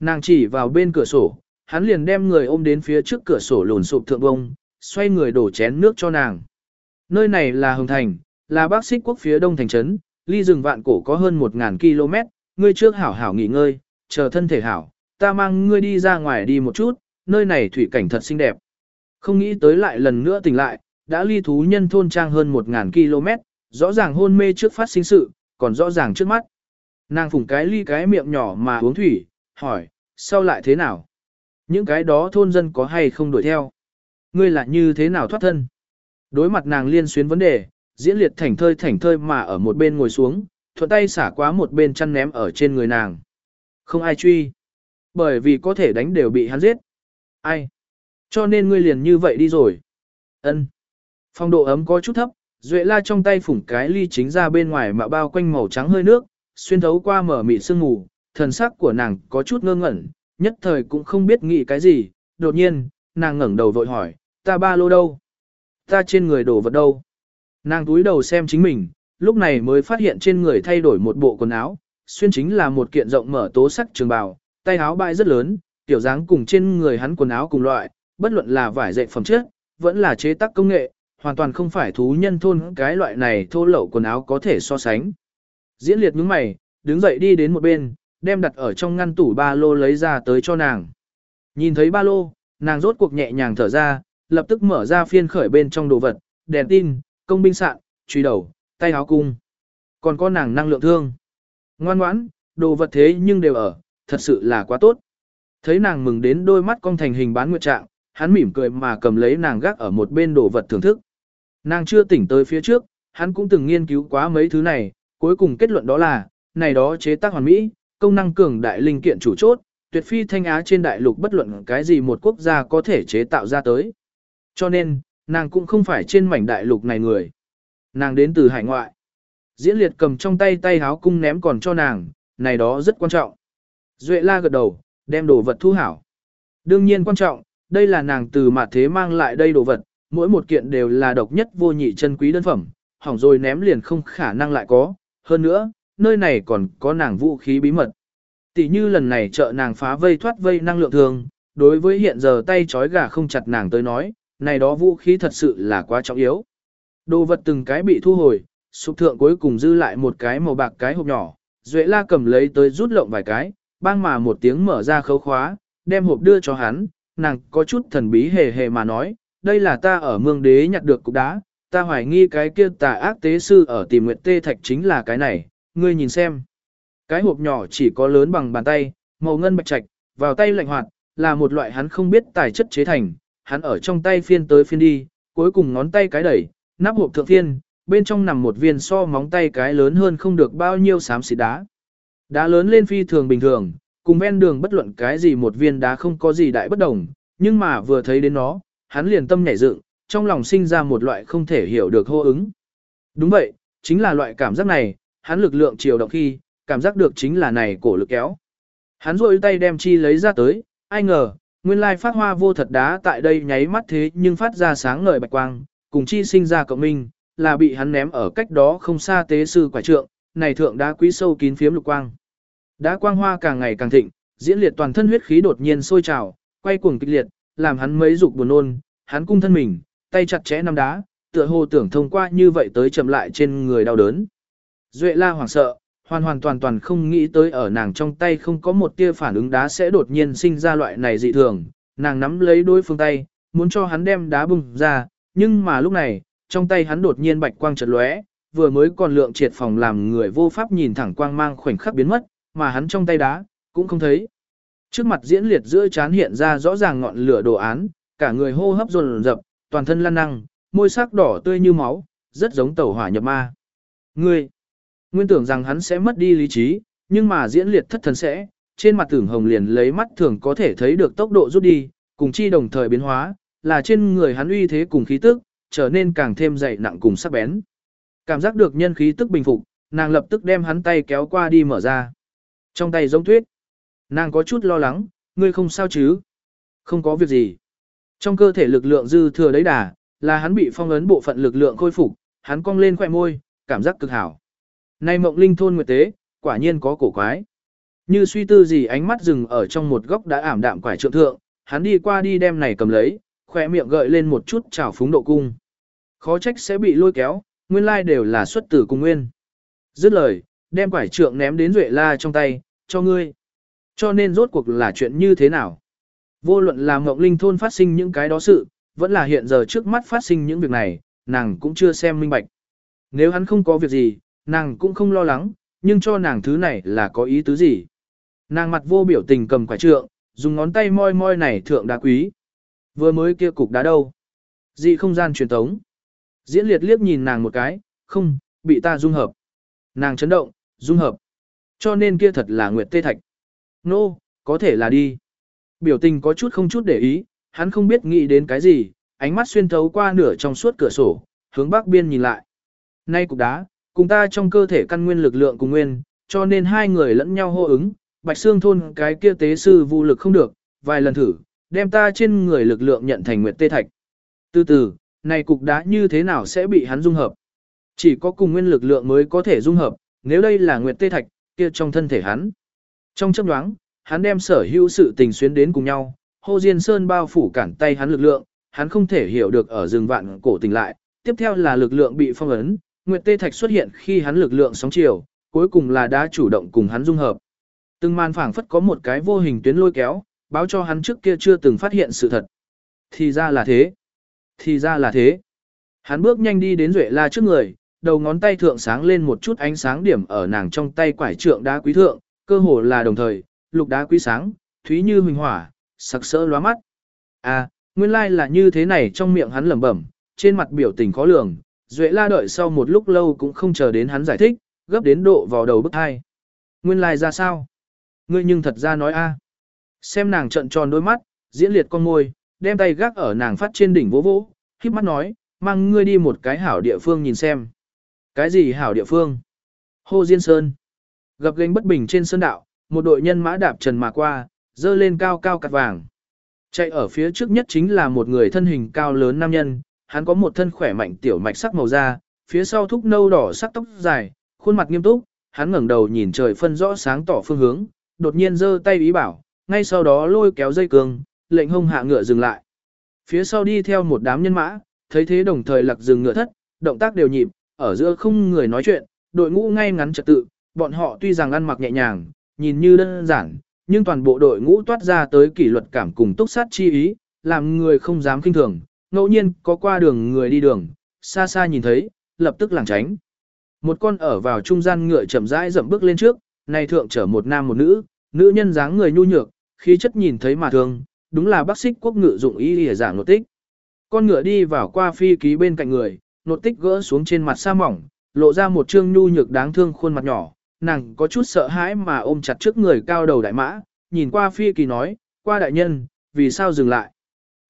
Nàng chỉ vào bên cửa sổ, hắn liền đem người ôm đến phía trước cửa sổ lùn sụp thượng bông, xoay người đổ chén nước cho nàng. Nơi này là Hồng Thành, là bác xích quốc phía đông thành trấn, ly rừng vạn cổ có hơn 1.000 km, ngươi trước hảo hảo nghỉ ngơi, chờ thân thể hảo, ta mang ngươi đi ra ngoài đi một chút, nơi này thủy cảnh thật xinh đẹp. Không nghĩ tới lại lần nữa tỉnh lại, đã ly thú nhân thôn trang hơn 1.000 km, rõ ràng hôn mê trước phát sinh sự, còn rõ ràng trước mắt. Nàng phủng cái ly cái miệng nhỏ mà uống thủy, hỏi, sao lại thế nào? Những cái đó thôn dân có hay không đuổi theo? Ngươi là như thế nào thoát thân? Đối mặt nàng liên xuyến vấn đề, diễn liệt thảnh thơi thảnh thơi mà ở một bên ngồi xuống, thuận tay xả quá một bên chăn ném ở trên người nàng. Không ai truy. Bởi vì có thể đánh đều bị hắn giết. Ai? Cho nên ngươi liền như vậy đi rồi. Ân. Phong độ ấm có chút thấp, Duệ la trong tay phủng cái ly chính ra bên ngoài mà bao quanh màu trắng hơi nước, xuyên thấu qua mở mị sương mù, thần sắc của nàng có chút ngơ ngẩn, nhất thời cũng không biết nghĩ cái gì, đột nhiên, nàng ngẩng đầu vội hỏi, ta ba lô đâu? Ta trên người đổ vật đâu? Nàng túi đầu xem chính mình, lúc này mới phát hiện trên người thay đổi một bộ quần áo, xuyên chính là một kiện rộng mở tố sắc trường bào, tay áo bãi rất lớn, tiểu dáng cùng trên người hắn quần áo cùng loại, bất luận là vải dệt phẩm chất, vẫn là chế tác công nghệ, hoàn toàn không phải thú nhân thôn cái loại này thô lậu quần áo có thể so sánh. Diễn liệt nhướng mày, đứng dậy đi đến một bên, đem đặt ở trong ngăn tủ ba lô lấy ra tới cho nàng. Nhìn thấy ba lô, nàng rốt cuộc nhẹ nhàng thở ra, lập tức mở ra phiên khởi bên trong đồ vật, đèn tin, công binh sạn, truy đầu, tay áo cung. Còn có nàng năng lượng thương. Ngoan ngoãn, đồ vật thế nhưng đều ở, thật sự là quá tốt. Thấy nàng mừng đến đôi mắt cong thành hình bán nguyệt trạng, hắn mỉm cười mà cầm lấy nàng gác ở một bên đồ vật thưởng thức. Nàng chưa tỉnh tới phía trước, hắn cũng từng nghiên cứu quá mấy thứ này, cuối cùng kết luận đó là, này đó chế tác hoàn mỹ, công năng cường đại linh kiện chủ chốt, tuyệt phi thanh á trên đại lục bất luận cái gì một quốc gia có thể chế tạo ra tới. Cho nên, nàng cũng không phải trên mảnh đại lục này người. Nàng đến từ hải ngoại. Diễn liệt cầm trong tay tay háo cung ném còn cho nàng, này đó rất quan trọng. Duệ la gật đầu, đem đồ vật thu hảo. Đương nhiên quan trọng, đây là nàng từ mặt thế mang lại đây đồ vật, mỗi một kiện đều là độc nhất vô nhị chân quý đơn phẩm, hỏng rồi ném liền không khả năng lại có. Hơn nữa, nơi này còn có nàng vũ khí bí mật. Tỷ như lần này trợ nàng phá vây thoát vây năng lượng thường, đối với hiện giờ tay chói gà không chặt nàng tới nói, này đó vũ khí thật sự là quá trọng yếu. Đồ vật từng cái bị thu hồi, sụp thượng cuối cùng dư lại một cái màu bạc cái hộp nhỏ, Duệ la cầm lấy tới rút lộng vài cái, bang mà một tiếng mở ra khấu khóa, đem hộp đưa cho hắn, nàng có chút thần bí hề hề mà nói, đây là ta ở mương đế nhặt được cục đá, ta hoài nghi cái kia tà ác tế sư ở tìm Nguyệt tê thạch chính là cái này, ngươi nhìn xem. Cái hộp nhỏ chỉ có lớn bằng bàn tay, màu ngân bạch trạch, vào tay lạnh hoạt, là một loại hắn không biết tài chất chế thành, hắn ở trong tay phiên tới phiên đi, cuối cùng ngón tay cái đẩy, nắp hộp thượng phiên, bên trong nằm một viên so móng tay cái lớn hơn không được bao nhiêu xám xịt đá. Đá lớn lên phi thường bình thường, cùng ven đường bất luận cái gì một viên đá không có gì đại bất đồng, nhưng mà vừa thấy đến nó, hắn liền tâm nhảy dựng, trong lòng sinh ra một loại không thể hiểu được hô ứng. Đúng vậy, chính là loại cảm giác này, hắn lực lượng chiều động khi, cảm giác được chính là này cổ lực kéo. Hắn rôi tay đem chi lấy ra tới, ai ngờ, nguyên lai phát hoa vô thật đá tại đây nháy mắt thế nhưng phát ra sáng ngời bạch quang, cùng chi sinh ra cộng minh, là bị hắn ném ở cách đó không xa tế sư quả trượng, này thượng đá quý sâu kín phiếm lục quang. Đá quang hoa càng ngày càng thịnh, diễn liệt toàn thân huyết khí đột nhiên sôi trào, quay cuồng kịch liệt, làm hắn mấy dục buồn nôn, hắn cung thân mình, tay chặt chẽ nắm đá, tựa hồ tưởng thông qua như vậy tới chậm lại trên người đau đớn. Duệ la hoảng sợ, hoàn hoàn toàn toàn không nghĩ tới ở nàng trong tay không có một tia phản ứng đá sẽ đột nhiên sinh ra loại này dị thường, nàng nắm lấy đối phương tay, muốn cho hắn đem đá bùng ra, nhưng mà lúc này, trong tay hắn đột nhiên bạch quang chợt lóe, vừa mới còn lượng triệt phòng làm người vô pháp nhìn thẳng quang mang khoảnh khắc biến mất, mà hắn trong tay đá, cũng không thấy. Trước mặt diễn liệt giữa chán hiện ra rõ ràng ngọn lửa đồ án, cả người hô hấp dồn dập, toàn thân lăn năng, môi sắc đỏ tươi như máu, rất giống tẩu hỏa nhập ma. Ngươi, nguyên tưởng rằng hắn sẽ mất đi lý trí, nhưng mà diễn liệt thất thần sẽ, trên mặt tưởng hồng liền lấy mắt thường có thể thấy được tốc độ rút đi, cùng chi đồng thời biến hóa, là trên người hắn uy thế cùng khí tức, trở nên càng thêm dày nặng cùng sắc bén. Cảm giác được nhân khí tức bình phục, nàng lập tức đem hắn tay kéo qua đi mở ra. Trong tay giống tuyết. Nàng có chút lo lắng, ngươi không sao chứ? Không có việc gì. Trong cơ thể lực lượng dư thừa đấy đà, là hắn bị phong ấn bộ phận lực lượng khôi phục, hắn cong lên khỏe môi, cảm giác cực hảo. Nay mộng linh thôn nguyệt tế, quả nhiên có cổ quái. Như suy tư gì ánh mắt dừng ở trong một góc đã ảm đạm quải trượng thượng, hắn đi qua đi đem này cầm lấy, khỏe miệng gợi lên một chút trào phúng độ cung. Khó trách sẽ bị lôi kéo, nguyên lai đều là xuất tử cùng nguyên. Dứt lời, đem quải trượng ném đến Duệ La trong tay, cho ngươi. Cho nên rốt cuộc là chuyện như thế nào? Vô luận là Ngọc Linh thôn phát sinh những cái đó sự, vẫn là hiện giờ trước mắt phát sinh những việc này, nàng cũng chưa xem minh bạch. Nếu hắn không có việc gì, nàng cũng không lo lắng, nhưng cho nàng thứ này là có ý tứ gì? Nàng mặt vô biểu tình cầm quả trượng, dùng ngón tay moi moi này thượng đá quý. Vừa mới kia cục đá đâu? Dị không gian truyền tống. Diễn liệt liếc nhìn nàng một cái, không, bị ta dung hợp. Nàng chấn động, dung hợp. Cho nên kia thật là Nguyệt Tê Thạch. Nô, no, có thể là đi. Biểu tình có chút không chút để ý, hắn không biết nghĩ đến cái gì, ánh mắt xuyên thấu qua nửa trong suốt cửa sổ, hướng bắc biên nhìn lại. Nay cục đá, cùng ta trong cơ thể căn nguyên lực lượng cùng nguyên, cho nên hai người lẫn nhau hô ứng, bạch xương thôn cái kia tế sư vô lực không được, vài lần thử, đem ta trên người lực lượng nhận thành nguyệt tê thạch. Từ từ, này cục đá như thế nào sẽ bị hắn dung hợp? Chỉ có cùng nguyên lực lượng mới có thể dung hợp, nếu đây là nguyệt tê thạch, kia trong thân thể hắn. Trong chấp đoáng, hắn đem sở hữu sự tình xuyến đến cùng nhau, Hồ Diên Sơn bao phủ cản tay hắn lực lượng, hắn không thể hiểu được ở rừng vạn cổ tình lại, tiếp theo là lực lượng bị phong ấn, Nguyệt Tê Thạch xuất hiện khi hắn lực lượng sóng chiều, cuối cùng là đã chủ động cùng hắn dung hợp. Từng màn phảng phất có một cái vô hình tuyến lôi kéo, báo cho hắn trước kia chưa từng phát hiện sự thật. Thì ra là thế. Thì ra là thế. Hắn bước nhanh đi đến Duệ La trước người, đầu ngón tay thượng sáng lên một chút ánh sáng điểm ở nàng trong tay quải trượng đá quý thượng, cơ hồ là đồng thời, lục đá quý sáng, thúy như huỳnh hỏa, sặc sỡ lóa mắt. À, nguyên lai là như thế này trong miệng hắn lẩm bẩm, trên mặt biểu tình khó lường, Duệ la đợi sau một lúc lâu cũng không chờ đến hắn giải thích, gấp đến độ vào đầu bức hai. Nguyên lai ra sao? Ngươi nhưng thật ra nói a. Xem nàng trận tròn đôi mắt, diễn liệt con môi, đem tay gác ở nàng phát trên đỉnh vỗ vỗ, khiếp mắt nói, mang ngươi đi một cái hảo địa phương nhìn xem. Cái gì hảo địa phương? Hồ Diên Sơn. Gặp gánh bất bình trên sơn đạo, một đội nhân mã đạp trần mà qua, dơ lên cao cao cặt vàng. Chạy ở phía trước nhất chính là một người thân hình cao lớn nam nhân, hắn có một thân khỏe mạnh tiểu mạch sắc màu da, phía sau thúc nâu đỏ sắc tóc dài, khuôn mặt nghiêm túc, hắn ngẩng đầu nhìn trời phân rõ sáng tỏ phương hướng, đột nhiên giơ tay ý bảo, ngay sau đó lôi kéo dây cương, lệnh hông hạ ngựa dừng lại. Phía sau đi theo một đám nhân mã, thấy thế đồng thời lặc dừng ngựa thất, động tác đều nhịp, ở giữa không người nói chuyện, đội ngũ ngay ngắn trật tự, bọn họ tuy rằng ăn mặc nhẹ nhàng, nhìn như đơn giản, nhưng toàn bộ đội ngũ toát ra tới kỷ luật cảm cùng túc sát chi ý, làm người không dám kinh thường, ngẫu nhiên có qua đường người đi đường, xa xa nhìn thấy, lập tức lảng tránh. Một con ở vào trung gian ngựa chậm rãi dậm bước lên trước, này thượng chở một nam một nữ, nữ nhân dáng người nhu nhược, khí chất nhìn thấy mà thương, đúng là bác sĩ quốc ngựa dụng ý để giả nột tích. Con ngựa đi vào qua phi ký bên cạnh người, nột tích gỡ xuống trên mặt sa mỏng, lộ ra một trương nhu nhược đáng thương khuôn mặt nhỏ, nàng có chút sợ hãi mà ôm chặt trước người cao đầu đại mã, nhìn qua phi kỳ nói, qua đại nhân, vì sao dừng lại?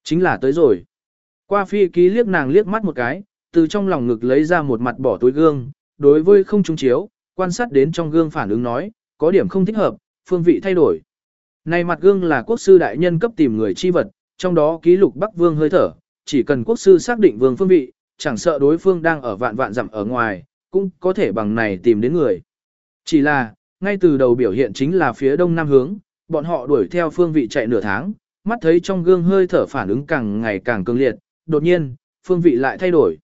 Chính là tới rồi. Qua phi ký liếc nàng liếc mắt một cái, từ trong lòng ngực lấy ra một mặt bỏ túi gương, đối với không trung chiếu, quan sát đến trong gương phản ứng nói, có điểm không thích hợp, phương vị thay đổi. Này mặt gương là quốc sư đại nhân cấp tìm người chi vật, trong đó ký lục Bắc Vương hơi thở, chỉ cần quốc sư xác định vương phương vị, chẳng sợ đối phương đang ở vạn vạn dặm ở ngoài, cũng có thể bằng này tìm đến người. Chỉ là, ngay từ đầu biểu hiện chính là phía đông nam hướng, bọn họ đuổi theo phương vị chạy nửa tháng, mắt thấy trong gương hơi thở phản ứng càng ngày càng cường liệt, đột nhiên, phương vị lại thay đổi.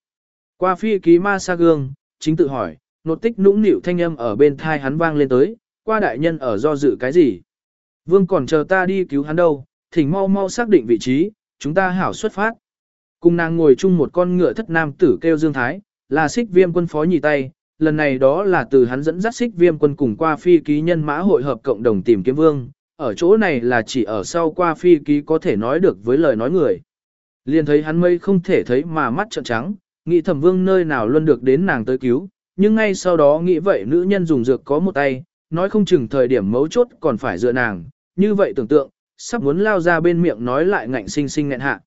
Qua phi ký ma sa gương, chính tự hỏi, nột tích nũng nịu thanh âm ở bên thai hắn vang lên tới, qua đại nhân ở do dự cái gì. Vương còn chờ ta đi cứu hắn đâu, thỉnh mau mau xác định vị trí, chúng ta hảo xuất phát. Cùng nàng ngồi chung một con ngựa thất nam tử kêu Dương Thái, là xích viêm quân phó nhì tay, lần này đó là từ hắn dẫn dắt xích viêm quân cùng qua phi ký nhân mã hội hợp cộng đồng tìm kiếm vương, ở chỗ này là chỉ ở sau qua phi ký có thể nói được với lời nói người. Liền thấy hắn mây không thể thấy mà mắt trợn trắng, nghĩ thẩm vương nơi nào luôn được đến nàng tới cứu, nhưng ngay sau đó nghĩ vậy nữ nhân dùng dược có một tay, nói không chừng thời điểm mấu chốt còn phải dựa nàng, như vậy tưởng tượng, sắp muốn lao ra bên miệng nói lại ngạnh sinh sinh nghẹn hạ.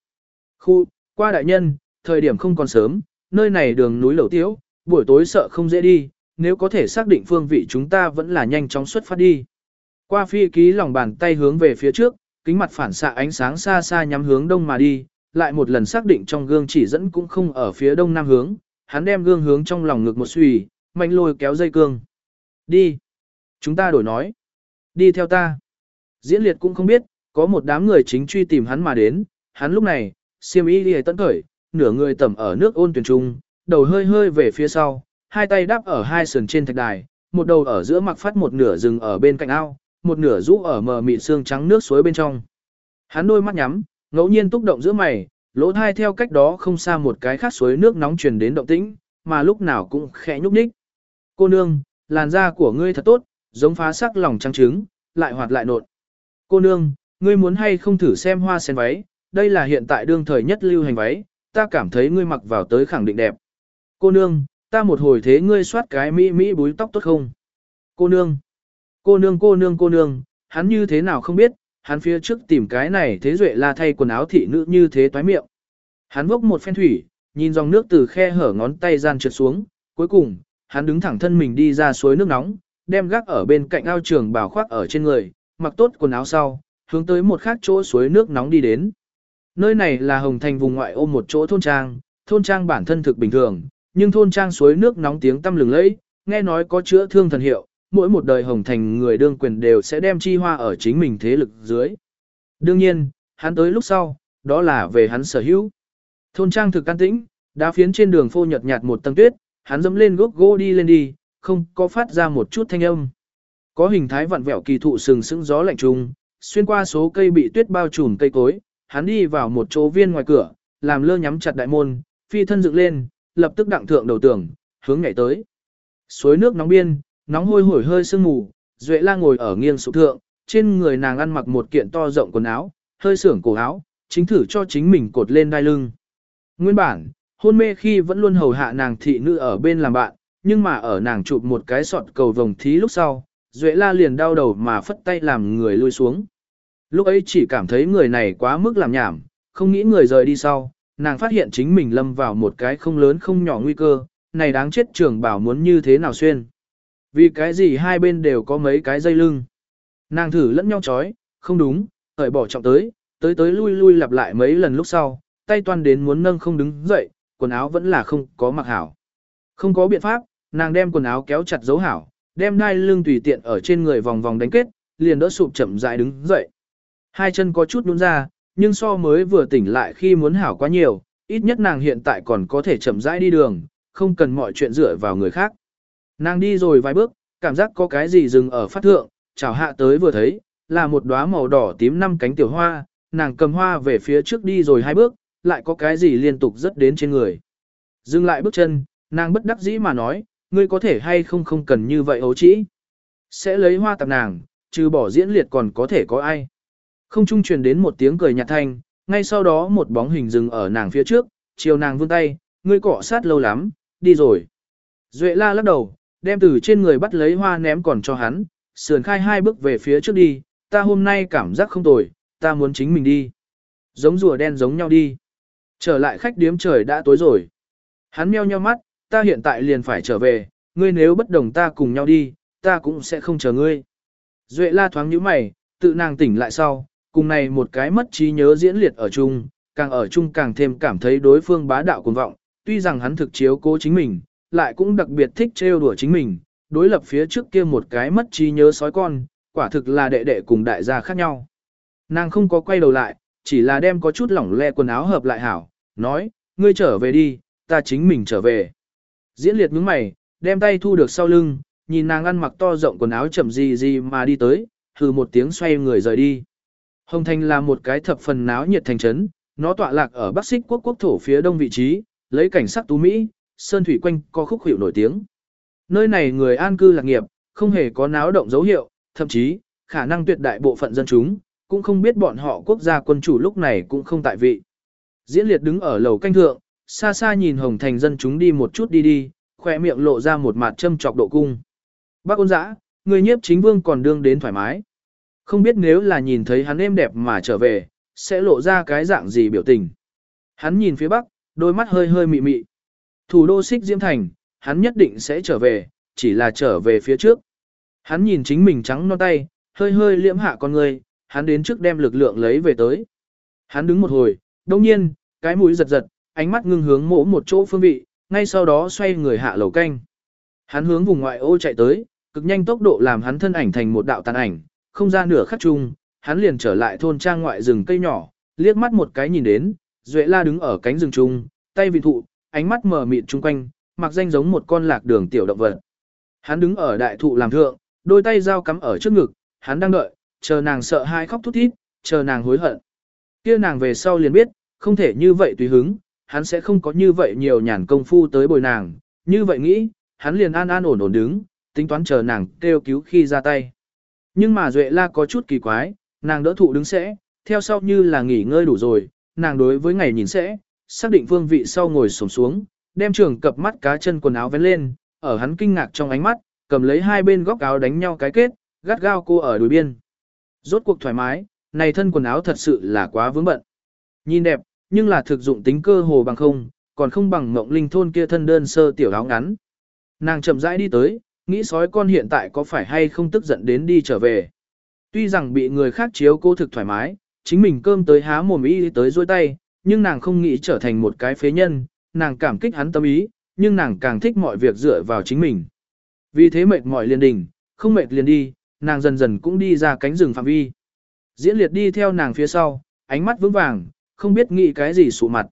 Khu, qua đại nhân, thời điểm không còn sớm, nơi này đường núi lẩu tiếu, buổi tối sợ không dễ đi, nếu có thể xác định phương vị chúng ta vẫn là nhanh chóng xuất phát đi. Qua phi ký lòng bàn tay hướng về phía trước, kính mặt phản xạ ánh sáng xa xa nhắm hướng đông mà đi, lại một lần xác định trong gương chỉ dẫn cũng không ở phía đông nam hướng, hắn đem gương hướng trong lòng ngực một suy, mạnh lôi kéo dây cương. Đi. Chúng ta đổi nói. Đi theo ta. Diễn liệt cũng không biết, có một đám người chính truy tìm hắn mà đến, hắn lúc này, siêm y đi tận khởi, nửa người tẩm ở nước ôn tuyển trung, đầu hơi hơi về phía sau, hai tay đắp ở hai sườn trên thạch đài, một đầu ở giữa mặc phát một nửa rừng ở bên cạnh ao, một nửa rũ ở mờ mịn xương trắng nước suối bên trong. Hắn đôi mắt nhắm, ngẫu nhiên túc động giữa mày, lỗ thai theo cách đó không xa một cái khác suối nước nóng truyền đến động tĩnh, mà lúc nào cũng khẽ nhúc nhích. Cô nương, làn da của ngươi thật tốt, giống phá sắc lòng trắng trứng, lại hoạt lại nộn. Cô nương, ngươi muốn hay không thử xem hoa sen váy, đây là hiện tại đương thời nhất lưu hành váy, ta cảm thấy ngươi mặc vào tới khẳng định đẹp. Cô nương, ta một hồi thế ngươi soát cái mỹ mỹ búi tóc tốt không? Cô nương, cô nương cô nương cô nương, hắn như thế nào không biết, hắn phía trước tìm cái này thế duệ là thay quần áo thị nữ như thế toái miệng. Hắn vốc một phen thủy, nhìn dòng nước từ khe hở ngón tay gian trượt xuống, cuối cùng, hắn đứng thẳng thân mình đi ra suối nước nóng, đem gác ở bên cạnh ao trường bào khoác ở trên người, mặc tốt quần áo sau, hướng tới một khác chỗ suối nước nóng đi đến. Nơi này là Hồng Thành vùng ngoại ô một chỗ thôn trang, thôn trang bản thân thực bình thường, nhưng thôn trang suối nước nóng tiếng tăm lừng lẫy, nghe nói có chữa thương thần hiệu, mỗi một đời Hồng Thành người đương quyền đều sẽ đem chi hoa ở chính mình thế lực dưới. Đương nhiên, hắn tới lúc sau, đó là về hắn sở hữu. Thôn trang thực can tĩnh, đá phiến trên đường phô nhật nhạt một tầng tuyết, hắn dẫm lên gốc gỗ đi lên đi, không có phát ra một chút thanh âm. Có hình thái vặn vẹo kỳ thụ sừng sững gió lạnh trùng, xuyên qua số cây bị tuyết bao trùm cây cối, hắn đi vào một chỗ viên ngoài cửa, làm lơ nhắm chặt đại môn, phi thân dựng lên, lập tức đặng thượng đầu tường, hướng nhảy tới. Suối nước nóng biên, nóng hôi hổi hơi sương mù, Duệ La ngồi ở nghiêng sụp thượng, trên người nàng ăn mặc một kiện to rộng quần áo, hơi sưởng cổ áo, chính thử cho chính mình cột lên đai lưng. Nguyên bản, hôn mê khi vẫn luôn hầu hạ nàng thị nữ ở bên làm bạn, nhưng mà ở nàng chụp một cái sọt cầu vồng thí lúc sau, Duệ La liền đau đầu mà phất tay làm người lui xuống. Lúc ấy chỉ cảm thấy người này quá mức làm nhảm, không nghĩ người rời đi sau, nàng phát hiện chính mình lâm vào một cái không lớn không nhỏ nguy cơ, này đáng chết trưởng bảo muốn như thế nào xuyên. Vì cái gì hai bên đều có mấy cái dây lưng. Nàng thử lẫn nhau chói, không đúng, hởi bỏ trọng tới, tới tới lui lui lặp lại mấy lần lúc sau, tay toan đến muốn nâng không đứng dậy, quần áo vẫn là không có mặc hảo. Không có biện pháp, nàng đem quần áo kéo chặt dấu hảo, đem đai lưng tùy tiện ở trên người vòng vòng đánh kết, liền đỡ sụp chậm rãi đứng dậy. Hai chân có chút nhún ra, nhưng so mới vừa tỉnh lại khi muốn hảo quá nhiều, ít nhất nàng hiện tại còn có thể chậm rãi đi đường, không cần mọi chuyện dựa vào người khác. Nàng đi rồi vài bước, cảm giác có cái gì dừng ở phát thượng, chào hạ tới vừa thấy, là một đóa màu đỏ tím năm cánh tiểu hoa, nàng cầm hoa về phía trước đi rồi hai bước, lại có cái gì liên tục rất đến trên người. Dừng lại bước chân, nàng bất đắc dĩ mà nói, ngươi có thể hay không không cần như vậy ấu trĩ. Sẽ lấy hoa tạp nàng, trừ bỏ diễn liệt còn có thể có ai. Không trung truyền đến một tiếng cười nhạt thanh, ngay sau đó một bóng hình dừng ở nàng phía trước, chiều nàng vươn tay, ngươi cọ sát lâu lắm, đi rồi. Duệ la lắc đầu, đem từ trên người bắt lấy hoa ném còn cho hắn, sườn khai hai bước về phía trước đi, ta hôm nay cảm giác không tồi, ta muốn chính mình đi. Giống rùa đen giống nhau đi. Trở lại khách điếm trời đã tối rồi. Hắn meo nheo mắt, ta hiện tại liền phải trở về, ngươi nếu bất đồng ta cùng nhau đi, ta cũng sẽ không chờ ngươi. Duệ la thoáng nhíu mày, tự nàng tỉnh lại sau, cùng này một cái mất trí nhớ diễn liệt ở chung, càng ở chung càng thêm cảm thấy đối phương bá đạo cuồng vọng, tuy rằng hắn thực chiếu cố chính mình, lại cũng đặc biệt thích trêu đùa chính mình, đối lập phía trước kia một cái mất trí nhớ sói con, quả thực là đệ đệ cùng đại gia khác nhau. Nàng không có quay đầu lại, chỉ là đem có chút lỏng lẻ quần áo hợp lại hảo, nói, ngươi trở về đi, ta chính mình trở về. Diễn liệt nhướng mày, đem tay thu được sau lưng, nhìn nàng ăn mặc to rộng quần áo chậm gì gì mà đi tới, thử một tiếng xoay người rời đi. Hồng Thành là một cái thập phần náo nhiệt thành trấn, nó tọa lạc ở Bắc Xích quốc quốc thổ phía đông vị trí, lấy cảnh sắc tú Mỹ, sơn thủy quanh co khúc hiệu nổi tiếng. Nơi này người an cư lạc nghiệp, không hề có náo động dấu hiệu, thậm chí, khả năng tuyệt đại bộ phận dân chúng, cũng không biết bọn họ quốc gia quân chủ lúc này cũng không tại vị. Diễn liệt đứng ở lầu canh thượng, xa xa nhìn Hồng Thành dân chúng đi một chút đi đi, khoe miệng lộ ra một mặt châm chọc độ cung. Bác ôn dã, người nhiếp chính vương còn đương đến thoải mái. Không biết nếu là nhìn thấy hắn êm đẹp mà trở về, sẽ lộ ra cái dạng gì biểu tình. Hắn nhìn phía bắc, đôi mắt hơi hơi mị mị. Thủ đô xích diễm thành, hắn nhất định sẽ trở về, chỉ là trở về phía trước. Hắn nhìn chính mình trắng non tay, hơi hơi liễm hạ con người, hắn đến trước đem lực lượng lấy về tới. Hắn đứng một hồi, đồng nhiên, cái mũi giật giật, ánh mắt ngưng hướng mỗ một chỗ phương vị, ngay sau đó xoay người hạ lầu canh. Hắn hướng vùng ngoại ô chạy tới, cực nhanh tốc độ làm hắn thân ảnh thành một đạo tàn ảnh, không ra nửa khắc chung, hắn liền trở lại thôn trang ngoại rừng cây nhỏ, liếc mắt một cái nhìn đến, Duệ La đứng ở cánh rừng trung, tay vị thụ, ánh mắt mờ mịt chung quanh, mặc danh giống một con lạc đường tiểu động vật. Hắn đứng ở đại thụ làm thượng, đôi tay dao cắm ở trước ngực, hắn đang đợi, chờ nàng sợ hai khóc thút thít, chờ nàng hối hận. Kia nàng về sau liền biết, không thể như vậy tùy hứng, hắn sẽ không có như vậy nhiều nhàn công phu tới bồi nàng, như vậy nghĩ, hắn liền an an ổn ổn đứng, tính toán chờ nàng kêu cứu khi ra tay. Nhưng mà Duệ La có chút kỳ quái, nàng đỡ thụ đứng sẽ, theo sau như là nghỉ ngơi đủ rồi, nàng đối với ngày nhìn sẽ, xác định phương vị sau ngồi xổm xuống, đem trường cập mắt cá chân quần áo vén lên, ở hắn kinh ngạc trong ánh mắt, cầm lấy hai bên góc áo đánh nhau cái kết, gắt gao cô ở đùi biên. Rốt cuộc thoải mái, này thân quần áo thật sự là quá vướng bận. Nhìn đẹp, nhưng là thực dụng tính cơ hồ bằng không, còn không bằng mộng linh thôn kia thân đơn sơ tiểu áo ngắn. Nàng chậm rãi đi tới, nghĩ sói con hiện tại có phải hay không tức giận đến đi trở về. Tuy rằng bị người khác chiếu cô thực thoải mái, chính mình cơm tới há mồm y tới dôi tay, nhưng nàng không nghĩ trở thành một cái phế nhân, nàng cảm kích hắn tâm ý, nhưng nàng càng thích mọi việc dựa vào chính mình. Vì thế mệt mỏi liền đình, không mệt liền đi, nàng dần dần cũng đi ra cánh rừng phạm vi. Diễn liệt đi theo nàng phía sau, ánh mắt vững vàng, không biết nghĩ cái gì sụ mặt.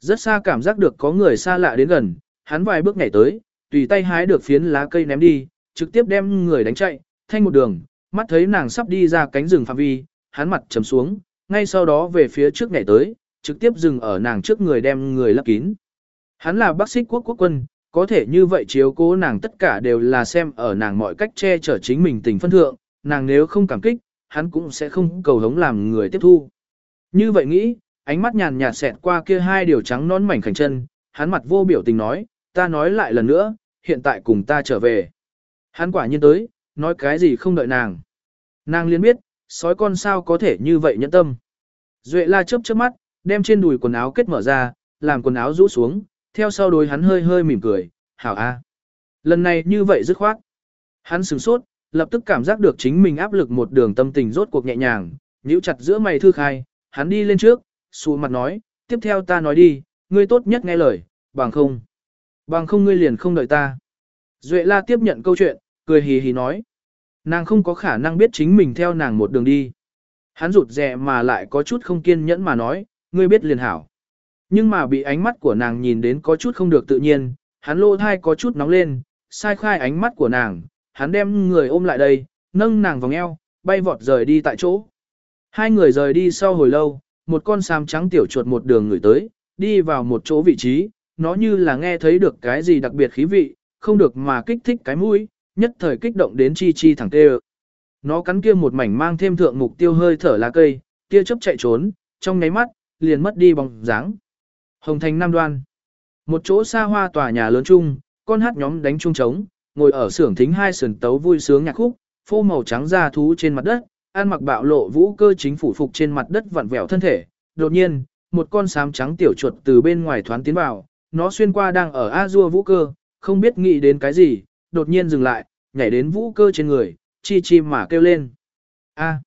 Rất xa cảm giác được có người xa lạ đến gần, hắn vài bước nhảy tới, tùy tay hái được phiến lá cây ném đi, trực tiếp đem người đánh chạy, thanh một đường, mắt thấy nàng sắp đi ra cánh rừng phạm vi, hắn mặt trầm xuống, ngay sau đó về phía trước nhảy tới, trực tiếp dừng ở nàng trước người đem người lấp kín. Hắn là bác sĩ quốc quốc quân, có thể như vậy chiếu cố nàng tất cả đều là xem ở nàng mọi cách che chở chính mình tình phân thượng, nàng nếu không cảm kích, hắn cũng sẽ không cầu hống làm người tiếp thu. Như vậy nghĩ, ánh mắt nhàn nhạt xẹt qua kia hai điều trắng non mảnh khảnh chân, hắn mặt vô biểu tình nói, ta nói lại lần nữa, hiện tại cùng ta trở về. Hắn quả nhiên tới, nói cái gì không đợi nàng. Nàng liên biết, sói con sao có thể như vậy nhẫn tâm. Duệ la chớp chớp mắt, đem trên đùi quần áo kết mở ra, làm quần áo rũ xuống, theo sau đối hắn hơi hơi mỉm cười, hảo a. Lần này như vậy dứt khoát. Hắn sửng sốt, lập tức cảm giác được chính mình áp lực một đường tâm tình rốt cuộc nhẹ nhàng, nhíu chặt giữa mày thư khai, hắn đi lên trước, xù mặt nói, tiếp theo ta nói đi, ngươi tốt nhất nghe lời, bằng không. Bằng không ngươi liền không đợi ta. Duệ la tiếp nhận câu chuyện, cười hì hì nói. Nàng không có khả năng biết chính mình theo nàng một đường đi. Hắn rụt rè mà lại có chút không kiên nhẫn mà nói, ngươi biết liền hảo. Nhưng mà bị ánh mắt của nàng nhìn đến có chút không được tự nhiên, hắn lô thai có chút nóng lên, sai khai ánh mắt của nàng, hắn đem người ôm lại đây, nâng nàng vòng eo, bay vọt rời đi tại chỗ. Hai người rời đi sau hồi lâu, một con sam trắng tiểu chuột một đường người tới, đi vào một chỗ vị trí, nó như là nghe thấy được cái gì đặc biệt khí vị, không được mà kích thích cái mũi, nhất thời kích động đến chi chi thẳng tê Nó cắn kia một mảnh mang thêm thượng mục tiêu hơi thở lá cây, kia chấp chạy trốn, trong nháy mắt, liền mất đi bóng dáng. Hồng Thành Nam Đoan Một chỗ xa hoa tòa nhà lớn chung, con hát nhóm đánh chung trống, ngồi ở xưởng thính hai sườn tấu vui sướng nhạc khúc, phô màu trắng da thú trên mặt đất, an mặc bạo lộ vũ cơ chính phủ phục trên mặt đất vặn vẹo thân thể. Đột nhiên, một con sám trắng tiểu chuột từ bên ngoài thoán tiến vào, nó xuyên qua đang ở A-dua vũ cơ, không biết nghĩ đến cái gì, đột nhiên dừng lại, nhảy đến vũ cơ trên người, chi chi mà kêu lên. A.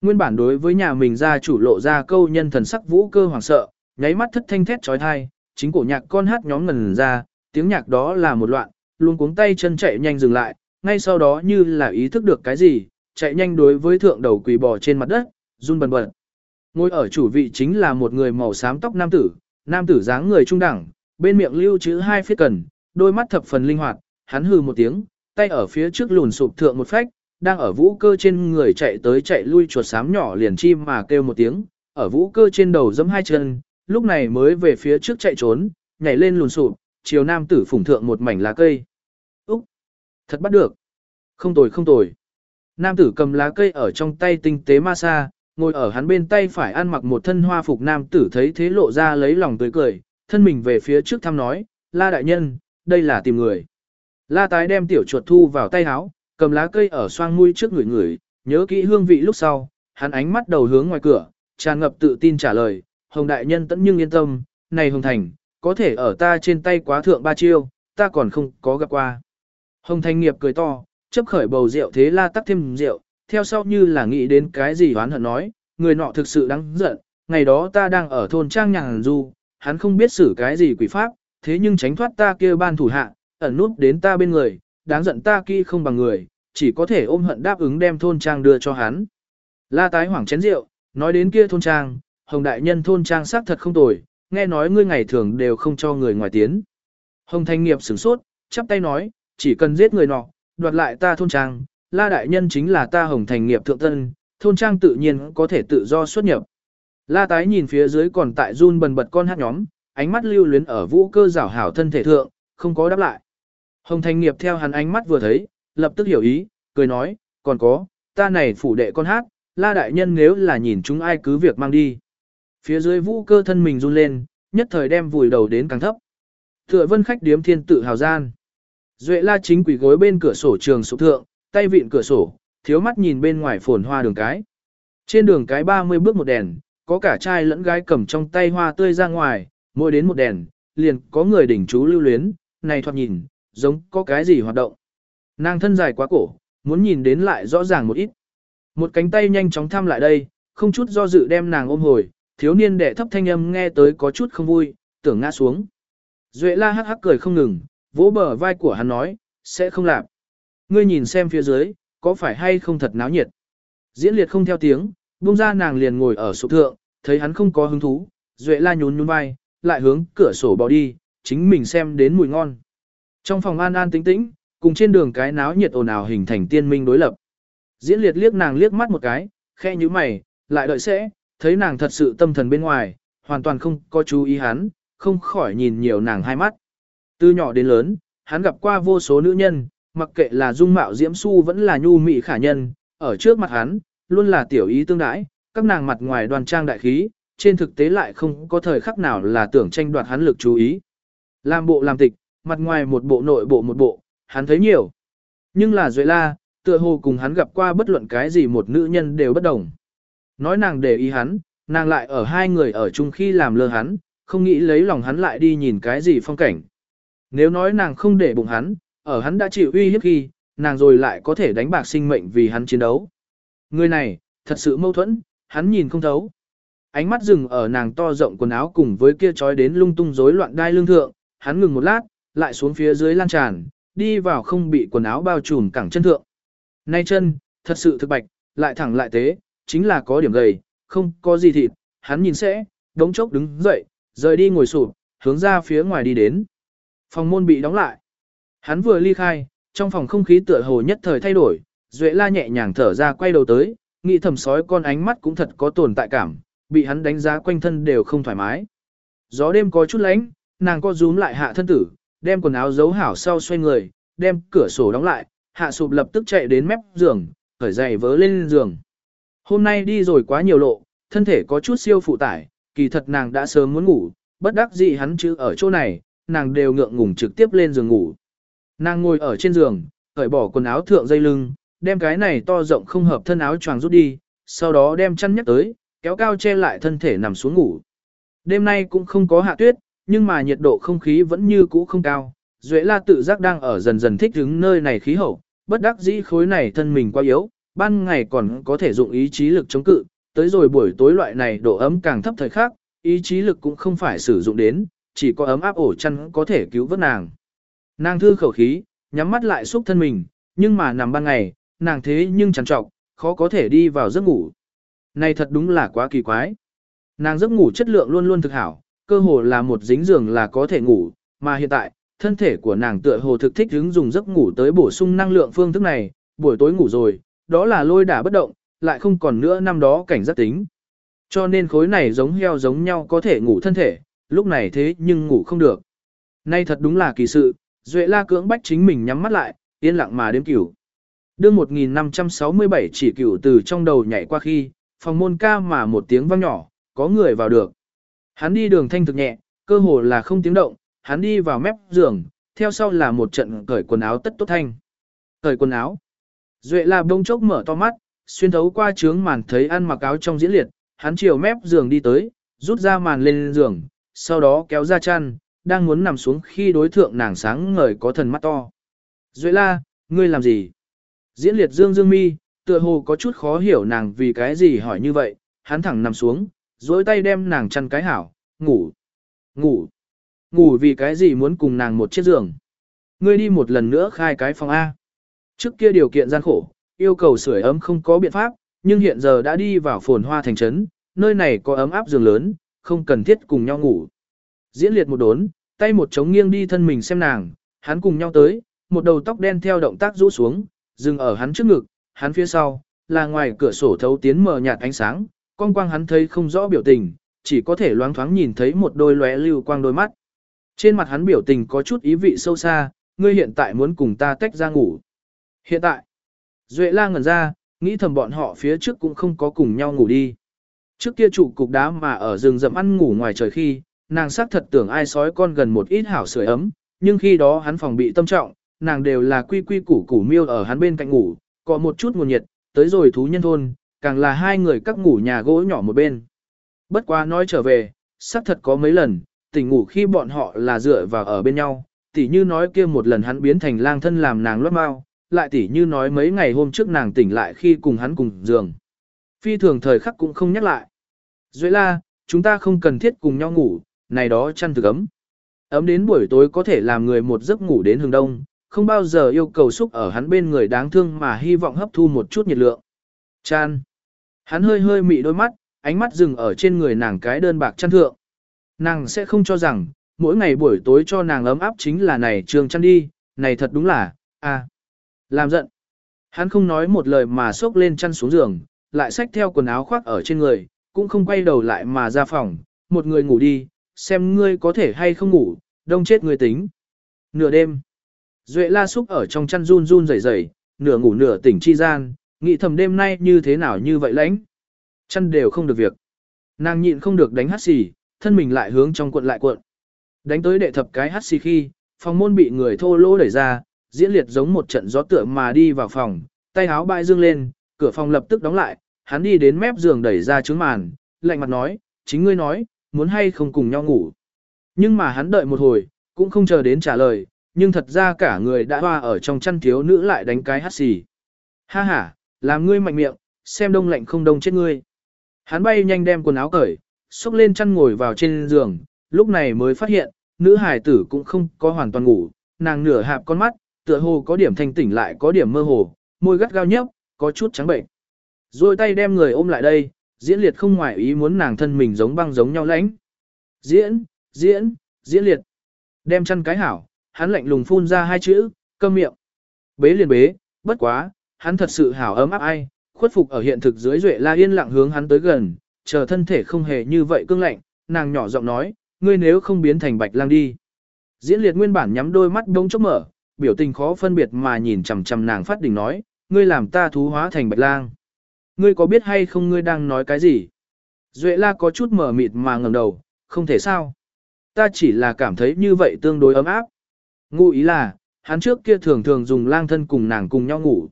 Nguyên bản đối với nhà mình ra chủ lộ ra câu nhân thần sắc vũ cơ hoảng sợ, nháy mắt thất thanh thét trói thai, chính cổ nhạc con hát nhóm ngần ra, tiếng nhạc đó là một loạn, luôn cuống tay chân chạy nhanh dừng lại, ngay sau đó như là ý thức được cái gì, chạy nhanh đối với thượng đầu quỳ bò trên mặt đất, run bần bật. Ngồi ở chủ vị chính là một người màu xám tóc nam tử, nam tử dáng người trung đẳng, bên miệng lưu chữ hai phía cần, đôi mắt thập phần linh hoạt, hắn hừ một tiếng, tay ở phía trước lùn sụp thượng một phách, đang ở vũ cơ trên người chạy tới chạy lui chuột xám nhỏ liền chim mà kêu một tiếng, ở vũ cơ trên đầu giẫm hai chân, lúc này mới về phía trước chạy trốn, nhảy lên lùn sụp, chiều nam tử phủng thượng một mảnh lá cây. Úc! Thật bắt được! Không tồi không tồi! Nam tử cầm lá cây ở trong tay tinh tế ma sa, ngồi ở hắn bên tay phải ăn mặc một thân hoa phục nam tử thấy thế lộ ra lấy lòng tươi cười, thân mình về phía trước thăm nói, la đại nhân, đây là tìm người. La tái đem tiểu chuột thu vào tay áo, cầm lá cây ở xoang mũi trước người người, nhớ kỹ hương vị lúc sau, hắn ánh mắt đầu hướng ngoài cửa, tràn ngập tự tin trả lời, hồng đại nhân tẫn nhưng yên tâm, này hồng thành, có thể ở ta trên tay quá thượng ba chiêu, ta còn không có gặp qua. Hồng thành nghiệp cười to, chấp khởi bầu rượu thế la tắc thêm rượu, theo sau như là nghĩ đến cái gì hoán hận nói, người nọ thực sự đáng giận, ngày đó ta đang ở thôn trang nhàng du, hắn không biết xử cái gì quỷ pháp, thế nhưng tránh thoát ta kia ban thủ hạ, ẩn nút đến ta bên người, đáng giận ta kia không bằng người, chỉ có thể ôm hận đáp ứng đem thôn trang đưa cho hắn. La tái hoảng chén rượu, nói đến kia thôn trang, hồng đại nhân thôn trang xác thật không tồi, nghe nói ngươi ngày thường đều không cho người ngoài tiến. Hồng thanh nghiệp sửng sốt, chắp tay nói, chỉ cần giết người nọ, đoạt lại ta thôn trang, la đại nhân chính là ta hồng thành nghiệp thượng tân, thôn trang tự nhiên có thể tự do xuất nhập. La tái nhìn phía dưới còn tại run bần bật con hát nhóm, ánh mắt lưu luyến ở vũ cơ rảo hảo thân thể thượng, không có đáp lại. Hồng thành nghiệp theo hắn ánh mắt vừa thấy, lập tức hiểu ý, cười nói, còn có, ta này phủ đệ con hát, la đại nhân nếu là nhìn chúng ai cứ việc mang đi. Phía dưới vũ cơ thân mình run lên, nhất thời đem vùi đầu đến càng thấp. Tựa vân khách điếm thiên tự hào gian. Duệ la chính quỷ gối bên cửa sổ trường sụp thượng, tay vịn cửa sổ, thiếu mắt nhìn bên ngoài phồn hoa đường cái. Trên đường cái 30 bước một đèn, có cả trai lẫn gái cầm trong tay hoa tươi ra ngoài, mỗi đến một đèn, liền có người đỉnh chú lưu luyến, này thoạt nhìn, giống có cái gì hoạt động. Nàng thân dài quá cổ, muốn nhìn đến lại rõ ràng một ít. Một cánh tay nhanh chóng thăm lại đây, không chút do dự đem nàng ôm hồi, thiếu niên đệ thấp thanh âm nghe tới có chút không vui, tưởng ngã xuống. Duệ la hắc hắc cười không ngừng, vỗ bờ vai của hắn nói, sẽ không làm. Ngươi nhìn xem phía dưới, có phải hay không thật náo nhiệt. Diễn liệt không theo tiếng, buông ra nàng liền ngồi ở sụp thượng, thấy hắn không có hứng thú, Duệ la nhún nhún vai, lại hướng cửa sổ bỏ đi, chính mình xem đến mùi ngon. Trong phòng an an tĩnh tĩnh, cùng trên đường cái náo nhiệt ồn ào hình thành tiên minh đối lập. Diễn liệt liếc nàng liếc mắt một cái, khe như mày, lại đợi sẽ, thấy nàng thật sự tâm thần bên ngoài, hoàn toàn không có chú ý hắn, không khỏi nhìn nhiều nàng hai mắt. Từ nhỏ đến lớn, hắn gặp qua vô số nữ nhân, mặc kệ là dung mạo diễm su vẫn là nhu mị khả nhân, ở trước mặt hắn, luôn là tiểu ý tương đãi, các nàng mặt ngoài đoan trang đại khí, trên thực tế lại không có thời khắc nào là tưởng tranh đoạt hắn lực chú ý. Làm bộ làm tịch, mặt ngoài một bộ nội bộ một bộ, hắn thấy nhiều. Nhưng là Duệ La, tựa hồ cùng hắn gặp qua bất luận cái gì một nữ nhân đều bất đồng. Nói nàng để ý hắn, nàng lại ở hai người ở chung khi làm lơ hắn, không nghĩ lấy lòng hắn lại đi nhìn cái gì phong cảnh. Nếu nói nàng không để bụng hắn, ở hắn đã chịu uy hiếp khi, nàng rồi lại có thể đánh bạc sinh mệnh vì hắn chiến đấu. Người này, thật sự mâu thuẫn, hắn nhìn không thấu. Ánh mắt dừng ở nàng to rộng quần áo cùng với kia trói đến lung tung rối loạn đai lương thượng, hắn ngừng một lát, lại xuống phía dưới lan tràn, đi vào không bị quần áo bao trùm cẳng chân thượng. Nay chân, thật sự thực bạch, lại thẳng lại tế, chính là có điểm gầy, không có gì thịt, hắn nhìn sẽ, đống chốc đứng dậy, rời đi ngồi sụp, hướng ra phía ngoài đi đến. Phòng môn bị đóng lại. Hắn vừa ly khai, trong phòng không khí tựa hồ nhất thời thay đổi, Duệ la nhẹ nhàng thở ra quay đầu tới, nghĩ thầm sói con ánh mắt cũng thật có tồn tại cảm, bị hắn đánh giá quanh thân đều không thoải mái. Gió đêm có chút lạnh, nàng co rúm lại hạ thân tử, đem quần áo giấu hảo sau xoay người, đem cửa sổ đóng lại, hạ sụp lập tức chạy đến mép giường, khởi giày vớ lên giường. Hôm nay đi rồi quá nhiều lộ, thân thể có chút siêu phụ tải, kỳ thật nàng đã sớm muốn ngủ, bất đắc dĩ hắn chứ ở chỗ này, nàng đều ngượng ngùng trực tiếp lên giường ngủ. Nàng ngồi ở trên giường, cởi bỏ quần áo thượng dây lưng, đem cái này to rộng không hợp thân áo choàng rút đi, sau đó đem chăn nhắc tới, kéo cao che lại thân thể nằm xuống ngủ. Đêm nay cũng không có hạ tuyết, nhưng mà nhiệt độ không khí vẫn như cũ không cao. Duệ la tự giác đang ở dần dần thích ứng nơi này khí hậu, bất đắc dĩ khối này thân mình quá yếu, ban ngày còn có thể dụng ý chí lực chống cự, tới rồi buổi tối loại này độ ấm càng thấp thời khắc, ý chí lực cũng không phải sử dụng đến, chỉ có ấm áp ổ chăn có thể cứu vớt nàng. Nàng thư khẩu khí, nhắm mắt lại xúc thân mình, nhưng mà nằm ban ngày, nàng thế nhưng chẳng trọc, khó có thể đi vào giấc ngủ. Này thật đúng là quá kỳ quái. Nàng giấc ngủ chất lượng luôn luôn thực hảo, cơ hồ là một dính giường là có thể ngủ, mà hiện tại, thân thể của nàng tựa hồ thực thích hứng dùng giấc ngủ tới bổ sung năng lượng phương thức này, buổi tối ngủ rồi, đó là lôi đả bất động, lại không còn nữa năm đó cảnh giác tính. Cho nên khối này giống heo giống nhau có thể ngủ thân thể, lúc này thế nhưng ngủ không được. Nay thật đúng là kỳ sự, Duệ la cưỡng bách chính mình nhắm mắt lại, yên lặng mà đếm cửu. Đương 1567 chỉ cửu từ trong đầu nhảy qua khi, phòng môn ca mà một tiếng vang nhỏ, có người vào được. Hắn đi đường thanh thực nhẹ, cơ hồ là không tiếng động, hắn đi vào mép giường, theo sau là một trận cởi quần áo tất tốt thanh. Cởi quần áo. Duệ la bông chốc mở to mắt, xuyên thấu qua trướng màn thấy ăn mặc áo trong diễn liệt, hắn chiều mép giường đi tới, rút ra màn lên giường, sau đó kéo ra chăn, đang muốn nằm xuống khi đối thượng nàng sáng ngời có thần mắt to. Duệ la, ngươi làm gì? Diễn liệt dương dương mi, tựa hồ có chút khó hiểu nàng vì cái gì hỏi như vậy, hắn thẳng nằm xuống, dối tay đem nàng chăn cái hảo, ngủ, ngủ, ngủ vì cái gì muốn cùng nàng một chiếc giường. Ngươi đi một lần nữa khai cái phòng A. Trước kia điều kiện gian khổ, yêu cầu sưởi ấm không có biện pháp, nhưng hiện giờ đã đi vào phồn hoa thành trấn, nơi này có ấm áp giường lớn, không cần thiết cùng nhau ngủ. Diễn liệt một đốn, tay một trống nghiêng đi thân mình xem nàng, hắn cùng nhau tới, một đầu tóc đen theo động tác rũ xuống, dừng ở hắn trước ngực, hắn phía sau, là ngoài cửa sổ thấu tiến mờ nhạt ánh sáng, con quang hắn thấy không rõ biểu tình, chỉ có thể loáng thoáng nhìn thấy một đôi lóe lưu quang đôi mắt. Trên mặt hắn biểu tình có chút ý vị sâu xa, ngươi hiện tại muốn cùng ta tách ra ngủ. Hiện tại, Duệ la ngẩn ra, nghĩ thầm bọn họ phía trước cũng không có cùng nhau ngủ đi. Trước kia trụ cục đá mà ở rừng rậm ăn ngủ ngoài trời khi, nàng xác thật tưởng ai sói con gần một ít hảo sưởi ấm, nhưng khi đó hắn phòng bị tâm trọng, nàng đều là quy quy củ củ miêu ở hắn bên cạnh ngủ, có một chút nguồn nhiệt, tới rồi thú nhân thôn, càng là hai người các ngủ nhà gỗ nhỏ một bên. Bất quá nói trở về, xác thật có mấy lần, tỉnh ngủ khi bọn họ là dựa vào ở bên nhau, tỉ như nói kia một lần hắn biến thành lang thân làm nàng lót mau, lại tỉ như nói mấy ngày hôm trước nàng tỉnh lại khi cùng hắn cùng giường. Phi thường thời khắc cũng không nhắc lại. Duệ la, chúng ta không cần thiết cùng nhau ngủ, này đó chăn thực ấm. Ấm đến buổi tối có thể làm người một giấc ngủ đến hừng đông, không bao giờ yêu cầu xúc ở hắn bên người đáng thương mà hy vọng hấp thu một chút nhiệt lượng. Chan. Hắn hơi hơi mị đôi mắt, ánh mắt dừng ở trên người nàng cái đơn bạc chăn thượng. Nàng sẽ không cho rằng, mỗi ngày buổi tối cho nàng ấm áp chính là này trường chăn đi, này thật đúng là, à, làm giận. Hắn không nói một lời mà xốc lên chăn xuống giường, lại xách theo quần áo khoác ở trên người, cũng không quay đầu lại mà ra phòng, một người ngủ đi, xem ngươi có thể hay không ngủ, đông chết người tính. Nửa đêm, Duệ la xúc ở trong chăn run run rẩy rẩy, nửa ngủ nửa tỉnh chi gian, nghĩ thầm đêm nay như thế nào như vậy lãnh. Chăn đều không được việc. Nàng nhịn không được đánh hát xì, thân mình lại hướng trong cuộn lại cuộn. Đánh tới đệ thập cái hát xì khi, phòng môn bị người thô lỗ đẩy ra, diễn liệt giống một trận gió tựa mà đi vào phòng, tay háo bãi dương lên, cửa phòng lập tức đóng lại, hắn đi đến mép giường đẩy ra trứng màn, lạnh mặt nói, chính ngươi nói, muốn hay không cùng nhau ngủ. Nhưng mà hắn đợi một hồi, cũng không chờ đến trả lời, nhưng thật ra cả người đã hoa ở trong chăn thiếu nữ lại đánh cái hát xì. Ha ha, làm ngươi mạnh miệng, xem đông lạnh không đông chết ngươi. Hắn bay nhanh đem quần áo cởi, xúc lên chăn ngồi vào trên giường, lúc này mới phát hiện, nữ hài tử cũng không có hoàn toàn ngủ, nàng nửa hạp con mắt, tựa hồ có điểm thanh tỉnh lại có điểm mơ hồ, môi gắt gao nhấp, có chút trắng bệnh. Rồi tay đem người ôm lại đây, diễn liệt không ngoài ý muốn nàng thân mình giống băng giống nhau lãnh. Diễn, diễn, diễn liệt. Đem chăn cái hảo, hắn lạnh lùng phun ra hai chữ, câm miệng. Bế liền bế, bất quá, hắn thật sự hảo ấm áp ai, khuất phục ở hiện thực dưới duệ la yên lặng hướng hắn tới gần, chờ thân thể không hề như vậy cương lạnh, nàng nhỏ giọng nói, ngươi nếu không biến thành bạch lang đi. Diễn liệt nguyên bản nhắm đôi mắt đông chốc mở, biểu tình khó phân biệt mà nhìn chằm chằm nàng phát đỉnh nói, ngươi làm ta thú hóa thành bạch lang. Ngươi có biết hay không ngươi đang nói cái gì? Duệ la có chút mở mịt mà ngẩng đầu, không thể sao. Ta chỉ là cảm thấy như vậy tương đối ấm áp. Ngụ ý là, hắn trước kia thường thường dùng lang thân cùng nàng cùng nhau ngủ.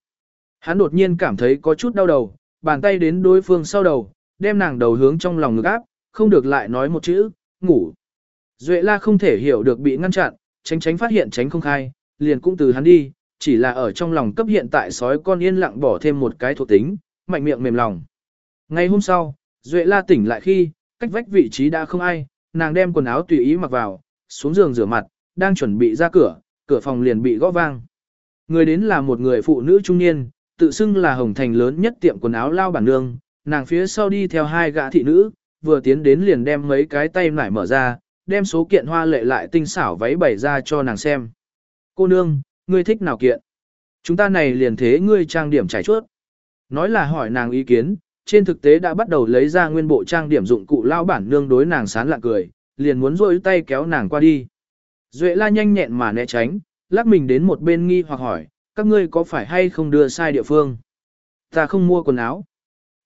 Hắn đột nhiên cảm thấy có chút đau đầu, bàn tay đến đối phương sau đầu, đem nàng đầu hướng trong lòng ngực áp, không được lại nói một chữ, ngủ. Duệ la không thể hiểu được bị ngăn chặn, tránh tránh phát hiện tránh không khai, liền cũng từ hắn đi, chỉ là ở trong lòng cấp hiện tại sói con yên lặng bỏ thêm một cái thuộc tính, mạnh miệng mềm lòng. Ngày hôm sau, Duệ la tỉnh lại khi, cách vách vị trí đã không ai, nàng đem quần áo tùy ý mặc vào, xuống giường rửa mặt, đang chuẩn bị ra cửa, cửa phòng liền bị gõ vang. Người đến là một người phụ nữ trung niên, tự xưng là Hồng Thành lớn nhất tiệm quần áo lao bản nương, nàng phía sau đi theo hai gã thị nữ, vừa tiến đến liền đem mấy cái tay nải mở ra, đem số kiện hoa lệ lại tinh xảo váy bày ra cho nàng xem. Cô nương, ngươi thích nào kiện? Chúng ta này liền thế ngươi trang điểm trải chuốt. Nói là hỏi nàng ý kiến, trên thực tế đã bắt đầu lấy ra nguyên bộ trang điểm dụng cụ lao bản nương đối nàng sán lạ cười, liền muốn rôi tay kéo nàng qua đi. Duệ la nhanh nhẹn mà né tránh, lắc mình đến một bên nghi hoặc hỏi, các ngươi có phải hay không đưa sai địa phương? Ta không mua quần áo.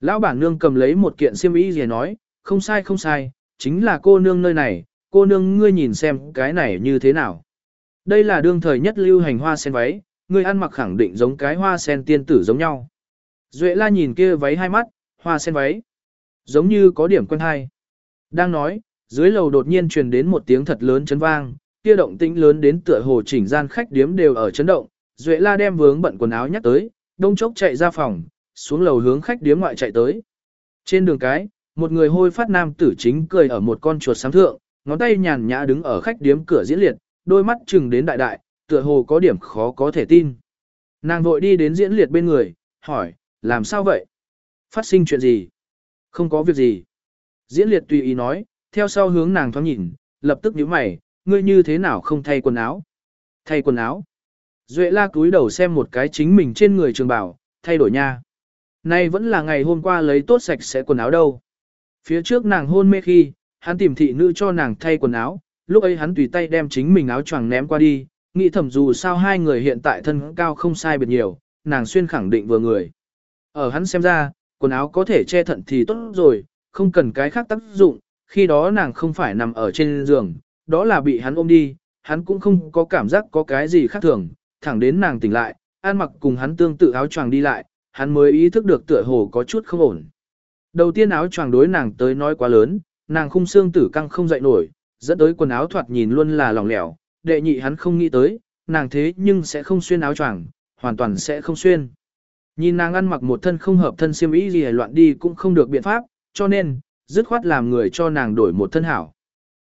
Lão bản nương cầm lấy một kiện xiêm y gì nói, không sai không sai, chính là cô nương nơi này, cô nương ngươi nhìn xem cái này như thế nào. Đây là đương thời nhất lưu hành hoa sen váy, ngươi ăn mặc khẳng định giống cái hoa sen tiên tử giống nhau. Duệ la nhìn kia váy hai mắt, hoa sen váy. Giống như có điểm quen hay. Đang nói, dưới lầu đột nhiên truyền đến một tiếng thật lớn chấn vang, kia động tĩnh lớn đến tựa hồ chỉnh gian khách điếm đều ở chấn động. Duệ la đem vướng bận quần áo nhắc tới, đông chốc chạy ra phòng, xuống lầu hướng khách điếm ngoại chạy tới. Trên đường cái, một người hôi phát nam tử chính cười ở một con chuột sáng thượng, ngón tay nhàn nhã đứng ở khách điếm cửa diễn liệt, đôi mắt chừng đến đại đại, tựa hồ có điểm khó có thể tin. Nàng vội đi đến diễn liệt bên người, hỏi, làm sao vậy? Phát sinh chuyện gì? Không có việc gì. Diễn liệt tùy ý nói, theo sau hướng nàng thoáng nhìn, lập tức nhíu mày, ngươi như thế nào không thay quần áo? Thay quần áo? Duệ la cúi đầu xem một cái chính mình trên người trường bảo, thay đổi nha. Nay vẫn là ngày hôm qua lấy tốt sạch sẽ quần áo đâu. Phía trước nàng hôn mê khi, hắn tìm thị nữ cho nàng thay quần áo, lúc ấy hắn tùy tay đem chính mình áo choàng ném qua đi, nghĩ thầm dù sao hai người hiện tại thân cao không sai biệt nhiều, nàng xuyên khẳng định vừa người. Ở hắn xem ra, quần áo có thể che thận thì tốt rồi, không cần cái khác tác dụng, khi đó nàng không phải nằm ở trên giường, đó là bị hắn ôm đi, hắn cũng không có cảm giác có cái gì khác thường, thẳng đến nàng tỉnh lại, an mặc cùng hắn tương tự áo choàng đi lại, hắn mới ý thức được tựa hồ có chút không ổn. Đầu tiên áo choàng đối nàng tới nói quá lớn, nàng khung xương tử căng không dậy nổi, dẫn tới quần áo thoạt nhìn luôn là lỏng lẻo, đệ nhị hắn không nghĩ tới, nàng thế nhưng sẽ không xuyên áo choàng, hoàn toàn sẽ không xuyên. Nhìn nàng ăn mặc một thân không hợp thân xiêm y gì loạn đi cũng không được biện pháp, cho nên, dứt khoát làm người cho nàng đổi một thân hảo.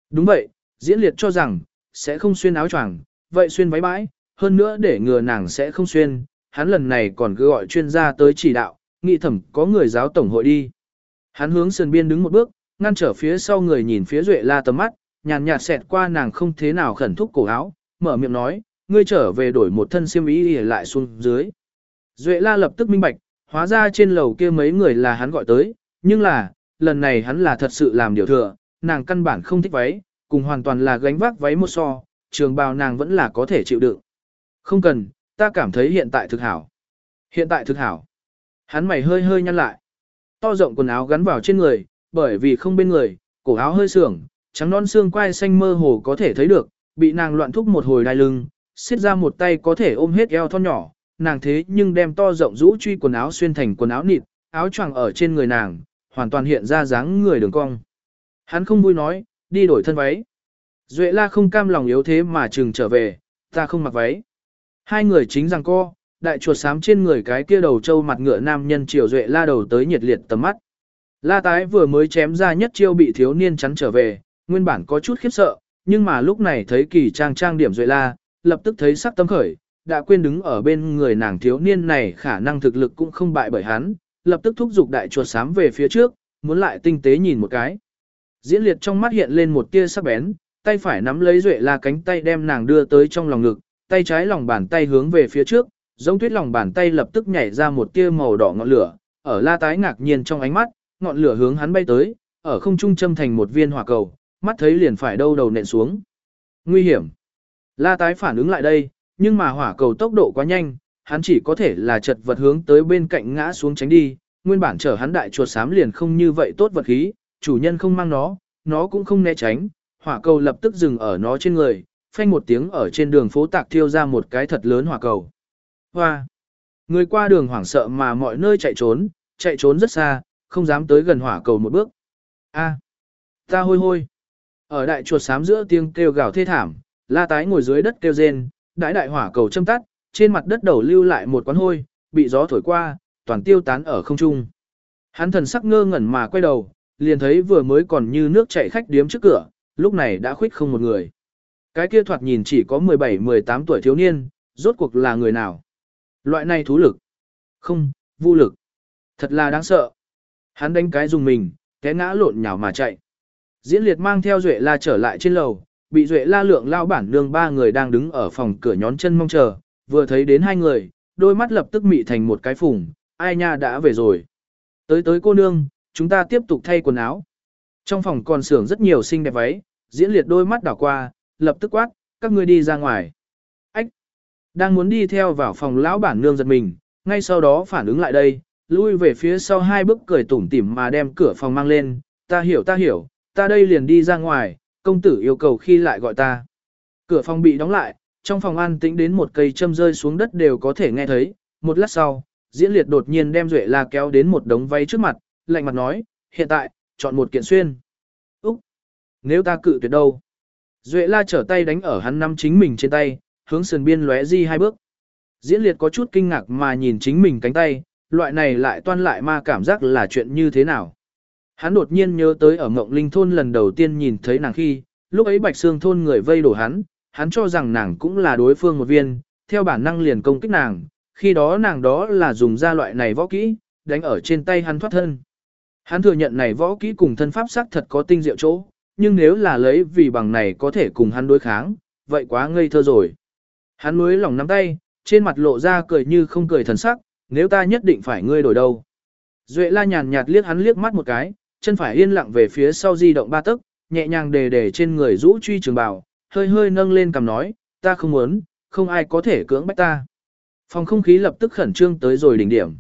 Đúng vậy, diễn liệt cho rằng, sẽ không xuyên áo choàng, vậy xuyên váy bãi, hơn nữa để ngừa nàng sẽ không xuyên, hắn lần này còn cứ gọi chuyên gia tới chỉ đạo, nghị thẩm có người giáo tổng hội đi. Hắn hướng sườn biên đứng một bước, ngăn trở phía sau người nhìn phía Duệ La tầm mắt, nhàn nhạt xẹt qua nàng không thế nào khẩn thúc cổ áo, mở miệng nói, ngươi trở về đổi một thân xiêm y lại xuống dưới. Duệ La lập tức minh bạch, hóa ra trên lầu kia mấy người là hắn gọi tới, nhưng là, lần này hắn là thật sự làm điều thừa, nàng căn bản không thích váy, cùng hoàn toàn là gánh vác váy một so, trường bào nàng vẫn là có thể chịu đựng. Không cần, ta cảm thấy hiện tại thực hảo. Hiện tại thực hảo. Hắn mày hơi hơi nhăn lại. To rộng quần áo gắn vào trên người, bởi vì không bên người, cổ áo hơi sưởng, trắng non xương quai xanh mơ hồ có thể thấy được, bị nàng loạn thúc một hồi đai lưng, xiết ra một tay có thể ôm hết eo thon nhỏ, nàng thế nhưng đem to rộng rũ truy quần áo xuyên thành quần áo nịt, áo choàng ở trên người nàng, hoàn toàn hiện ra dáng người đường cong. Hắn không vui nói, đi đổi thân váy. Duệ la không cam lòng yếu thế mà chừng trở về, ta không mặc váy. Hai người chính rằng co, đại chuột sám trên người cái kia đầu trâu mặt ngựa nam nhân triều Duệ la đầu tới nhiệt liệt tầm mắt. La tái vừa mới chém ra nhất chiêu bị thiếu niên chắn trở về, nguyên bản có chút khiếp sợ, nhưng mà lúc này thấy kỳ trang trang điểm Duệ la, lập tức thấy sắc tâm khởi, đã quên đứng ở bên người nàng thiếu niên này khả năng thực lực cũng không bại bởi hắn, lập tức thúc giục đại chuột sám về phía trước, muốn lại tinh tế nhìn một cái. Diễn liệt trong mắt hiện lên một tia sắc bén, tay phải nắm lấy Duệ La cánh tay đem nàng đưa tới trong lòng ngực, tay trái lòng bàn tay hướng về phía trước, giống tuyết lòng bàn tay lập tức nhảy ra một tia màu đỏ ngọn lửa, ở La tái ngạc nhiên trong ánh mắt, ngọn lửa hướng hắn bay tới, ở không trung châm thành một viên hỏa cầu, mắt thấy liền phải đâu đầu nện xuống. Nguy hiểm. La tái phản ứng lại đây, nhưng mà hỏa cầu tốc độ quá nhanh, hắn chỉ có thể là chật vật hướng tới bên cạnh ngã xuống tránh đi, nguyên bản chở hắn đại chuột xám liền không như vậy tốt vật khí, chủ nhân không mang nó, nó cũng không né tránh, hỏa cầu lập tức dừng ở nó trên người, phanh một tiếng ở trên đường phố tạc thiêu ra một cái thật lớn hỏa cầu. Hoa! Người qua đường hoảng sợ mà mọi nơi chạy trốn, chạy trốn rất xa, không dám tới gần hỏa cầu một bước. A! Ta hôi hôi! Ở đại chuột xám giữa tiếng kêu gào thê thảm, la tái ngồi dưới đất kêu rên, đại đại hỏa cầu châm tắt, trên mặt đất đầu lưu lại một quán hôi, bị gió thổi qua, toàn tiêu tán ở không trung. Hắn thần sắc ngơ ngẩn mà quay đầu, liền thấy vừa mới còn như nước chảy khách điếm trước cửa, lúc này đã khuyết không một người. Cái kia thoạt nhìn chỉ có 17-18 tuổi thiếu niên, rốt cuộc là người nào? Loại này thú lực. Không, vô lực. Thật là đáng sợ. Hắn đánh cái dùng mình, té ngã lộn nhào mà chạy. Diễn liệt mang theo Duệ La trở lại trên lầu, bị Duệ La lượng lao bản nương ba người đang đứng ở phòng cửa nhón chân mong chờ, vừa thấy đến hai người, đôi mắt lập tức mị thành một cái phùng, ai nha đã về rồi. Tới tới cô nương, chúng ta tiếp tục thay quần áo. Trong phòng còn xưởng rất nhiều xinh đẹp váy, diễn liệt đôi mắt đảo qua, lập tức quát, các ngươi đi ra ngoài. Ách! Đang muốn đi theo vào phòng lão bản nương giật mình, ngay sau đó phản ứng lại đây, lui về phía sau hai bước cười tủm tỉm mà đem cửa phòng mang lên, ta hiểu ta hiểu, ta đây liền đi ra ngoài, công tử yêu cầu khi lại gọi ta. Cửa phòng bị đóng lại, trong phòng an tĩnh đến một cây châm rơi xuống đất đều có thể nghe thấy, một lát sau, diễn liệt đột nhiên đem Duệ La kéo đến một đống váy trước mặt, lạnh mặt nói, hiện tại, chọn một kiện xuyên. Úc! Nếu ta cự tuyệt đâu? Duệ La trở tay đánh ở hắn năm chính mình trên tay, hướng sườn biên lóe di hai bước. Diễn liệt có chút kinh ngạc mà nhìn chính mình cánh tay, loại này lại toan lại ma cảm giác là chuyện như thế nào. Hắn đột nhiên nhớ tới ở Ngộng Linh thôn lần đầu tiên nhìn thấy nàng khi, lúc ấy Bạch Sương thôn người vây đổ hắn, hắn cho rằng nàng cũng là đối phương một viên, theo bản năng liền công kích nàng, khi đó nàng đó là dùng ra loại này võ kỹ, đánh ở trên tay hắn thoát thân. Hắn thừa nhận này võ kỹ cùng thân pháp sắc thật có tinh diệu chỗ, nhưng nếu là lấy vì bằng này có thể cùng hắn đối kháng, vậy quá ngây thơ rồi. Hắn nuối lòng nắm tay, trên mặt lộ ra cười như không cười thần sắc, nếu ta nhất định phải ngươi đổi đâu. Duệ la nhàn nhạt liếc hắn liếc mắt một cái, chân phải yên lặng về phía sau di động ba tấc, nhẹ nhàng đề đề trên người rũ truy trường bào, hơi hơi nâng lên cầm nói, ta không muốn, không ai có thể cưỡng bách ta. Phòng không khí lập tức khẩn trương tới rồi đỉnh điểm.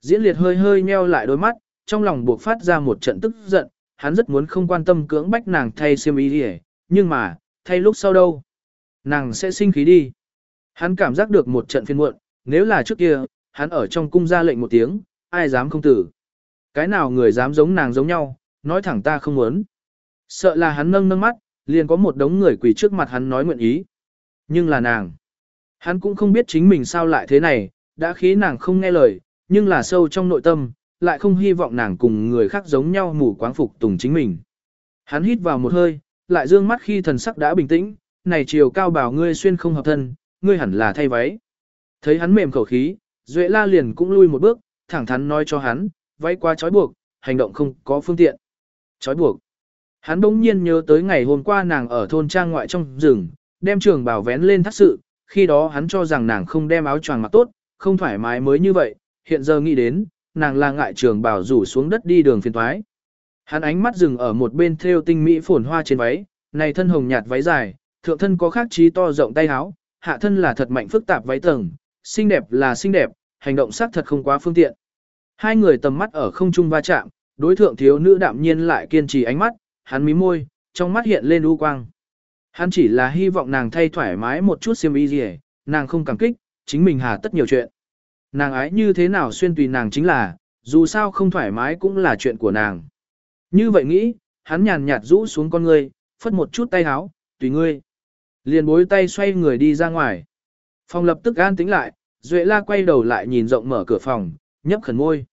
Diễn liệt hơi hơi nheo lại đôi mắt, trong lòng buộc phát ra một trận tức giận, hắn rất muốn không quan tâm cưỡng bách nàng thay xiêm y đi nhưng mà, thay lúc sau đâu? Nàng sẽ sinh khí đi. Hắn cảm giác được một trận phiên muộn, nếu là trước kia, hắn ở trong cung ra lệnh một tiếng, ai dám không tử. Cái nào người dám giống nàng giống nhau, nói thẳng ta không muốn. Sợ là hắn nâng nâng mắt, liền có một đống người quỳ trước mặt hắn nói nguyện ý. Nhưng là nàng. Hắn cũng không biết chính mình sao lại thế này, đã khí nàng không nghe lời, nhưng là sâu trong nội tâm, lại không hy vọng nàng cùng người khác giống nhau mù quáng phục tùng chính mình. Hắn hít vào một hơi, lại dương mắt khi thần sắc đã bình tĩnh, này chiều cao bảo ngươi xuyên không hợp thân, ngươi hẳn là thay váy. Thấy hắn mềm khẩu khí, Duệ la liền cũng lui một bước, thẳng thắn nói cho hắn, váy quá trói buộc, hành động không có phương tiện. Trói buộc. Hắn bỗng nhiên nhớ tới ngày hôm qua nàng ở thôn trang ngoại trong rừng, đem trường bảo vén lên thắt sự, khi đó hắn cho rằng nàng không đem áo choàng mặc tốt, không thoải mái mới như vậy, hiện giờ nghĩ đến, nàng là ngại trường bảo rủ xuống đất đi đường phiền thoái. Hắn ánh mắt dừng ở một bên thêu tinh mỹ phồn hoa trên váy, này thân hồng nhạt váy dài, thượng thân có khác trí to rộng tay áo, hạ thân là thật mạnh phức tạp váy tầng, xinh đẹp là xinh đẹp, hành động sắc thật không quá phương tiện. Hai người tầm mắt ở không trung va chạm, đối thượng thiếu nữ đạm nhiên lại kiên trì ánh mắt, hắn mí môi, trong mắt hiện lên u quang. Hắn chỉ là hy vọng nàng thay thoải mái một chút xiêm y gì, nàng không cảm kích, chính mình hà tất nhiều chuyện. Nàng ái như thế nào xuyên tùy nàng chính là, dù sao không thoải mái cũng là chuyện của nàng. Như vậy nghĩ, hắn nhàn nhạt rũ xuống con ngươi, phất một chút tay áo, tùy ngươi. Liền bối tay xoay người đi ra ngoài. Phòng lập tức an tĩnh lại, Duệ la quay đầu lại nhìn rộng mở cửa phòng, nhấp khẩn môi.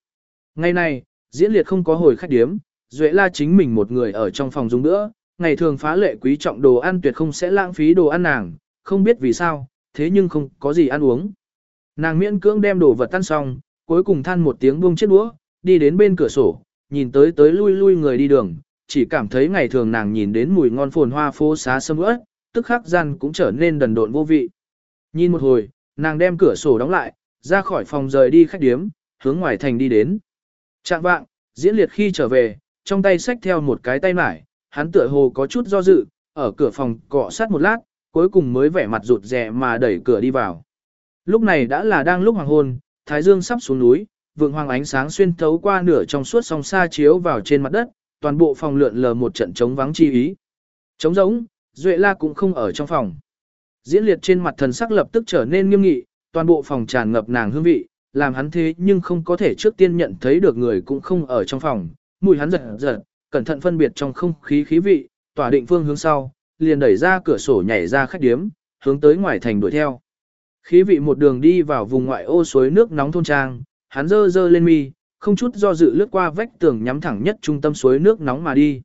Ngày này, diễn liệt không có hồi khách điếm, Duệ la chính mình một người ở trong phòng dùng nữa, ngày thường phá lệ quý trọng đồ ăn tuyệt không sẽ lãng phí đồ ăn nàng, không biết vì sao, thế nhưng không có gì ăn uống. Nàng miễn cưỡng đem đồ vật tan xong, cuối cùng than một tiếng buông chiếc đũa, đi đến bên cửa sổ, nhìn tới tới lui lui người đi đường, chỉ cảm thấy ngày thường nàng nhìn đến mùi ngon phồn hoa phố xá sâm ướt, tức khắc gian cũng trở nên đần độn vô vị. Nhìn một hồi, nàng đem cửa sổ đóng lại, ra khỏi phòng rời đi khách điếm, hướng ngoài thành đi đến. Trạng vạng, diễn liệt khi trở về, trong tay xách theo một cái tay mải, hắn tựa hồ có chút do dự, ở cửa phòng cọ sát một lát, cuối cùng mới vẻ mặt rụt rè mà đẩy cửa đi vào. Lúc này đã là đang lúc hoàng hôn, thái dương sắp xuống núi, vượng hoàng ánh sáng xuyên thấu qua nửa trong suốt song xa chiếu vào trên mặt đất, toàn bộ phòng lượn lờ một trận trống vắng chi ý. Trống rỗng, Duệ La cũng không ở trong phòng. Diễn liệt trên mặt thần sắc lập tức trở nên nghiêm nghị, toàn bộ phòng tràn ngập nàng hương vị, làm hắn thế nhưng không có thể trước tiên nhận thấy được người cũng không ở trong phòng, mùi hắn giật giật, cẩn thận phân biệt trong không khí khí vị, tỏa định phương hướng sau, liền đẩy ra cửa sổ nhảy ra khách điếm, hướng tới ngoài thành đuổi theo. Khí vị một đường đi vào vùng ngoại ô suối nước nóng thôn trang, hắn dơ dơ lên mi, không chút do dự lướt qua vách tường nhắm thẳng nhất trung tâm suối nước nóng mà đi.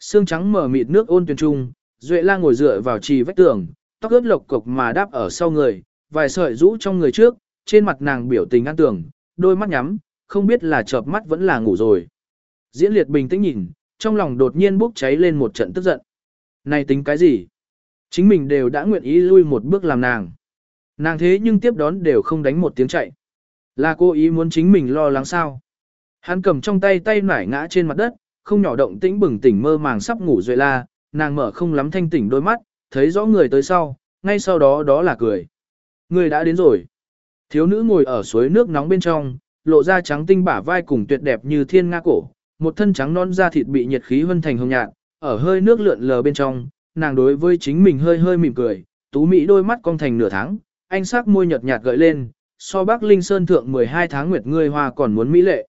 Sương trắng mở mịt nước ôn tuyền trung, Duệ la ngồi dựa vào trì vách tường, tóc ướt lộc cục mà đáp ở sau người, vài sợi rũ trong người trước, trên mặt nàng biểu tình an tưởng, đôi mắt nhắm, không biết là chợp mắt vẫn là ngủ rồi. Diễn liệt bình tĩnh nhìn, trong lòng đột nhiên bốc cháy lên một trận tức giận. Này tính cái gì? Chính mình đều đã nguyện ý lui một bước làm nàng. Nàng thế nhưng tiếp đón đều không đánh một tiếng chạy. Là cô ý muốn chính mình lo lắng sao? Hắn cầm trong tay tay nải ngã trên mặt đất, không nhỏ động tĩnh bừng tỉnh mơ màng sắp ngủ rồi la, nàng mở không lắm thanh tỉnh đôi mắt, thấy rõ người tới sau, ngay sau đó đó là cười. Người đã đến rồi. Thiếu nữ ngồi ở suối nước nóng bên trong, lộ ra trắng tinh bả vai cùng tuyệt đẹp như thiên nga cổ, một thân trắng non da thịt bị nhiệt khí vân thành hồng nhạt, ở hơi nước lượn lờ bên trong, nàng đối với chính mình hơi hơi mỉm cười, tú mỹ đôi mắt cong thành nửa tháng, anh sắc môi nhợt nhạt gợi lên, so Bắc Linh Sơn thượng 12 tháng nguyệt ngươi hoa còn muốn mỹ lệ.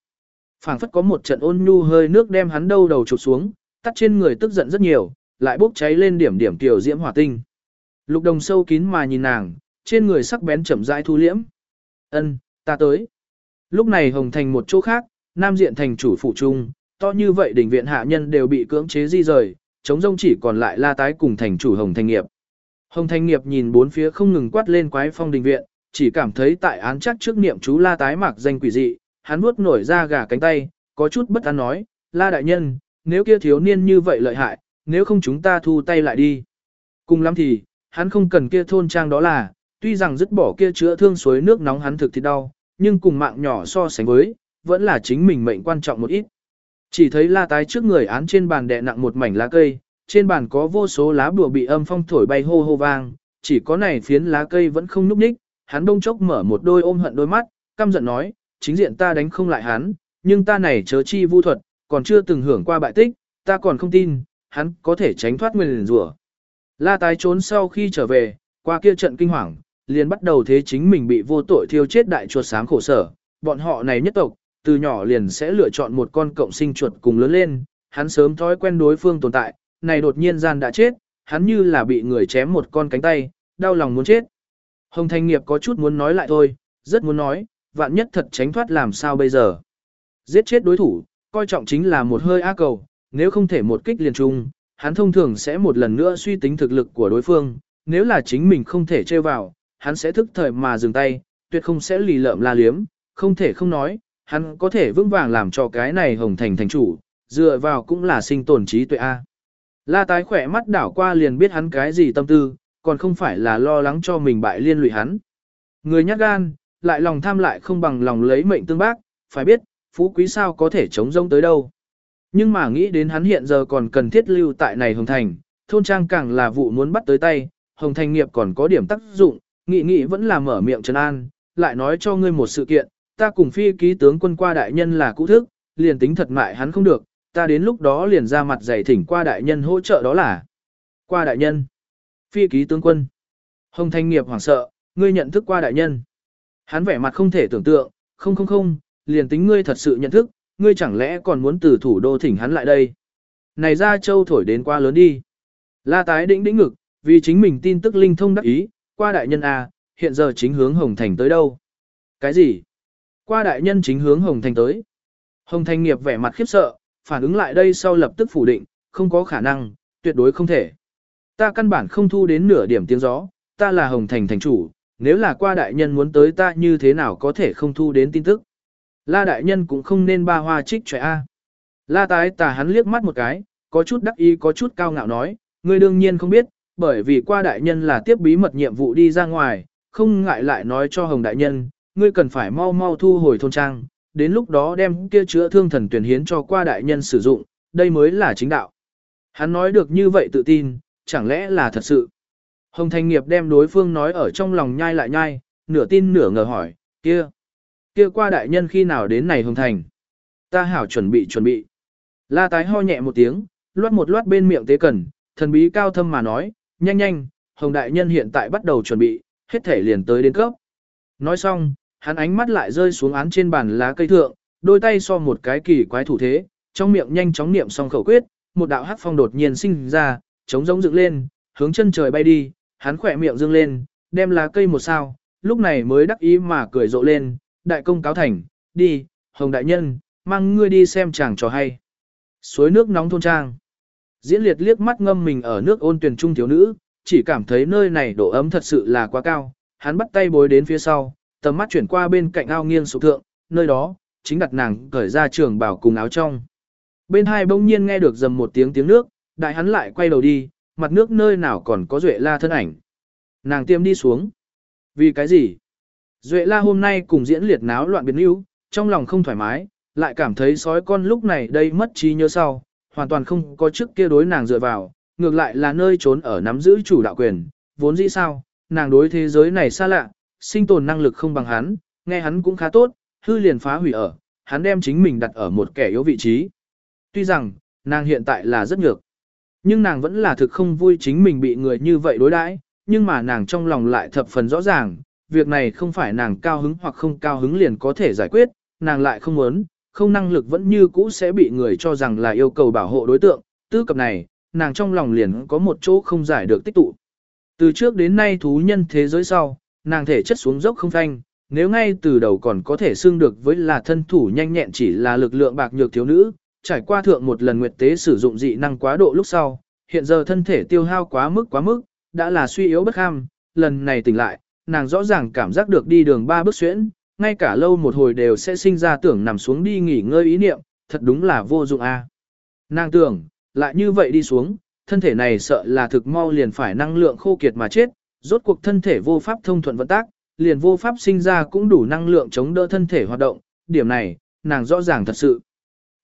Phảng phất có một trận ôn nhu hơi nước đem hắn đâu đầu chụp xuống, tắt trên người tức giận rất nhiều, lại bốc cháy lên điểm điểm tiểu diễm hỏa tinh. Lục đồng sâu kín mà nhìn nàng, trên người sắc bén chậm rãi thu liễm. Ân, ta tới. Lúc này Hồng Thành một chỗ khác, Nam Diện thành chủ phụ trung, to như vậy đỉnh viện hạ nhân đều bị cưỡng chế di rời, chống rông chỉ còn lại la tái cùng thành chủ Hồng Thành Nghiệp. Hồng Thanh Nghiệp nhìn bốn phía không ngừng quát lên quái phong đình viện, chỉ cảm thấy tại án chắc trước niệm chú la tái mạc danh quỷ dị, hắn nuốt nổi ra gà cánh tay, có chút bất an nói, la đại nhân, nếu kia thiếu niên như vậy lợi hại, nếu không chúng ta thu tay lại đi. Cùng lắm thì, hắn không cần kia thôn trang đó là, tuy rằng dứt bỏ kia chữa thương suối nước nóng hắn thực thì đau, nhưng cùng mạng nhỏ so sánh với, vẫn là chính mình mệnh quan trọng một ít. Chỉ thấy la tái trước người án trên bàn đè nặng một mảnh lá cây, trên bàn có vô số lá bùa bị âm phong thổi bay hô hô vang, chỉ có này phiến lá cây vẫn không núp ních, hắn đông chốc mở một đôi ôm hận đôi mắt, căm giận nói, chính diện ta đánh không lại hắn, nhưng ta này chớ chi vu thuật, còn chưa từng hưởng qua bại tích, ta còn không tin, hắn có thể tránh thoát nguyên rủa. La tái trốn sau khi trở về, qua kia trận kinh hoàng, liền bắt đầu thế chính mình bị vô tội thiêu chết đại chuột sáng khổ sở, bọn họ này nhất tộc, từ nhỏ liền sẽ lựa chọn một con cộng sinh chuột cùng lớn lên, hắn sớm thói quen đối phương tồn tại, này đột nhiên gian đã chết, hắn như là bị người chém một con cánh tay, đau lòng muốn chết. Hồng Thanh Nghiệp có chút muốn nói lại thôi, rất muốn nói, vạn nhất thật tránh thoát làm sao bây giờ. Giết chết đối thủ, coi trọng chính là một hơi á cầu, nếu không thể một kích liền trung, hắn thông thường sẽ một lần nữa suy tính thực lực của đối phương, nếu là chính mình không thể chơi vào, hắn sẽ thức thời mà dừng tay, tuyệt không sẽ lì lợm la liếm, không thể không nói, hắn có thể vững vàng làm cho cái này hồng thành thành chủ, dựa vào cũng là sinh tồn trí tuệ A. La tái khỏe mắt đảo qua liền biết hắn cái gì tâm tư, còn không phải là lo lắng cho mình bại liên lụy hắn. Người nhát gan, lại lòng tham lại không bằng lòng lấy mệnh tương bác, phải biết, phú quý sao có thể chống rông tới đâu. Nhưng mà nghĩ đến hắn hiện giờ còn cần thiết lưu tại này Hồng Thành, thôn trang càng là vụ muốn bắt tới tay, Hồng Thành nghiệp còn có điểm tác dụng, nghị nghị vẫn là mở miệng trấn an, lại nói cho ngươi một sự kiện, ta cùng phi ký tướng quân qua đại nhân là cũ thức, liền tính thật mại hắn không được, ta đến lúc đó liền ra mặt giày thỉnh qua đại nhân hỗ trợ đó là qua đại nhân. Phi ký tướng quân. Hồng Thanh Nghiệp hoảng sợ, ngươi nhận thức qua đại nhân. Hắn vẻ mặt không thể tưởng tượng, không không không, liền tính ngươi thật sự nhận thức, ngươi chẳng lẽ còn muốn từ thủ đô thỉnh hắn lại đây. Này ra châu thổi đến qua lớn đi. La tái đĩnh đĩnh ngực, vì chính mình tin tức linh thông đắc ý, qua đại nhân A, hiện giờ chính hướng Hồng Thành tới đâu. Cái gì? Qua đại nhân chính hướng Hồng Thành tới. Hồng Thành nghiệp vẻ mặt khiếp sợ, phản ứng lại đây sau lập tức phủ định, không có khả năng, tuyệt đối không thể. Ta căn bản không thu đến nửa điểm tiếng gió, ta là Hồng Thành thành chủ, nếu là qua đại nhân muốn tới ta như thế nào có thể không thu đến tin tức. La đại nhân cũng không nên ba hoa trích trẻ A. La tái tà hắn liếc mắt một cái, có chút đắc ý có chút cao ngạo nói, ngươi đương nhiên không biết, bởi vì qua đại nhân là tiếp bí mật nhiệm vụ đi ra ngoài, không ngại lại nói cho Hồng đại nhân, ngươi cần phải mau mau thu hồi thôn trang, đến lúc đó đem kia chữa thương thần tuyển hiến cho qua đại nhân sử dụng, đây mới là chính đạo. Hắn nói được như vậy tự tin, chẳng lẽ là thật sự. Hồng Thành Nghiệp đem đối phương nói ở trong lòng nhai lại nhai, nửa tin nửa ngờ hỏi, kia, kia qua đại nhân khi nào đến này Hồng Thành. Ta hảo chuẩn bị chuẩn bị. La tái ho nhẹ một tiếng, loát một loát bên miệng tế cần, thần bí cao thâm mà nói, nhanh nhanh, Hồng đại nhân hiện tại bắt đầu chuẩn bị, hết thể liền tới đến cấp. Nói xong, hắn ánh mắt lại rơi xuống án trên bàn lá cây thượng, đôi tay so một cái kỳ quái thủ thế, trong miệng nhanh chóng niệm xong khẩu quyết, một đạo hắc phong đột nhiên sinh ra, chống giống dựng lên, hướng chân trời bay đi, hắn khỏe miệng dương lên, đem lá cây một sao, lúc này mới đắc ý mà cười rộ lên, đại công cáo thành, đi, hồng đại nhân, mang ngươi đi xem chàng trò hay. Suối nước nóng thôn trang. Diễn liệt liếc mắt ngâm mình ở nước ôn tuyển trung thiếu nữ, chỉ cảm thấy nơi này độ ấm thật sự là quá cao, hắn bắt tay bối đến phía sau, tầm mắt chuyển qua bên cạnh ao nghiêng sụp thượng, nơi đó, chính đặt nàng cởi ra trường bảo cùng áo trong. Bên hai bỗng nhiên nghe được dầm một tiếng tiếng nước, đại hắn lại quay đầu đi, mặt nước nơi nào còn có Duệ La thân ảnh. Nàng tiêm đi xuống. Vì cái gì? Duệ La hôm nay cùng diễn liệt náo loạn biến yếu, trong lòng không thoải mái, lại cảm thấy sói con lúc này đây mất trí nhớ sau, hoàn toàn không có trước kia đối nàng dựa vào, ngược lại là nơi trốn ở nắm giữ chủ đạo quyền, vốn dĩ sao, nàng đối thế giới này xa lạ, sinh tồn năng lực không bằng hắn, nghe hắn cũng khá tốt, hư liền phá hủy ở, hắn đem chính mình đặt ở một kẻ yếu vị trí. Tuy rằng, nàng hiện tại là rất nhược, nhưng nàng vẫn là thực không vui chính mình bị người như vậy đối đãi, nhưng mà nàng trong lòng lại thập phần rõ ràng, việc này không phải nàng cao hứng hoặc không cao hứng liền có thể giải quyết, nàng lại không muốn, không năng lực vẫn như cũ sẽ bị người cho rằng là yêu cầu bảo hộ đối tượng, tư cập này, nàng trong lòng liền có một chỗ không giải được tích tụ. Từ trước đến nay thú nhân thế giới sau, nàng thể chất xuống dốc không thanh, nếu ngay từ đầu còn có thể xưng được với là thân thủ nhanh nhẹn chỉ là lực lượng bạc nhược thiếu nữ, trải qua thượng một lần nguyệt tế sử dụng dị năng quá độ lúc sau, hiện giờ thân thể tiêu hao quá mức quá mức, đã là suy yếu bất ham, lần này tỉnh lại, nàng rõ ràng cảm giác được đi đường ba bước xuyễn, ngay cả lâu một hồi đều sẽ sinh ra tưởng nằm xuống đi nghỉ ngơi ý niệm, thật đúng là vô dụng a. Nàng tưởng, lại như vậy đi xuống, thân thể này sợ là thực mau liền phải năng lượng khô kiệt mà chết, rốt cuộc thân thể vô pháp thông thuận vận tác, liền vô pháp sinh ra cũng đủ năng lượng chống đỡ thân thể hoạt động, điểm này, nàng rõ ràng thật sự.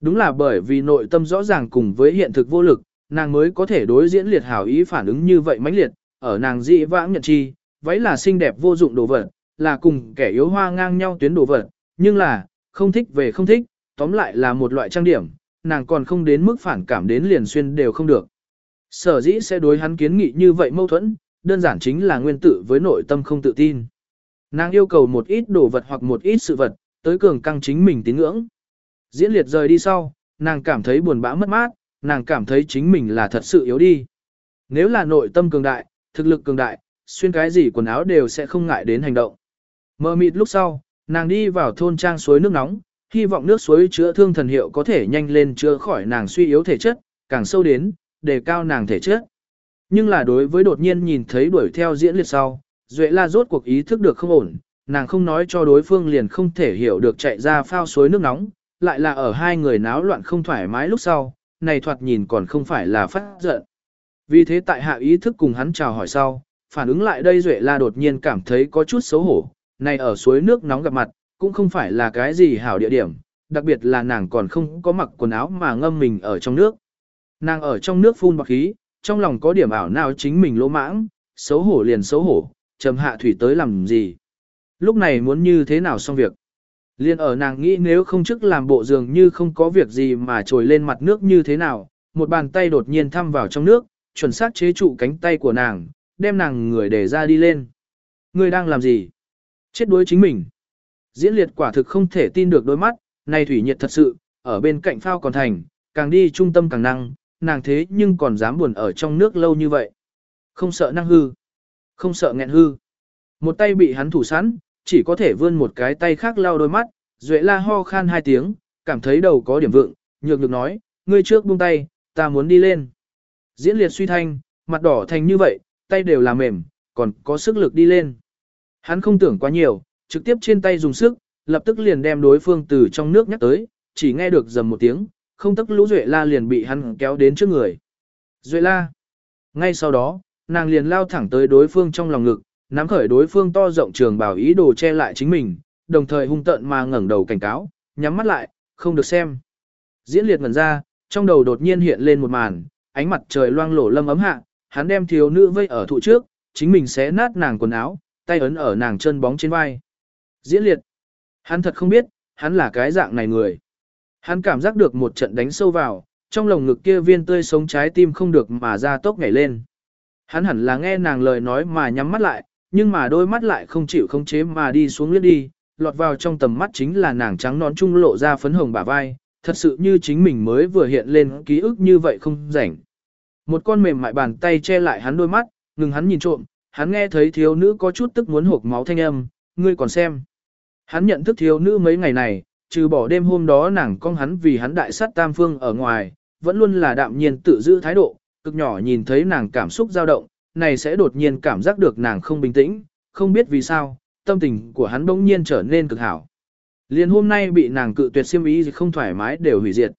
Đúng là bởi vì nội tâm rõ ràng cùng với hiện thực vô lực, nàng mới có thể đối diễn liệt hảo ý phản ứng như vậy mãnh liệt, ở nàng dị vãng nhận chi, váy là xinh đẹp vô dụng đồ vật, là cùng kẻ yếu hoa ngang nhau tuyến đồ vật, nhưng là, không thích về không thích, tóm lại là một loại trang điểm, nàng còn không đến mức phản cảm đến liền xuyên đều không được. Sở dĩ sẽ đối hắn kiến nghị như vậy mâu thuẫn, đơn giản chính là nguyên tử với nội tâm không tự tin. Nàng yêu cầu một ít đồ vật hoặc một ít sự vật, tới cường căng chính mình tín ngưỡng. Diễn liệt rời đi sau, nàng cảm thấy buồn bã mất mát, nàng cảm thấy chính mình là thật sự yếu đi. Nếu là nội tâm cường đại, thực lực cường đại, xuyên cái gì quần áo đều sẽ không ngại đến hành động. Mơ mịt lúc sau, nàng đi vào thôn trang suối nước nóng, hy vọng nước suối chữa thương thần hiệu có thể nhanh lên chữa khỏi nàng suy yếu thể chất, càng sâu đến, đề cao nàng thể chất. Nhưng là đối với đột nhiên nhìn thấy đuổi theo diễn liệt sau, Duệ La rốt cuộc ý thức được không ổn, nàng không nói cho đối phương liền không thể hiểu được chạy ra phao suối nước nóng, lại là ở hai người náo loạn không thoải mái lúc sau, này thoạt nhìn còn không phải là phát giận. Vì thế tại hạ ý thức cùng hắn chào hỏi sau, phản ứng lại đây Duệ La đột nhiên cảm thấy có chút xấu hổ, này ở suối nước nóng gặp mặt, cũng không phải là cái gì hảo địa điểm, đặc biệt là nàng còn không có mặc quần áo mà ngâm mình ở trong nước. Nàng ở trong nước phun bọc khí, trong lòng có điểm ảo nào chính mình lỗ mãng, xấu hổ liền xấu hổ, trầm hạ thủy tới làm gì. Lúc này muốn như thế nào xong việc. Liên ở nàng nghĩ nếu không chức làm bộ dường như không có việc gì mà trồi lên mặt nước như thế nào, một bàn tay đột nhiên thăm vào trong nước, chuẩn xác chế trụ cánh tay của nàng, đem nàng người để ra đi lên. Người đang làm gì? Chết đuối chính mình. Diễn liệt quả thực không thể tin được đôi mắt, này thủy nhiệt thật sự, ở bên cạnh phao còn thành, càng đi trung tâm càng năng, nàng thế nhưng còn dám buồn ở trong nước lâu như vậy. Không sợ năng hư, không sợ nghẹn hư. Một tay bị hắn thủ sẵn, chỉ có thể vươn một cái tay khác lau đôi mắt, Duệ la ho khan hai tiếng, cảm thấy đầu có điểm vượng, nhược được nói, ngươi trước buông tay, ta muốn đi lên. Diễn liệt suy thanh, mặt đỏ thành như vậy, tay đều là mềm, còn có sức lực đi lên. Hắn không tưởng quá nhiều, trực tiếp trên tay dùng sức, lập tức liền đem đối phương từ trong nước nhắc tới, chỉ nghe được dầm một tiếng, không tức lũ Duệ la liền bị hắn kéo đến trước người. Duệ la. Ngay sau đó, nàng liền lao thẳng tới đối phương trong lòng ngực, nắm khởi đối phương to rộng trường bảo ý đồ che lại chính mình, đồng thời hung tợn mà ngẩng đầu cảnh cáo, nhắm mắt lại, không được xem. Diễn liệt ngẩn ra, trong đầu đột nhiên hiện lên một màn, ánh mặt trời loang lổ lâm ấm hạ, hắn đem thiếu nữ vây ở thụ trước, chính mình xé nát nàng quần áo, tay ấn ở nàng chân bóng trên vai. Diễn liệt. Hắn thật không biết, hắn là cái dạng này người. Hắn cảm giác được một trận đánh sâu vào, trong lồng ngực kia viên tươi sống trái tim không được mà ra tốc nhảy lên. Hắn hẳn là nghe nàng lời nói mà nhắm mắt lại, nhưng mà đôi mắt lại không chịu không chế mà đi xuống liếc đi, lọt vào trong tầm mắt chính là nàng trắng nón trung lộ ra phấn hồng bả vai, thật sự như chính mình mới vừa hiện lên ký ức như vậy không rảnh. Một con mềm mại bàn tay che lại hắn đôi mắt, ngừng hắn nhìn trộm, hắn nghe thấy thiếu nữ có chút tức muốn hộp máu thanh âm, ngươi còn xem. Hắn nhận thức thiếu nữ mấy ngày này, trừ bỏ đêm hôm đó nàng con hắn vì hắn đại sát tam phương ở ngoài, vẫn luôn là đạm nhiên tự giữ thái độ, cực nhỏ nhìn thấy nàng cảm xúc dao động, này sẽ đột nhiên cảm giác được nàng không bình tĩnh, không biết vì sao, tâm tình của hắn bỗng nhiên trở nên cực hảo. liền hôm nay bị nàng cự tuyệt siêm ý gì không thoải mái đều hủy diệt.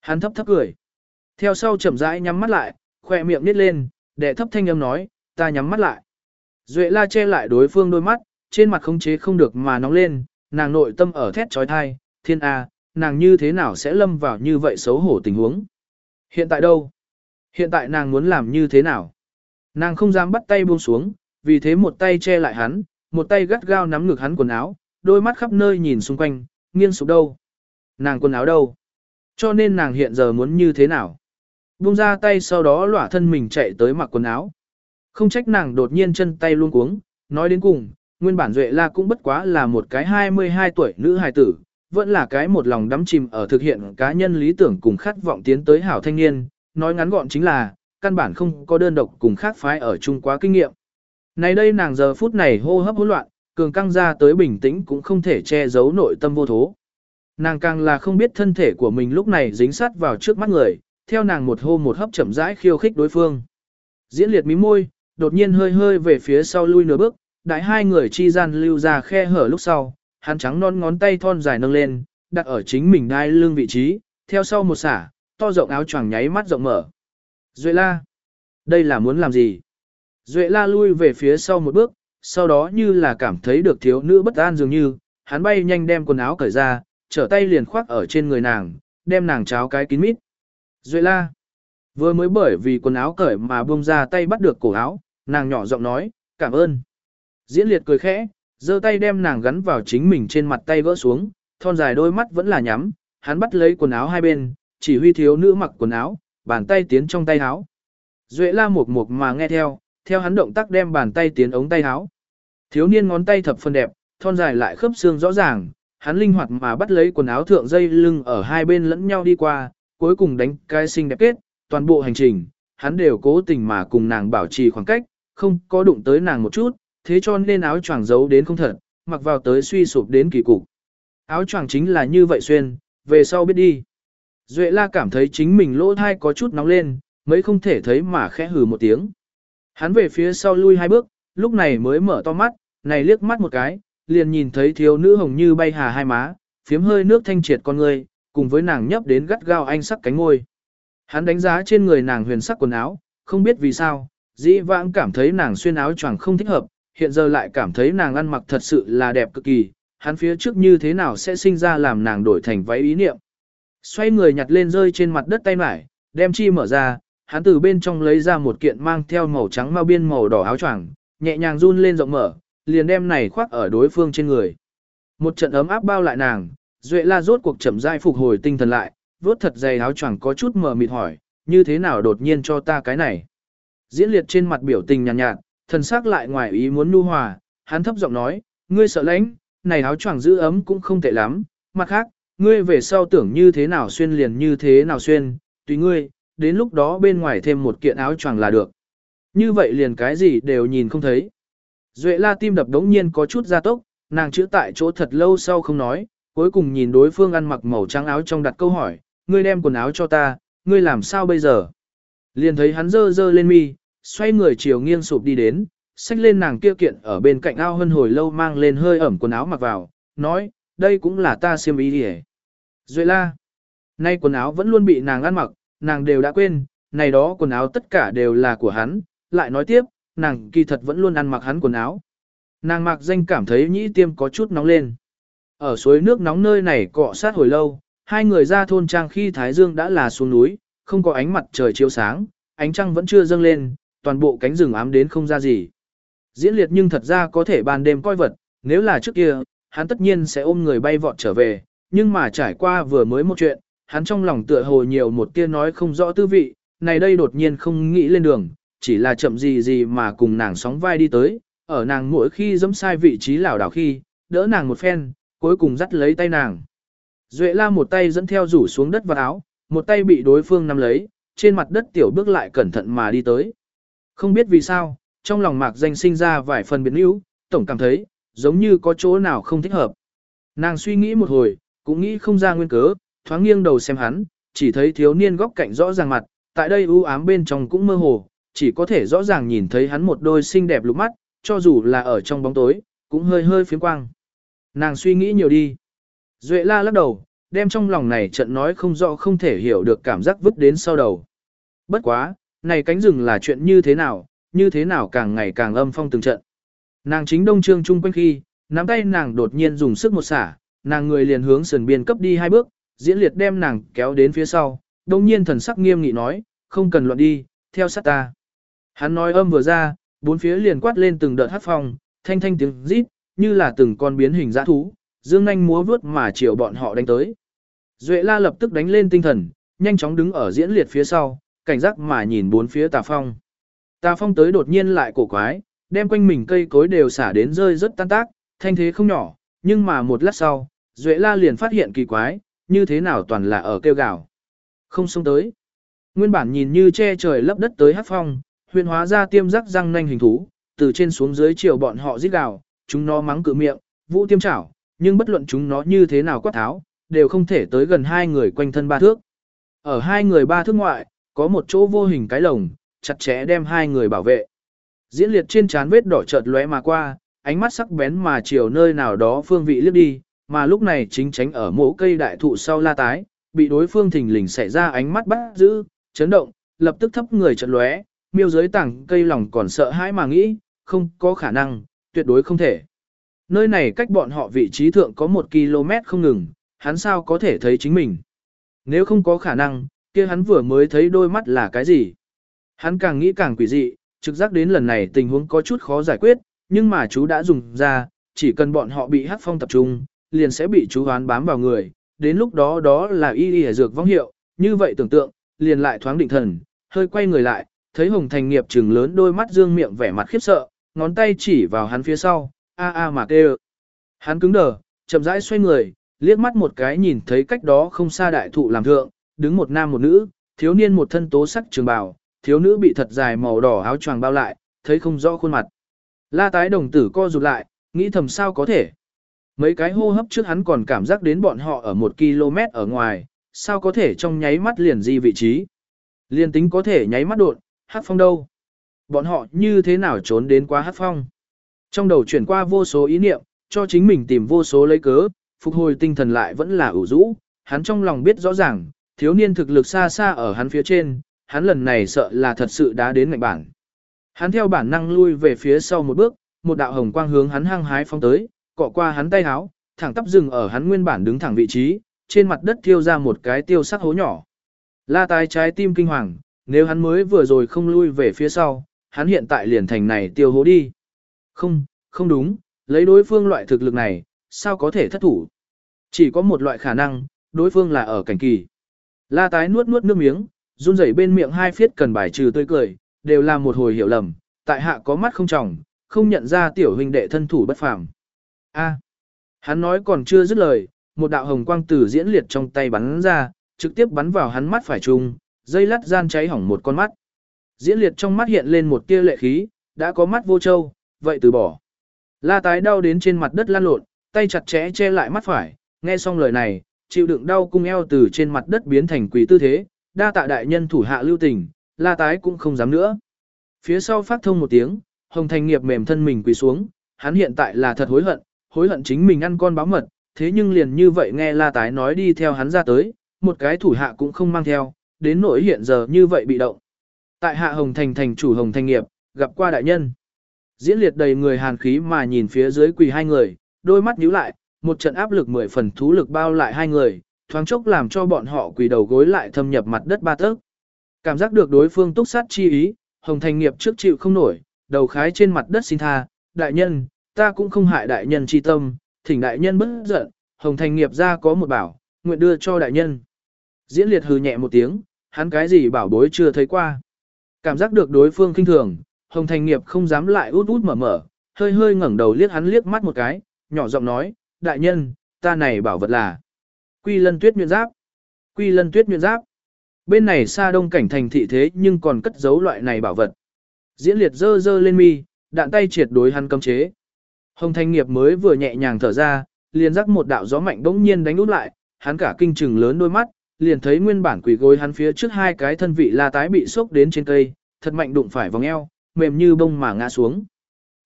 Hắn thấp thấp cười. Theo sau chậm rãi nhắm mắt lại, khỏe miệng nít lên, đệ thấp thanh âm nói, ta nhắm mắt lại. Duệ la che lại đối phương đôi mắt, trên mặt không chế không được mà nóng lên, nàng nội tâm ở thét trói thai, thiên a, nàng như thế nào sẽ lâm vào như vậy xấu hổ tình huống. Hiện tại đâu? Hiện tại nàng muốn làm như thế nào? Nàng không dám bắt tay buông xuống, vì thế một tay che lại hắn, một tay gắt gao nắm ngực hắn quần áo, đôi mắt khắp nơi nhìn xung quanh, nghiêng sụp đâu? Nàng quần áo đâu? Cho nên nàng hiện giờ muốn như thế nào? Buông ra tay sau đó lỏa thân mình chạy tới mặc quần áo. Không trách nàng đột nhiên chân tay luôn cuống, nói đến cùng, nguyên bản Duệ La cũng bất quá là một cái 22 tuổi nữ hài tử, vẫn là cái một lòng đắm chìm ở thực hiện cá nhân lý tưởng cùng khát vọng tiến tới hảo thanh niên, nói ngắn gọn chính là, căn bản không có đơn độc cùng khác phái ở chung quá kinh nghiệm. Này đây nàng giờ phút này hô hấp hỗn loạn, cường căng ra tới bình tĩnh cũng không thể che giấu nội tâm vô thố. Nàng càng là không biết thân thể của mình lúc này dính sát vào trước mắt người, theo nàng một hô một hấp chậm rãi khiêu khích đối phương. Diễn liệt mí môi, đột nhiên hơi hơi về phía sau lui nửa bước, đại hai người chi gian lưu ra khe hở lúc sau, hắn trắng non ngón tay thon dài nâng lên, đặt ở chính mình đai lưng vị trí, theo sau một xả, to rộng áo choàng nháy mắt rộng mở. Duệ la, đây là muốn làm gì? Duệ la lui về phía sau một bước, sau đó như là cảm thấy được thiếu nữ bất an dường như, hắn bay nhanh đem quần áo cởi ra, trở tay liền khoác ở trên người nàng, đem nàng cháo cái kín mít. Duệ la, vừa mới bởi vì quần áo cởi mà buông ra tay bắt được cổ áo, nàng nhỏ giọng nói, cảm ơn. Diễn liệt cười khẽ, giơ tay đem nàng gắn vào chính mình trên mặt tay vỡ xuống, thon dài đôi mắt vẫn là nhắm, hắn bắt lấy quần áo hai bên, chỉ huy thiếu nữ mặc quần áo, bàn tay tiến trong tay áo. Duệ la một một mà nghe theo, theo hắn động tác đem bàn tay tiến ống tay áo. Thiếu niên ngón tay thập phần đẹp, thon dài lại khớp xương rõ ràng, hắn linh hoạt mà bắt lấy quần áo thượng dây lưng ở hai bên lẫn nhau đi qua, cuối cùng đánh cái xinh đẹp kết, toàn bộ hành trình, hắn đều cố tình mà cùng nàng bảo trì khoảng cách, không có đụng tới nàng một chút, thế cho nên áo choàng giấu đến không thật, mặc vào tới suy sụp đến kỳ cục. Áo choàng chính là như vậy xuyên, về sau biết đi. Duệ la cảm thấy chính mình lỗ thai có chút nóng lên, mấy không thể thấy mà khẽ hừ một tiếng. Hắn về phía sau lui hai bước, lúc này mới mở to mắt, này liếc mắt một cái, liền nhìn thấy thiếu nữ hồng như bay hà hai má, phiếm hơi nước thanh triệt con người, cùng với nàng nhấp đến gắt gao anh sắc cánh ngôi. Hắn đánh giá trên người nàng huyền sắc quần áo, không biết vì sao, dĩ vãng cảm thấy nàng xuyên áo choàng không thích hợp, hiện giờ lại cảm thấy nàng ăn mặc thật sự là đẹp cực kỳ, hắn phía trước như thế nào sẽ sinh ra làm nàng đổi thành váy ý niệm. Xoay người nhặt lên rơi trên mặt đất tay mải, đem chi mở ra, hắn từ bên trong lấy ra một kiện mang theo màu trắng mao biên màu đỏ áo choàng, nhẹ nhàng run lên rộng mở, liền đem này khoác ở đối phương trên người. Một trận ấm áp bao lại nàng, Duệ La rốt cuộc chậm rãi phục hồi tinh thần lại, vuốt thật dày áo choàng có chút mờ mịt hỏi, như thế nào đột nhiên cho ta cái này? Diễn liệt trên mặt biểu tình nhàn nhạt, nhạt, thần sắc lại ngoài ý muốn nu hòa, hắn thấp giọng nói, ngươi sợ lạnh, này áo choàng giữ ấm cũng không tệ lắm, mặt khác, ngươi về sau tưởng như thế nào xuyên liền như thế nào xuyên, tùy ngươi, đến lúc đó bên ngoài thêm một kiện áo choàng là được. Như vậy liền cái gì đều nhìn không thấy. Duệ la tim đập đống nhiên có chút gia tốc, nàng chữa tại chỗ thật lâu sau không nói, cuối cùng nhìn đối phương ăn mặc màu trắng áo trong đặt câu hỏi, ngươi đem quần áo cho ta, ngươi làm sao bây giờ? Liền thấy hắn dơ dơ lên mi, xoay người chiều nghiêng sụp đi đến, xách lên nàng kia kiện ở bên cạnh ao hân hồi lâu mang lên hơi ẩm quần áo mặc vào, nói, đây cũng là ta xiêm ý đi Duệ la, nay quần áo vẫn luôn bị nàng ăn mặc, nàng đều đã quên, này đó quần áo tất cả đều là của hắn, lại nói tiếp, nàng kỳ thật vẫn luôn ăn mặc hắn quần áo. Nàng mặc danh cảm thấy nhĩ tiêm có chút nóng lên. Ở suối nước nóng nơi này cọ sát hồi lâu, hai người ra thôn trang khi Thái Dương đã là xuống núi, không có ánh mặt trời chiếu sáng, ánh trăng vẫn chưa dâng lên, toàn bộ cánh rừng ám đến không ra gì. Diễn liệt nhưng thật ra có thể ban đêm coi vật, nếu là trước kia, hắn tất nhiên sẽ ôm người bay vọt trở về, nhưng mà trải qua vừa mới một chuyện, hắn trong lòng tựa hồ nhiều một tia nói không rõ tư vị, này đây đột nhiên không nghĩ lên đường, chỉ là chậm gì gì mà cùng nàng sóng vai đi tới, ở nàng mỗi khi dẫm sai vị trí lảo đảo khi, đỡ nàng một phen, cuối cùng dắt lấy tay nàng. Duệ la một tay dẫn theo rủ xuống đất vào áo, một tay bị đối phương nắm lấy, trên mặt đất tiểu bước lại cẩn thận mà đi tới. Không biết vì sao, trong lòng mạc danh sinh ra vài phần biến yếu, tổng cảm thấy, giống như có chỗ nào không thích hợp. Nàng suy nghĩ một hồi, cũng nghĩ không ra nguyên cớ, thoáng nghiêng đầu xem hắn, chỉ thấy thiếu niên góc cạnh rõ ràng mặt, tại đây u ám bên trong cũng mơ hồ, chỉ có thể rõ ràng nhìn thấy hắn một đôi xinh đẹp lục mắt, cho dù là ở trong bóng tối, cũng hơi hơi phiếm quang. Nàng suy nghĩ nhiều đi. Duệ la lắc đầu, đem trong lòng này trận nói không rõ không thể hiểu được cảm giác vứt đến sau đầu. Bất quá, này cánh rừng là chuyện như thế nào, như thế nào càng ngày càng âm phong từng trận. Nàng chính đông trương chung quanh khi, nắm tay nàng đột nhiên dùng sức một xả, nàng người liền hướng sườn biên cấp đi hai bước, diễn liệt đem nàng kéo đến phía sau, đông nhiên thần sắc nghiêm nghị nói, không cần loạn đi, theo sát ta. Hắn nói âm vừa ra, bốn phía liền quát lên từng đợt hát phong, thanh thanh tiếng rít, như là từng con biến hình dã thú, dương nhanh múa vướt mà chiều bọn họ đánh tới. Duệ la lập tức đánh lên tinh thần, nhanh chóng đứng ở diễn liệt phía sau, cảnh giác mà nhìn bốn phía tà phong. Tà phong tới đột nhiên lại cổ quái, đem quanh mình cây cối đều xả đến rơi rất tan tác, thanh thế không nhỏ, nhưng mà một lát sau, Duệ la liền phát hiện kỳ quái, như thế nào toàn là ở kêu gào. Không xông tới. Nguyên bản nhìn như che trời lấp đất tới hát phong, huyền hóa ra tiêm rắc răng nanh hình thú, từ trên xuống dưới chiều bọn họ giết gào, chúng nó mắng cự miệng, vũ tiêm chảo, nhưng bất luận chúng nó như thế nào quát tháo, đều không thể tới gần hai người quanh thân ba thước. Ở hai người ba thước ngoại, có một chỗ vô hình cái lồng, chặt chẽ đem hai người bảo vệ. Diễn liệt trên trán vết đỏ chợt lóe mà qua, ánh mắt sắc bén mà chiều nơi nào đó phương vị liếc đi, mà lúc này chính tránh ở mỗ cây đại thụ sau la tái, bị đối phương thình lình xảy ra ánh mắt bắt giữ, chấn động, lập tức thấp người chợt lóe, miêu dưới tảng cây lòng còn sợ hãi mà nghĩ, không có khả năng, tuyệt đối không thể. Nơi này cách bọn họ vị trí thượng có một km không ngừng, hắn sao có thể thấy chính mình. Nếu không có khả năng, kia hắn vừa mới thấy đôi mắt là cái gì. Hắn càng nghĩ càng quỷ dị, trực giác đến lần này tình huống có chút khó giải quyết, nhưng mà chú đã dùng ra, chỉ cần bọn họ bị hắc phong tập trung, liền sẽ bị chú hoán bám vào người, đến lúc đó đó là y y dược vong hiệu, như vậy tưởng tượng, liền lại thoáng định thần, hơi quay người lại, thấy Hồng Thành nghiệp trừng lớn đôi mắt dương miệng vẻ mặt khiếp sợ, ngón tay chỉ vào hắn phía sau, a a mà kêu. Hắn cứng đờ, chậm rãi xoay người, liếc mắt một cái nhìn thấy cách đó không xa đại thụ làm thượng, đứng một nam một nữ, thiếu niên một thân tố sắc trường bào, thiếu nữ bị thật dài màu đỏ áo choàng bao lại, thấy không rõ khuôn mặt. La tái đồng tử co rụt lại, nghĩ thầm sao có thể. Mấy cái hô hấp trước hắn còn cảm giác đến bọn họ ở một km ở ngoài, sao có thể trong nháy mắt liền di vị trí. Liên tính có thể nháy mắt đột, hát phong đâu. Bọn họ như thế nào trốn đến qua hát phong. Trong đầu chuyển qua vô số ý niệm, cho chính mình tìm vô số lấy cớ, phục hồi tinh thần lại vẫn là ủ rũ. Hắn trong lòng biết rõ ràng, thiếu niên thực lực xa xa ở hắn phía trên, hắn lần này sợ là thật sự đã đến ngạnh bản. Hắn theo bản năng lui về phía sau một bước, một đạo hồng quang hướng hắn hăng hái phóng tới, cọ qua hắn tay háo, thẳng tắp dừng ở hắn nguyên bản đứng thẳng vị trí, trên mặt đất thiêu ra một cái tiêu sắc hố nhỏ. La tái trái tim kinh hoàng, nếu hắn mới vừa rồi không lui về phía sau, hắn hiện tại liền thành này tiêu hố đi. Không, không đúng, lấy đối phương loại thực lực này, sao có thể thất thủ? Chỉ có một loại khả năng, đối phương là ở cảnh kỳ. La tái nuốt nuốt nước miếng, run rẩy bên miệng hai phiết cần bài trừ tươi cười, đều là một hồi hiểu lầm, tại hạ có mắt không trọng, không nhận ra tiểu huynh đệ thân thủ bất phàm. A. hắn nói còn chưa dứt lời, một đạo hồng quang từ diễn liệt trong tay bắn ra, trực tiếp bắn vào hắn mắt phải trung, dây lắt gian cháy hỏng một con mắt. Diễn liệt trong mắt hiện lên một tia lệ khí, đã có mắt vô châu, vậy từ bỏ. La tái đau đến trên mặt đất lăn lộn, tay chặt chẽ che lại mắt phải, nghe xong lời này, chịu đựng đau cung eo từ trên mặt đất biến thành quỳ tư thế, đa tạ đại nhân thủ hạ lưu tình, la tái cũng không dám nữa. Phía sau phát thông một tiếng, hồng thành nghiệp mềm thân mình quỳ xuống, hắn hiện tại là thật hối hận, hối hận chính mình ăn con báo mật, thế nhưng liền như vậy nghe la tái nói đi theo hắn ra tới, một cái thủ hạ cũng không mang theo, đến nỗi hiện giờ như vậy bị động. Tại hạ hồng thành thành chủ hồng thành nghiệp, gặp qua đại nhân. Diễn liệt đầy người hàn khí mà nhìn phía dưới quỳ hai người, đôi mắt nhíu lại, một trận áp lực mười phần thú lực bao lại hai người, thoáng chốc làm cho bọn họ quỳ đầu gối lại thâm nhập mặt đất ba tấc. Cảm giác được đối phương túc sát chi ý, Hồng Thành nghiệp trước chịu không nổi, đầu khái trên mặt đất xin tha, đại nhân, ta cũng không hại đại nhân chi tâm, thỉnh đại nhân bất giận, Hồng Thành nghiệp ra có một bảo, nguyện đưa cho đại nhân. Diễn liệt hừ nhẹ một tiếng, hắn cái gì bảo bối chưa thấy qua. Cảm giác được đối phương kinh thường, Hồng Thành nghiệp không dám lại út út mở mở, hơi hơi ngẩng đầu liếc hắn liếc mắt một cái, nhỏ giọng nói, đại nhân, ta này bảo vật là Quy lân tuyết nhuyễn giáp. Quy lân tuyết nhuyễn giáp. Bên này xa đông cảnh thành thị thế nhưng còn cất giấu loại này bảo vật. Diễn liệt dơ dơ lên mi, đạn tay triệt đối hắn cấm chế. Hồng Thanh Nghiệp mới vừa nhẹ nhàng thở ra, liền rắc một đạo gió mạnh bỗng nhiên đánh út lại, hắn cả kinh trừng lớn đôi mắt, liền thấy nguyên bản quỷ gối hắn phía trước hai cái thân vị la tái bị sốc đến trên cây, thật mạnh đụng phải vòng eo, mềm như bông mà ngã xuống.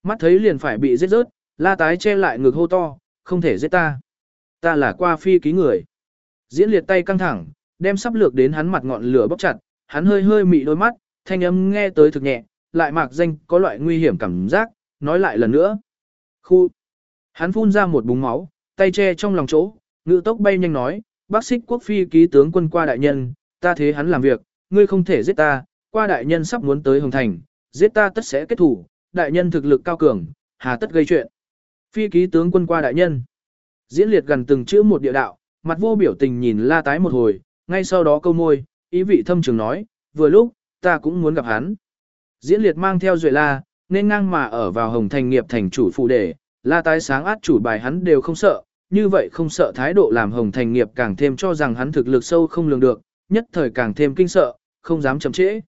Mắt thấy liền phải bị giết rớt, la tái che lại ngực hô to, không thể giết ta. Ta là qua phi ký người. Diễn liệt tay căng thẳng, đem sắp lược đến hắn mặt ngọn lửa bốc chặt, hắn hơi hơi mị đôi mắt, thanh âm nghe tới thực nhẹ, lại mạc danh có loại nguy hiểm cảm giác, nói lại lần nữa. Khu. Hắn phun ra một búng máu, tay che trong lòng chỗ, ngự tốc bay nhanh nói, bác sĩ quốc phi ký tướng quân qua đại nhân, ta thế hắn làm việc, ngươi không thể giết ta, qua đại nhân sắp muốn tới Hồng Thành, giết ta tất sẽ kết thủ, đại nhân thực lực cao cường, hà tất gây chuyện. Phi ký tướng quân qua đại nhân. Diễn liệt gần từng chữ một địa đạo, mặt vô biểu tình nhìn la tái một hồi, ngay sau đó câu môi, ý vị thâm trường nói, vừa lúc, ta cũng muốn gặp hắn. Diễn liệt mang theo duệ la, nên ngang mà ở vào hồng thành nghiệp thành chủ phụ đề, la tái sáng át chủ bài hắn đều không sợ, như vậy không sợ thái độ làm hồng thành nghiệp càng thêm cho rằng hắn thực lực sâu không lường được, nhất thời càng thêm kinh sợ, không dám chậm trễ.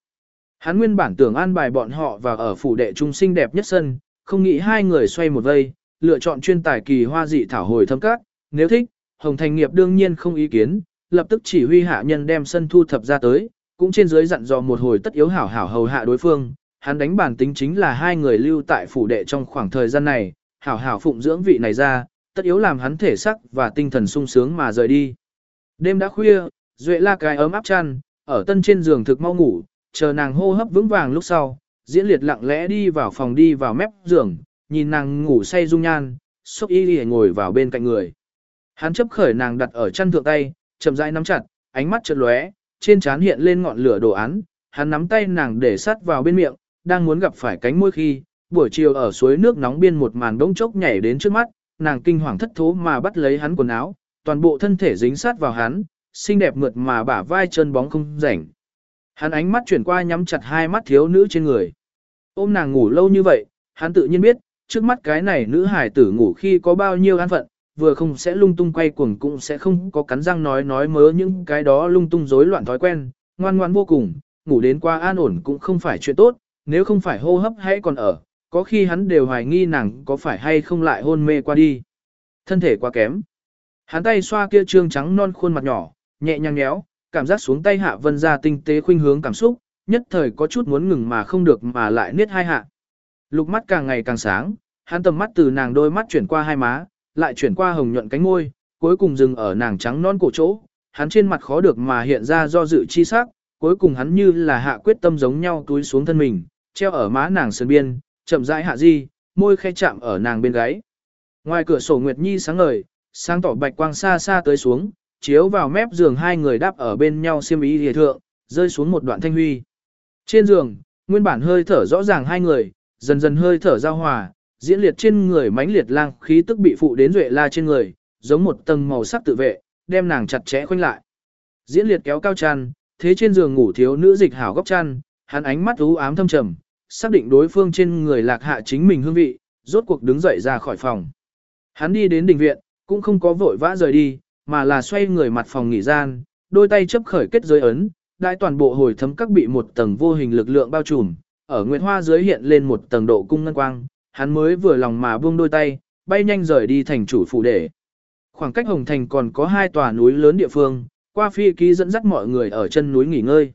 Hắn nguyên bản tưởng an bài bọn họ và ở phủ đệ trung sinh đẹp nhất sân, không nghĩ hai người xoay một vây, lựa chọn chuyên tài kỳ hoa dị thảo hồi thâm các, nếu thích, Hồng Thành nghiệp đương nhiên không ý kiến, lập tức chỉ huy hạ nhân đem sân thu thập ra tới, cũng trên dưới dặn dò một hồi tất yếu hảo hảo hầu hạ đối phương, hắn đánh bản tính chính là hai người lưu tại phủ đệ trong khoảng thời gian này, hảo hảo phụng dưỡng vị này ra, tất yếu làm hắn thể sắc và tinh thần sung sướng mà rời đi. Đêm đã khuya, Duệ la cái ấm áp chăn, ở tân trên giường thực mau ngủ, chờ nàng hô hấp vững vàng lúc sau, diễn liệt lặng lẽ đi vào phòng đi vào mép giường, nhìn nàng ngủ say dung nhan, xúc y lìa ngồi vào bên cạnh người. Hắn chấp khởi nàng đặt ở chân thượng tay, chậm rãi nắm chặt, ánh mắt chợt lóe, trên trán hiện lên ngọn lửa đồ án, hắn nắm tay nàng để sát vào bên miệng, đang muốn gặp phải cánh môi khi, buổi chiều ở suối nước nóng biên một màn đống chốc nhảy đến trước mắt, nàng kinh hoàng thất thố mà bắt lấy hắn quần áo, toàn bộ thân thể dính sát vào hắn, xinh đẹp mượt mà bả vai chân bóng không rảnh. Hắn ánh mắt chuyển qua nhắm chặt hai mắt thiếu nữ trên người. Ôm nàng ngủ lâu như vậy, hắn tự nhiên biết, trước mắt cái này nữ hải tử ngủ khi có bao nhiêu an phận, vừa không sẽ lung tung quay cuồng cũng sẽ không có cắn răng nói nói mớ những cái đó lung tung rối loạn thói quen, ngoan ngoan vô cùng, ngủ đến qua an ổn cũng không phải chuyện tốt, nếu không phải hô hấp hay còn ở, có khi hắn đều hoài nghi nàng có phải hay không lại hôn mê qua đi. Thân thể quá kém. Hắn tay xoa kia trương trắng non khuôn mặt nhỏ, nhẹ nhàng nhéo, cảm giác xuống tay hạ vân ra tinh tế khuynh hướng cảm xúc, nhất thời có chút muốn ngừng mà không được mà lại niết hai hạ. Lục mắt càng ngày càng sáng, hắn tầm mắt từ nàng đôi mắt chuyển qua hai má, lại chuyển qua hồng nhuận cánh môi, cuối cùng dừng ở nàng trắng non cổ chỗ, hắn trên mặt khó được mà hiện ra do dự chi sắc, cuối cùng hắn như là hạ quyết tâm giống nhau túi xuống thân mình, treo ở má nàng sườn biên, chậm rãi hạ di, môi khe chạm ở nàng bên gáy. Ngoài cửa sổ Nguyệt Nhi sáng ngời, sáng tỏ bạch quang xa xa tới xuống, chiếu vào mép giường hai người đáp ở bên nhau xiêm ý hề thượng, rơi xuống một đoạn thanh huy. Trên giường, nguyên bản hơi thở rõ ràng hai người, dần dần hơi thở giao hòa, diễn liệt trên người mãnh liệt lang khí tức bị phụ đến duệ la trên người, giống một tầng màu sắc tự vệ, đem nàng chặt chẽ khoanh lại. Diễn liệt kéo cao chăn, thế trên giường ngủ thiếu nữ dịch hảo góc chăn, hắn ánh mắt u ám thâm trầm, xác định đối phương trên người lạc hạ chính mình hương vị, rốt cuộc đứng dậy ra khỏi phòng. Hắn đi đến đình viện, cũng không có vội vã rời đi, mà là xoay người mặt phòng nghỉ gian, đôi tay chấp khởi kết giới ấn, đại toàn bộ hồi thấm các bị một tầng vô hình lực lượng bao trùm, ở nguyệt hoa dưới hiện lên một tầng độ cung ngân quang, hắn mới vừa lòng mà buông đôi tay, bay nhanh rời đi thành chủ phủ để. Khoảng cách Hồng Thành còn có hai tòa núi lớn địa phương, qua phi ký dẫn dắt mọi người ở chân núi nghỉ ngơi.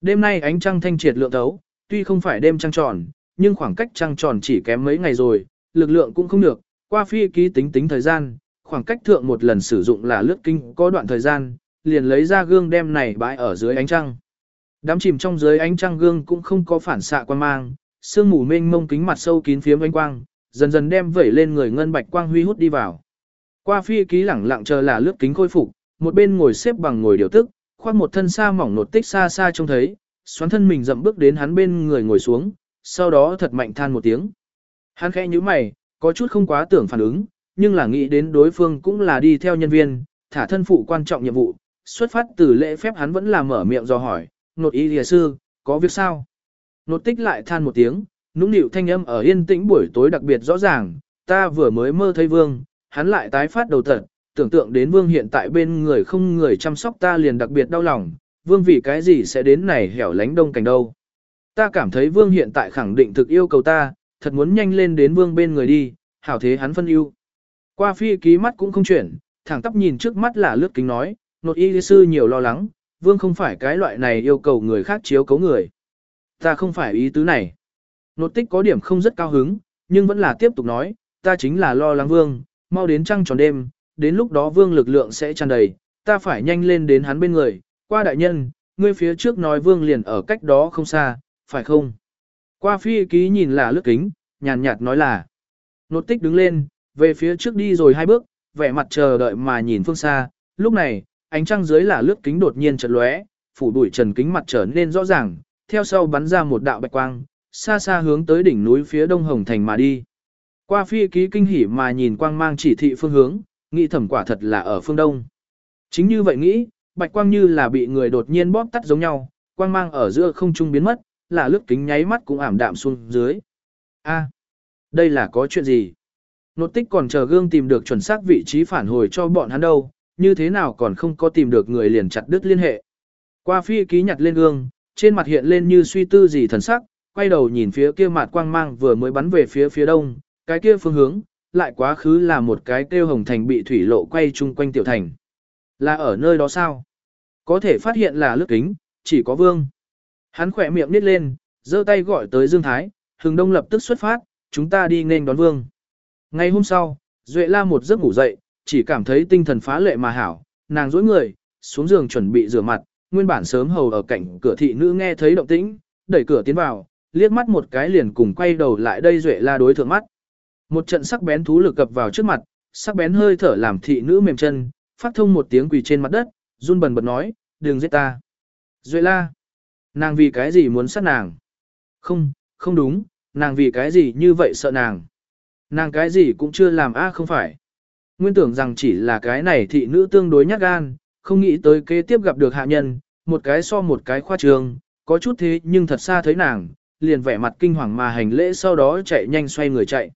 Đêm nay ánh trăng thanh triệt lượng thấu, tuy không phải đêm trăng tròn, nhưng khoảng cách trăng tròn chỉ kém mấy ngày rồi, lực lượng cũng không được, qua phi ký tính tính thời gian, khoảng cách thượng một lần sử dụng là lướt kinh có đoạn thời gian, liền lấy ra gương đem này bãi ở dưới ánh trăng. Đám chìm trong dưới ánh trăng gương cũng không có phản xạ quan mang, sương mù mênh mông kính mặt sâu kín phiếm ánh quang, dần dần đem vẩy lên người ngân bạch quang huy hút đi vào. Qua phi ký lẳng lặng chờ là lướt kính khôi phục, một bên ngồi xếp bằng ngồi điều tức, khoác một thân xa mỏng nột tích xa xa trông thấy, xoắn thân mình dậm bước đến hắn bên người ngồi xuống, sau đó thật mạnh than một tiếng. Hắn khẽ như mày, có chút không quá tưởng phản ứng, nhưng là nghĩ đến đối phương cũng là đi theo nhân viên, thả thân phụ quan trọng nhiệm vụ, xuất phát từ lễ phép hắn vẫn là mở miệng do hỏi, nột y lìa sư, có việc sao? Nột tích lại than một tiếng, nũng nịu thanh âm ở yên tĩnh buổi tối đặc biệt rõ ràng, ta vừa mới mơ thấy vương, hắn lại tái phát đầu tật, tưởng tượng đến vương hiện tại bên người không người chăm sóc ta liền đặc biệt đau lòng, vương vì cái gì sẽ đến này hẻo lánh đông cảnh đâu. Ta cảm thấy vương hiện tại khẳng định thực yêu cầu ta, thật muốn nhanh lên đến vương bên người đi, hảo thế hắn phân ưu. Qua phi ký mắt cũng không chuyển, thẳng tắp nhìn trước mắt là lướt kính nói, nột y sư nhiều lo lắng, vương không phải cái loại này yêu cầu người khác chiếu cấu người. Ta không phải ý tứ này. Nột tích có điểm không rất cao hứng, nhưng vẫn là tiếp tục nói, ta chính là lo lắng vương, mau đến trăng tròn đêm, đến lúc đó vương lực lượng sẽ tràn đầy, ta phải nhanh lên đến hắn bên người, qua đại nhân, ngươi phía trước nói vương liền ở cách đó không xa, phải không? Qua phi ký nhìn là lướt kính, nhàn nhạt nói là. Nột tích đứng lên, về phía trước đi rồi hai bước, vẻ mặt chờ đợi mà nhìn phương xa, lúc này, ánh trăng dưới là lướt kính đột nhiên chợt lóe, phủ đuổi trần kính mặt trở nên rõ ràng, theo sau bắn ra một đạo bạch quang, xa xa hướng tới đỉnh núi phía đông hồng thành mà đi. Qua phi ký kinh hỉ mà nhìn quang mang chỉ thị phương hướng, nghĩ thẩm quả thật là ở phương đông. Chính như vậy nghĩ, bạch quang như là bị người đột nhiên bóp tắt giống nhau, quang mang ở giữa không trung biến mất, là lướt kính nháy mắt cũng ảm đạm xuống dưới. A, đây là có chuyện gì? Nột tích còn chờ gương tìm được chuẩn xác vị trí phản hồi cho bọn hắn đâu, như thế nào còn không có tìm được người liền chặt đứt liên hệ. Qua phi ký nhặt lên gương, trên mặt hiện lên như suy tư gì thần sắc, quay đầu nhìn phía kia mặt quang mang vừa mới bắn về phía phía đông, cái kia phương hướng, lại quá khứ là một cái kêu hồng thành bị thủy lộ quay chung quanh tiểu thành. Là ở nơi đó sao? Có thể phát hiện là lướt kính, chỉ có vương. Hắn khỏe miệng nít lên, giơ tay gọi tới Dương Thái, hừng đông lập tức xuất phát, chúng ta đi nên đón vương. Ngày hôm sau, Duệ la một giấc ngủ dậy, chỉ cảm thấy tinh thần phá lệ mà hảo, nàng dối người, xuống giường chuẩn bị rửa mặt, nguyên bản sớm hầu ở cạnh cửa thị nữ nghe thấy động tĩnh, đẩy cửa tiến vào, liếc mắt một cái liền cùng quay đầu lại đây Duệ la đối thượng mắt. Một trận sắc bén thú lực cập vào trước mặt, sắc bén hơi thở làm thị nữ mềm chân, phát thông một tiếng quỳ trên mặt đất, run bần bật nói, đừng giết ta. Duệ la, nàng vì cái gì muốn sát nàng? Không, không đúng, nàng vì cái gì như vậy sợ nàng? Nàng cái gì cũng chưa làm a không phải. Nguyên tưởng rằng chỉ là cái này thị nữ tương đối nhát gan, không nghĩ tới kế tiếp gặp được hạ nhân, một cái so một cái khoa trường, có chút thế nhưng thật xa thấy nàng, liền vẻ mặt kinh hoàng mà hành lễ sau đó chạy nhanh xoay người chạy.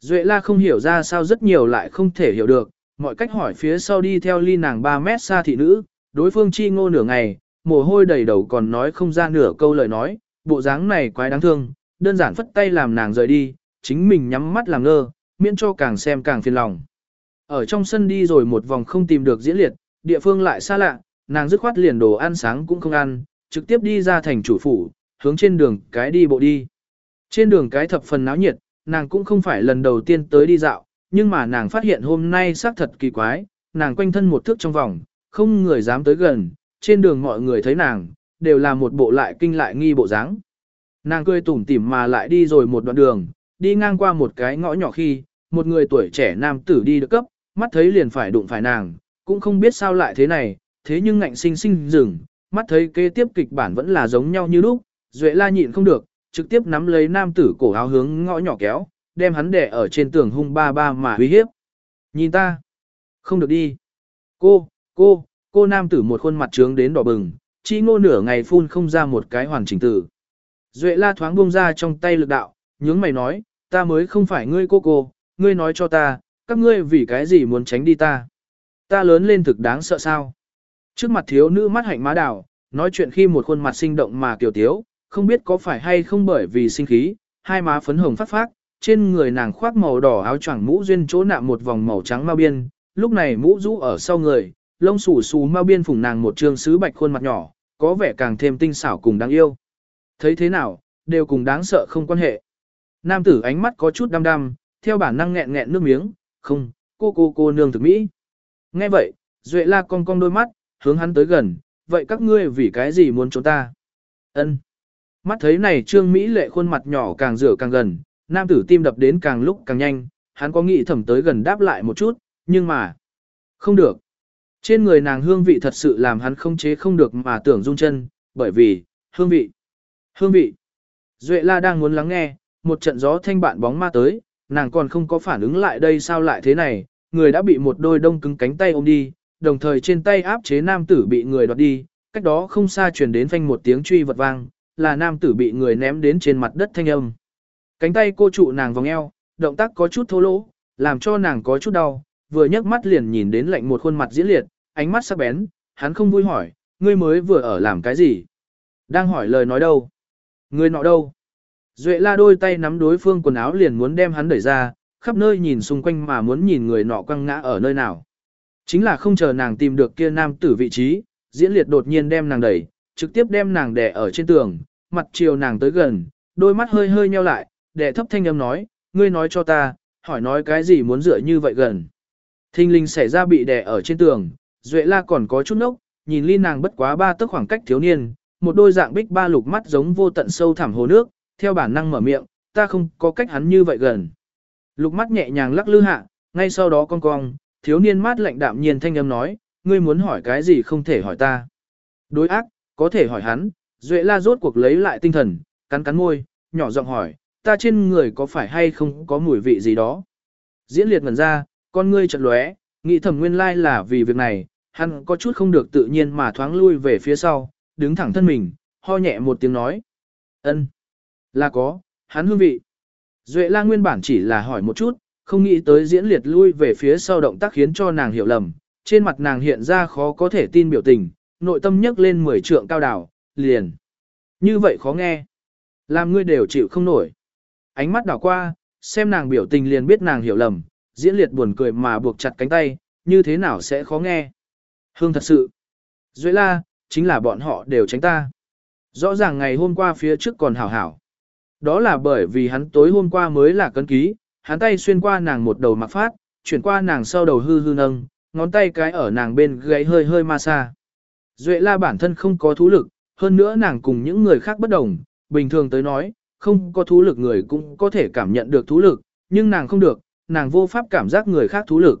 Duệ la không hiểu ra sao rất nhiều lại không thể hiểu được, mọi cách hỏi phía sau đi theo ly nàng 3 mét xa thị nữ, đối phương chi ngô nửa ngày, mồ hôi đầy đầu còn nói không ra nửa câu lời nói, bộ dáng này quái đáng thương, đơn giản phất tay làm nàng rời đi, chính mình nhắm mắt làm ngơ, miễn cho càng xem càng phiền lòng. Ở trong sân đi rồi một vòng không tìm được diễn liệt, địa phương lại xa lạ, nàng dứt khoát liền đồ ăn sáng cũng không ăn, trực tiếp đi ra thành chủ phủ, hướng trên đường cái đi bộ đi. Trên đường cái thập phần náo nhiệt, nàng cũng không phải lần đầu tiên tới đi dạo, nhưng mà nàng phát hiện hôm nay xác thật kỳ quái, nàng quanh thân một thước trong vòng, không người dám tới gần, trên đường mọi người thấy nàng, đều là một bộ lại kinh lại nghi bộ dáng. Nàng cười tủm tỉm mà lại đi rồi một đoạn đường, đi ngang qua một cái ngõ nhỏ khi, một người tuổi trẻ nam tử đi được cấp, mắt thấy liền phải đụng phải nàng, cũng không biết sao lại thế này, thế nhưng ngạnh sinh sinh dừng, mắt thấy kế tiếp kịch bản vẫn là giống nhau như lúc, Duệ la nhịn không được, trực tiếp nắm lấy nam tử cổ áo hướng ngõ nhỏ kéo, đem hắn đè ở trên tường hung ba ba mà uy hiếp. Nhìn ta, không được đi. Cô, cô, cô nam tử một khuôn mặt trướng đến đỏ bừng, chi ngô nửa ngày phun không ra một cái hoàn chỉnh tử. Duệ la thoáng buông ra trong tay lực đạo, nhướng mày nói, ta mới không phải ngươi cô cô, ngươi nói cho ta, các ngươi vì cái gì muốn tránh đi ta. Ta lớn lên thực đáng sợ sao. Trước mặt thiếu nữ mắt hạnh má đào, nói chuyện khi một khuôn mặt sinh động mà kiều tiếu, không biết có phải hay không bởi vì sinh khí, hai má phấn hồng phát phát, trên người nàng khoác màu đỏ áo choàng mũ duyên chỗ nạm một vòng màu trắng mao biên, lúc này mũ rũ ở sau người, lông xù xù mao biên phủng nàng một trương sứ bạch khuôn mặt nhỏ, có vẻ càng thêm tinh xảo cùng đáng yêu. Thấy thế nào, đều cùng đáng sợ không quan hệ. Nam tử ánh mắt có chút đăm đăm, theo bản năng nghẹn nghẹn nước miếng, không, cô cô cô nương thực mỹ. Nghe vậy, Duệ la cong cong đôi mắt, hướng hắn tới gần, vậy các ngươi vì cái gì muốn trốn ta? Ân. Mắt thấy này trương Mỹ lệ khuôn mặt nhỏ càng rửa càng gần, nam tử tim đập đến càng lúc càng nhanh, hắn có nghĩ thẩm tới gần đáp lại một chút, nhưng mà, không được. Trên người nàng hương vị thật sự làm hắn không chế không được mà tưởng rung chân, bởi vì, hương vị, hương vị. Duệ la đang muốn lắng nghe, một trận gió thanh bạn bóng ma tới, nàng còn không có phản ứng lại đây sao lại thế này, người đã bị một đôi đông cứng cánh tay ôm đi, đồng thời trên tay áp chế nam tử bị người đoạt đi, cách đó không xa truyền đến phanh một tiếng truy vật vang, là nam tử bị người ném đến trên mặt đất thanh âm. Cánh tay cô trụ nàng vòng eo, động tác có chút thô lỗ, làm cho nàng có chút đau, vừa nhấc mắt liền nhìn đến lạnh một khuôn mặt diễn liệt, ánh mắt sắc bén, hắn không vui hỏi, ngươi mới vừa ở làm cái gì? Đang hỏi lời nói đâu? Ngươi nọ đâu? Duệ la đôi tay nắm đối phương quần áo liền muốn đem hắn đẩy ra, khắp nơi nhìn xung quanh mà muốn nhìn người nọ quăng ngã ở nơi nào. Chính là không chờ nàng tìm được kia nam tử vị trí, diễn liệt đột nhiên đem nàng đẩy, trực tiếp đem nàng đè ở trên tường, mặt chiều nàng tới gần, đôi mắt hơi hơi nheo lại, đè thấp thanh âm nói, ngươi nói cho ta, hỏi nói cái gì muốn dựa như vậy gần. Thinh linh xảy ra bị đè ở trên tường, Duệ la còn có chút nốc, nhìn ly nàng bất quá ba tấc khoảng cách thiếu niên, một đôi dạng bích ba lục mắt giống vô tận sâu thẳm hồ nước, theo bản năng mở miệng, ta không có cách hắn như vậy gần. Lục mắt nhẹ nhàng lắc lư hạ, ngay sau đó cong cong, thiếu niên mát lạnh đạm nhiên thanh âm nói, ngươi muốn hỏi cái gì không thể hỏi ta. Đối ác, có thể hỏi hắn, Duệ la rốt cuộc lấy lại tinh thần, cắn cắn môi, nhỏ giọng hỏi, ta trên người có phải hay không có mùi vị gì đó. Diễn liệt ngần ra, con ngươi chật lóe, nghĩ thầm nguyên lai là vì việc này, hắn có chút không được tự nhiên mà thoáng lui về phía sau, đứng thẳng thân mình, ho nhẹ một tiếng nói. ân, là có, hắn hương vị. Duệ la nguyên bản chỉ là hỏi một chút, không nghĩ tới diễn liệt lui về phía sau động tác khiến cho nàng hiểu lầm, trên mặt nàng hiện ra khó có thể tin biểu tình, nội tâm nhấc lên mười trượng cao đảo, liền. Như vậy khó nghe. Làm ngươi đều chịu không nổi. Ánh mắt đảo qua, xem nàng biểu tình liền biết nàng hiểu lầm, diễn liệt buồn cười mà buộc chặt cánh tay, như thế nào sẽ khó nghe. Hương thật sự. Duệ la, chính là bọn họ đều tránh ta. Rõ ràng ngày hôm qua phía trước còn hảo hảo. Đó là bởi vì hắn tối hôm qua mới là cân ký, hắn tay xuyên qua nàng một đầu mặc phát, chuyển qua nàng sau đầu hư hư nâng, ngón tay cái ở nàng bên gáy hơi hơi ma xa. Duệ la bản thân không có thú lực, hơn nữa nàng cùng những người khác bất đồng, bình thường tới nói, không có thú lực người cũng có thể cảm nhận được thú lực, nhưng nàng không được, nàng vô pháp cảm giác người khác thú lực.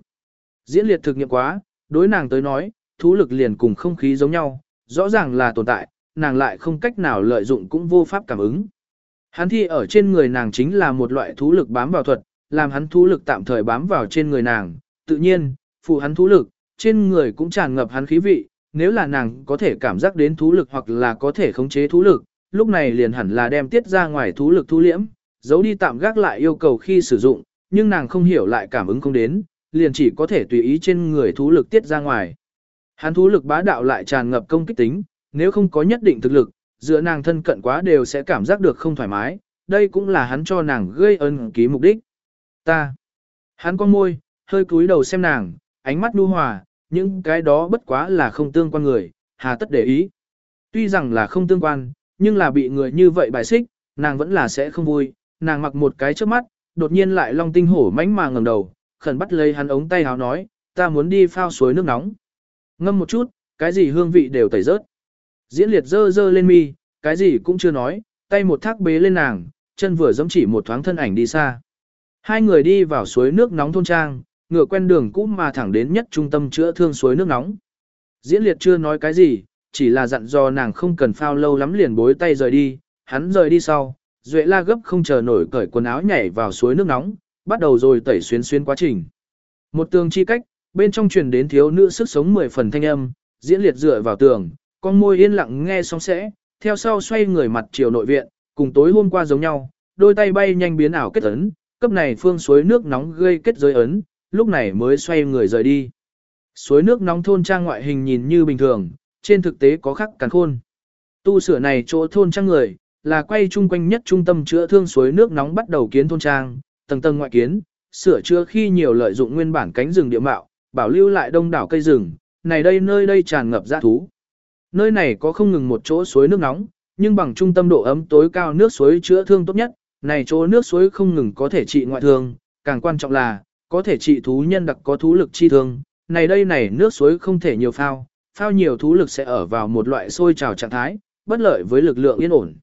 Diễn liệt thực nghiệm quá, đối nàng tới nói, thú lực liền cùng không khí giống nhau, rõ ràng là tồn tại, nàng lại không cách nào lợi dụng cũng vô pháp cảm ứng. Hắn thi ở trên người nàng chính là một loại thú lực bám vào thuật, làm hắn thú lực tạm thời bám vào trên người nàng, tự nhiên, phụ hắn thú lực, trên người cũng tràn ngập hắn khí vị, nếu là nàng có thể cảm giác đến thú lực hoặc là có thể khống chế thú lực, lúc này liền hẳn là đem tiết ra ngoài thú lực thu liễm, giấu đi tạm gác lại yêu cầu khi sử dụng, nhưng nàng không hiểu lại cảm ứng không đến, liền chỉ có thể tùy ý trên người thú lực tiết ra ngoài. Hắn thú lực bá đạo lại tràn ngập công kích tính, nếu không có nhất định thực lực, giữa nàng thân cận quá đều sẽ cảm giác được không thoải mái, đây cũng là hắn cho nàng gây ân ký mục đích. Ta. Hắn con môi, hơi cúi đầu xem nàng, ánh mắt nu hòa, những cái đó bất quá là không tương quan người, hà tất để ý. Tuy rằng là không tương quan, nhưng là bị người như vậy bài xích, nàng vẫn là sẽ không vui, nàng mặc một cái trước mắt, đột nhiên lại long tinh hổ mãnh mà ngẩng đầu, khẩn bắt lấy hắn ống tay áo nói, ta muốn đi phao suối nước nóng. Ngâm một chút, cái gì hương vị đều tẩy rớt. Diễn liệt dơ dơ lên mi, cái gì cũng chưa nói, tay một thác bế lên nàng, chân vừa giống chỉ một thoáng thân ảnh đi xa. Hai người đi vào suối nước nóng thôn trang, ngựa quen đường cũ mà thẳng đến nhất trung tâm chữa thương suối nước nóng. Diễn liệt chưa nói cái gì, chỉ là dặn dò nàng không cần phao lâu lắm liền bối tay rời đi, hắn rời đi sau, Duệ la gấp không chờ nổi cởi quần áo nhảy vào suối nước nóng, bắt đầu rồi tẩy xuyên xuyên quá trình. Một tường chi cách, bên trong truyền đến thiếu nữ sức sống mười phần thanh âm, diễn liệt dựa vào tường, con môi yên lặng nghe xong sẽ, theo sau xoay người mặt chiều nội viện, cùng tối hôm qua giống nhau, đôi tay bay nhanh biến ảo kết ấn, cấp này phương suối nước nóng gây kết giới ấn, lúc này mới xoay người rời đi. Suối nước nóng thôn trang ngoại hình nhìn như bình thường, trên thực tế có khắc càn khôn. Tu sửa này chỗ thôn trang người, là quay chung quanh nhất trung tâm chữa thương suối nước nóng bắt đầu kiến thôn trang, tầng tầng ngoại kiến, sửa chữa khi nhiều lợi dụng nguyên bản cánh rừng địa mạo, bảo lưu lại đông đảo cây rừng, này đây nơi đây tràn ngập dã thú. Nơi này có không ngừng một chỗ suối nước nóng, nhưng bằng trung tâm độ ấm tối cao nước suối chữa thương tốt nhất, này chỗ nước suối không ngừng có thể trị ngoại thương, càng quan trọng là, có thể trị thú nhân đặc có thú lực chi thương, này đây này nước suối không thể nhiều phao, phao nhiều thú lực sẽ ở vào một loại sôi trào trạng thái, bất lợi với lực lượng yên ổn.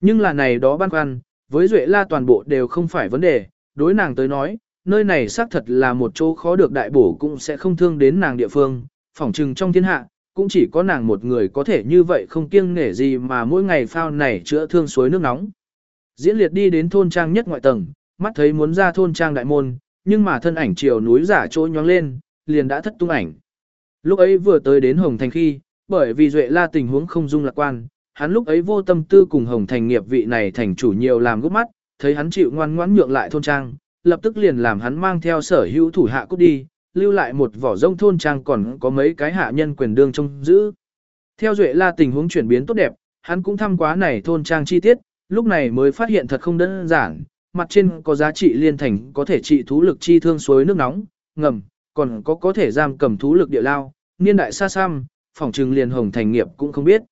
Nhưng là này đó băn khoăn, với Duệ La toàn bộ đều không phải vấn đề, đối nàng tới nói, nơi này xác thật là một chỗ khó được đại bổ cũng sẽ không thương đến nàng địa phương, phỏng trừng trong thiên hạ, cũng chỉ có nàng một người có thể như vậy không kiêng nể gì mà mỗi ngày phao này chữa thương suối nước nóng. Diễn liệt đi đến thôn trang nhất ngoại tầng, mắt thấy muốn ra thôn trang đại môn, nhưng mà thân ảnh chiều núi giả trôi nhoáng lên, liền đã thất tung ảnh. Lúc ấy vừa tới đến Hồng Thành khi, bởi vì Duệ La tình huống không dung lạc quan, hắn lúc ấy vô tâm tư cùng Hồng Thành nghiệp vị này thành chủ nhiều làm gốc mắt, thấy hắn chịu ngoan ngoãn nhượng lại thôn trang, lập tức liền làm hắn mang theo sở hữu thủ hạ cút đi, lưu lại một vỏ rông thôn trang còn có mấy cái hạ nhân quyền đương trông giữ. Theo Duệ La tình huống chuyển biến tốt đẹp, hắn cũng thăm quá này thôn trang chi tiết, lúc này mới phát hiện thật không đơn giản, mặt trên có giá trị liên thành có thể trị thú lực chi thương suối nước nóng, ngầm, còn có có thể giam cầm thú lực địa lao, niên đại xa xăm, phòng trừng liền hồng thành nghiệp cũng không biết.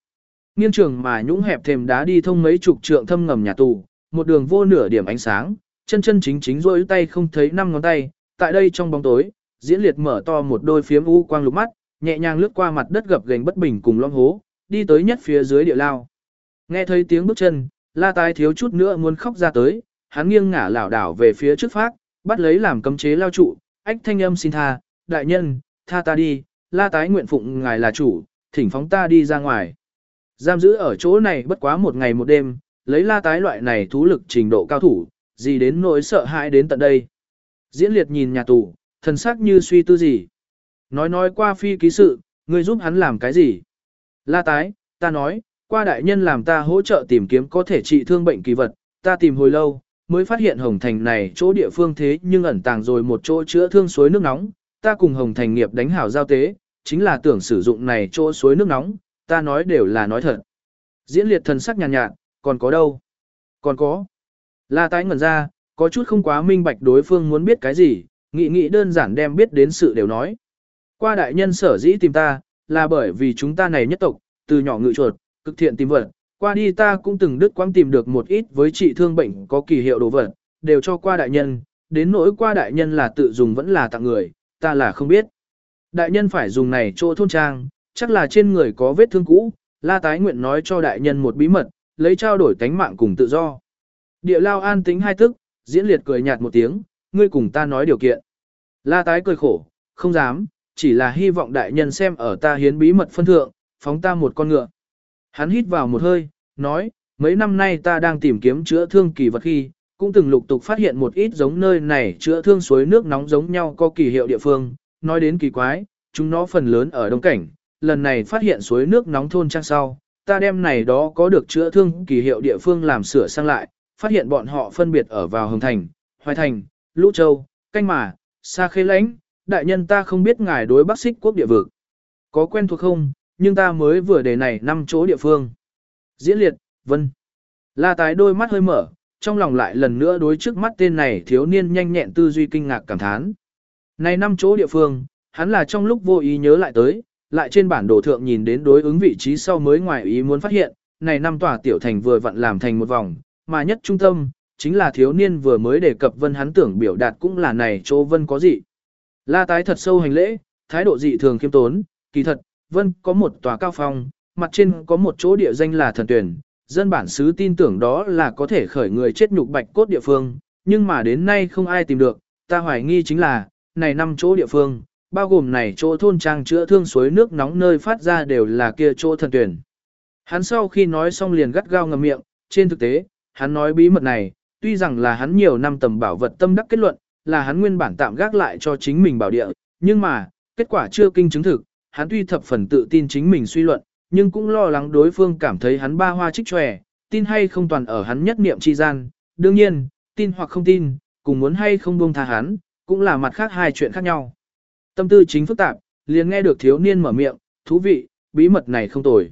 Nghiên trường mà nhũng hẹp thềm đá đi thông mấy chục trượng thâm ngầm nhà tù, một đường vô nửa điểm ánh sáng, chân chân chính chính rôi tay không thấy năm ngón tay, tại đây trong bóng tối, diễn liệt mở to một đôi phiếm u quang lục mắt, nhẹ nhàng lướt qua mặt đất gập gành bất bình cùng long hố, đi tới nhất phía dưới địa lao. Nghe thấy tiếng bước chân, la tái thiếu chút nữa muốn khóc ra tới, hắn nghiêng ngả lảo đảo về phía trước phát, bắt lấy làm cấm chế lao trụ, ách thanh âm xin tha, đại nhân, tha ta đi, la tái nguyện phụng ngài là chủ, thỉnh phóng ta đi ra ngoài. Giam giữ ở chỗ này bất quá một ngày một đêm, lấy la tái loại này thú lực trình độ cao thủ, gì đến nỗi sợ hãi đến tận đây. Diễn liệt nhìn nhà tù, thần sắc như suy tư gì. Nói nói qua phi ký sự, ngươi giúp hắn làm cái gì? La tái, ta nói, qua đại nhân làm ta hỗ trợ tìm kiếm có thể trị thương bệnh kỳ vật, ta tìm hồi lâu, mới phát hiện Hồng Thành này chỗ địa phương thế nhưng ẩn tàng rồi một chỗ chữa thương suối nước nóng, ta cùng Hồng Thành nghiệp đánh hảo giao tế, chính là tưởng sử dụng này chỗ suối nước nóng, ta nói đều là nói thật. Diễn liệt thần sắc nhàn nhạt, nhạt, còn có đâu? Còn có. La tái ngẩn ra, có chút không quá minh bạch đối phương muốn biết cái gì, nghị nghị đơn giản đem biết đến sự đều nói. Qua đại nhân sở dĩ tìm ta, là bởi vì chúng ta này nhất tộc, từ nhỏ ngự chuột, cực thiện tìm vật, qua đi ta cũng từng đứt quãng tìm được một ít với trị thương bệnh có kỳ hiệu đồ vật, đều cho qua đại nhân, đến nỗi qua đại nhân là tự dùng vẫn là tặng người, ta là không biết. Đại nhân phải dùng này chỗ thôn trang, chắc là trên người có vết thương cũ, la tái nguyện nói cho đại nhân một bí mật, lấy trao đổi tánh mạng cùng tự do. Địa lao an tính hai tức, diễn liệt cười nhạt một tiếng, ngươi cùng ta nói điều kiện. La tái cười khổ, không dám, chỉ là hy vọng đại nhân xem ở ta hiến bí mật phân thượng, phóng ta một con ngựa. Hắn hít vào một hơi, nói, mấy năm nay ta đang tìm kiếm chữa thương kỳ vật khi, cũng từng lục tục phát hiện một ít giống nơi này chữa thương suối nước nóng giống nhau có kỳ hiệu địa phương, nói đến kỳ quái, chúng nó phần lớn ở đông cảnh, lần này phát hiện suối nước nóng thôn trang sau, ta đem này đó có được chữa thương kỳ hiệu địa phương làm sửa sang lại, phát hiện bọn họ phân biệt ở vào Hồng Thành, Hoài Thành, Lũ Châu, Canh Mà, Sa Khê Lãnh, đại nhân ta không biết ngài đối Bắc Xích quốc địa vực. Có quen thuộc không, nhưng ta mới vừa đề này năm chỗ địa phương. Diễn liệt, vân. La tái đôi mắt hơi mở, trong lòng lại lần nữa đối trước mắt tên này thiếu niên nhanh nhẹn tư duy kinh ngạc cảm thán. Này năm chỗ địa phương, hắn là trong lúc vô ý nhớ lại tới, lại trên bản đồ thượng nhìn đến đối ứng vị trí sau mới ngoài ý muốn phát hiện, này năm tòa tiểu thành vừa vặn làm thành một vòng, mà nhất trung tâm, chính là thiếu niên vừa mới đề cập vân hắn tưởng biểu đạt cũng là này chỗ vân có gì. La tái thật sâu hành lễ, thái độ dị thường khiêm tốn, kỳ thật, vân có một tòa cao phong, mặt trên có một chỗ địa danh là thần tuyển, dân bản xứ tin tưởng đó là có thể khởi người chết nhục bạch cốt địa phương, nhưng mà đến nay không ai tìm được, ta hoài nghi chính là, này năm chỗ địa phương, bao gồm này chỗ thôn trang chữa thương suối nước nóng nơi phát ra đều là kia chỗ thần tuyển. Hắn sau khi nói xong liền gắt gao ngậm miệng, trên thực tế, hắn nói bí mật này, tuy rằng là hắn nhiều năm tầm bảo vật tâm đắc kết luận, là hắn nguyên bản tạm gác lại cho chính mình bảo địa, nhưng mà, kết quả chưa kinh chứng thực, hắn tuy thập phần tự tin chính mình suy luận, nhưng cũng lo lắng đối phương cảm thấy hắn ba hoa trích tròe, tin hay không toàn ở hắn nhất niệm chi gian, đương nhiên, tin hoặc không tin, cùng muốn hay không buông tha hắn, cũng là mặt khác hai chuyện khác nhau. Tâm tư chính phức tạp, liền nghe được thiếu niên mở miệng, thú vị, bí mật này không tồi.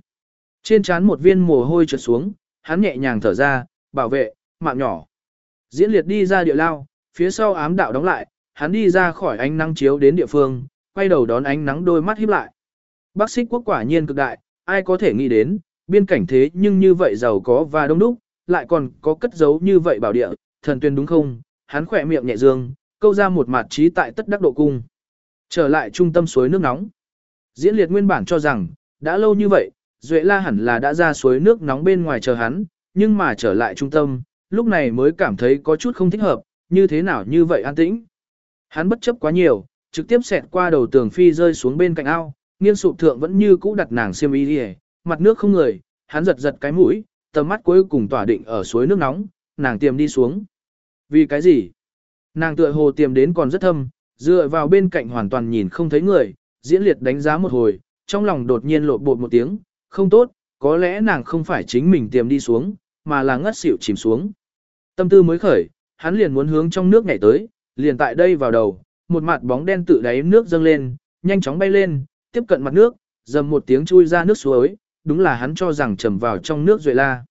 Trên trán một viên mồ hôi trượt xuống, hắn nhẹ nhàng thở ra, bảo vệ, mạng nhỏ. Diễn liệt đi ra địa lao, phía sau ám đạo đóng lại, hắn đi ra khỏi ánh nắng chiếu đến địa phương, quay đầu đón ánh nắng đôi mắt híp lại. Bắc xích quốc quả nhiên cực đại, ai có thể nghĩ đến, biên cảnh thế nhưng như vậy giàu có và đông đúc, lại còn có cất giấu như vậy bảo địa, thần tuyên đúng không? Hắn khỏe miệng nhẹ dương, câu ra một mặt trí tại tất đắc độ cung. Trở lại trung tâm suối nước nóng. Diễn liệt nguyên bản cho rằng, đã lâu như vậy, Duệ La hẳn là đã ra suối nước nóng bên ngoài chờ hắn, nhưng mà trở lại trung tâm, lúc này mới cảm thấy có chút không thích hợp, như thế nào như vậy an tĩnh. Hắn bất chấp quá nhiều, trực tiếp xẹt qua đầu tường phi rơi xuống bên cạnh ao, nghiêng sụp thượng vẫn như cũ đặt nàng xiêm y đi mặt nước không người, hắn giật giật cái mũi, tầm mắt cuối cùng tỏa định ở suối nước nóng, nàng tiềm đi xuống. Vì cái gì? Nàng tựa hồ tiềm đến còn rất thâm, dựa vào bên cạnh hoàn toàn nhìn không thấy người, diễn liệt đánh giá một hồi, trong lòng đột nhiên lộ bột một tiếng, không tốt, có lẽ nàng không phải chính mình tiềm đi xuống, mà là ngất xỉu chìm xuống. Tâm tư mới khởi, hắn liền muốn hướng trong nước nhảy tới, liền tại đây vào đầu, một mặt bóng đen tự đáy nước dâng lên, nhanh chóng bay lên, tiếp cận mặt nước, dầm một tiếng chui ra nước suối, đúng là hắn cho rằng trầm vào trong nước rồi la.